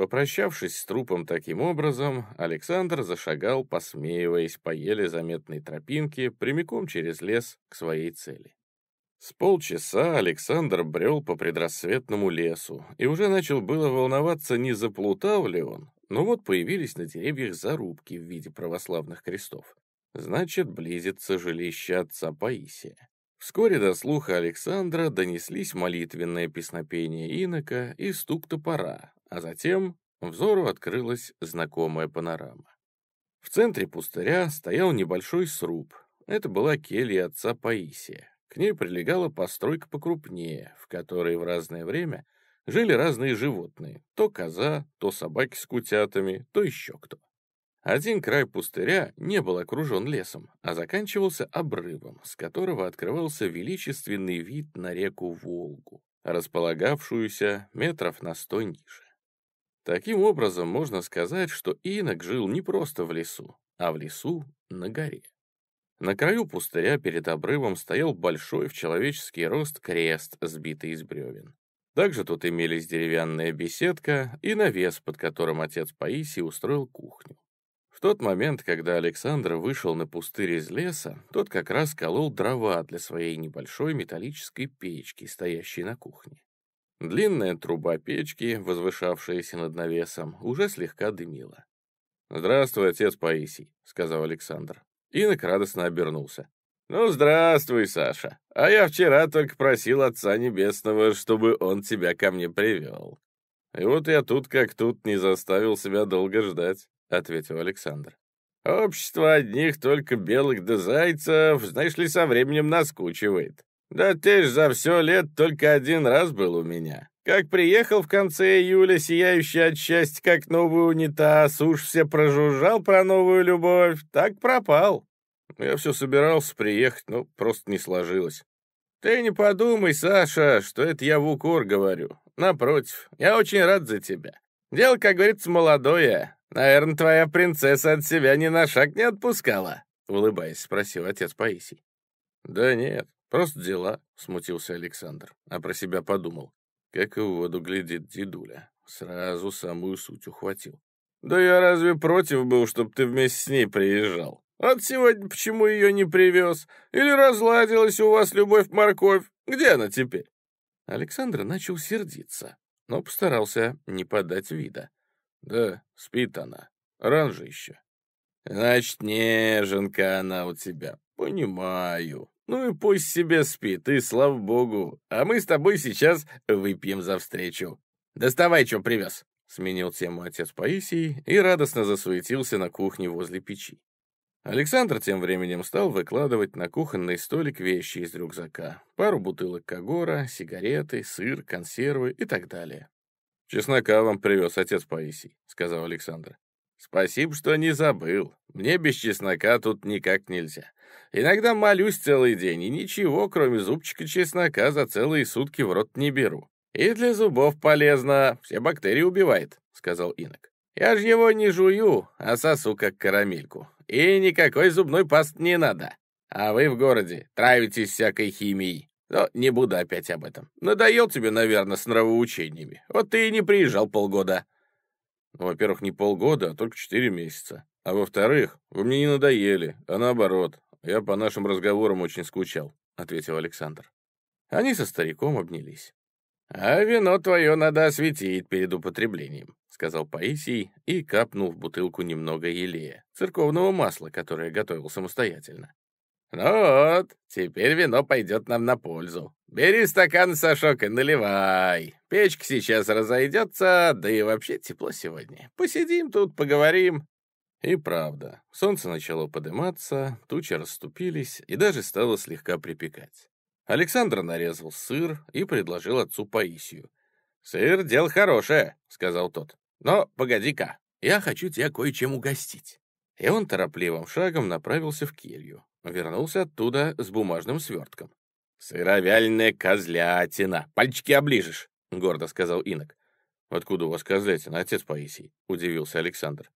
Попрощавшись с трупом таким образом, Александр зашагал, посмеиваясь по еле заметной тропинке, прямиком через лес к своей цели. С полчаса Александр брел по предрассветному лесу и уже начал было волноваться, не заплутал ли он, но вот появились на деревьях зарубки в виде православных крестов. Значит, близится жилище отца Паисия. Вскоре до слуха Александра донеслись молитвенное песнопение инока и стук топора, а затем взору открылась знакомая панорама. В центре пустыря стоял небольшой сруб. Это была келья отца Паисия. К ней прилегала постройка покрупнее, в которой в разное время жили разные животные. То коза, то собаки с кутятами, то еще кто. Один край пустыря не был окружен лесом, а заканчивался обрывом, с которого открывался величественный вид на реку Волгу, располагавшуюся метров на сто ниже. Таким образом, можно сказать, что инок жил не просто в лесу, а в лесу на горе. На краю пустыря перед обрывом стоял большой в человеческий рост крест, сбитый из бревен. Также тут имелись деревянная беседка и навес, под которым отец Паисий устроил кухню. В тот момент, когда Александр вышел на пустырь из леса, тот как раз колол дрова для своей небольшой металлической печки, стоящей на кухне. Длинная труба печки, возвышавшаяся над навесом, уже слегка дымила. «Здравствуй, отец Паисий», — сказал Александр. Инок радостно обернулся. «Ну, здравствуй, Саша. А я вчера только просил Отца Небесного, чтобы он тебя ко мне привел. И вот я тут как тут не заставил себя долго ждать», — ответил Александр. «Общество одних только белых да зайцев, знаешь ли, со временем наскучивает. «Да ты ж за все лет только один раз был у меня. Как приехал в конце июля, сияющий от счастья, как новый унитаз, уж все прожужжал про новую любовь, так пропал». Я все собирался приехать, но просто не сложилось. Ты не подумай, Саша, что это я в укор говорю. Напротив, я очень рад за тебя. Дело, как говорится, молодое. Наверное, твоя принцесса от себя ни на шаг не отпускала, улыбаясь, спросил отец Паисий. Да нет, просто дела, смутился Александр, а про себя подумал. Как и в воду глядит дедуля. Сразу самую суть ухватил. «Да я разве против был, чтобы ты вместе с ней приезжал? Вот сегодня почему ее не привез? Или разладилась у вас любовь-морковь? Где она теперь?» Александр начал сердиться, но постарался не подать вида. «Да, спит она. Ран же еще». «Значит, неженка она у тебя. Понимаю. Ну и пусть себе спит, и слава богу. А мы с тобой сейчас выпьем за встречу. Доставай, что привез. Сменил тему отец Паисий и радостно засуетился на кухне возле печи. Александр тем временем стал выкладывать на кухонный столик вещи из рюкзака. Пару бутылок Кагора, сигареты, сыр, консервы и так далее. «Чеснока вам привез отец Паисий», — сказал Александр. «Спасибо, что не забыл. Мне без чеснока тут никак нельзя. Иногда молюсь целый день, и ничего, кроме зубчика чеснока, за целые сутки в рот не беру. И для зубов полезно, все бактерии убивает», — сказал инок. «Я ж его не жую, а сосу как карамельку. И никакой зубной паст не надо. А вы в городе травитесь всякой химией. Но не буду опять об этом. Надоел тебе, наверное, с нравоучениями. Вот ты и не приезжал полгода». Ну, во-первых, не полгода, а только четыре месяца. А во-вторых, вы мне не надоели, а наоборот. Я по нашим разговорам очень скучал», — ответил Александр. Они со стариком обнялись. «А вино твое надо осветить перед употреблением», — сказал Паисий и капнул в бутылку немного елея, церковного масла, которое готовил самостоятельно. «Ну вот, теперь вино пойдет нам на пользу. Бери стакан, Сашок, и наливай. Печка сейчас разойдется, да и вообще тепло сегодня. Посидим тут, поговорим». И правда, солнце начало подниматься, тучи расступились, и даже стало слегка припекать. Александр нарезал сыр и предложил отцу Паисию. «Сыр — дело хорошее», — сказал тот. «Но погоди-ка, я хочу тебя кое-чем угостить». И он торопливым шагом направился в келью. Вернулся оттуда с бумажным свертком. «Сыровяльная козлятина! Пальчики оближешь!» — гордо сказал инок. «Откуда у вас козлятина, отец Паисий?» — удивился Александр.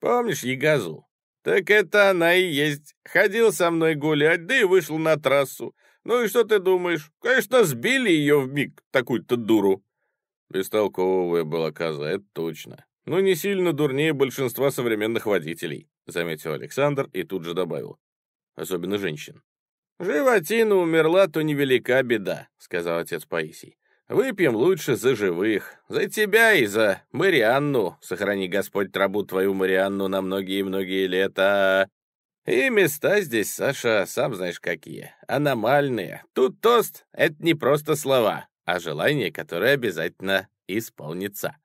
«Помнишь Ягазу? Так это она и есть. Ходил со мной гулять, да и вышел на трассу. Ну и что ты думаешь? Конечно, сбили ее в миг, такую-то дуру». «Бестолковая была коза, это точно. Но не сильно дурнее большинства современных водителей», — заметил Александр и тут же добавил особенно женщин. «Животина умерла, то невелика беда», — сказал отец Паисий. «Выпьем лучше за живых, за тебя и за Марианну. Сохрани Господь трабу твою Марианну на многие-многие лета. И места здесь, Саша, сам знаешь какие, аномальные. Тут тост — это не просто слова, а желание, которое обязательно исполнится».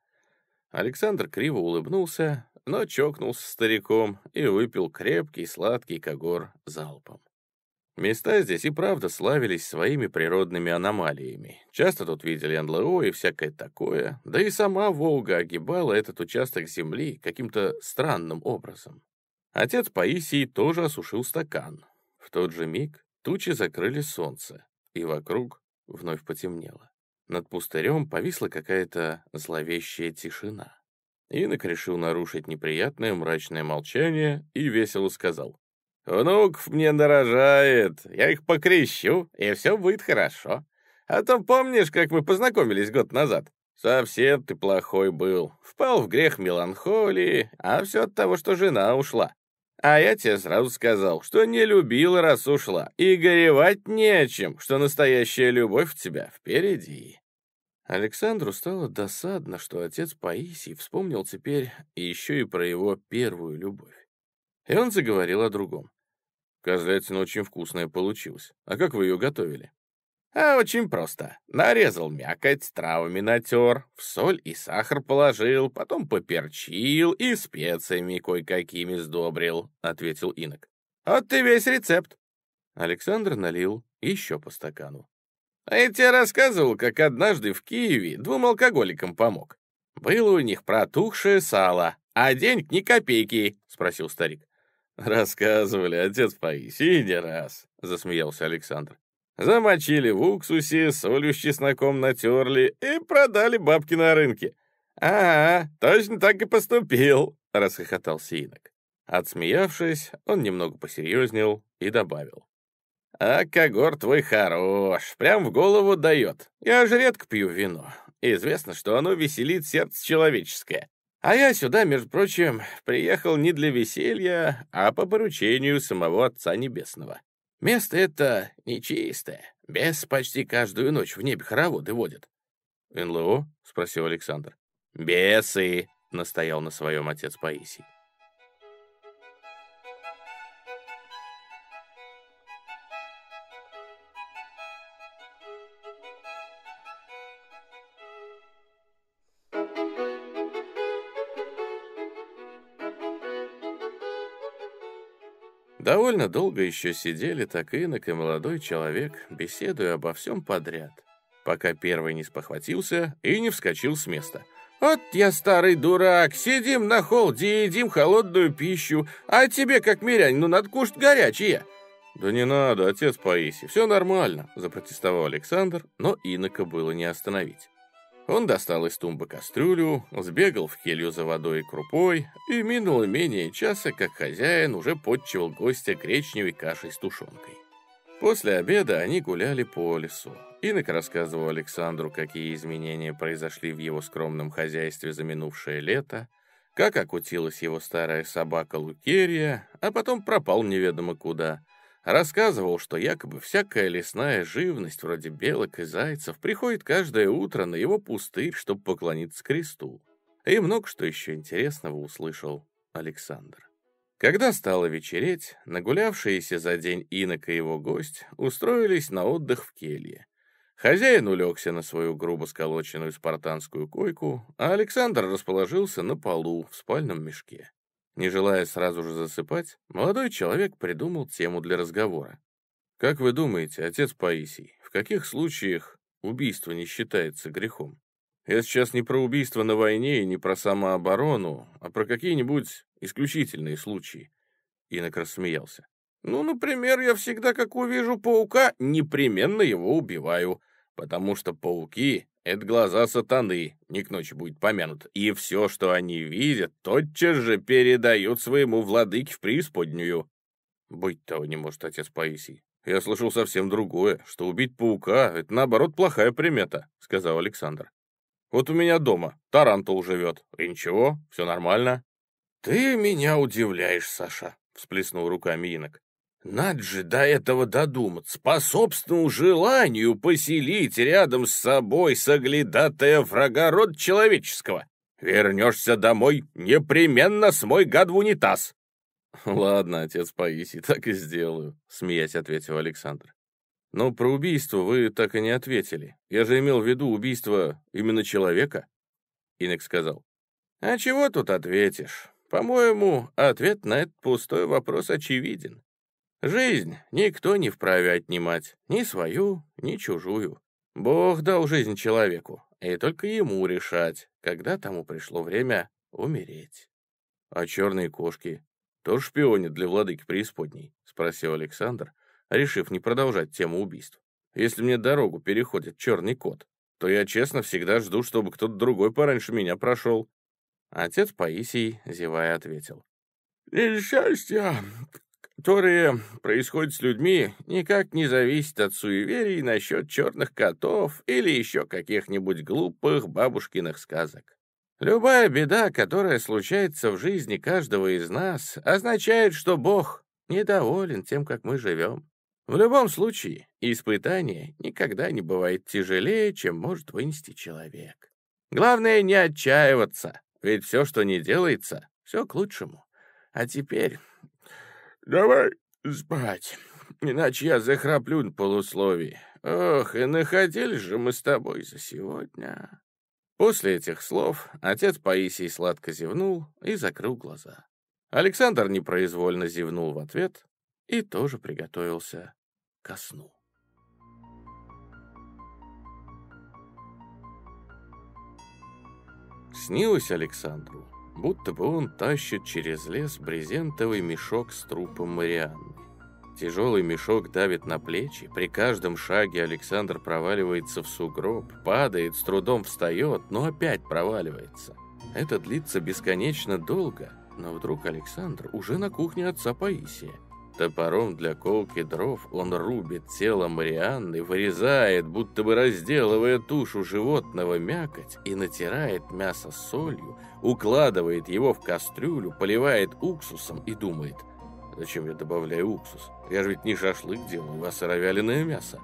Александр криво улыбнулся, но чокнулся стариком и выпил крепкий сладкий когор залпом. Места здесь и правда славились своими природными аномалиями. Часто тут видели НЛО и всякое такое, да и сама Волга огибала этот участок земли каким-то странным образом. Отец Паисий тоже осушил стакан. В тот же миг тучи закрыли солнце, и вокруг вновь потемнело. Над пустырем повисла какая-то зловещая тишина. Инок решил нарушить неприятное мрачное молчание и весело сказал. «Внуков мне нарожает, я их покрещу, и все будет хорошо. А то помнишь, как мы познакомились год назад? Совсем ты плохой был, впал в грех меланхолии, а все от того, что жена ушла. А я тебе сразу сказал, что не любила, раз ушла, и горевать не о чем, что настоящая любовь в тебя впереди. Александру стало досадно, что отец Паисий вспомнил теперь еще и про его первую любовь. И он заговорил о другом. Козлятина очень вкусная получилась. А как вы ее готовили? А очень просто. Нарезал мякоть, травами натер, в соль и сахар положил, потом поперчил и специями кое-какими сдобрил, — ответил инок. Вот ты весь рецепт. Александр налил еще по стакану. А я тебе рассказывал, как однажды в Киеве двум алкоголикам помог. Было у них протухшее сало, а денег ни копейки, — спросил старик. «Рассказывали, отец Паисий, не раз», — засмеялся Александр. Замочили в уксусе, солью с чесноком натерли и продали бабки на рынке. «Ага, точно так и поступил», — расхохотался инок. Отсмеявшись, он немного посерьезнел и добавил. «А когор твой хорош, прям в голову дает. Я же редко пью вино. Известно, что оно веселит сердце человеческое. А я сюда, между прочим, приехал не для веселья, а по поручению самого Отца Небесного. Место это нечистое. Бес почти каждую ночь в небе хороводы водят. «НЛО?» — спросил Александр. «Бесы!» — настоял на своем отец Паисий. Довольно долго еще сидели так инок и молодой человек, беседуя обо всем подряд, пока первый не спохватился и не вскочил с места. «Вот я старый дурак, сидим на холде и едим холодную пищу, а тебе, как мирянь, ну надо кушать горячее!» «Да не надо, отец Паисий, все нормально», — запротестовал Александр, но инока было не остановить. Он достал из тумбы кастрюлю, сбегал в келью за водой и крупой, и минуло менее часа, как хозяин уже подчивал гостя гречневой кашей с тушенкой. После обеда они гуляли по лесу. Инок рассказывал Александру, какие изменения произошли в его скромном хозяйстве за минувшее лето, как окутилась его старая собака Лукерия, а потом пропал неведомо куда — Рассказывал, что якобы всякая лесная живность, вроде белок и зайцев, приходит каждое утро на его пустырь, чтобы поклониться кресту. И много что еще интересного услышал Александр. Когда стало вечереть, нагулявшиеся за день инок и его гость устроились на отдых в келье. Хозяин улегся на свою грубо сколоченную спартанскую койку, а Александр расположился на полу в спальном мешке. Не желая сразу же засыпать, молодой человек придумал тему для разговора. «Как вы думаете, отец Паисий, в каких случаях убийство не считается грехом? Я сейчас не про убийство на войне и не про самооборону, а про какие-нибудь исключительные случаи». Инок рассмеялся. «Ну, например, я всегда, как увижу паука, непременно его убиваю, потому что пауки это глаза сатаны, не к ночи будет помянут, и все, что они видят, тотчас же передают своему владыке в преисподнюю. Быть того не может, отец Паисий. Я слышал совсем другое, что убить паука — это, наоборот, плохая примета, — сказал Александр. Вот у меня дома тарантул живет, и ничего, все нормально. Ты меня удивляешь, Саша, — всплеснул руками инок. Надо же до этого додуматься, по собственному желанию поселить рядом с собой соглядатая врага рода человеческого. Вернешься домой, непременно смой гад в унитаз. «Ладно, отец Паисий, так и сделаю», — смеясь ответил Александр. «Но про убийство вы так и не ответили. Я же имел в виду убийство именно человека?» Инек сказал. «А чего тут ответишь? По-моему, ответ на этот пустой вопрос очевиден. Жизнь никто не вправе отнимать, ни свою, ни чужую. Бог дал жизнь человеку, и только ему решать, когда тому пришло время умереть. А черные кошки тоже шпионят для владыки преисподней? Спросил Александр, решив не продолжать тему убийств. Если мне дорогу переходит черный кот, то я честно всегда жду, чтобы кто-то другой пораньше меня прошел. Отец Паисий, зевая, ответил. «Несчастья которые происходят с людьми, никак не зависят от суеверий насчет черных котов или еще каких-нибудь глупых бабушкиных сказок. Любая беда, которая случается в жизни каждого из нас, означает, что Бог недоволен тем, как мы живем. В любом случае, испытание никогда не бывает тяжелее, чем может вынести человек. Главное не отчаиваться, ведь все, что не делается, все к лучшему. А теперь «Давай спать, иначе я захраплю на полусловии. Ох, и находились же мы с тобой за сегодня». После этих слов отец Паисий сладко зевнул и закрыл глаза. Александр непроизвольно зевнул в ответ и тоже приготовился ко сну. Снилось Александру, будто бы он тащит через лес брезентовый мешок с трупом Марианны. Тяжелый мешок давит на плечи, при каждом шаге Александр проваливается в сугроб, падает, с трудом встает, но опять проваливается. Это длится бесконечно долго, но вдруг Александр уже на кухне отца Паисия. Топором для колки дров он рубит тело Марианны, вырезает, будто бы разделывая тушу животного мякоть, и натирает мясо солью, укладывает его в кастрюлю, поливает уксусом и думает, зачем я добавляю уксус? Я же ведь не шашлык делаю, а сыровяленое мясо.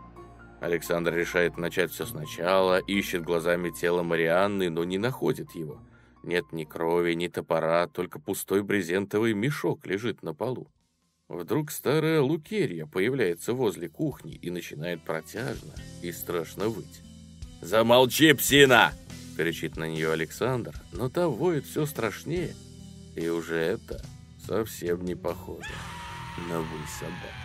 Александр решает начать все сначала, ищет глазами тело Марианны, но не находит его. Нет ни крови, ни топора, только пустой брезентовый мешок лежит на полу. Вдруг старая Лукерья появляется возле кухни и начинает протяжно и страшно выть. «Замолчи, псина!» — кричит на нее Александр, но та воет все страшнее. И уже это совсем не похоже на вой собаки.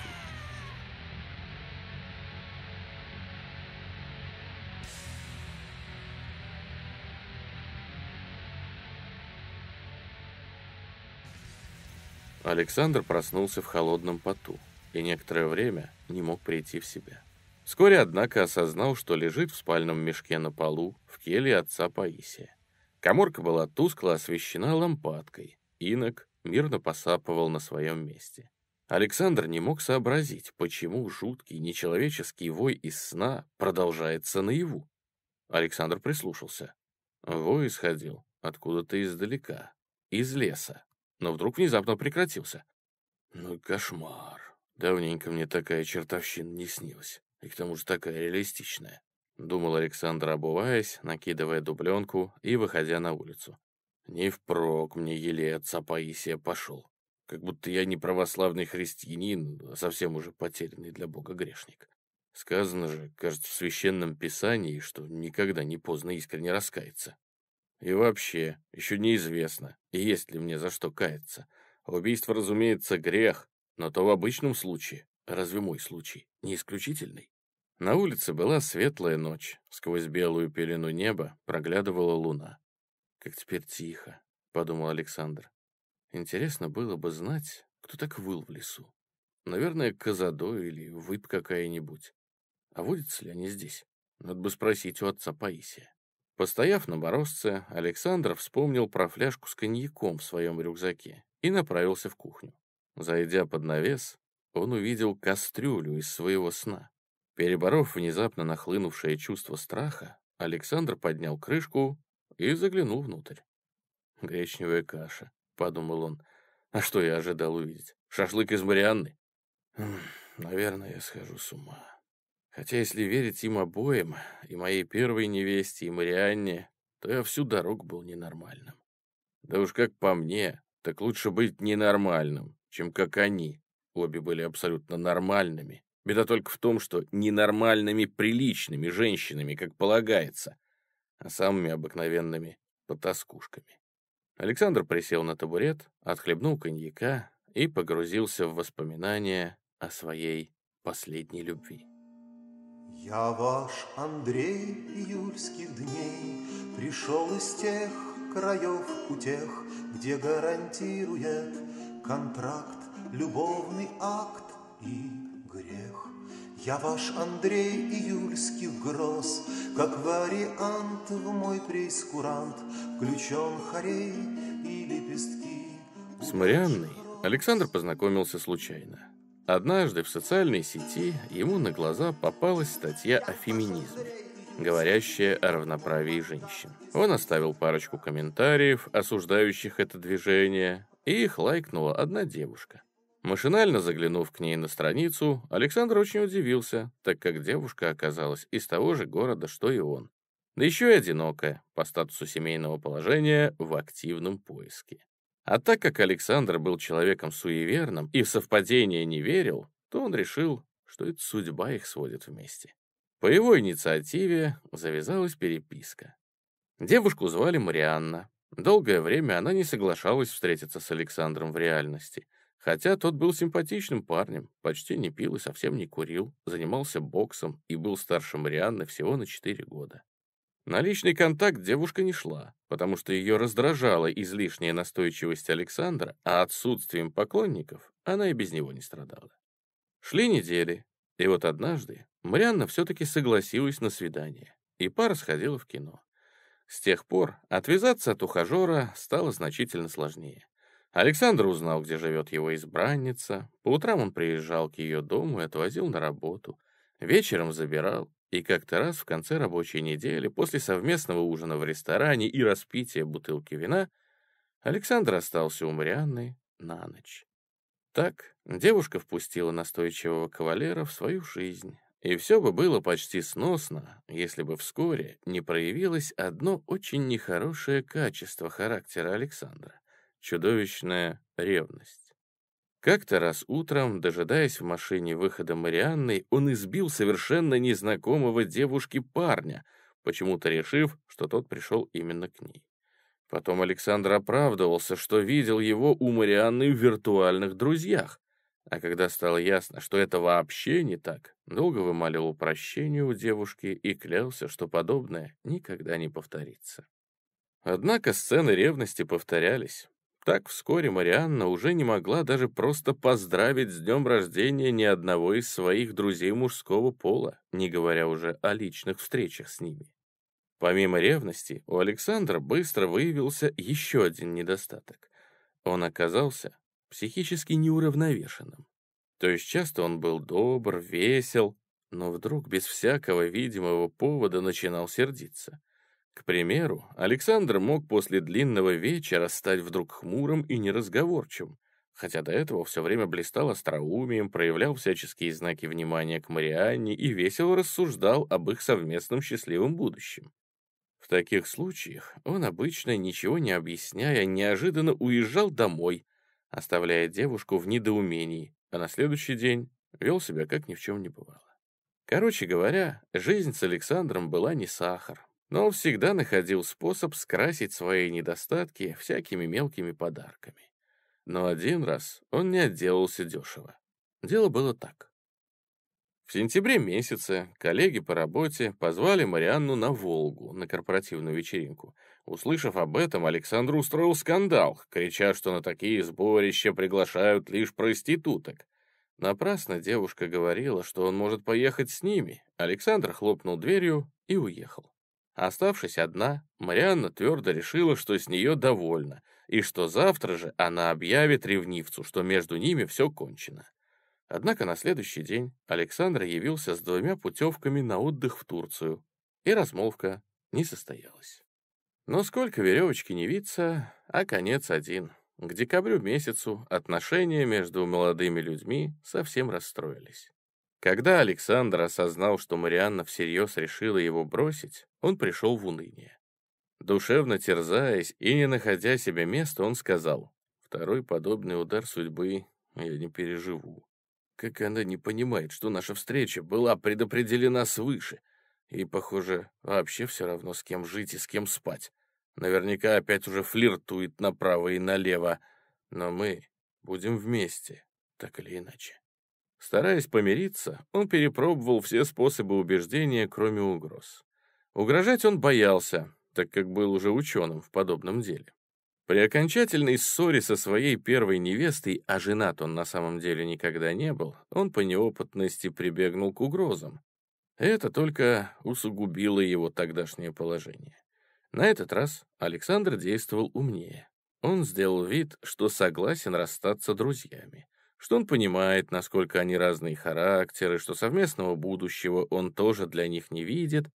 Александр проснулся в холодном поту и некоторое время не мог прийти в себя. Вскоре, однако, осознал, что лежит в спальном мешке на полу в келье отца Паисия. Коморка была тускло освещена лампадкой. Инок мирно посапывал на своем месте. Александр не мог сообразить, почему жуткий нечеловеческий вой из сна продолжается наяву. Александр прислушался. Вой исходил откуда-то издалека, из леса но вдруг внезапно прекратился. Ну кошмар. Давненько мне такая чертовщина не снилась. И к тому же такая реалистичная. Думал Александр, обуваясь, накидывая дубленку и выходя на улицу. Не впрок мне еле отца Паисия пошел. Как будто я не православный христианин, а совсем уже потерянный для Бога грешник. Сказано же, кажется, в Священном Писании, что никогда не поздно искренне раскаяться. И вообще, еще неизвестно, есть ли мне за что каяться. Убийство, разумеется, грех, но то в обычном случае. Разве мой случай не исключительный? На улице была светлая ночь. Сквозь белую пелену неба проглядывала луна. «Как теперь тихо», — подумал Александр. «Интересно было бы знать, кто так выл в лесу. Наверное, козадо или выпь какая-нибудь. А водятся ли они здесь? Надо бы спросить у отца Паисия». Постояв на морозце, Александр вспомнил про фляжку с коньяком в своем рюкзаке и направился в кухню. Зайдя под навес, он увидел кастрюлю из своего сна. Переборов внезапно нахлынувшее чувство страха, Александр поднял крышку и заглянул внутрь. «Гречневая каша», — подумал он. «А что я ожидал увидеть? Шашлык из Марианны?» «Наверное, я схожу с ума». Хотя, если верить им обоим, и моей первой невесте, и Марианне, то я всю дорогу был ненормальным. Да уж как по мне, так лучше быть ненормальным, чем как они. Обе были абсолютно нормальными. Беда только в том, что ненормальными приличными женщинами, как полагается, а самыми обыкновенными потаскушками. Александр присел на табурет, отхлебнул коньяка и погрузился в воспоминания о своей последней любви. Я ваш Андрей июльских дней Пришел из тех краев у тех, Где гарантирует контракт Любовный акт и грех. Я ваш Андрей июльских гроз, Как вариант в мой прейскурант Включен хорей и лепестки. С Марианной Александр познакомился случайно. Однажды в социальной сети ему на глаза попалась статья о феминизме, говорящая о равноправии женщин. Он оставил парочку комментариев, осуждающих это движение, и их лайкнула одна девушка. Машинально заглянув к ней на страницу, Александр очень удивился, так как девушка оказалась из того же города, что и он. Да еще и одинокая, по статусу семейного положения, в активном поиске. А так как Александр был человеком суеверным и в совпадение не верил, то он решил, что это судьба их сводит вместе. По его инициативе завязалась переписка. Девушку звали Марианна. Долгое время она не соглашалась встретиться с Александром в реальности, хотя тот был симпатичным парнем, почти не пил и совсем не курил, занимался боксом и был старше Марианны всего на 4 года. На личный контакт девушка не шла, потому что ее раздражала излишняя настойчивость Александра, а отсутствием поклонников она и без него не страдала. Шли недели, и вот однажды Марианна все-таки согласилась на свидание, и пара сходила в кино. С тех пор отвязаться от ухажера стало значительно сложнее. Александр узнал, где живет его избранница. По утрам он приезжал к ее дому и отвозил на работу. Вечером забирал. И как-то раз в конце рабочей недели, после совместного ужина в ресторане и распития бутылки вина, Александр остался у Марианны на ночь. Так девушка впустила настойчивого кавалера в свою жизнь. И все бы было почти сносно, если бы вскоре не проявилось одно очень нехорошее качество характера Александра чудовищная ревность. Как-то раз утром, дожидаясь в машине выхода Марианны, он избил совершенно незнакомого девушки парня, почему-то решив, что тот пришел именно к ней. Потом Александр оправдывался, что видел его у Марианны в виртуальных друзьях, а когда стало ясно, что это вообще не так, долго вымаливал прощения у девушки и клялся, что подобное никогда не повторится. Однако сцены ревности повторялись. Так вскоре Марианна уже не могла даже просто поздравить с днем рождения ни одного из своих друзей мужского пола, не говоря уже о личных встречах с ними. Помимо ревности, у Александра быстро выявился еще один недостаток. Он оказался психически неуравновешенным. То есть часто он был добр, весел, но вдруг без всякого видимого повода начинал сердиться. К примеру, Александр мог после длинного вечера стать вдруг хмурым и неразговорчивым, хотя до этого все время блистал остроумием, проявлял всяческие знаки внимания к Марианне и весело рассуждал об их совместном счастливом будущем. В таких случаях он обычно, ничего не объясняя, неожиданно уезжал домой, оставляя девушку в недоумении, а на следующий день вел себя как ни в чем не бывало. Короче говоря, жизнь с Александром была не сахар, но он всегда находил способ скрасить свои недостатки всякими мелкими подарками. Но один раз он не отделался дешево. Дело было так. В сентябре месяце коллеги по работе позвали Марианну на Волгу, на корпоративную вечеринку. Услышав об этом, Александр устроил скандал, крича, что на такие сборища приглашают лишь проституток. Напрасно девушка говорила, что он может поехать с ними. Александр хлопнул дверью и уехал. Оставшись одна, Марианна твердо решила, что с нее довольна, и что завтра же она объявит ревнивцу, что между ними все кончено. Однако на следующий день Александр явился с двумя путевками на отдых в Турцию, и размолвка не состоялась. Но сколько веревочки не виться, а конец один. К декабрю месяцу отношения между молодыми людьми совсем расстроились. Когда Александр осознал, что Марианна всерьез решила его бросить, он пришел в уныние. Душевно терзаясь и не находя себе места, он сказал, «Второй подобный удар судьбы я не переживу. Как она не понимает, что наша встреча была предопределена свыше, и, похоже, вообще все равно, с кем жить и с кем спать. Наверняка опять уже флиртует направо и налево, но мы будем вместе, так или иначе». Стараясь помириться, он перепробовал все способы убеждения, кроме угроз. Угрожать он боялся, так как был уже ученым в подобном деле. При окончательной ссоре со своей первой невестой, а женат он на самом деле никогда не был, он по неопытности прибегнул к угрозам. Это только усугубило его тогдашнее положение. На этот раз Александр действовал умнее. Он сделал вид, что согласен расстаться друзьями что он понимает, насколько они разные характеры, что совместного будущего он тоже для них не видит,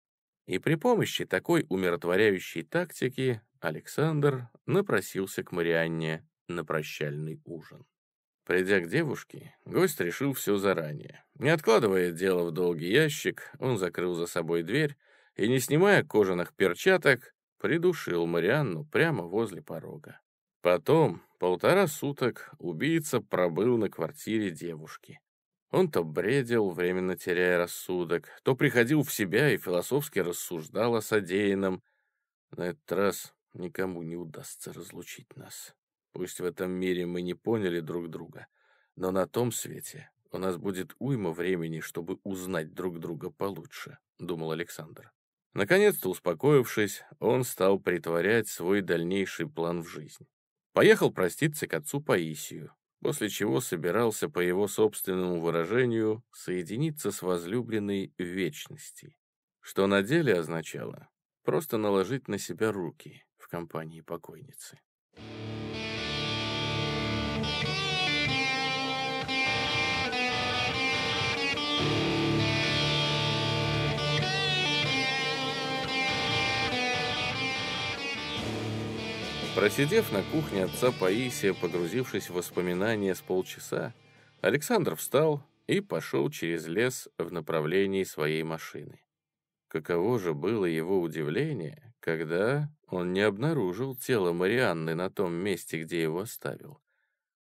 и при помощи такой умиротворяющей тактики Александр напросился к Марианне на прощальный ужин. Придя к девушке, гость решил все заранее. Не откладывая дело в долгий ящик, он закрыл за собой дверь и, не снимая кожаных перчаток, придушил Марианну прямо возле порога. Потом полтора суток убийца пробыл на квартире девушки. Он то бредил, временно теряя рассудок, то приходил в себя и философски рассуждал о содеянном. На этот раз никому не удастся разлучить нас. Пусть в этом мире мы не поняли друг друга, но на том свете у нас будет уйма времени, чтобы узнать друг друга получше, думал Александр. Наконец-то успокоившись, он стал притворять свой дальнейший план в жизнь. Поехал проститься к отцу Паисию. после чего собирался, по его собственному выражению, соединиться с возлюбленной вечности, что на деле означало просто наложить на себя руки в компании покойницы. Просидев на кухне отца Паисия, погрузившись в воспоминания с полчаса, Александр встал и пошел через лес в направлении своей машины. Каково же было его удивление, когда он не обнаружил тело Марианны на том месте, где его оставил.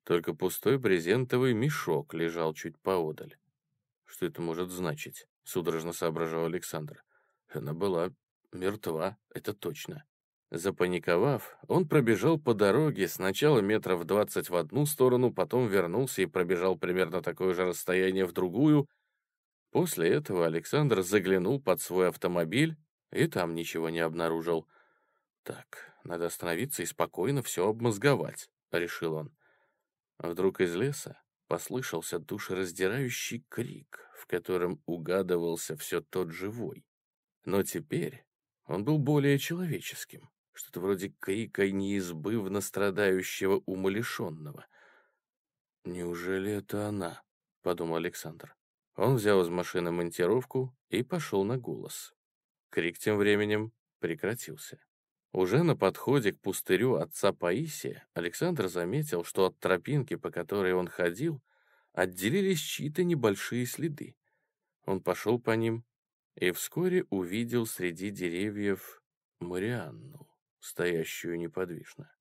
Только пустой брезентовый мешок лежал чуть поодаль. Что это может значить? Судорожно соображал Александр. Она была мертва, это точно. Запаниковав, он пробежал по дороге сначала метров двадцать в одну сторону, потом вернулся и пробежал примерно такое же расстояние в другую. После этого Александр заглянул под свой автомобиль и там ничего не обнаружил. «Так, надо остановиться и спокойно все обмозговать», — решил он. Вдруг из леса послышался душераздирающий крик, в котором угадывался все тот живой. Но теперь он был более человеческим что-то вроде крика неизбывно страдающего умалишенного. «Неужели это она?» — подумал Александр. Он взял из машины монтировку и пошел на голос. Крик тем временем прекратился. Уже на подходе к пустырю отца Паисия Александр заметил, что от тропинки, по которой он ходил, отделились чьи-то небольшие следы. Он пошел по ним и вскоре увидел среди деревьев Марианну стоящую неподвижно.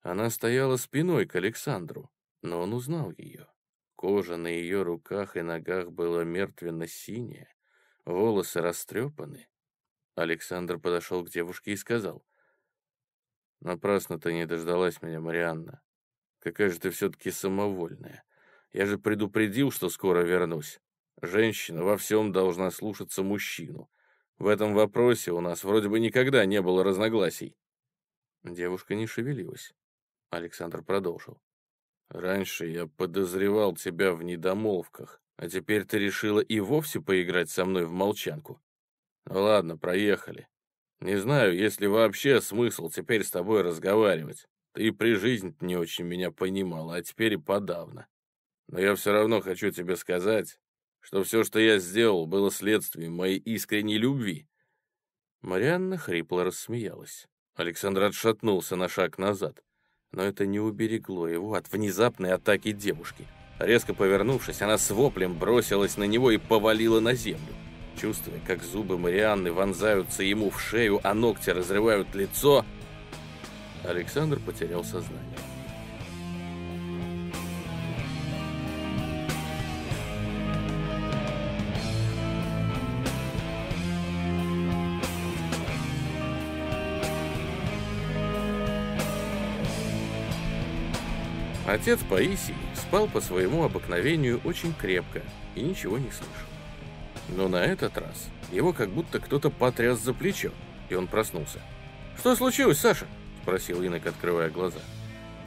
Она стояла спиной к Александру, но он узнал ее. Кожа на ее руках и ногах была мертвенно-синяя, волосы растрепаны. Александр подошел к девушке и сказал, «Напрасно ты не дождалась меня, Марианна. Какая же ты все-таки самовольная. Я же предупредил, что скоро вернусь. Женщина во всем должна слушаться мужчину. В этом вопросе у нас вроде бы никогда не было разногласий. Девушка не шевелилась. Александр продолжил. «Раньше я подозревал тебя в недомолвках, а теперь ты решила и вовсе поиграть со мной в молчанку. Ну ладно, проехали. Не знаю, есть ли вообще смысл теперь с тобой разговаривать. Ты при жизни не очень меня понимала, а теперь и подавно. Но я все равно хочу тебе сказать, что все, что я сделал, было следствием моей искренней любви». Марианна хрипло рассмеялась. Александр отшатнулся на шаг назад, но это не уберегло его от внезапной атаки девушки. Резко повернувшись, она с воплем бросилась на него и повалила на землю. Чувствуя, как зубы Марианны вонзаются ему в шею, а ногти разрывают лицо, Александр потерял сознание. Отец Паисий спал по своему обыкновению очень крепко и ничего не слышал. Но на этот раз его как будто кто-то потряс за плечо, и он проснулся. «Что случилось, Саша?» – спросил инок, открывая глаза.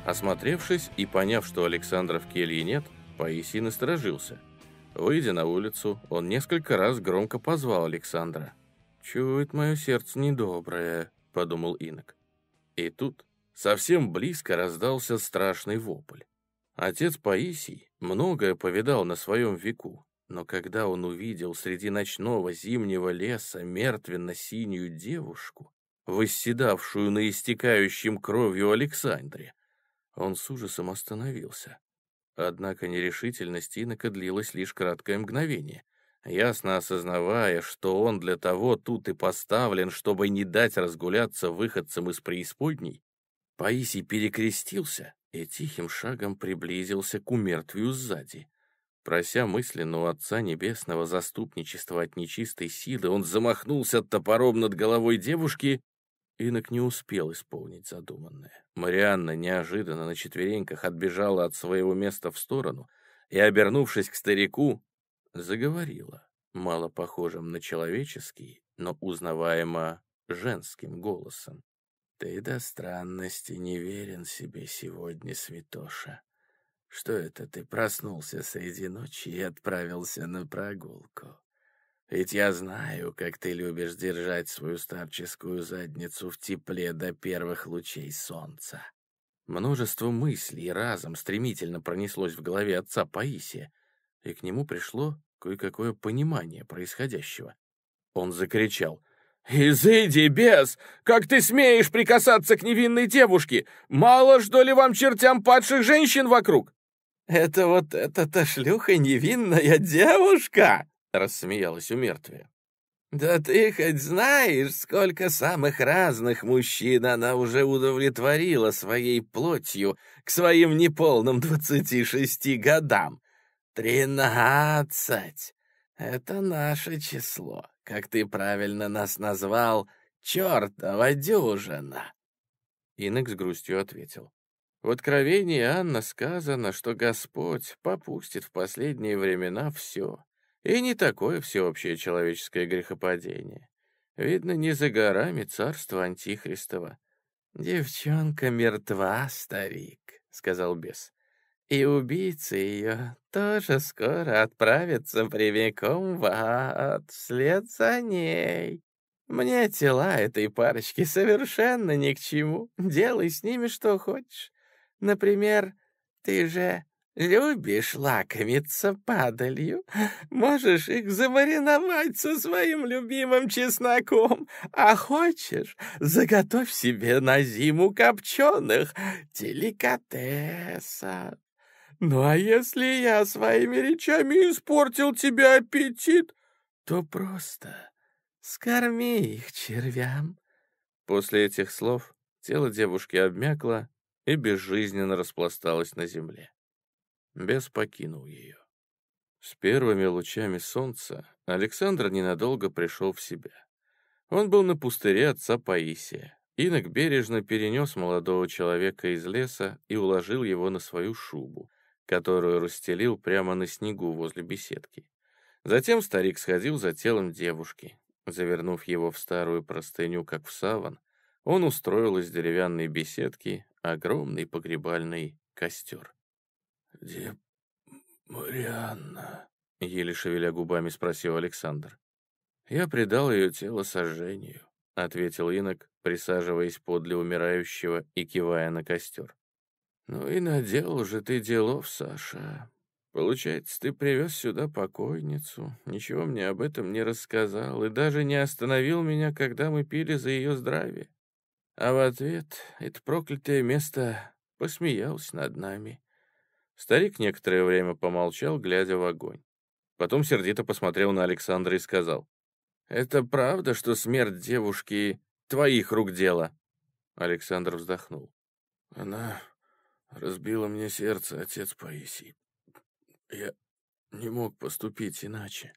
Осмотревшись и поняв, что Александра в келье нет, Паисий насторожился. Выйдя на улицу, он несколько раз громко позвал Александра. «Чует мое сердце недоброе», — подумал инок. И тут совсем близко раздался страшный вопль. Отец Паисий многое повидал на своем веку, но когда он увидел среди ночного зимнего леса мертвенно-синюю девушку, восседавшую на истекающем кровью Александре, он с ужасом остановился. Однако нерешительность инока длилась лишь краткое мгновение, ясно осознавая, что он для того тут и поставлен, чтобы не дать разгуляться выходцам из преисподней, Паисий перекрестился и тихим шагом приблизился к умертвию сзади. Прося мысленно Отца Небесного заступничества от нечистой силы, он замахнулся топором над головой девушки, инок не успел исполнить задуманное. Марианна неожиданно на четвереньках отбежала от своего места в сторону и, обернувшись к старику, заговорила, мало похожим на человеческий, но узнаваемо женским голосом. Ты до странности не верен себе сегодня, святоша. Что это ты проснулся среди ночи и отправился на прогулку? Ведь я знаю, как ты любишь держать свою старческую задницу в тепле до первых лучей солнца. Множество мыслей разом стремительно пронеслось в голове отца Паисия, и к нему пришло кое-какое понимание происходящего. Он закричал. «Изыди, бес! Как ты смеешь прикасаться к невинной девушке? Мало что ли вам чертям падших женщин вокруг?» «Это вот эта-то шлюха невинная девушка!» — рассмеялась у мертвия. «Да ты хоть знаешь, сколько самых разных мужчин она уже удовлетворила своей плотью к своим неполным двадцати шести годам? Тринадцать! Это наше число, как ты правильно нас назвал, чертова дюжина!» Инок с грустью ответил. В Откровении Анна сказано, что Господь попустит в последние времена все, и не такое всеобщее человеческое грехопадение. Видно, не за горами царство Антихристова. «Девчонка мертва, старик», — сказал бес. «И убийцы ее тоже скоро отправятся прямиком в ад вслед за ней. Мне тела этой парочки совершенно ни к чему. Делай с ними что хочешь. Например, ты же Любишь лакомиться падалью? Можешь их замариновать со своим любимым чесноком. А хочешь, заготовь себе на зиму копченых деликатесов. Ну а если я своими речами испортил тебе аппетит, то просто скорми их червям. После этих слов тело девушки обмякло и безжизненно распласталось на земле. Бес покинул ее. С первыми лучами солнца Александр ненадолго пришел в себя. Он был на пустыре отца Паисия. Инок бережно перенес молодого человека из леса и уложил его на свою шубу, которую расстелил прямо на снегу возле беседки. Затем старик сходил за телом девушки. Завернув его в старую простыню, как в саван, он устроил из деревянной беседки огромный погребальный костер. «Где Марианна?» — еле шевеля губами спросил Александр. «Я предал ее тело сожжению», — ответил инок, присаживаясь подле умирающего и кивая на костер. «Ну и наделал же ты делов, Саша. Получается, ты привез сюда покойницу, ничего мне об этом не рассказал и даже не остановил меня, когда мы пили за ее здравие. А в ответ это проклятое место посмеялось над нами. Старик некоторое время помолчал, глядя в огонь. Потом сердито посмотрел на Александра и сказал, «Это правда, что смерть девушки твоих рук дело?» Александр вздохнул. «Она разбила мне сердце, отец Паисий. Я не мог поступить иначе».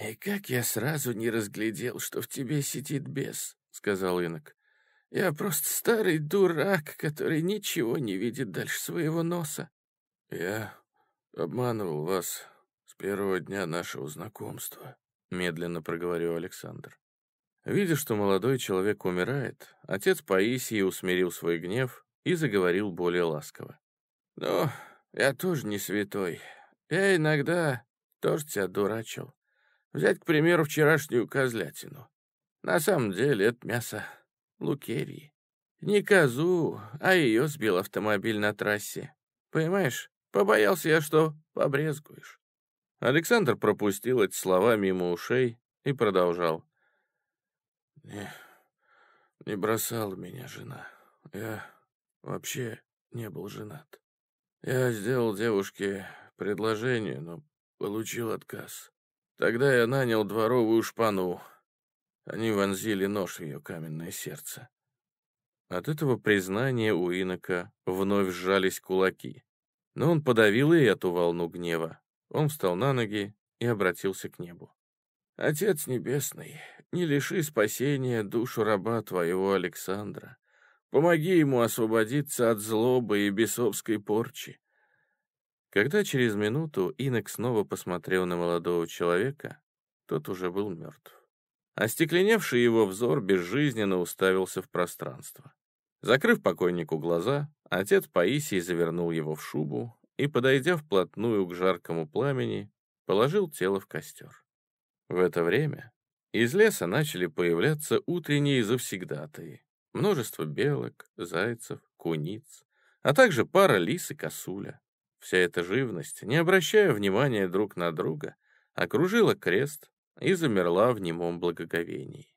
«И как я сразу не разглядел, что в тебе сидит бес», — сказал инок. «Я просто старый дурак, который ничего не видит дальше своего носа. «Я обманывал вас с первого дня нашего знакомства», — медленно проговорил Александр. Видя, что молодой человек умирает, отец Паисий усмирил свой гнев и заговорил более ласково. «Ну, я тоже не святой. Я иногда тоже тебя дурачил. Взять, к примеру, вчерашнюю козлятину. На самом деле это мясо лукерии. Не козу, а ее сбил автомобиль на трассе. Понимаешь, Побоялся я, что побрезгуешь. Александр пропустил эти слова мимо ушей и продолжал. Не, не бросала меня жена. Я вообще не был женат. Я сделал девушке предложение, но получил отказ. Тогда я нанял дворовую шпану. Они вонзили нож в ее каменное сердце. От этого признания у инока вновь сжались кулаки. Но он подавил и эту волну гнева. Он встал на ноги и обратился к небу. «Отец Небесный, не лиши спасения душу раба твоего Александра. Помоги ему освободиться от злобы и бесовской порчи». Когда через минуту инок снова посмотрел на молодого человека, тот уже был мертв. Остекленевший его взор безжизненно уставился в пространство. Закрыв покойнику глаза, отец Паисий завернул его в шубу и, подойдя вплотную к жаркому пламени, положил тело в костер. В это время из леса начали появляться утренние завсегдатые. Множество белок, зайцев, куниц, а также пара лис и косуля. Вся эта живность, не обращая внимания друг на друга, окружила крест и замерла в немом благоговении.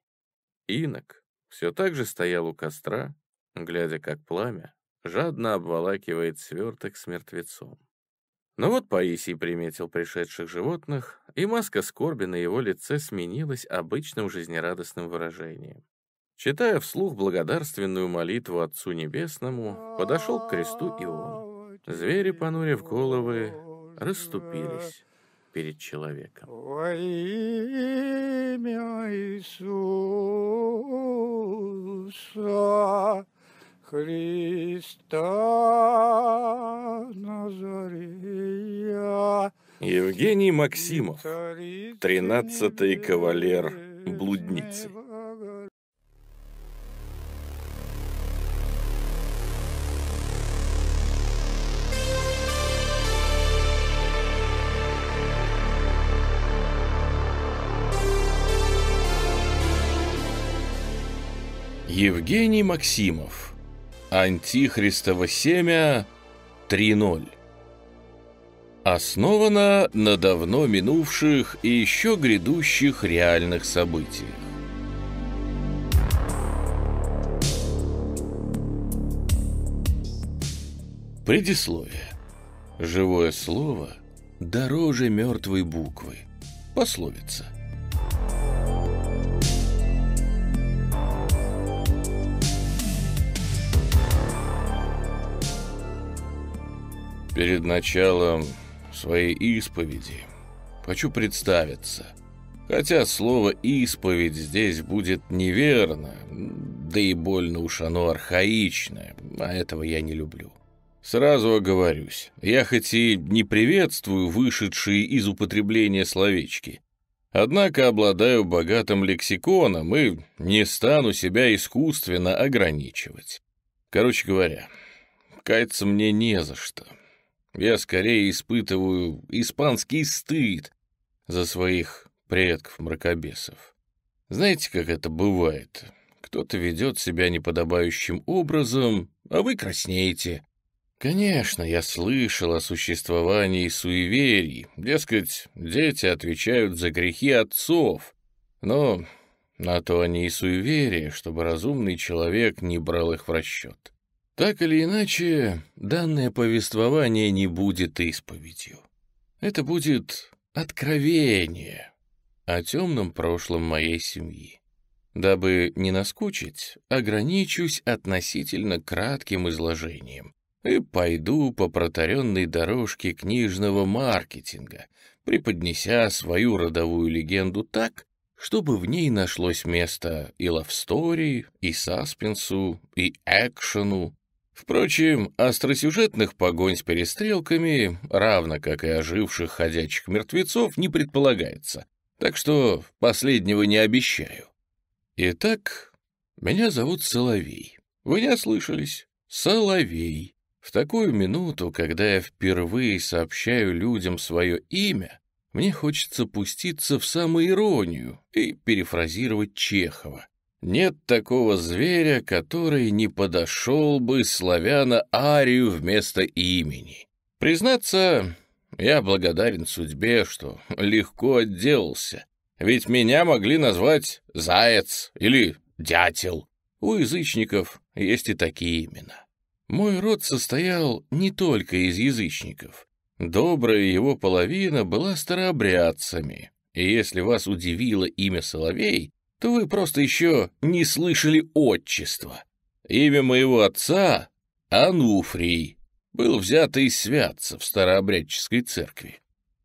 Инок все так же стоял у костра, глядя, как пламя жадно обволакивает сверток с мертвецом. Но вот Паисий приметил пришедших животных, и маска скорби на его лице сменилась обычным жизнерадостным выражением. Читая вслух благодарственную молитву Отцу Небесному, подошел к кресту и он. Звери, понурив головы, расступились перед человеком. Во имя Иисуса Христа Назарея. Евгений Максимов, тринадцатый кавалер блудницы. Евгений Максимов. Антихристово семя 3.0. Основано на давно минувших и еще грядущих реальных событиях. Предисловие. Живое слово дороже мертвой буквы. Пословица. Перед началом своей исповеди хочу представиться. Хотя слово «исповедь» здесь будет неверно, да и больно уж оно архаичное, а этого я не люблю. Сразу оговорюсь, я хоть и не приветствую вышедшие из употребления словечки, однако обладаю богатым лексиконом и не стану себя искусственно ограничивать. Короче говоря, каяться мне не за что. Я скорее испытываю испанский стыд за своих предков-мракобесов. Знаете, как это бывает? Кто-то ведет себя неподобающим образом, а вы краснеете. Конечно, я слышал о существовании суеверий. Дескать, дети отвечают за грехи отцов. Но на то они и суеверия, чтобы разумный человек не брал их в расчет. Так или иначе, данное повествование не будет исповедью. Это будет откровение о темном прошлом моей семьи. Дабы не наскучить, ограничусь относительно кратким изложением и пойду по протаренной дорожке книжного маркетинга, преподнеся свою родовую легенду так, чтобы в ней нашлось место и лавстори, и саспенсу, и экшену, Впрочем, остросюжетных погонь с перестрелками, равно как и оживших ходячих мертвецов, не предполагается, так что последнего не обещаю. Итак, меня зовут Соловей. Вы не ослышались? Соловей. В такую минуту, когда я впервые сообщаю людям свое имя, мне хочется пуститься в самоиронию и перефразировать Чехова. Нет такого зверя, который не подошел бы славяна Арию вместо имени. Признаться, я благодарен судьбе, что легко отделался. Ведь меня могли назвать Заяц или Дятел. У язычников есть и такие имена. Мой род состоял не только из язычников. Добрая его половина была старообрядцами. И если вас удивило имя Соловей, то вы просто еще не слышали отчества. Имя моего отца — Ануфрий, был взято из святца в старообрядческой церкви.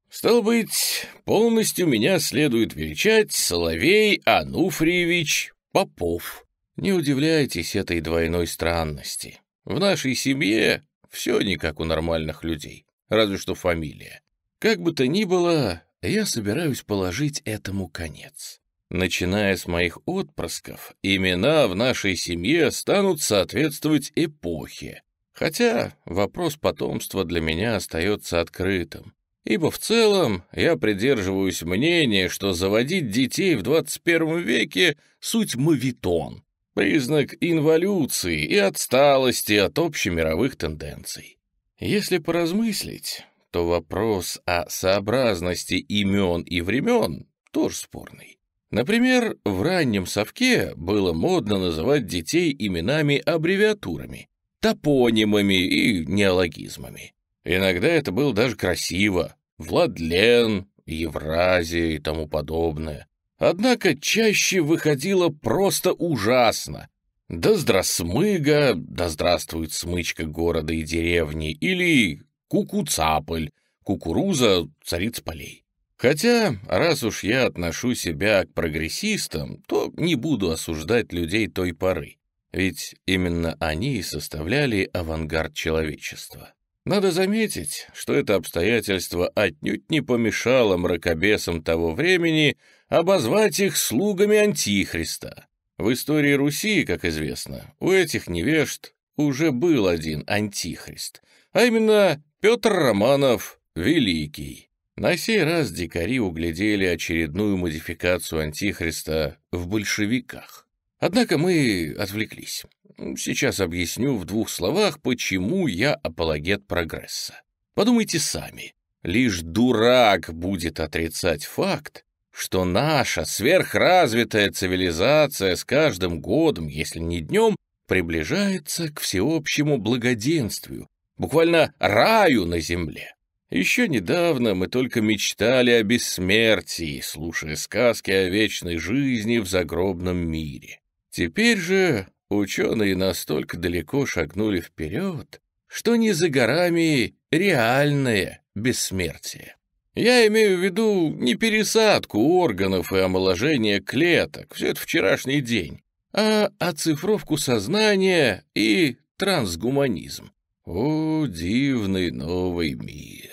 Стало быть, полностью меня следует величать Соловей Ануфриевич Попов. Не удивляйтесь этой двойной странности. В нашей семье все не как у нормальных людей, разве что фамилия. Как бы то ни было, я собираюсь положить этому конец. Начиная с моих отпрысков, имена в нашей семье станут соответствовать эпохе. Хотя вопрос потомства для меня остается открытым, ибо в целом я придерживаюсь мнения, что заводить детей в 21 веке — суть мавитон, признак инволюции и отсталости от общемировых тенденций. Если поразмыслить, то вопрос о сообразности имен и времен тоже спорный. Например, в раннем совке было модно называть детей именами-аббревиатурами, топонимами и неологизмами. Иногда это было даже красиво. Владлен, Евразия и тому подобное. Однако чаще выходило просто ужасно. Да здрасмыга, да здравствует смычка города и деревни, или кукуцаполь, кукуруза, цариц полей. Хотя, раз уж я отношу себя к прогрессистам, то не буду осуждать людей той поры, ведь именно они составляли авангард человечества. Надо заметить, что это обстоятельство отнюдь не помешало мракобесам того времени обозвать их слугами Антихриста. В истории Руси, как известно, у этих невежд уже был один Антихрист, а именно Петр Романов Великий. На сей раз дикари углядели очередную модификацию Антихриста в большевиках. Однако мы отвлеклись. Сейчас объясню в двух словах, почему я апологет прогресса. Подумайте сами. Лишь дурак будет отрицать факт, что наша сверхразвитая цивилизация с каждым годом, если не днем, приближается к всеобщему благоденствию, буквально раю на земле. Еще недавно мы только мечтали о бессмертии, слушая сказки о вечной жизни в загробном мире. Теперь же ученые настолько далеко шагнули вперед, что не за горами реальное бессмертие. Я имею в виду не пересадку органов и омоложение клеток, все это вчерашний день, а оцифровку сознания и трансгуманизм. О, дивный новый мир!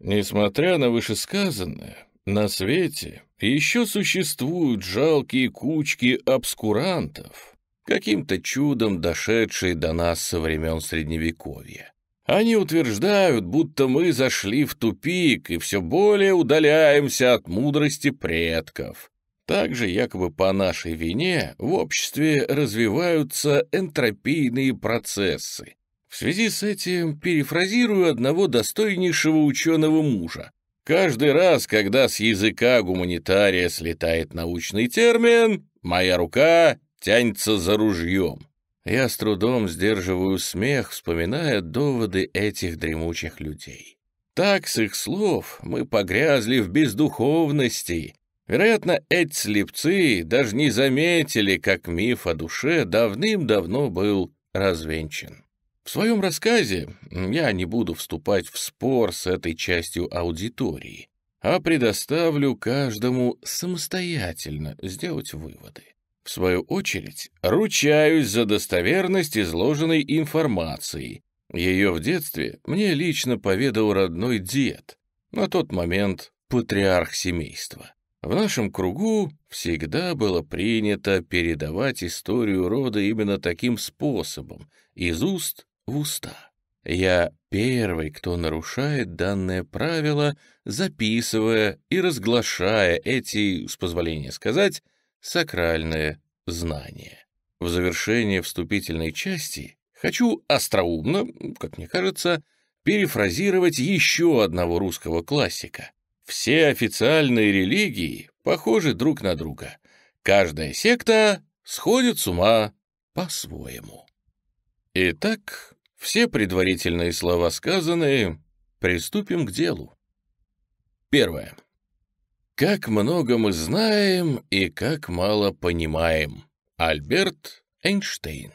Несмотря на вышесказанное, на свете еще существуют жалкие кучки обскурантов, каким-то чудом дошедшие до нас со времен Средневековья. Они утверждают, будто мы зашли в тупик и все более удаляемся от мудрости предков. Также якобы по нашей вине в обществе развиваются энтропийные процессы, в связи с этим перефразирую одного достойнейшего ученого мужа. Каждый раз, когда с языка гуманитария слетает научный термин, моя рука тянется за ружьем. Я с трудом сдерживаю смех, вспоминая доводы этих дремучих людей. Так, с их слов, мы погрязли в бездуховности. Вероятно, эти слепцы даже не заметили, как миф о душе давным-давно был развенчан. В своем рассказе я не буду вступать в спор с этой частью аудитории, а предоставлю каждому самостоятельно сделать выводы. В свою очередь, ручаюсь за достоверность изложенной информации. Ее в детстве мне лично поведал родной дед, на тот момент патриарх семейства. В нашем кругу всегда было принято передавать историю рода именно таким способом, из уст в уста. Я первый, кто нарушает данное правило, записывая и разглашая эти, с позволения сказать, сакральные знания. В завершение вступительной части хочу остроумно, как мне кажется, перефразировать еще одного русского классика. Все официальные религии похожи друг на друга. Каждая секта сходит с ума по-своему. Итак, все предварительные слова сказанные, приступим к делу. Первое. Как много мы знаем и как мало понимаем. Альберт Эйнштейн.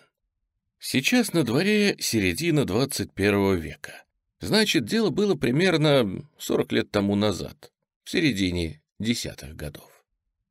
Сейчас на дворе середина 21 века. Значит, дело было примерно 40 лет тому назад, в середине десятых годов.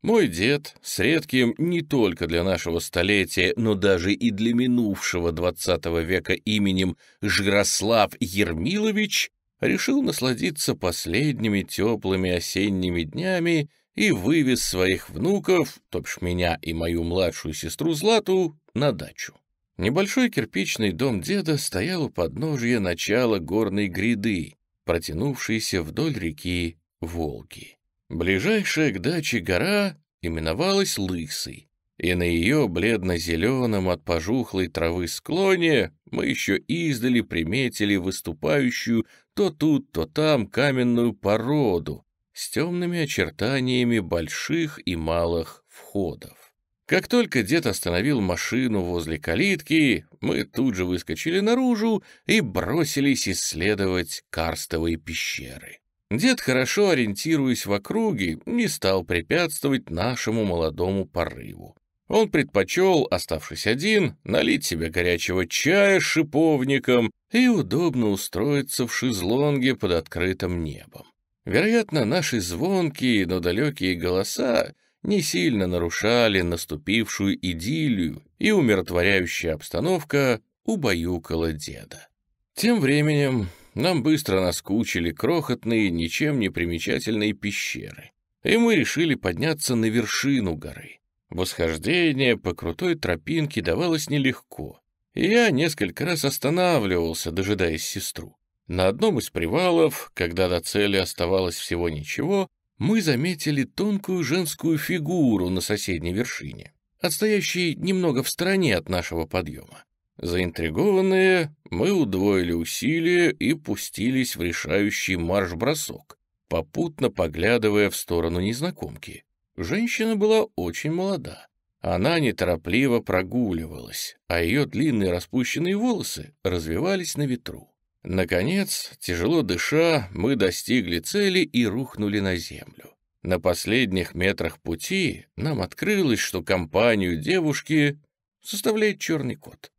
Мой дед с редким не только для нашего столетия, но даже и для минувшего XX века именем Жгрослав Ермилович решил насладиться последними теплыми осенними днями и вывез своих внуков, то бишь меня и мою младшую сестру Злату, на дачу. Небольшой кирпичный дом деда стоял у подножия начала горной гряды, протянувшейся вдоль реки Волги. Ближайшая к даче гора именовалась Лысой, и на ее бледно-зеленом от пожухлой травы склоне мы еще издали приметили выступающую то тут, то там каменную породу с темными очертаниями больших и малых входов. Как только дед остановил машину возле калитки, мы тут же выскочили наружу и бросились исследовать карстовые пещеры. Дед, хорошо ориентируясь в округе, не стал препятствовать нашему молодому порыву. Он предпочел, оставшись один, налить себе горячего чая с шиповником и удобно устроиться в шезлонге под открытым небом. Вероятно, наши звонкие, но далекие голоса не сильно нарушали наступившую идиллию, и умиротворяющая обстановка убаюкала деда. Тем временем нам быстро наскучили крохотные, ничем не примечательные пещеры, и мы решили подняться на вершину горы. Восхождение по крутой тропинке давалось нелегко, и я несколько раз останавливался, дожидаясь сестру. На одном из привалов, когда до цели оставалось всего ничего, мы заметили тонкую женскую фигуру на соседней вершине, отстоящей немного в стороне от нашего подъема. Заинтригованные, мы удвоили усилия и пустились в решающий марш-бросок, попутно поглядывая в сторону незнакомки. Женщина была очень молода. Она неторопливо прогуливалась, а ее длинные распущенные волосы развивались на ветру. Наконец, тяжело дыша, мы достигли цели и рухнули на землю. На последних метрах пути нам открылось, что компанию девушки составляет черный кот.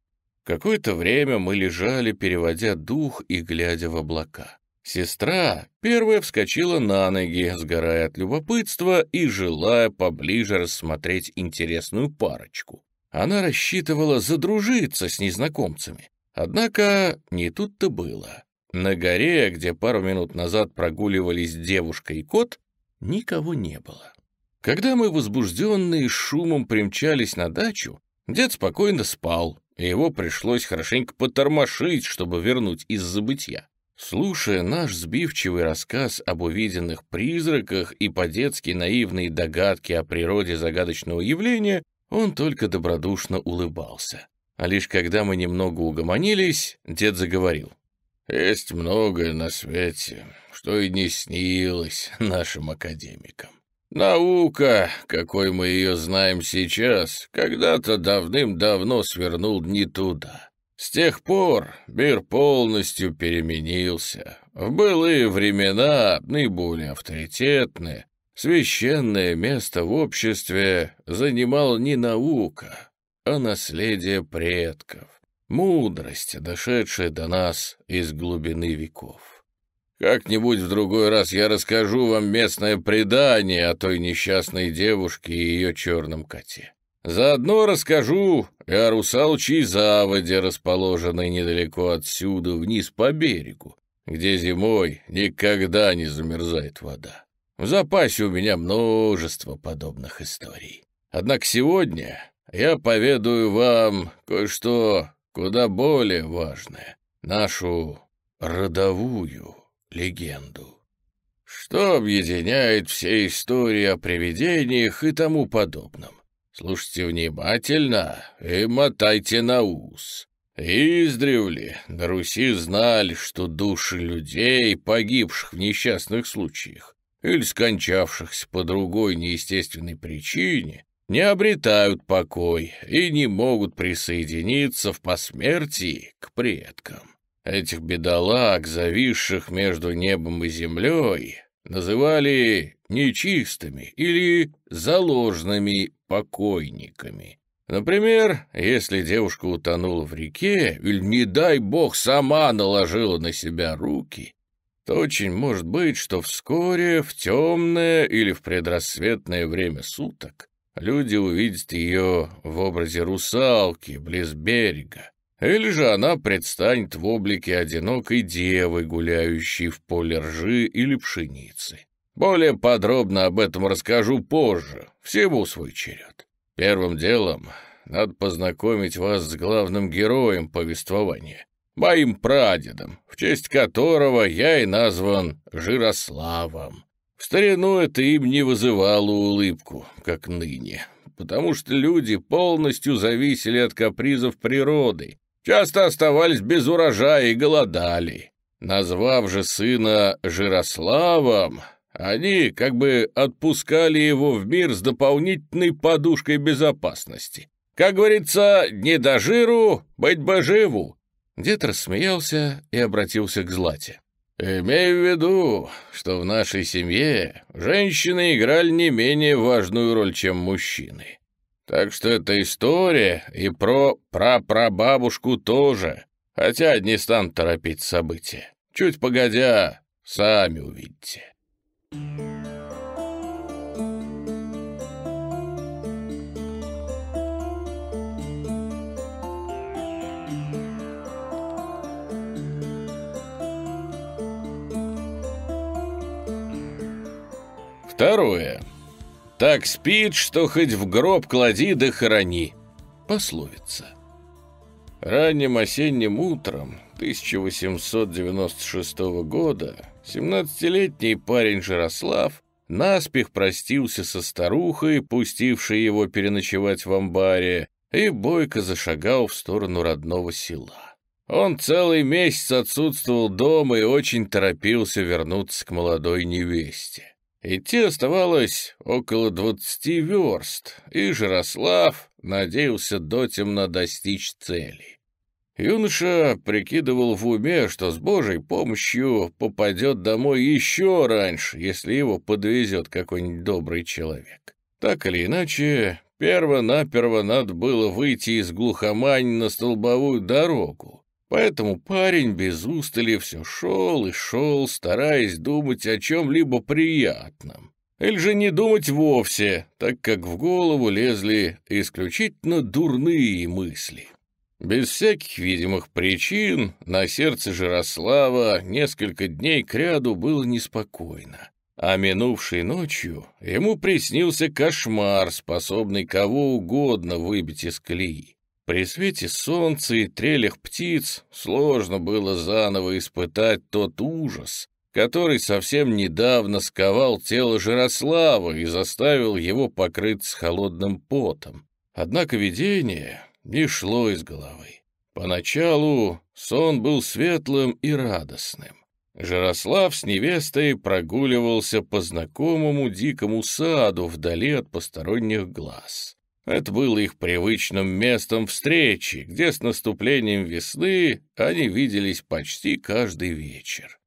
Какое-то время мы лежали, переводя дух и глядя в облака. Сестра первая вскочила на ноги, сгорая от любопытства и желая поближе рассмотреть интересную парочку. Она рассчитывала задружиться с незнакомцами. Однако не тут-то было. На горе, где пару минут назад прогуливались девушка и кот, никого не было. Когда мы, возбужденные шумом, примчались на дачу, дед спокойно спал, и его пришлось хорошенько потормошить, чтобы вернуть из забытья. Слушая наш сбивчивый рассказ об увиденных призраках и по-детски наивные догадки о природе загадочного явления, он только добродушно улыбался. А лишь когда мы немного угомонились, дед заговорил. «Есть многое на свете, что и не снилось нашим академикам. Наука, какой мы ее знаем сейчас, когда-то давным-давно свернул не туда. С тех пор мир полностью переменился. В былые времена наиболее авторитетное, священное место в обществе занимала не наука, а наследие предков, мудрость, дошедшая до нас из глубины веков. Как-нибудь в другой раз я расскажу вам местное предание о той несчастной девушке и ее черном коте. Заодно расскажу и о русалчьей заводе, расположенной недалеко отсюда, вниз по берегу, где зимой никогда не замерзает вода. В запасе у меня множество подобных историй. Однако сегодня я поведаю вам кое-что куда более важное, нашу родовую легенду. Что объединяет все истории о привидениях и тому подобном? Слушайте внимательно и мотайте на ус. Издревле на Руси знали, что души людей, погибших в несчастных случаях или скончавшихся по другой неестественной причине, не обретают покой и не могут присоединиться в посмертии к предкам. Этих бедолаг, зависших между небом и землей, называли нечистыми или заложными покойниками. Например, если девушка утонула в реке или, не дай бог, сама наложила на себя руки, то очень может быть, что вскоре, в темное или в предрассветное время суток, люди увидят ее в образе русалки близ берега, или же она предстанет в облике одинокой девы, гуляющей в поле ржи или пшеницы. Более подробно об этом расскажу позже, всему свой черед. Первым делом надо познакомить вас с главным героем повествования, моим прадедом, в честь которого я и назван Жирославом. В старину это им не вызывало улыбку, как ныне, потому что люди полностью зависели от капризов природы, часто оставались без урожая и голодали. Назвав же сына Жирославом, они как бы отпускали его в мир с дополнительной подушкой безопасности. Как говорится, не до жиру, быть бы живу. Дед рассмеялся и обратился к Злате. «Имею в виду, что в нашей семье женщины играли не менее важную роль, чем мужчины. Так что эта история и про прапрабабушку тоже, хотя не стану торопить события. Чуть погодя, сами увидите». Второе. Так спит, что хоть в гроб клади да хорони. Пословица. Ранним осенним утром 1896 года 17-летний парень Жирослав наспех простился со старухой, пустившей его переночевать в амбаре, и бойко зашагал в сторону родного села. Он целый месяц отсутствовал дома и очень торопился вернуться к молодой невесте. Идти оставалось около двадцати верст, и Жирослав надеялся дотемно достичь цели. Юноша прикидывал в уме, что с Божьей помощью попадет домой еще раньше, если его подвезет какой-нибудь добрый человек. Так или иначе, перво-наперво надо было выйти из глухомань на столбовую дорогу, Поэтому парень без устали все шел и шел, стараясь думать о чем-либо приятном. Или же не думать вовсе, так как в голову лезли исключительно дурные мысли. Без всяких видимых причин на сердце Жирослава несколько дней кряду было неспокойно. А минувшей ночью ему приснился кошмар, способный кого угодно выбить из колеи. При свете солнца и трелях птиц сложно было заново испытать тот ужас, который совсем недавно сковал тело Жирослава и заставил его покрыться холодным потом. Однако видение не шло из головы. Поначалу сон был светлым и радостным. Жирослав с невестой прогуливался по знакомому дикому саду вдали от посторонних глаз. Это было их привычным местом встречи, где с наступлением весны они виделись почти каждый вечер.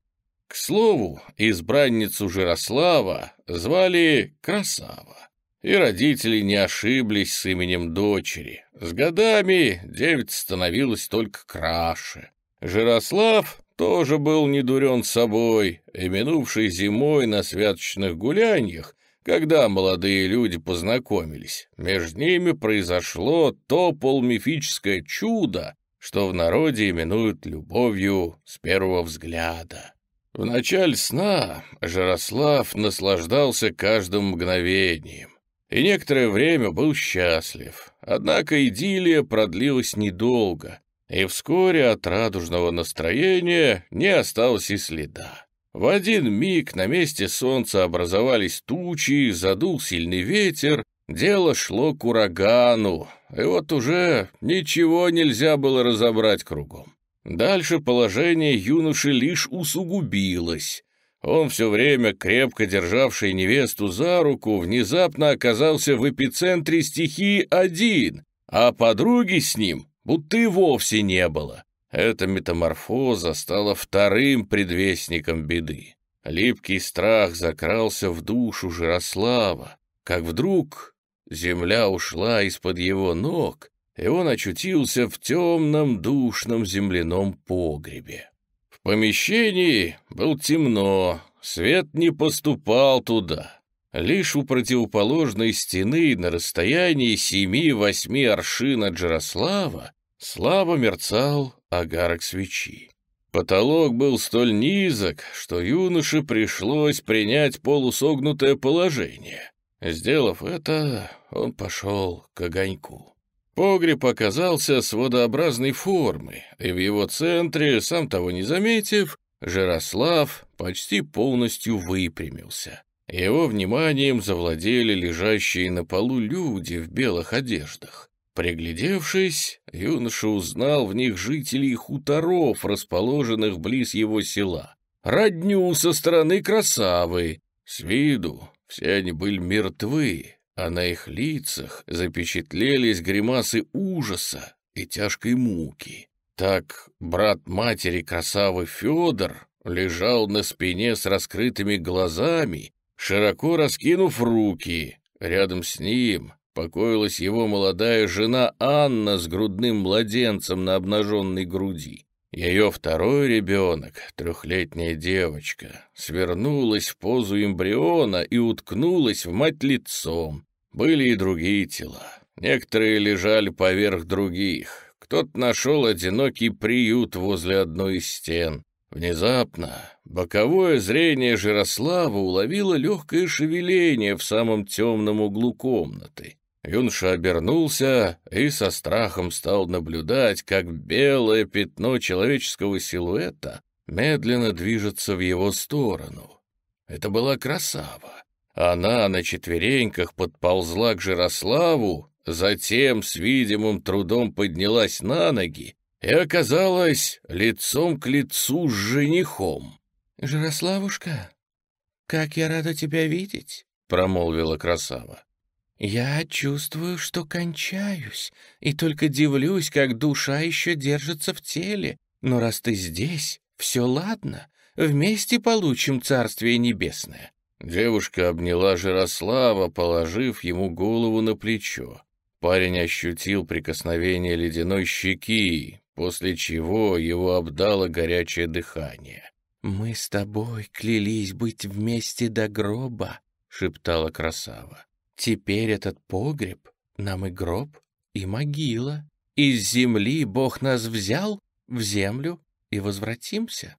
К слову, избранницу Жирослава звали Красава, и родители не ошиблись с именем дочери. С годами девица становилась только краше. Жирослав тоже был не дурен собой, и минувшей зимой на святочных гуляньях когда молодые люди познакомились, между ними произошло то полмифическое чудо, что в народе именуют любовью с первого взгляда. В начале сна Жарослав наслаждался каждым мгновением и некоторое время был счастлив. Однако идиллия продлилась недолго, и вскоре от радужного настроения не осталось и следа. В один миг на месте солнца образовались тучи, задул сильный ветер, дело шло к урагану, и вот уже ничего нельзя было разобрать кругом. Дальше положение юноши лишь усугубилось. Он все время, крепко державший невесту за руку, внезапно оказался в эпицентре стихии один, а подруги с ним будто и вовсе не было. Эта метаморфоза стала вторым предвестником беды. Липкий страх закрался в душу Жирослава, как вдруг земля ушла из-под его ног, и он очутился в темном душном земляном погребе. В помещении было темно, свет не поступал туда. Лишь у противоположной стены на расстоянии семи-восьми аршин от Джарослава слабо мерцал огарок свечи. Потолок был столь низок, что юноше пришлось принять полусогнутое положение. Сделав это, он пошел к огоньку. Погреб оказался сводообразной формы, и в его центре, сам того не заметив, Жирослав почти полностью выпрямился. Его вниманием завладели лежащие на полу люди в белых одеждах. Приглядевшись, юноша узнал в них жителей хуторов, расположенных близ его села. Родню со стороны красавы. С виду все они были мертвы, а на их лицах запечатлелись гримасы ужаса и тяжкой муки. Так брат матери красавы Федор лежал на спине с раскрытыми глазами, широко раскинув руки. Рядом с ним покоилась его молодая жена Анна с грудным младенцем на обнаженной груди. Ее второй ребенок, трехлетняя девочка, свернулась в позу эмбриона и уткнулась в мать лицом. Были и другие тела. Некоторые лежали поверх других. Кто-то нашел одинокий приют возле одной из стен. Внезапно боковое зрение Жирослава уловило легкое шевеление в самом темном углу комнаты. Юноша обернулся и со страхом стал наблюдать, как белое пятно человеческого силуэта медленно движется в его сторону. Это была красава. Она на четвереньках подползла к Жирославу, затем с видимым трудом поднялась на ноги и оказалась лицом к лицу с женихом. «Жирославушка, как я рада тебя видеть!» — промолвила красава. «Я чувствую, что кончаюсь, и только дивлюсь, как душа еще держится в теле. Но раз ты здесь, все ладно, вместе получим Царствие Небесное». Девушка обняла Жирослава, положив ему голову на плечо. Парень ощутил прикосновение ледяной щеки, после чего его обдало горячее дыхание. «Мы с тобой клялись быть вместе до гроба», — шептала красава. Теперь этот погреб нам и гроб, и могила. Из земли Бог нас взял в землю и возвратимся.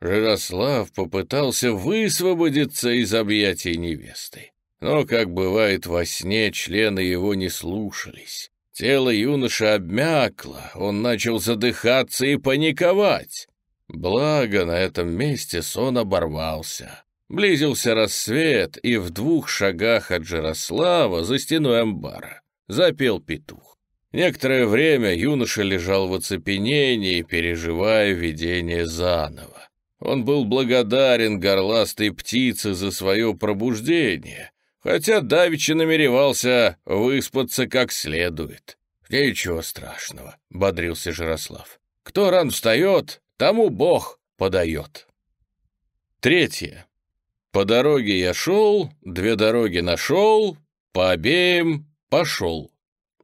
Жирослав попытался высвободиться из объятий невесты. Но, как бывает во сне, члены его не слушались. Тело юноши обмякло, он начал задыхаться и паниковать. Благо, на этом месте сон оборвался. Близился рассвет, и в двух шагах от Жирослава за стеной амбара запел петух. Некоторое время юноша лежал в оцепенении, переживая видение заново. Он был благодарен горластой птице за свое пробуждение, хотя давеча намеревался выспаться как следует. «Ничего страшного», — бодрился Жирослав. «Кто ран встает, тому Бог подает». Третье. По дороге я шел, две дороги нашел, по обеим пошел.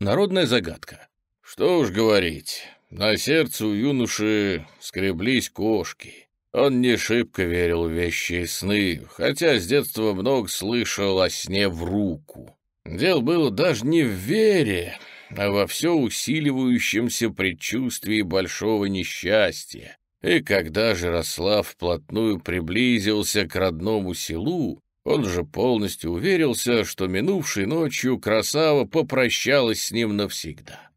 Народная загадка. Что уж говорить, на сердце у юноши скреблись кошки. Он не шибко верил в вещи и сны, хотя с детства много слышал о сне в руку. Дело было даже не в вере, а во все усиливающемся предчувствии большого несчастья. И когда Жирослав вплотную приблизился к родному селу, он же полностью уверился, что минувшей ночью красава попрощалась с ним навсегда.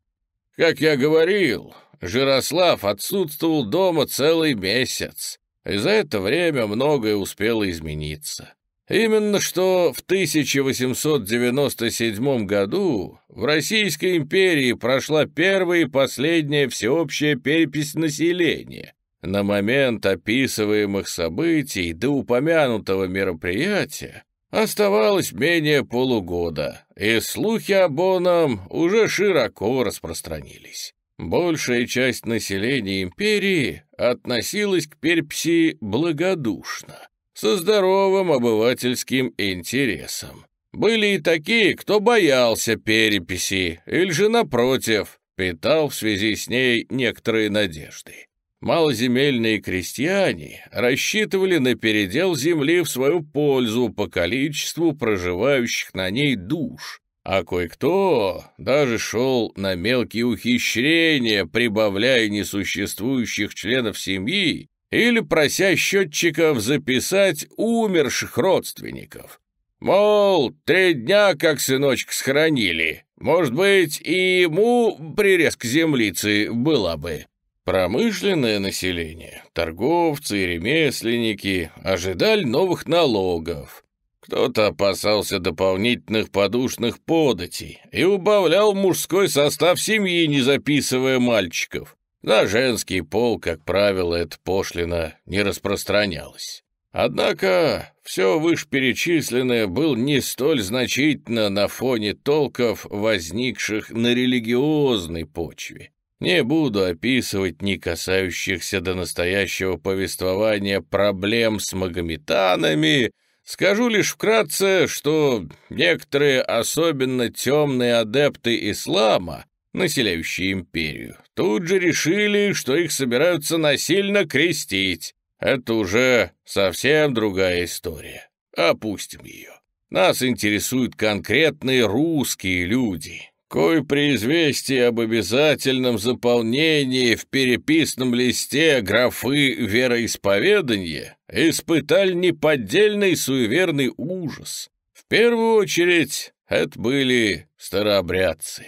Как я говорил, Жирослав отсутствовал дома целый месяц, и за это время многое успело измениться. Именно что в 1897 году в Российской империи прошла первая и последняя всеобщая перепись населения, на момент описываемых событий до упомянутого мероприятия оставалось менее полугода, и слухи об оном уже широко распространились. Большая часть населения империи относилась к переписи благодушно, со здоровым обывательским интересом. Были и такие, кто боялся переписи, или же, напротив, питал в связи с ней некоторые надежды. Малоземельные крестьяне рассчитывали на передел земли в свою пользу по количеству проживающих на ней душ, а кое-кто даже шел на мелкие ухищрения, прибавляя несуществующих членов семьи или прося счетчиков записать умерших родственников. Мол, три дня как сыночка схоронили, Может быть, и ему прирезка землицы была бы. Промышленное население, торговцы и ремесленники ожидали новых налогов. Кто-то опасался дополнительных подушных податей и убавлял мужской состав семьи, не записывая мальчиков. На женский пол, как правило, эта пошлина не распространялась. Однако все вышеперечисленное было не столь значительно на фоне толков, возникших на религиозной почве. Не буду описывать ни касающихся до настоящего повествования проблем с магометанами, скажу лишь вкратце, что некоторые особенно темные адепты ислама, населяющие империю, тут же решили, что их собираются насильно крестить. Это уже совсем другая история. Опустим ее. Нас интересуют конкретные русские люди, Кой при известии об обязательном заполнении в переписном листе графы вероисповедания испытали неподдельный суеверный ужас. В первую очередь это были старообрядцы.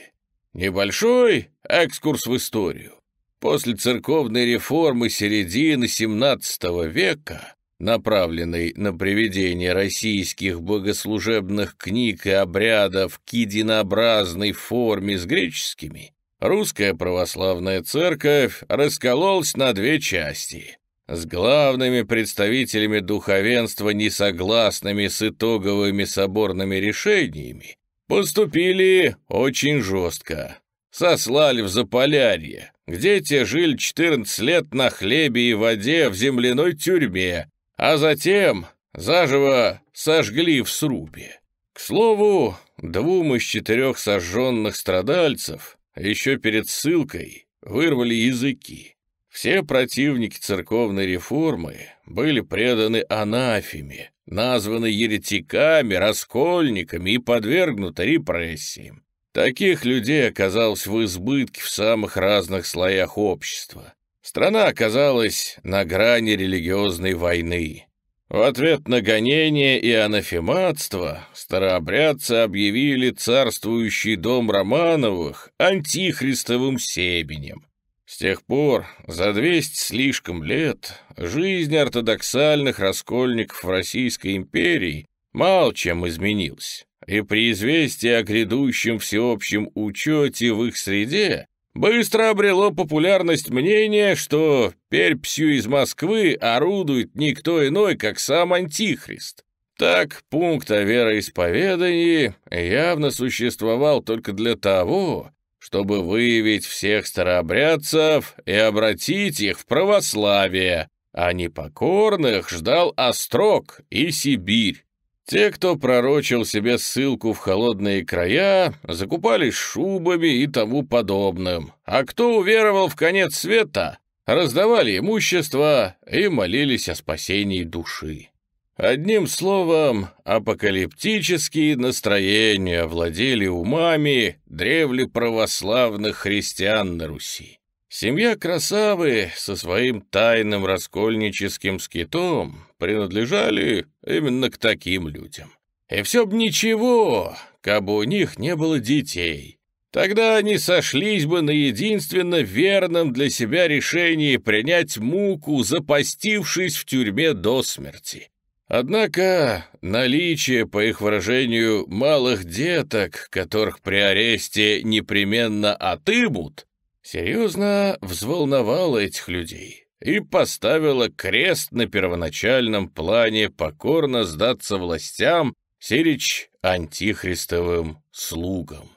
Небольшой экскурс в историю. После церковной реформы середины XVII века направленный на приведение российских богослужебных книг и обрядов к единообразной форме с греческими, русская православная церковь раскололась на две части. С главными представителями духовенства, несогласными с итоговыми соборными решениями, поступили очень жестко. Сослали в Заполярье, где те жили 14 лет на хлебе и воде в земляной тюрьме, а затем заживо сожгли в срубе. К слову, двум из четырех сожженных страдальцев еще перед ссылкой вырвали языки. Все противники церковной реформы были преданы анафеме, названы еретиками, раскольниками и подвергнуты репрессиям. Таких людей оказалось в избытке в самых разных слоях общества. Страна оказалась на грани религиозной войны. В ответ на гонение и анафематство старообрядцы объявили царствующий дом Романовых антихристовым себенем. С тех пор, за 200 слишком лет, жизнь ортодоксальных раскольников Российской империи мало чем изменилась, и при известии о грядущем всеобщем учете в их среде Быстро обрело популярность мнение, что перпсью из Москвы орудует никто иной, как сам Антихрист. Так, пункт о вероисповедании явно существовал только для того, чтобы выявить всех старообрядцев и обратить их в православие, а непокорных ждал Острог и Сибирь. Те, кто пророчил себе ссылку в холодные края, закупались шубами и тому подобным, а кто уверовал в конец света, раздавали имущество и молились о спасении души. Одним словом, апокалиптические настроения владели умами древле православных христиан на Руси. Семья Красавы со своим тайным раскольническим скитом принадлежали именно к таким людям. И все б ничего, кабы у них не было детей. Тогда они сошлись бы на единственно верном для себя решении принять муку, запастившись в тюрьме до смерти. Однако наличие, по их выражению, малых деток, которых при аресте непременно отымут, серьезно взволновало этих людей и поставила крест на первоначальном плане покорно сдаться властям, сирич антихристовым слугам.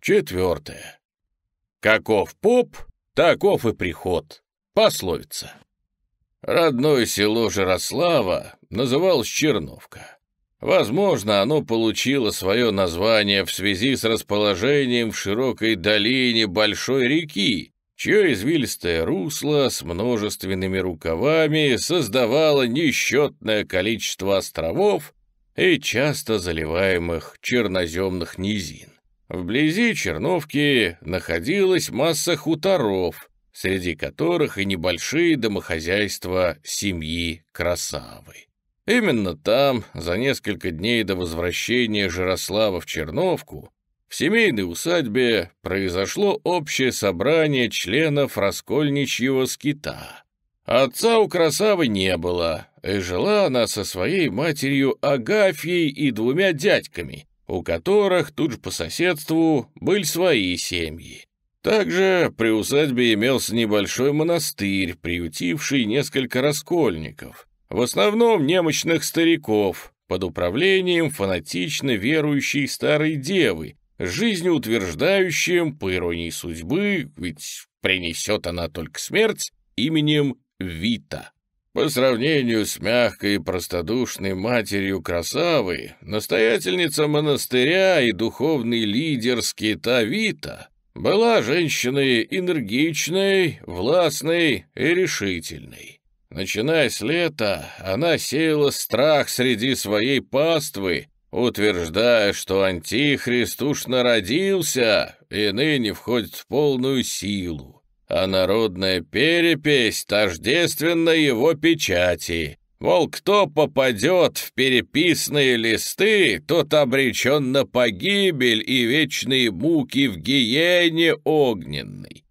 Четвертое. Каков поп, таков и приход. Пословица. Родное село Жирослава называлось Черновка. Возможно, оно получило свое название в связи с расположением в широкой долине большой реки, чье извилистое русло с множественными рукавами создавало несчетное количество островов и часто заливаемых черноземных низин. Вблизи Черновки находилась масса хуторов, среди которых и небольшие домохозяйства семьи Красавы. Именно там, за несколько дней до возвращения Жирослава в Черновку, в семейной усадьбе произошло общее собрание членов Раскольничьего скита. Отца у красавы не было, и жила она со своей матерью Агафьей и двумя дядьками, у которых тут же по соседству были свои семьи. Также при усадьбе имелся небольшой монастырь, приютивший несколько раскольников, в основном немощных стариков, под управлением фанатично верующей старой девы, жизнеутверждающим, по иронии судьбы, ведь принесет она только смерть, именем Вита. По сравнению с мягкой и простодушной матерью красавы, настоятельница монастыря и духовный лидер скита Вита была женщиной энергичной, властной и решительной. Начиная с лета, она сеяла страх среди своей паствы, утверждая, что Антихрист уж народился и ныне входит в полную силу, а народная перепись тождественна его печати. Мол, кто попадет в переписные листы, тот обречен на погибель и вечные муки в гиене огненной.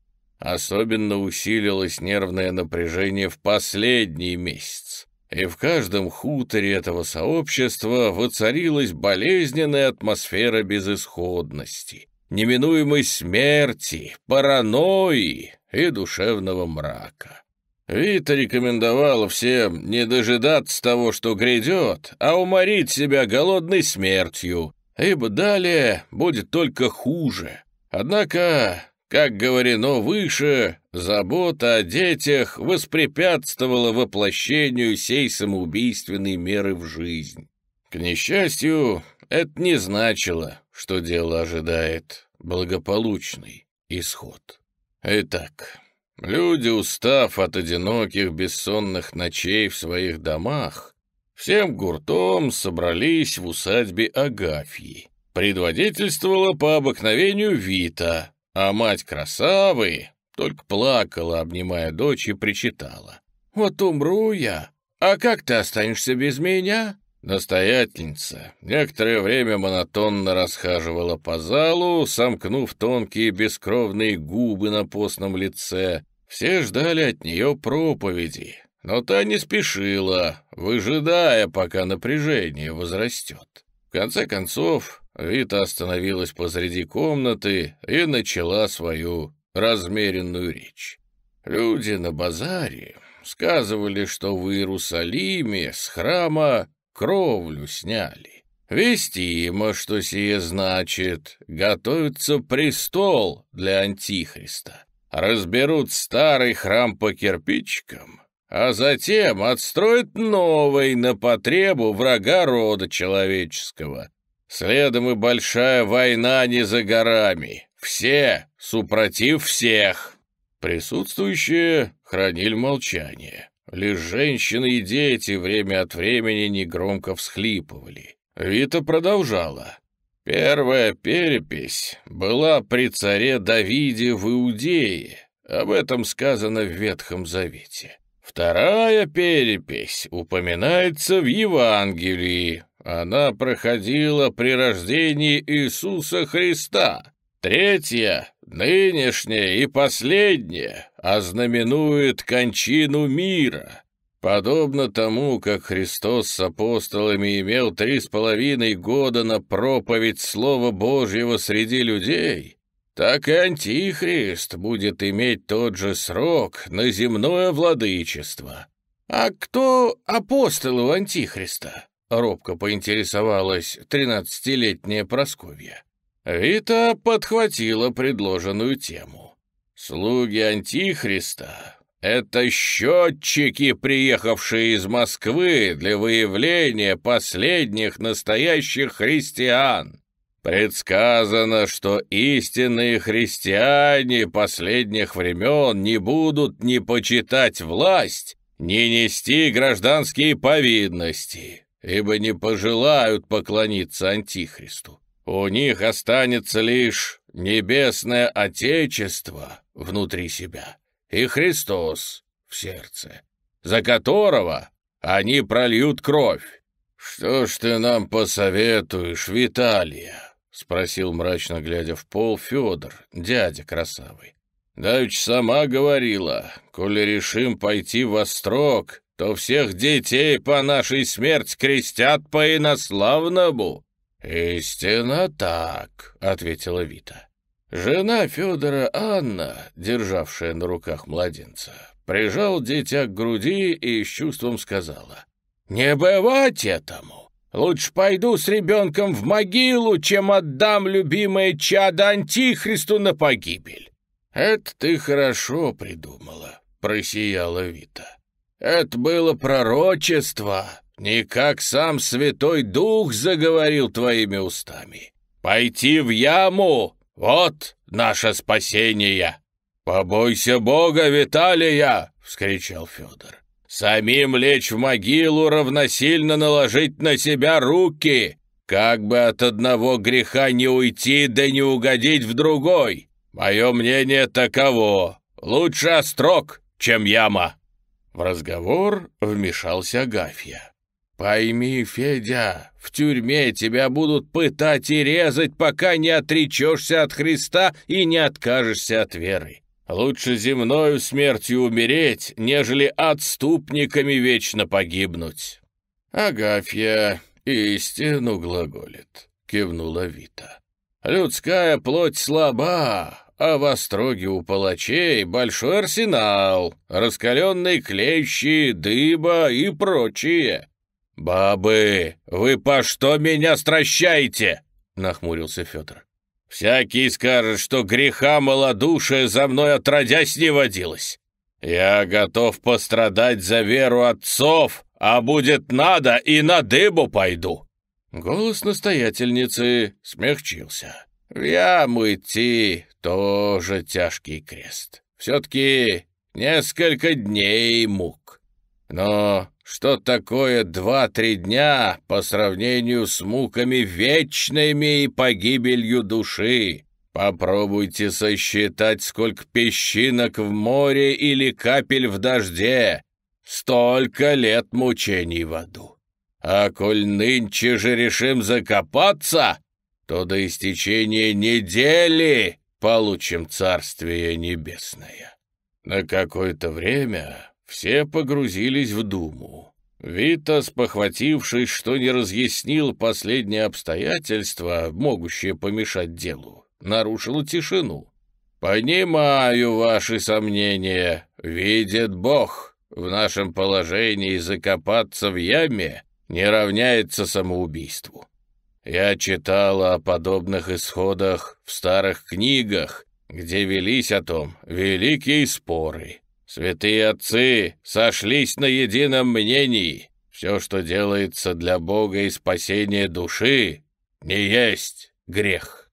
Особенно усилилось нервное напряжение в последний месяц, и в каждом хуторе этого сообщества воцарилась болезненная атмосфера безысходности, неминуемой смерти, паранойи и душевного мрака. Вита рекомендовала всем не дожидаться того, что грядет, а уморить себя голодной смертью, ибо далее будет только хуже. Однако как говорено выше, забота о детях воспрепятствовала воплощению сей самоубийственной меры в жизнь. К несчастью, это не значило, что дело ожидает благополучный исход. Итак, люди, устав от одиноких бессонных ночей в своих домах, всем гуртом собрались в усадьбе Агафьи. Предводительствовала по обыкновению Вита, а мать красавы только плакала, обнимая дочь, и причитала. «Вот умру я, а как ты останешься без меня?» Настоятельница некоторое время монотонно расхаживала по залу, сомкнув тонкие бескровные губы на постном лице. Все ждали от нее проповеди, но та не спешила, выжидая, пока напряжение возрастет. В конце концов, Вита остановилась посреди комнаты и начала свою размеренную речь. Люди на базаре сказывали, что в Иерусалиме с храма кровлю сняли. Вестимо, что сие значит, готовится престол для Антихриста. Разберут старый храм по кирпичикам, а затем отстроят новый на потребу врага рода человеческого — Следом и большая война не за горами. Все супротив всех. Присутствующие хранили молчание. Лишь женщины и дети время от времени негромко всхлипывали. Вита продолжала. Первая перепись была при царе Давиде в Иудее. Об этом сказано в Ветхом Завете. Вторая перепись упоминается в Евангелии, она проходила при рождении Иисуса Христа. Третья, нынешняя и последняя, ознаменует кончину мира. Подобно тому, как Христос с апостолами имел три с половиной года на проповедь Слова Божьего среди людей, так и Антихрист будет иметь тот же срок на земное владычество. А кто апостолы у Антихриста? Робко поинтересовалась тринадцатилетняя Просковья. Вита подхватила предложенную тему. «Слуги Антихриста — это счетчики, приехавшие из Москвы для выявления последних настоящих христиан. Предсказано, что истинные христиане последних времен не будут ни почитать власть, ни нести гражданские повинности, ибо не пожелают поклониться Антихристу. У них останется лишь небесное Отечество внутри себя и Христос в сердце, за которого Они прольют кровь. «Что ж ты нам посоветуешь, Виталия?» — спросил мрачно, глядя в пол, Федор, дядя красавый. «Давич сама говорила, коли решим пойти во строк, то всех детей по нашей смерть крестят по инославному». «Истинно так», — ответила Вита. Жена Федора Анна, державшая на руках младенца, прижал дитя к груди и с чувством сказала, «Не бывать этому! Лучше пойду с ребенком в могилу, чем отдам любимое чадо Антихристу на погибель!» «Это ты хорошо придумала», — просияла Вита. «Это было пророчество, не как сам Святой Дух заговорил твоими устами. Пойти в яму — вот наше спасение!» «Побойся Бога, Виталия!» — вскричал Федор. Самим лечь в могилу равносильно наложить на себя руки, как бы от одного греха не уйти, да не угодить в другой. Мое мнение таково. Лучше острог, чем яма». В разговор вмешался Агафья. «Пойми, Федя, в тюрьме тебя будут пытать и резать, пока не отречешься от Христа и не откажешься от веры. Лучше земною смертью умереть, нежели отступниками вечно погибнуть». «Агафья истину глаголит», — кивнула Вита. «Людская плоть слаба, а в остроге у палачей большой арсенал, раскаленные клещи, дыба и прочее». «Бабы, вы по что меня стращаете?» — нахмурился Федор. Всякий скажет, что греха малодушия за мной отродясь не водилось. Я готов пострадать за веру отцов, а будет надо, и на дыбу пойду». Голос настоятельницы смягчился. «В яму идти тоже тяжкий крест. Все-таки несколько дней мук. Но что такое два-три дня по сравнению с муками вечными и погибелью души? Попробуйте сосчитать, сколько песчинок в море или капель в дожде. Столько лет мучений в аду. А коль нынче же решим закопаться, то до истечения недели получим Царствие Небесное. На какое-то время все погрузились в думу. Витас, похватившись, что не разъяснил последние обстоятельства, могущие помешать делу, нарушил тишину. «Понимаю ваши сомнения. Видит Бог. В нашем положении закопаться в яме не равняется самоубийству. Я читала о подобных исходах в старых книгах, где велись о том великие споры. Святые отцы сошлись на едином мнении. Все, что делается для Бога и спасения души, не есть грех.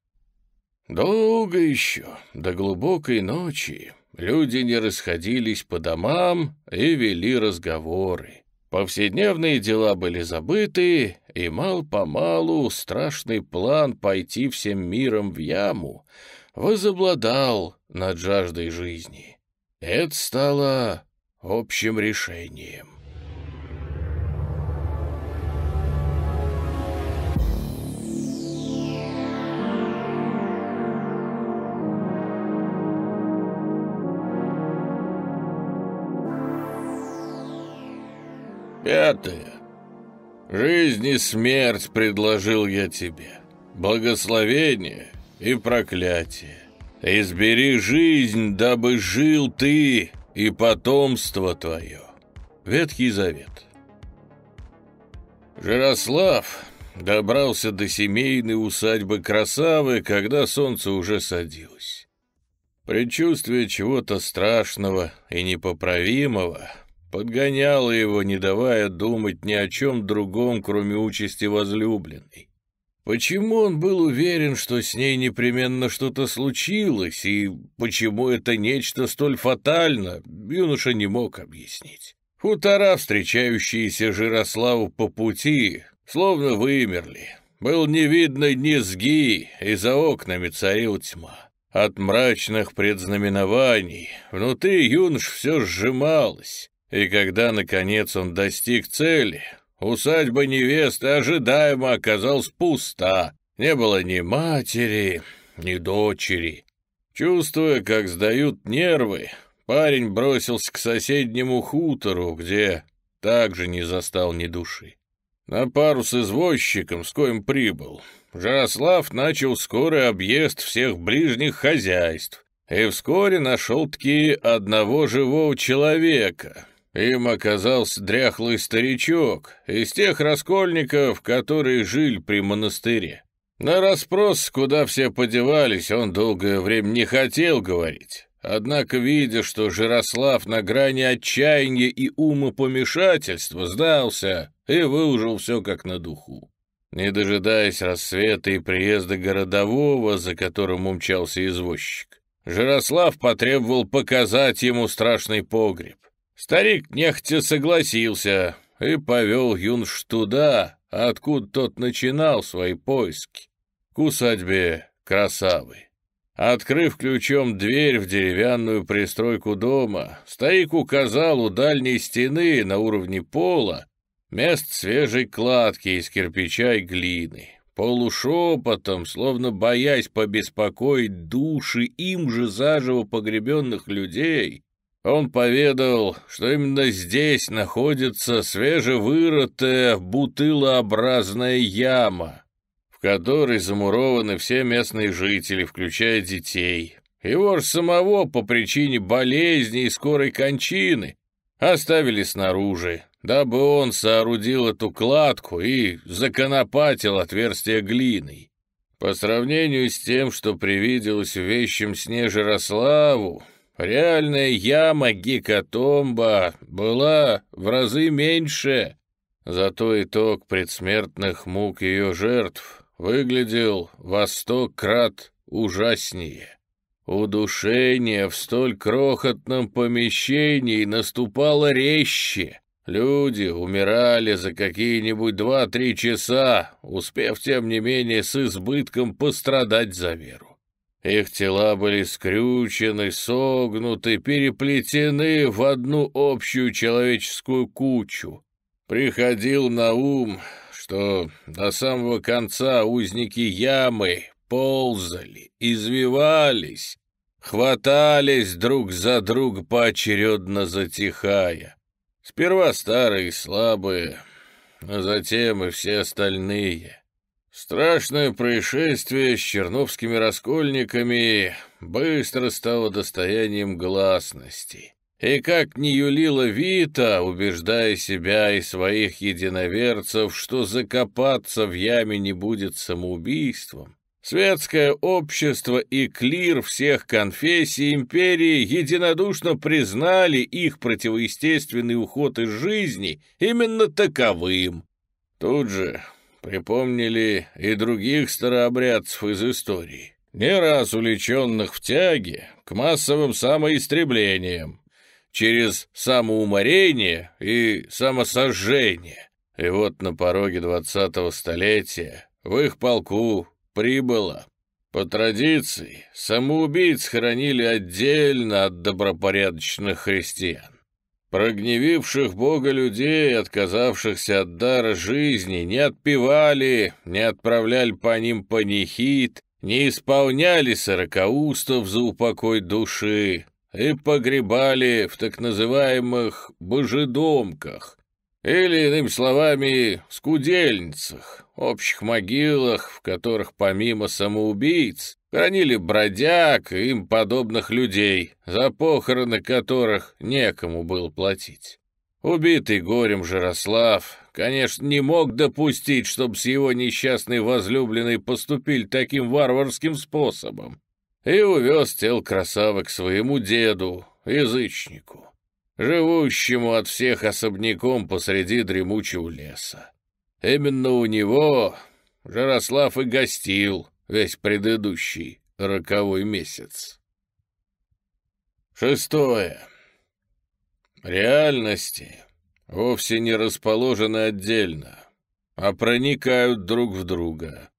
Долго еще, до глубокой ночи, люди не расходились по домам и вели разговоры. Повседневные дела были забыты, и мал-помалу страшный план пойти всем миром в яму возобладал над жаждой жизни. Это стало общим решением. Пятое. Жизнь и смерть предложил я тебе. Благословение и проклятие. Избери жизнь, дабы жил ты и потомство твое. Ветхий Завет. Жирослав добрался до семейной усадьбы красавы, когда солнце уже садилось. Предчувствие чего-то страшного и непоправимого подгоняло его, не давая думать ни о чем другом, кроме участи возлюбленной. Почему он был уверен, что с ней непременно что-то случилось, и почему это нечто столь фатально, юноша не мог объяснить. Хутора, встречающиеся Жирославу по пути, словно вымерли. Был не видно низги, и за окнами царила тьма. От мрачных предзнаменований внутри юнош все сжималось. И когда, наконец, он достиг цели, усадьба невесты ожидаемо оказалась пуста. Не было ни матери, ни дочери. Чувствуя, как сдают нервы, парень бросился к соседнему хутору, где также не застал ни души. На пару с извозчиком, с коим прибыл, Жарослав начал скорый объезд всех ближних хозяйств и вскоре нашел-таки одного живого человека. Им оказался дряхлый старичок из тех раскольников, которые жили при монастыре. На расспрос, куда все подевались, он долгое время не хотел говорить. Однако, видя, что Жирослав на грани отчаяния и умопомешательства, сдался и выложил все как на духу. Не дожидаясь рассвета и приезда городового, за которым умчался извозчик, Жирослав потребовал показать ему страшный погреб. Старик нехотя согласился и повел юнош туда, откуда тот начинал свои поиски, к усадьбе Красавы. Открыв ключом дверь в деревянную пристройку дома, старик указал у дальней стены на уровне пола мест свежей кладки из кирпича и глины. Полушепотом, словно боясь побеспокоить души им же заживо погребенных людей, он поведал, что именно здесь находится свежевырытая бутылообразная яма, в которой замурованы все местные жители, включая детей. Его же самого по причине болезни и скорой кончины оставили снаружи, дабы он соорудил эту кладку и законопатил отверстие глиной. По сравнению с тем, что привиделось в вещем сне Жирославу, реальная яма Гекатомба была в разы меньше, зато итог предсмертных мук ее жертв выглядел во сто крат ужаснее. Удушение в столь крохотном помещении наступало резче. Люди умирали за какие-нибудь два-три часа, успев, тем не менее, с избытком пострадать за веру. Их тела были скрючены, согнуты, переплетены в одну общую человеческую кучу. Приходил на ум что до самого конца узники ямы ползали, извивались, хватались друг за друг поочередно затихая. Сперва старые и слабые, а затем и все остальные. Страшное происшествие с черновскими раскольниками быстро стало достоянием гласности. И как не юлила Вита, убеждая себя и своих единоверцев, что закопаться в яме не будет самоубийством, светское общество и клир всех конфессий империи единодушно признали их противоестественный уход из жизни именно таковым. Тут же припомнили и других старообрядцев из истории, не раз увлеченных в тяге к массовым самоистреблениям, через самоуморение и самосожжение. И вот на пороге двадцатого столетия в их полку прибыло. По традиции, самоубийц хоронили отдельно от добропорядочных христиан. Прогневивших Бога людей, отказавшихся от дара жизни, не отпевали, не отправляли по ним панихид, не исполняли сорокаустов за упокой души, и погребали в так называемых «божедомках», или, иными словами, скудельницах, общих могилах, в которых помимо самоубийц хранили бродяг и им подобных людей, за похороны которых некому было платить. Убитый горем Жирослав, конечно, не мог допустить, чтобы с его несчастной возлюбленной поступили таким варварским способом, и увез тел красавок к своему деду, язычнику, живущему от всех особняком посреди дремучего леса. Именно у него Жарослав и гостил весь предыдущий роковой месяц. Шестое. Реальности вовсе не расположены отдельно, а проникают друг в друга.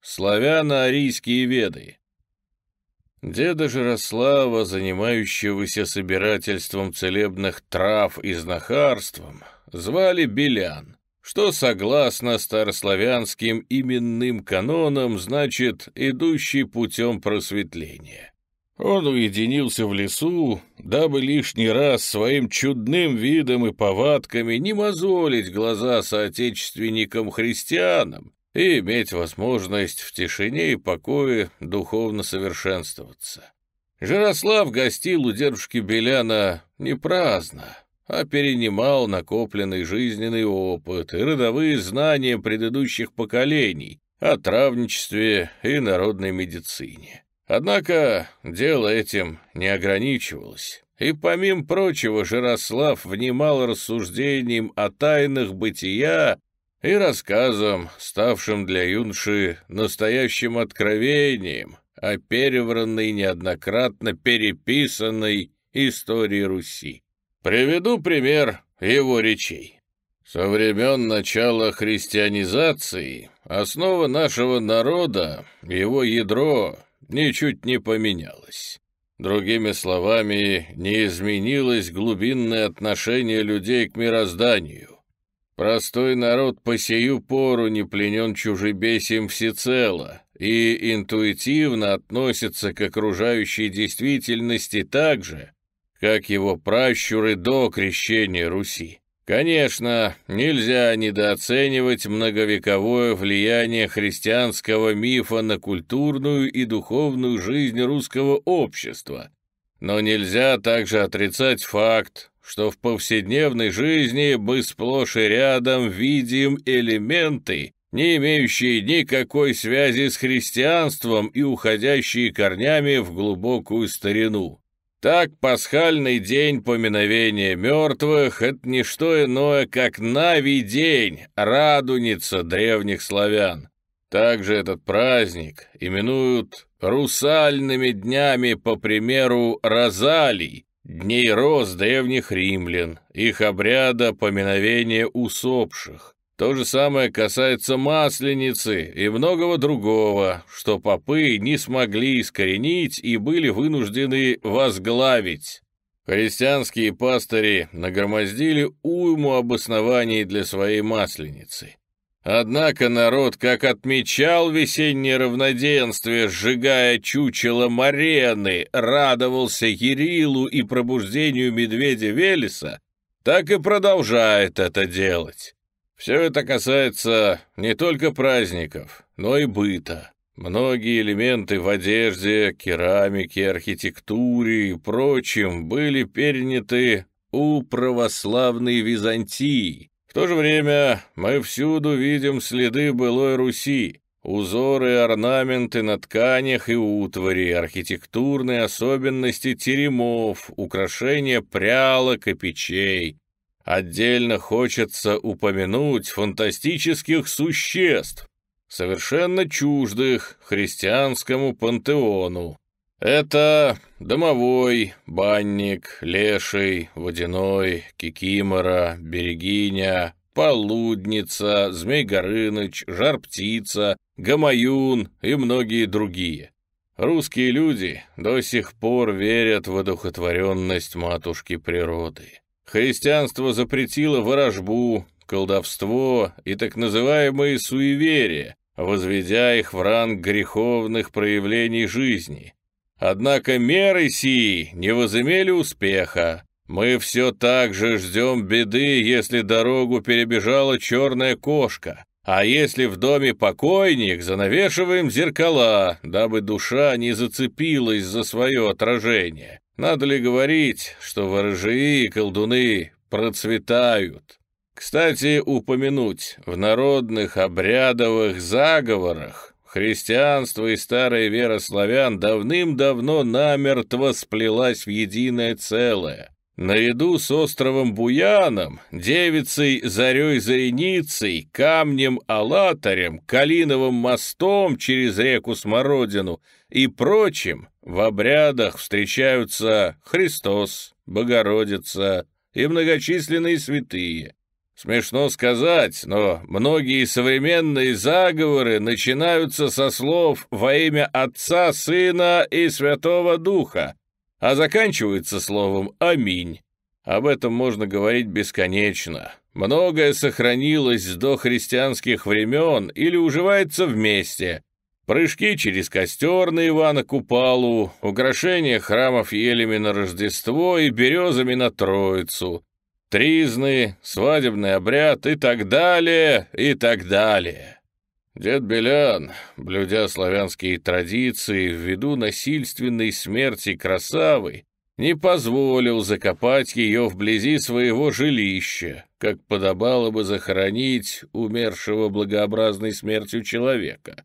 Славяно-арийские веды — Деда Жирослава, занимающегося собирательством целебных трав и знахарством, звали Белян, что, согласно старославянским именным канонам, значит «идущий путем просветления». Он уединился в лесу, дабы лишний раз своим чудным видом и повадками не мозолить глаза соотечественникам-христианам и иметь возможность в тишине и покое духовно совершенствоваться. Жирослав гостил у дедушки Беляна не праздно, а перенимал накопленный жизненный опыт и родовые знания предыдущих поколений о травничестве и народной медицине. Однако дело этим не ограничивалось, и, помимо прочего, Жирослав внимал рассуждениям о тайнах бытия и рассказам, ставшим для юноши настоящим откровением о перевранной, неоднократно переписанной истории Руси. Приведу пример его речей. Со времен начала христианизации основа нашего народа, его ядро, ничуть не поменялось. Другими словами, не изменилось глубинное отношение людей к мирозданию. Простой народ по сию пору не пленен чужебесием всецело и интуитивно относится к окружающей действительности так же, как его пращуры до крещения Руси. Конечно, нельзя недооценивать многовековое влияние христианского мифа на культурную и духовную жизнь русского общества, но нельзя также отрицать факт, что в повседневной жизни мы сплошь и рядом видим элементы, не имеющие никакой связи с христианством и уходящие корнями в глубокую старину. Так пасхальный день поминовения мертвых — это не что иное, как Нави день, радуница древних славян. Также этот праздник именуют русальными днями по примеру Розалий, дней роз древних римлян, их обряда поминовения усопших. То же самое касается Масленицы и многого другого, что попы не смогли искоренить и были вынуждены возглавить. Христианские пастыри нагромоздили уйму обоснований для своей Масленицы. Однако народ, как отмечал весеннее равноденствие, сжигая чучело Марены, радовался Ерилу и пробуждению медведя Велеса, так и продолжает это делать. Все это касается не только праздников, но и быта. Многие элементы в одежде, керамике, архитектуре и прочем были переняты у православной Византии, в то же время мы всюду видим следы былой Руси, узоры орнаменты на тканях и утвари, архитектурные особенности теремов, украшения прялок и печей. Отдельно хочется упомянуть фантастических существ, совершенно чуждых христианскому пантеону, это домовой, банник, леший, водяной, кикимора, берегиня, полудница, змей Горыныч, жар-птица, гамаюн и многие другие. Русские люди до сих пор верят в одухотворенность матушки природы. Христианство запретило ворожбу, колдовство и так называемые суеверия, возведя их в ранг греховных проявлений жизни – Однако меры сии не возымели успеха. Мы все так же ждем беды, если дорогу перебежала черная кошка. А если в доме покойник, занавешиваем зеркала, дабы душа не зацепилась за свое отражение. Надо ли говорить, что ворожии и колдуны процветают? Кстати, упомянуть, в народных обрядовых заговорах Христианство и старая вера славян давным-давно намертво сплелась в единое целое. Наряду с островом Буяном, девицей Зарей-Зареницей, камнем-алатарем, Калиновым мостом через реку Смородину и прочим в обрядах встречаются Христос, Богородица и многочисленные святые. Смешно сказать, но многие современные заговоры начинаются со слов «во имя Отца, Сына и Святого Духа», а заканчиваются словом «Аминь». Об этом можно говорить бесконечно. Многое сохранилось с дохристианских времен или уживается вместе. Прыжки через костер на Ивана Купалу, украшения храмов елями на Рождество и березами на Троицу, тризны, свадебный обряд и так далее, и так далее. Дед Белян, блюдя славянские традиции ввиду насильственной смерти красавы, не позволил закопать ее вблизи своего жилища, как подобало бы захоронить умершего благообразной смертью человека.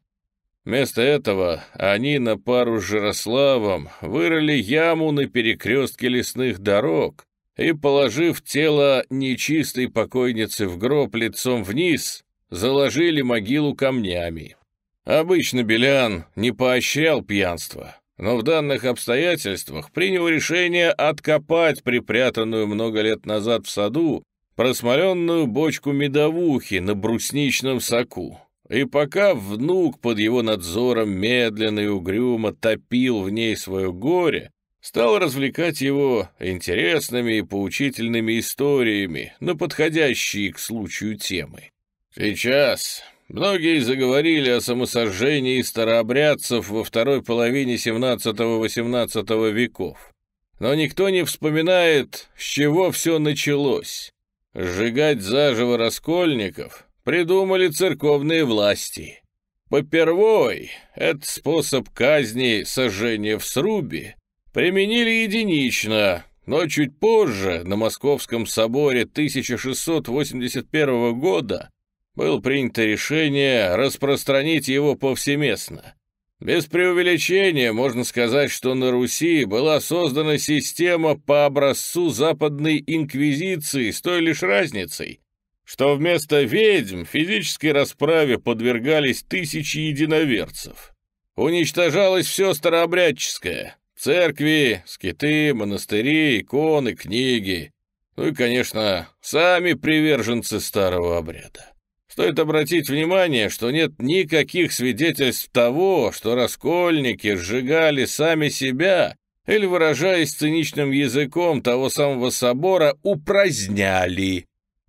Вместо этого они на пару с Жирославом вырыли яму на перекрестке лесных дорог, и, положив тело нечистой покойницы в гроб лицом вниз, заложили могилу камнями. Обычно Белян не поощрял пьянство, но в данных обстоятельствах принял решение откопать припрятанную много лет назад в саду просмоленную бочку медовухи на брусничном соку. И пока внук под его надзором медленно и угрюмо топил в ней свое горе, стал развлекать его интересными и поучительными историями на подходящие к случаю темы. Сейчас многие заговорили о самосожжении старообрядцев во второй половине XVII-XVIII веков, но никто не вспоминает, с чего все началось. Сжигать заживо раскольников придумали церковные власти. Попервой этот способ казни сожжения в срубе применили единично, но чуть позже, на Московском соборе 1681 года, было принято решение распространить его повсеместно. Без преувеличения можно сказать, что на Руси была создана система по образцу Западной Инквизиции с той лишь разницей, что вместо ведьм физической расправе подвергались тысячи единоверцев. Уничтожалось все старообрядческое, Церкви, скиты, монастыри, иконы, книги. Ну и, конечно, сами приверженцы старого обряда. Стоит обратить внимание, что нет никаких свидетельств того, что раскольники сжигали сами себя или, выражаясь циничным языком того самого собора, упраздняли.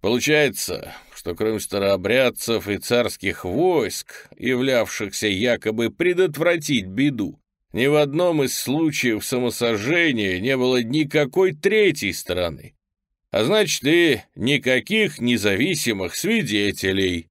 Получается, что кроме старообрядцев и царских войск, являвшихся якобы предотвратить беду, ни в одном из случаев самосожжения не было никакой третьей стороны. А значит, и никаких независимых свидетелей.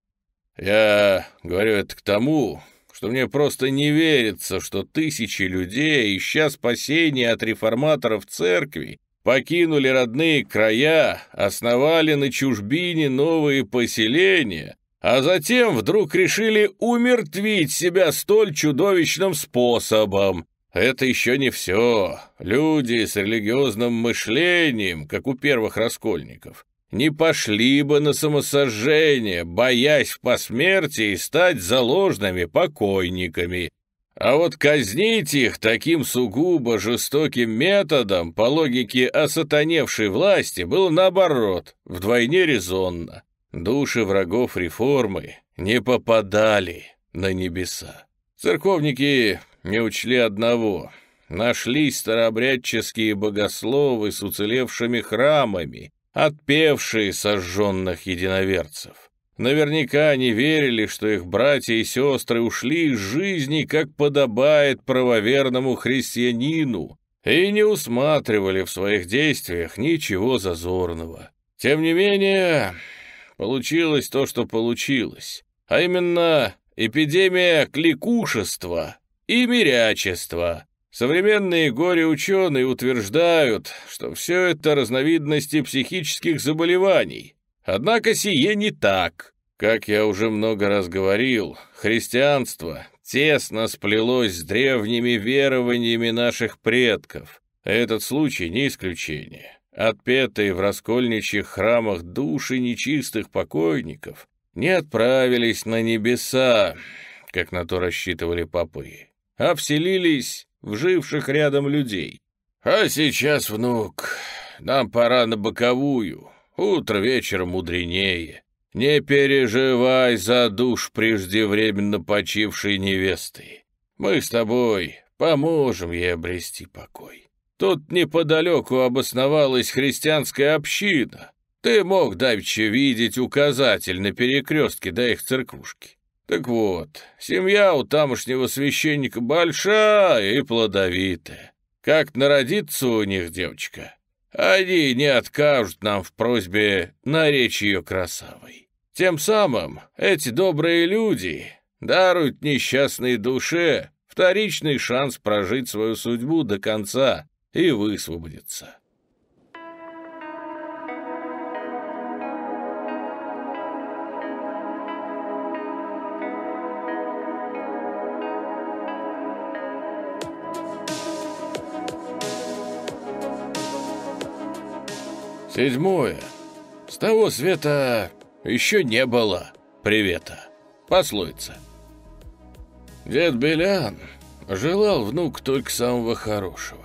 Я говорю это к тому, что мне просто не верится, что тысячи людей, ища спасения от реформаторов церкви, покинули родные края, основали на чужбине новые поселения, а затем вдруг решили умертвить себя столь чудовищным способом. Это еще не все. Люди с религиозным мышлением, как у первых раскольников, не пошли бы на самосожжение, боясь в посмертии стать заложными покойниками. А вот казнить их таким сугубо жестоким методом, по логике осатаневшей власти, было наоборот, вдвойне резонно. Души врагов реформы не попадали на небеса. Церковники не учли одного. Нашлись старообрядческие богословы с уцелевшими храмами, отпевшие сожженных единоверцев. Наверняка они верили, что их братья и сестры ушли из жизни, как подобает правоверному христианину, и не усматривали в своих действиях ничего зазорного. Тем не менее, получилось то, что получилось, а именно эпидемия кликушества и мирячества. Современные горе-ученые утверждают, что все это разновидности психических заболеваний. Однако сие не так. Как я уже много раз говорил, христианство тесно сплелось с древними верованиями наших предков. Этот случай не исключение. Отпетые в раскольничьих храмах души нечистых покойников не отправились на небеса, как на то рассчитывали попы, а вселились в живших рядом людей. А сейчас, внук, нам пора на боковую, утро вечером мудренее. Не переживай за душ преждевременно почившей невесты. Мы с тобой поможем ей обрести покой. Тут неподалеку обосновалась христианская община. Ты мог давеча видеть указатель на перекрестке до их церквушки. Так вот, семья у тамошнего священника большая и плодовитая. Как народится у них девочка, они не откажут нам в просьбе наречь ее красавой. Тем самым эти добрые люди даруют несчастной душе вторичный шанс прожить свою судьбу до конца и высвободиться. Седьмое. С того света еще не было привета. Пословица. Дед Белян желал внук только самого хорошего.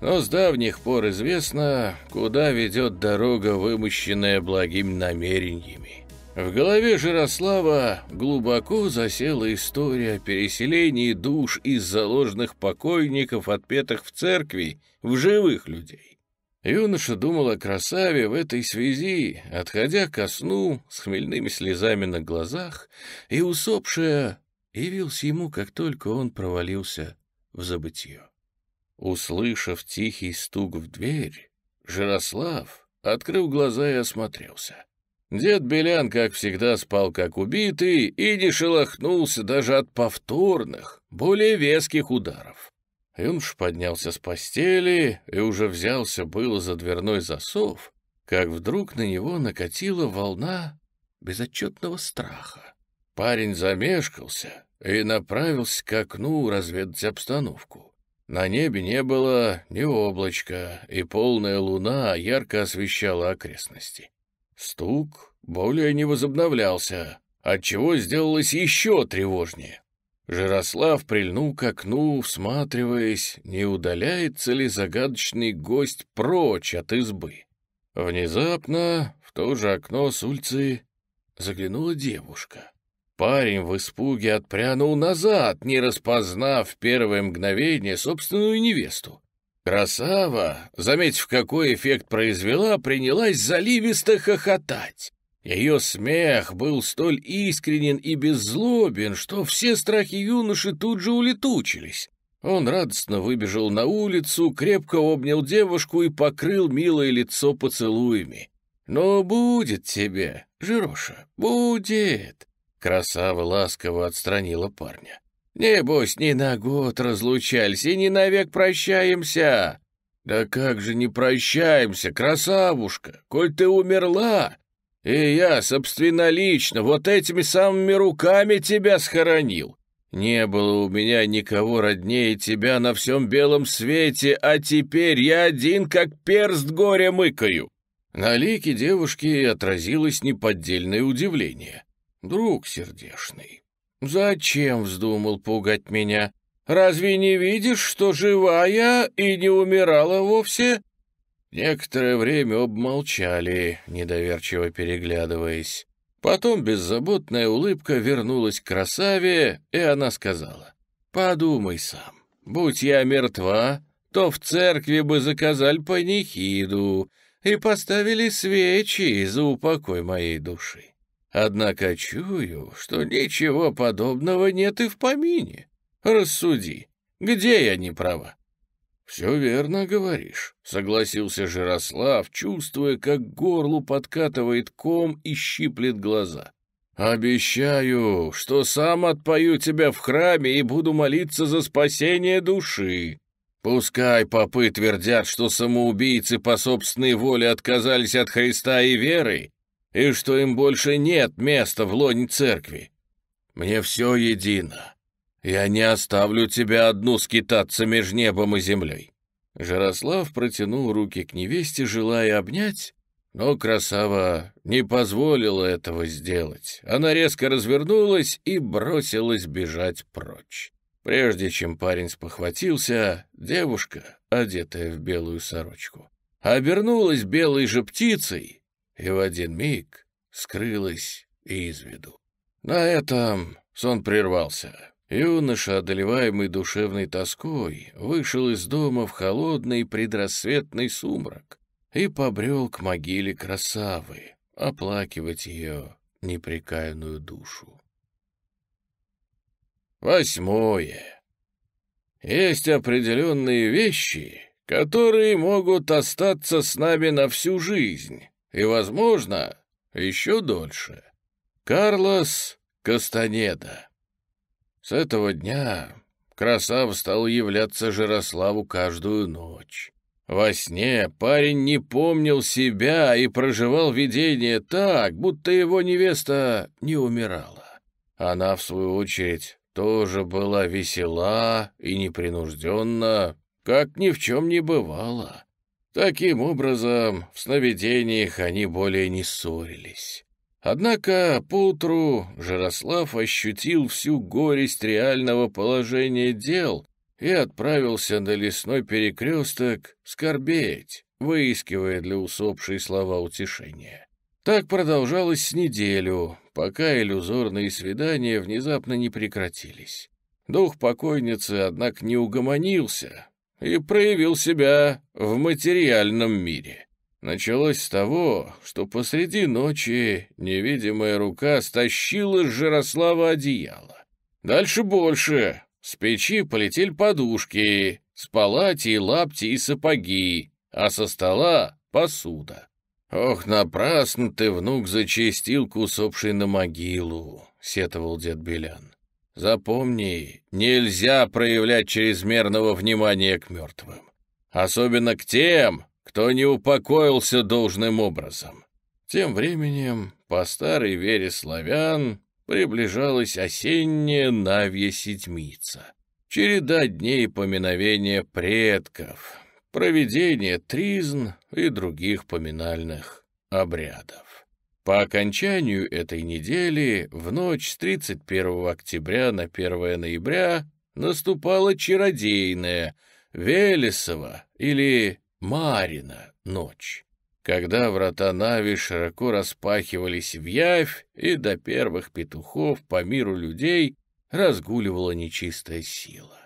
Но с давних пор известно, куда ведет дорога, вымощенная благими намерениями. В голове Жирослава глубоко засела история о переселении душ из заложенных покойников, отпетых в церкви, в живых людей. Юноша думал о красаве в этой связи, отходя ко сну с хмельными слезами на глазах, и усопшая явился ему, как только он провалился в забытье. Услышав тихий стук в дверь, Жирослав открыл глаза и осмотрелся. Дед Белян, как всегда, спал как убитый и не шелохнулся даже от повторных, более веских ударов. Юнош поднялся с постели и уже взялся было за дверной засов, как вдруг на него накатила волна безотчетного страха. Парень замешкался и направился к окну разведать обстановку. На небе не было ни облачка, и полная луна ярко освещала окрестности. Стук более не возобновлялся, отчего сделалось еще тревожнее. Жирослав прильнул к окну, всматриваясь, не удаляется ли загадочный гость прочь от избы. Внезапно в то же окно с улицы заглянула девушка. Парень в испуге отпрянул назад, не распознав в первое мгновение собственную невесту. Красава, заметив, какой эффект произвела, принялась заливисто хохотать. Ее смех был столь искренен и беззлобен, что все страхи юноши тут же улетучились. Он радостно выбежал на улицу, крепко обнял девушку и покрыл милое лицо поцелуями. «Но будет тебе, Жироша, будет!» Красава ласково отстранила парня. «Небось, не на год разлучались и не навек прощаемся!» «Да как же не прощаемся, красавушка, коль ты умерла, и я собственнолично вот этими самыми руками тебя схоронил. Не было у меня никого роднее тебя на всем белом свете, а теперь я один как перст горя мыкаю». На лике девушки отразилось неподдельное удивление. «Друг сердешный, зачем вздумал пугать меня? Разве не видишь, что живая и не умирала вовсе?» Некоторое время обмолчали, недоверчиво переглядываясь. Потом беззаботная улыбка вернулась к красаве, и она сказала, «Подумай сам, будь я мертва, то в церкви бы заказали панихиду и поставили свечи за упокой моей души. Однако чую, что ничего подобного нет и в помине. Рассуди, где я не права?» «Все верно говоришь», — согласился Жирослав, чувствуя, как горлу подкатывает ком и щиплет глаза. «Обещаю, что сам отпою тебя в храме и буду молиться за спасение души. Пускай попы твердят, что самоубийцы по собственной воле отказались от Христа и веры, и что им больше нет места в лоне церкви. Мне все едино. Я не оставлю тебя одну скитаться меж небом и землей. Жарослав протянул руки к невесте, желая обнять, но красава не позволила этого сделать. Она резко развернулась и бросилась бежать прочь. Прежде чем парень спохватился, девушка, одетая в белую сорочку, обернулась белой же птицей и в один миг скрылась из виду. На этом сон прервался. Юноша, одолеваемый душевной тоской, вышел из дома в холодный предрассветный сумрак и побрел к могиле красавы, оплакивать ее непрекаянную душу. Восьмое. Есть определенные вещи, которые могут остаться с нами на всю жизнь и, возможно, еще дольше. Карлос Кастанеда. С этого дня Красав стал являться Жирославу каждую ночь. Во сне парень не помнил себя и проживал видение так, будто его невеста не умирала. Она, в свою очередь, тоже была весела и непринужденна, как ни в чем не бывало. Таким образом, в сновидениях они более не ссорились. Однако поутру Жарослав ощутил всю горесть реального положения дел и отправился на лесной перекресток скорбеть, выискивая для усопшей слова утешения. Так продолжалось с неделю, пока иллюзорные свидания внезапно не прекратились. Дух покойницы, однако, не угомонился, и проявил себя в материальном мире. Началось с того, что посреди ночи невидимая рука стащила с Жирослава одеяло. Дальше больше. С печи полетели подушки, с палати лапти и сапоги, а со стола — посуда. «Ох, напрасно ты, внук, зачастил к усопшей на могилу», — сетовал дед Белян. Запомни, нельзя проявлять чрезмерного внимания к мертвым. Особенно к тем, кто не упокоился должным образом. Тем временем, по старой вере славян, приближалась осенняя Навья Седьмица. Череда дней поминовения предков, проведение тризн и других поминальных обрядов. По окончанию этой недели, в ночь с 31 октября на 1 ноября, наступала чародейная, Велесова или Марина ночь, когда врата Нави широко распахивались в явь, и до первых петухов по миру людей разгуливала нечистая сила.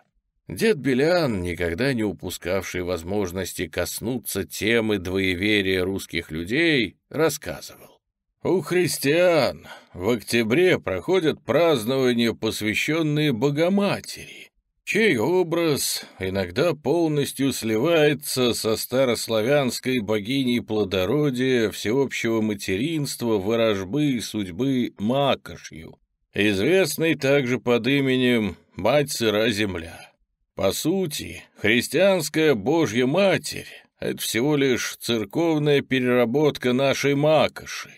Дед Белян, никогда не упускавший возможности коснуться темы двоеверия русских людей, рассказывал. У христиан в октябре проходят празднования, посвященные Богоматери, чей образ иногда полностью сливается со старославянской богиней плодородия, всеобщего материнства, ворожбы и судьбы Макошью, известной также под именем Мать Сыра Земля. По сути, христианская Божья Матерь — это всего лишь церковная переработка нашей Макоши,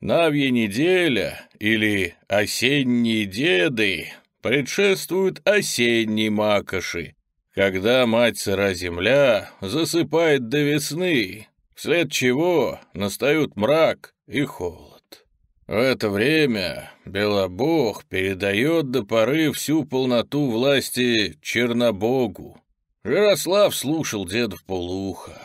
Навья неделя или осенние деды предшествуют осенней макоши, когда мать сыра земля засыпает до весны, вслед чего настают мрак и холод. В это время Белобог передает до поры всю полноту власти Чернобогу. Ярослав слушал деда в полуха.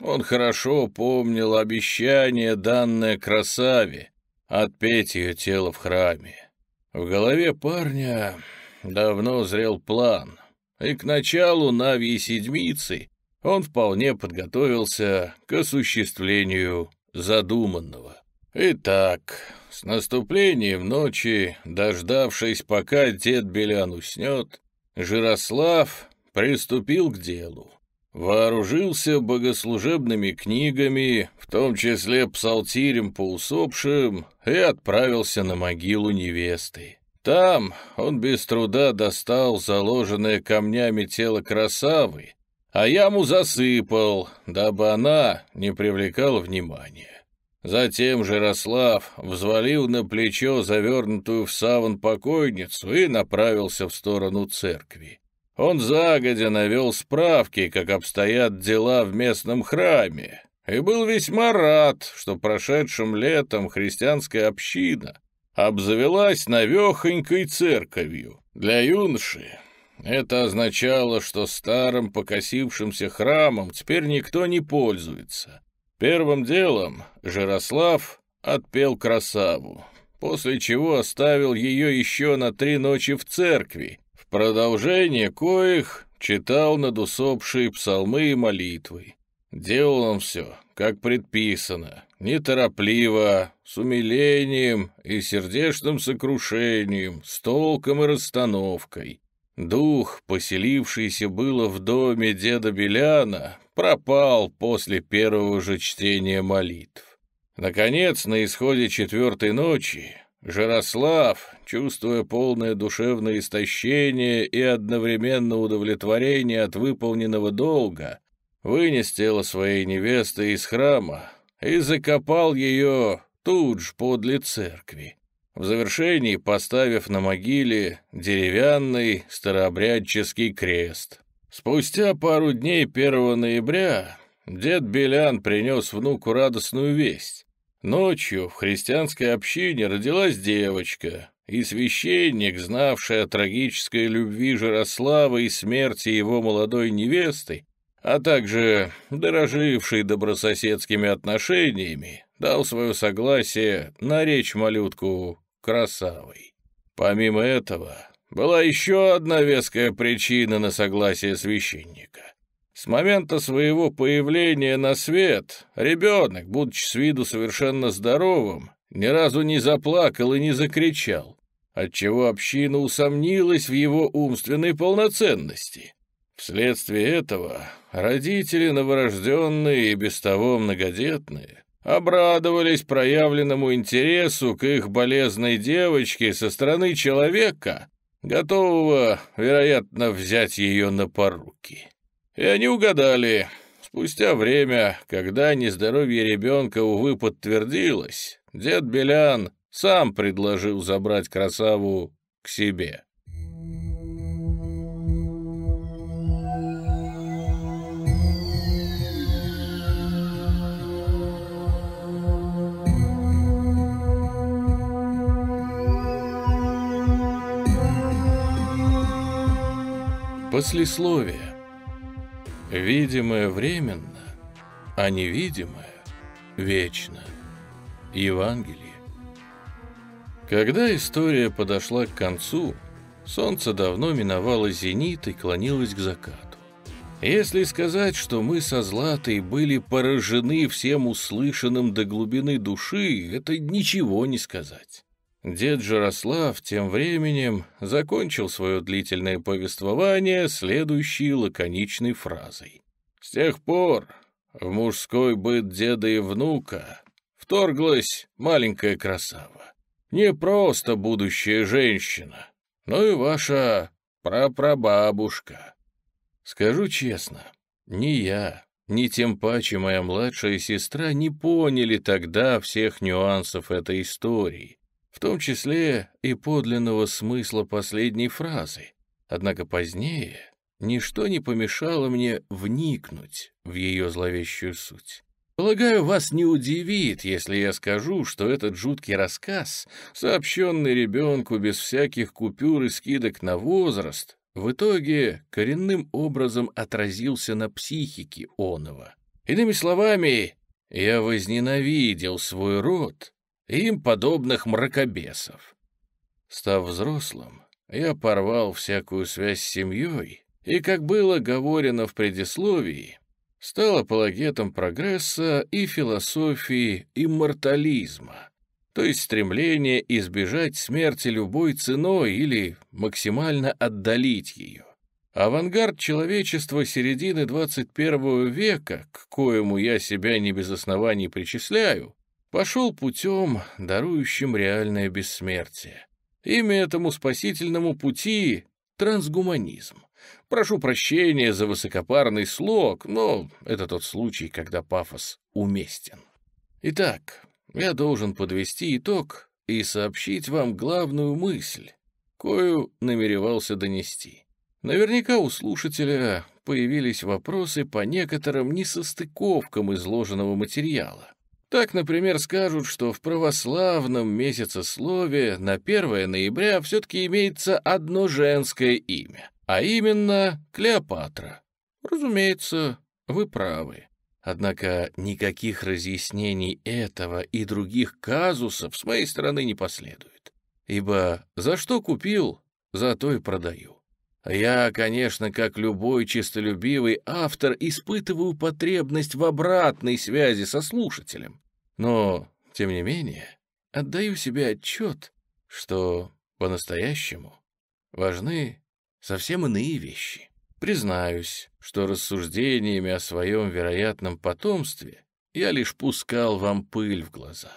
Он хорошо помнил обещание, данное красаве, отпеть ее тело в храме. В голове парня давно зрел план, и к началу Навьей Седмицы он вполне подготовился к осуществлению задуманного. Итак, с наступлением ночи, дождавшись, пока дед Белян уснет, Жирослав приступил к делу вооружился богослужебными книгами, в том числе псалтирем по усопшим, и отправился на могилу невесты. Там он без труда достал заложенное камнями тело красавы, а яму засыпал, дабы она не привлекала внимания. Затем Жирослав взвалил на плечо завернутую в саван покойницу и направился в сторону церкви. Он загодя навел справки, как обстоят дела в местном храме, и был весьма рад, что прошедшим летом христианская община обзавелась навехонькой церковью. Для юноши это означало, что старым покосившимся храмом теперь никто не пользуется. Первым делом Жирослав отпел красаву, после чего оставил ее еще на три ночи в церкви, продолжение коих читал над усопшие псалмы и молитвы. Делал он все, как предписано, неторопливо, с умилением и сердечным сокрушением, с толком и расстановкой. Дух, поселившийся было в доме деда Беляна, пропал после первого же чтения молитв. Наконец, на исходе четвертой ночи, Жарослав, чувствуя полное душевное истощение и одновременно удовлетворение от выполненного долга, вынес тело своей невесты из храма и закопал ее тут же подле церкви, в завершении поставив на могиле деревянный старообрядческий крест. Спустя пару дней 1 ноября дед Белян принес внуку радостную весть. Ночью в христианской общине родилась девочка, и священник, знавший о трагической любви Жарослава и смерти его молодой невесты, а также дороживший добрососедскими отношениями, дал свое согласие на речь малютку красавой. Помимо этого, была еще одна веская причина на согласие священника. С момента своего появления на свет ребенок, будучи с виду совершенно здоровым, ни разу не заплакал и не закричал, отчего община усомнилась в его умственной полноценности. Вследствие этого родители новорожденные и без того многодетные обрадовались проявленному интересу к их болезной девочке со стороны человека, готового, вероятно, взять ее на поруки. И они угадали. Спустя время, когда нездоровье ребенка, увы, подтвердилось, дед Белян сам предложил забрать красаву к себе. Послесловие. Видимое временно, а невидимое вечно. Евангелие. Когда история подошла к концу, солнце давно миновало зенит и клонилось к закату. Если сказать, что мы со Златой были поражены всем услышанным до глубины души, это ничего не сказать. Дед Жарослав тем временем закончил свое длительное повествование следующей лаконичной фразой. «С тех пор в мужской быт деда и внука вторглась маленькая красава. Не просто будущая женщина, но и ваша прапрабабушка. Скажу честно, ни я, ни тем паче моя младшая сестра не поняли тогда всех нюансов этой истории, в том числе и подлинного смысла последней фразы. Однако позднее ничто не помешало мне вникнуть в ее зловещую суть. Полагаю, вас не удивит, если я скажу, что этот жуткий рассказ, сообщенный ребенку без всяких купюр и скидок на возраст, в итоге коренным образом отразился на психике оного. Иными словами, я возненавидел свой род им подобных мракобесов. Став взрослым, я порвал всякую связь с семьей и, как было говорено в предисловии, стал апологетом прогресса и философии иммортализма, то есть стремление избежать смерти любой ценой или максимально отдалить ее. Авангард человечества середины 21 века, к коему я себя не без оснований причисляю, пошел путем, дарующим реальное бессмертие. Имя этому спасительному пути — трансгуманизм. Прошу прощения за высокопарный слог, но это тот случай, когда пафос уместен. Итак, я должен подвести итог и сообщить вам главную мысль, кою намеревался донести. Наверняка у слушателя появились вопросы по некоторым несостыковкам изложенного материала. Так, например, скажут, что в православном месяцеслове на 1 ноября все-таки имеется одно женское имя, а именно Клеопатра. Разумеется, вы правы. Однако никаких разъяснений этого и других казусов с моей стороны не последует. Ибо за что купил, за то и продаю. Я, конечно, как любой честолюбивый автор, испытываю потребность в обратной связи со слушателем. Но, тем не менее, отдаю себе отчет, что по-настоящему важны совсем иные вещи. Признаюсь, что рассуждениями о своем вероятном потомстве я лишь пускал вам пыль в глаза.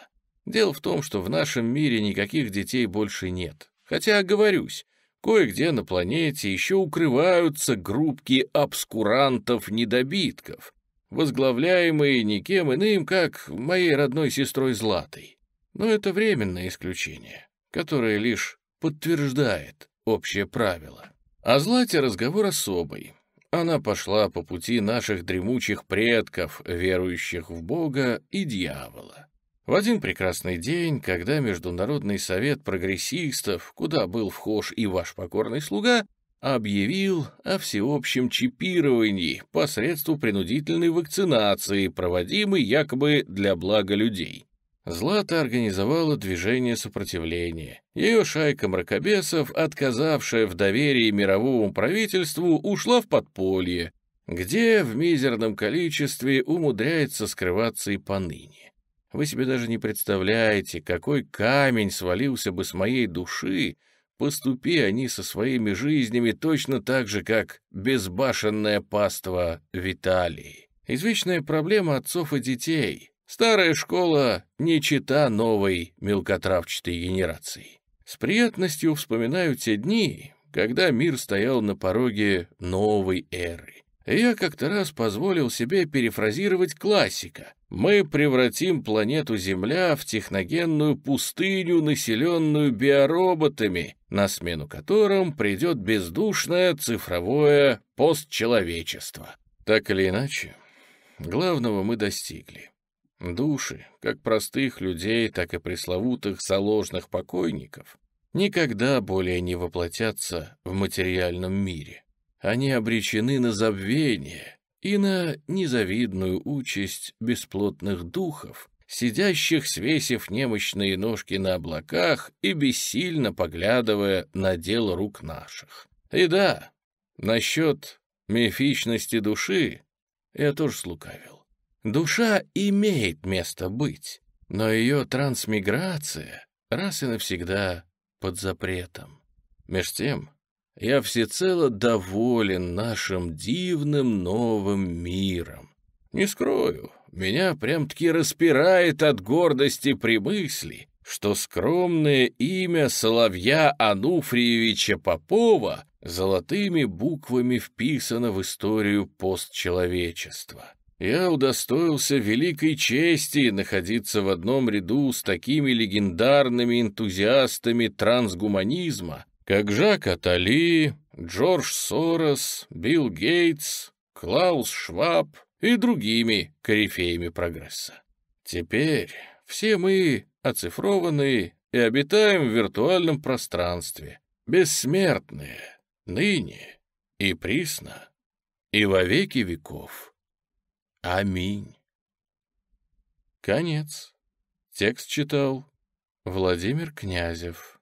Дело в том, что в нашем мире никаких детей больше нет. Хотя, оговорюсь, кое-где на планете еще укрываются группки обскурантов-недобитков, возглавляемые никем иным, как моей родной сестрой Златой. Но это временное исключение, которое лишь подтверждает общее правило. О Злате разговор особый. Она пошла по пути наших дремучих предков, верующих в Бога и дьявола. В один прекрасный день, когда Международный совет прогрессистов, куда был вхож и ваш покорный слуга, объявил о всеобщем чипировании посредством принудительной вакцинации, проводимой якобы для блага людей. Злата организовала движение сопротивления. Ее шайка мракобесов, отказавшая в доверии мировому правительству, ушла в подполье, где в мизерном количестве умудряется скрываться и поныне. Вы себе даже не представляете, какой камень свалился бы с моей души, поступи они со своими жизнями точно так же, как безбашенное паство Виталии. Извечная проблема отцов и детей — Старая школа не чита новой мелкотравчатой генерации. С приятностью вспоминаю те дни, когда мир стоял на пороге новой эры. Я как-то раз позволил себе перефразировать классика. Мы превратим планету Земля в техногенную пустыню, населенную биороботами, на смену которым придет бездушное цифровое постчеловечество. Так или иначе, главного мы достигли. Души, как простых людей, так и пресловутых заложных покойников, никогда более не воплотятся в материальном мире. Они обречены на забвение и на незавидную участь бесплотных духов, сидящих, свесив немощные ножки на облаках и бессильно поглядывая на дело рук наших. И да, насчет мифичности души я тоже слукавил. Душа имеет место быть, но ее трансмиграция раз и навсегда под запретом. Меж тем, я всецело доволен нашим дивным новым миром. Не скрою, меня прям-таки распирает от гордости при мысли, что скромное имя Соловья Ануфриевича Попова золотыми буквами вписано в историю постчеловечества я удостоился великой чести находиться в одном ряду с такими легендарными энтузиастами трансгуманизма, как Жак Атали, Джордж Сорос, Билл Гейтс, Клаус Шваб и другими корифеями прогресса. Теперь все мы оцифрованы и обитаем в виртуальном пространстве, бессмертные, ныне и присно, и во веки веков. Аминь. Конец. Текст читал Владимир Князев.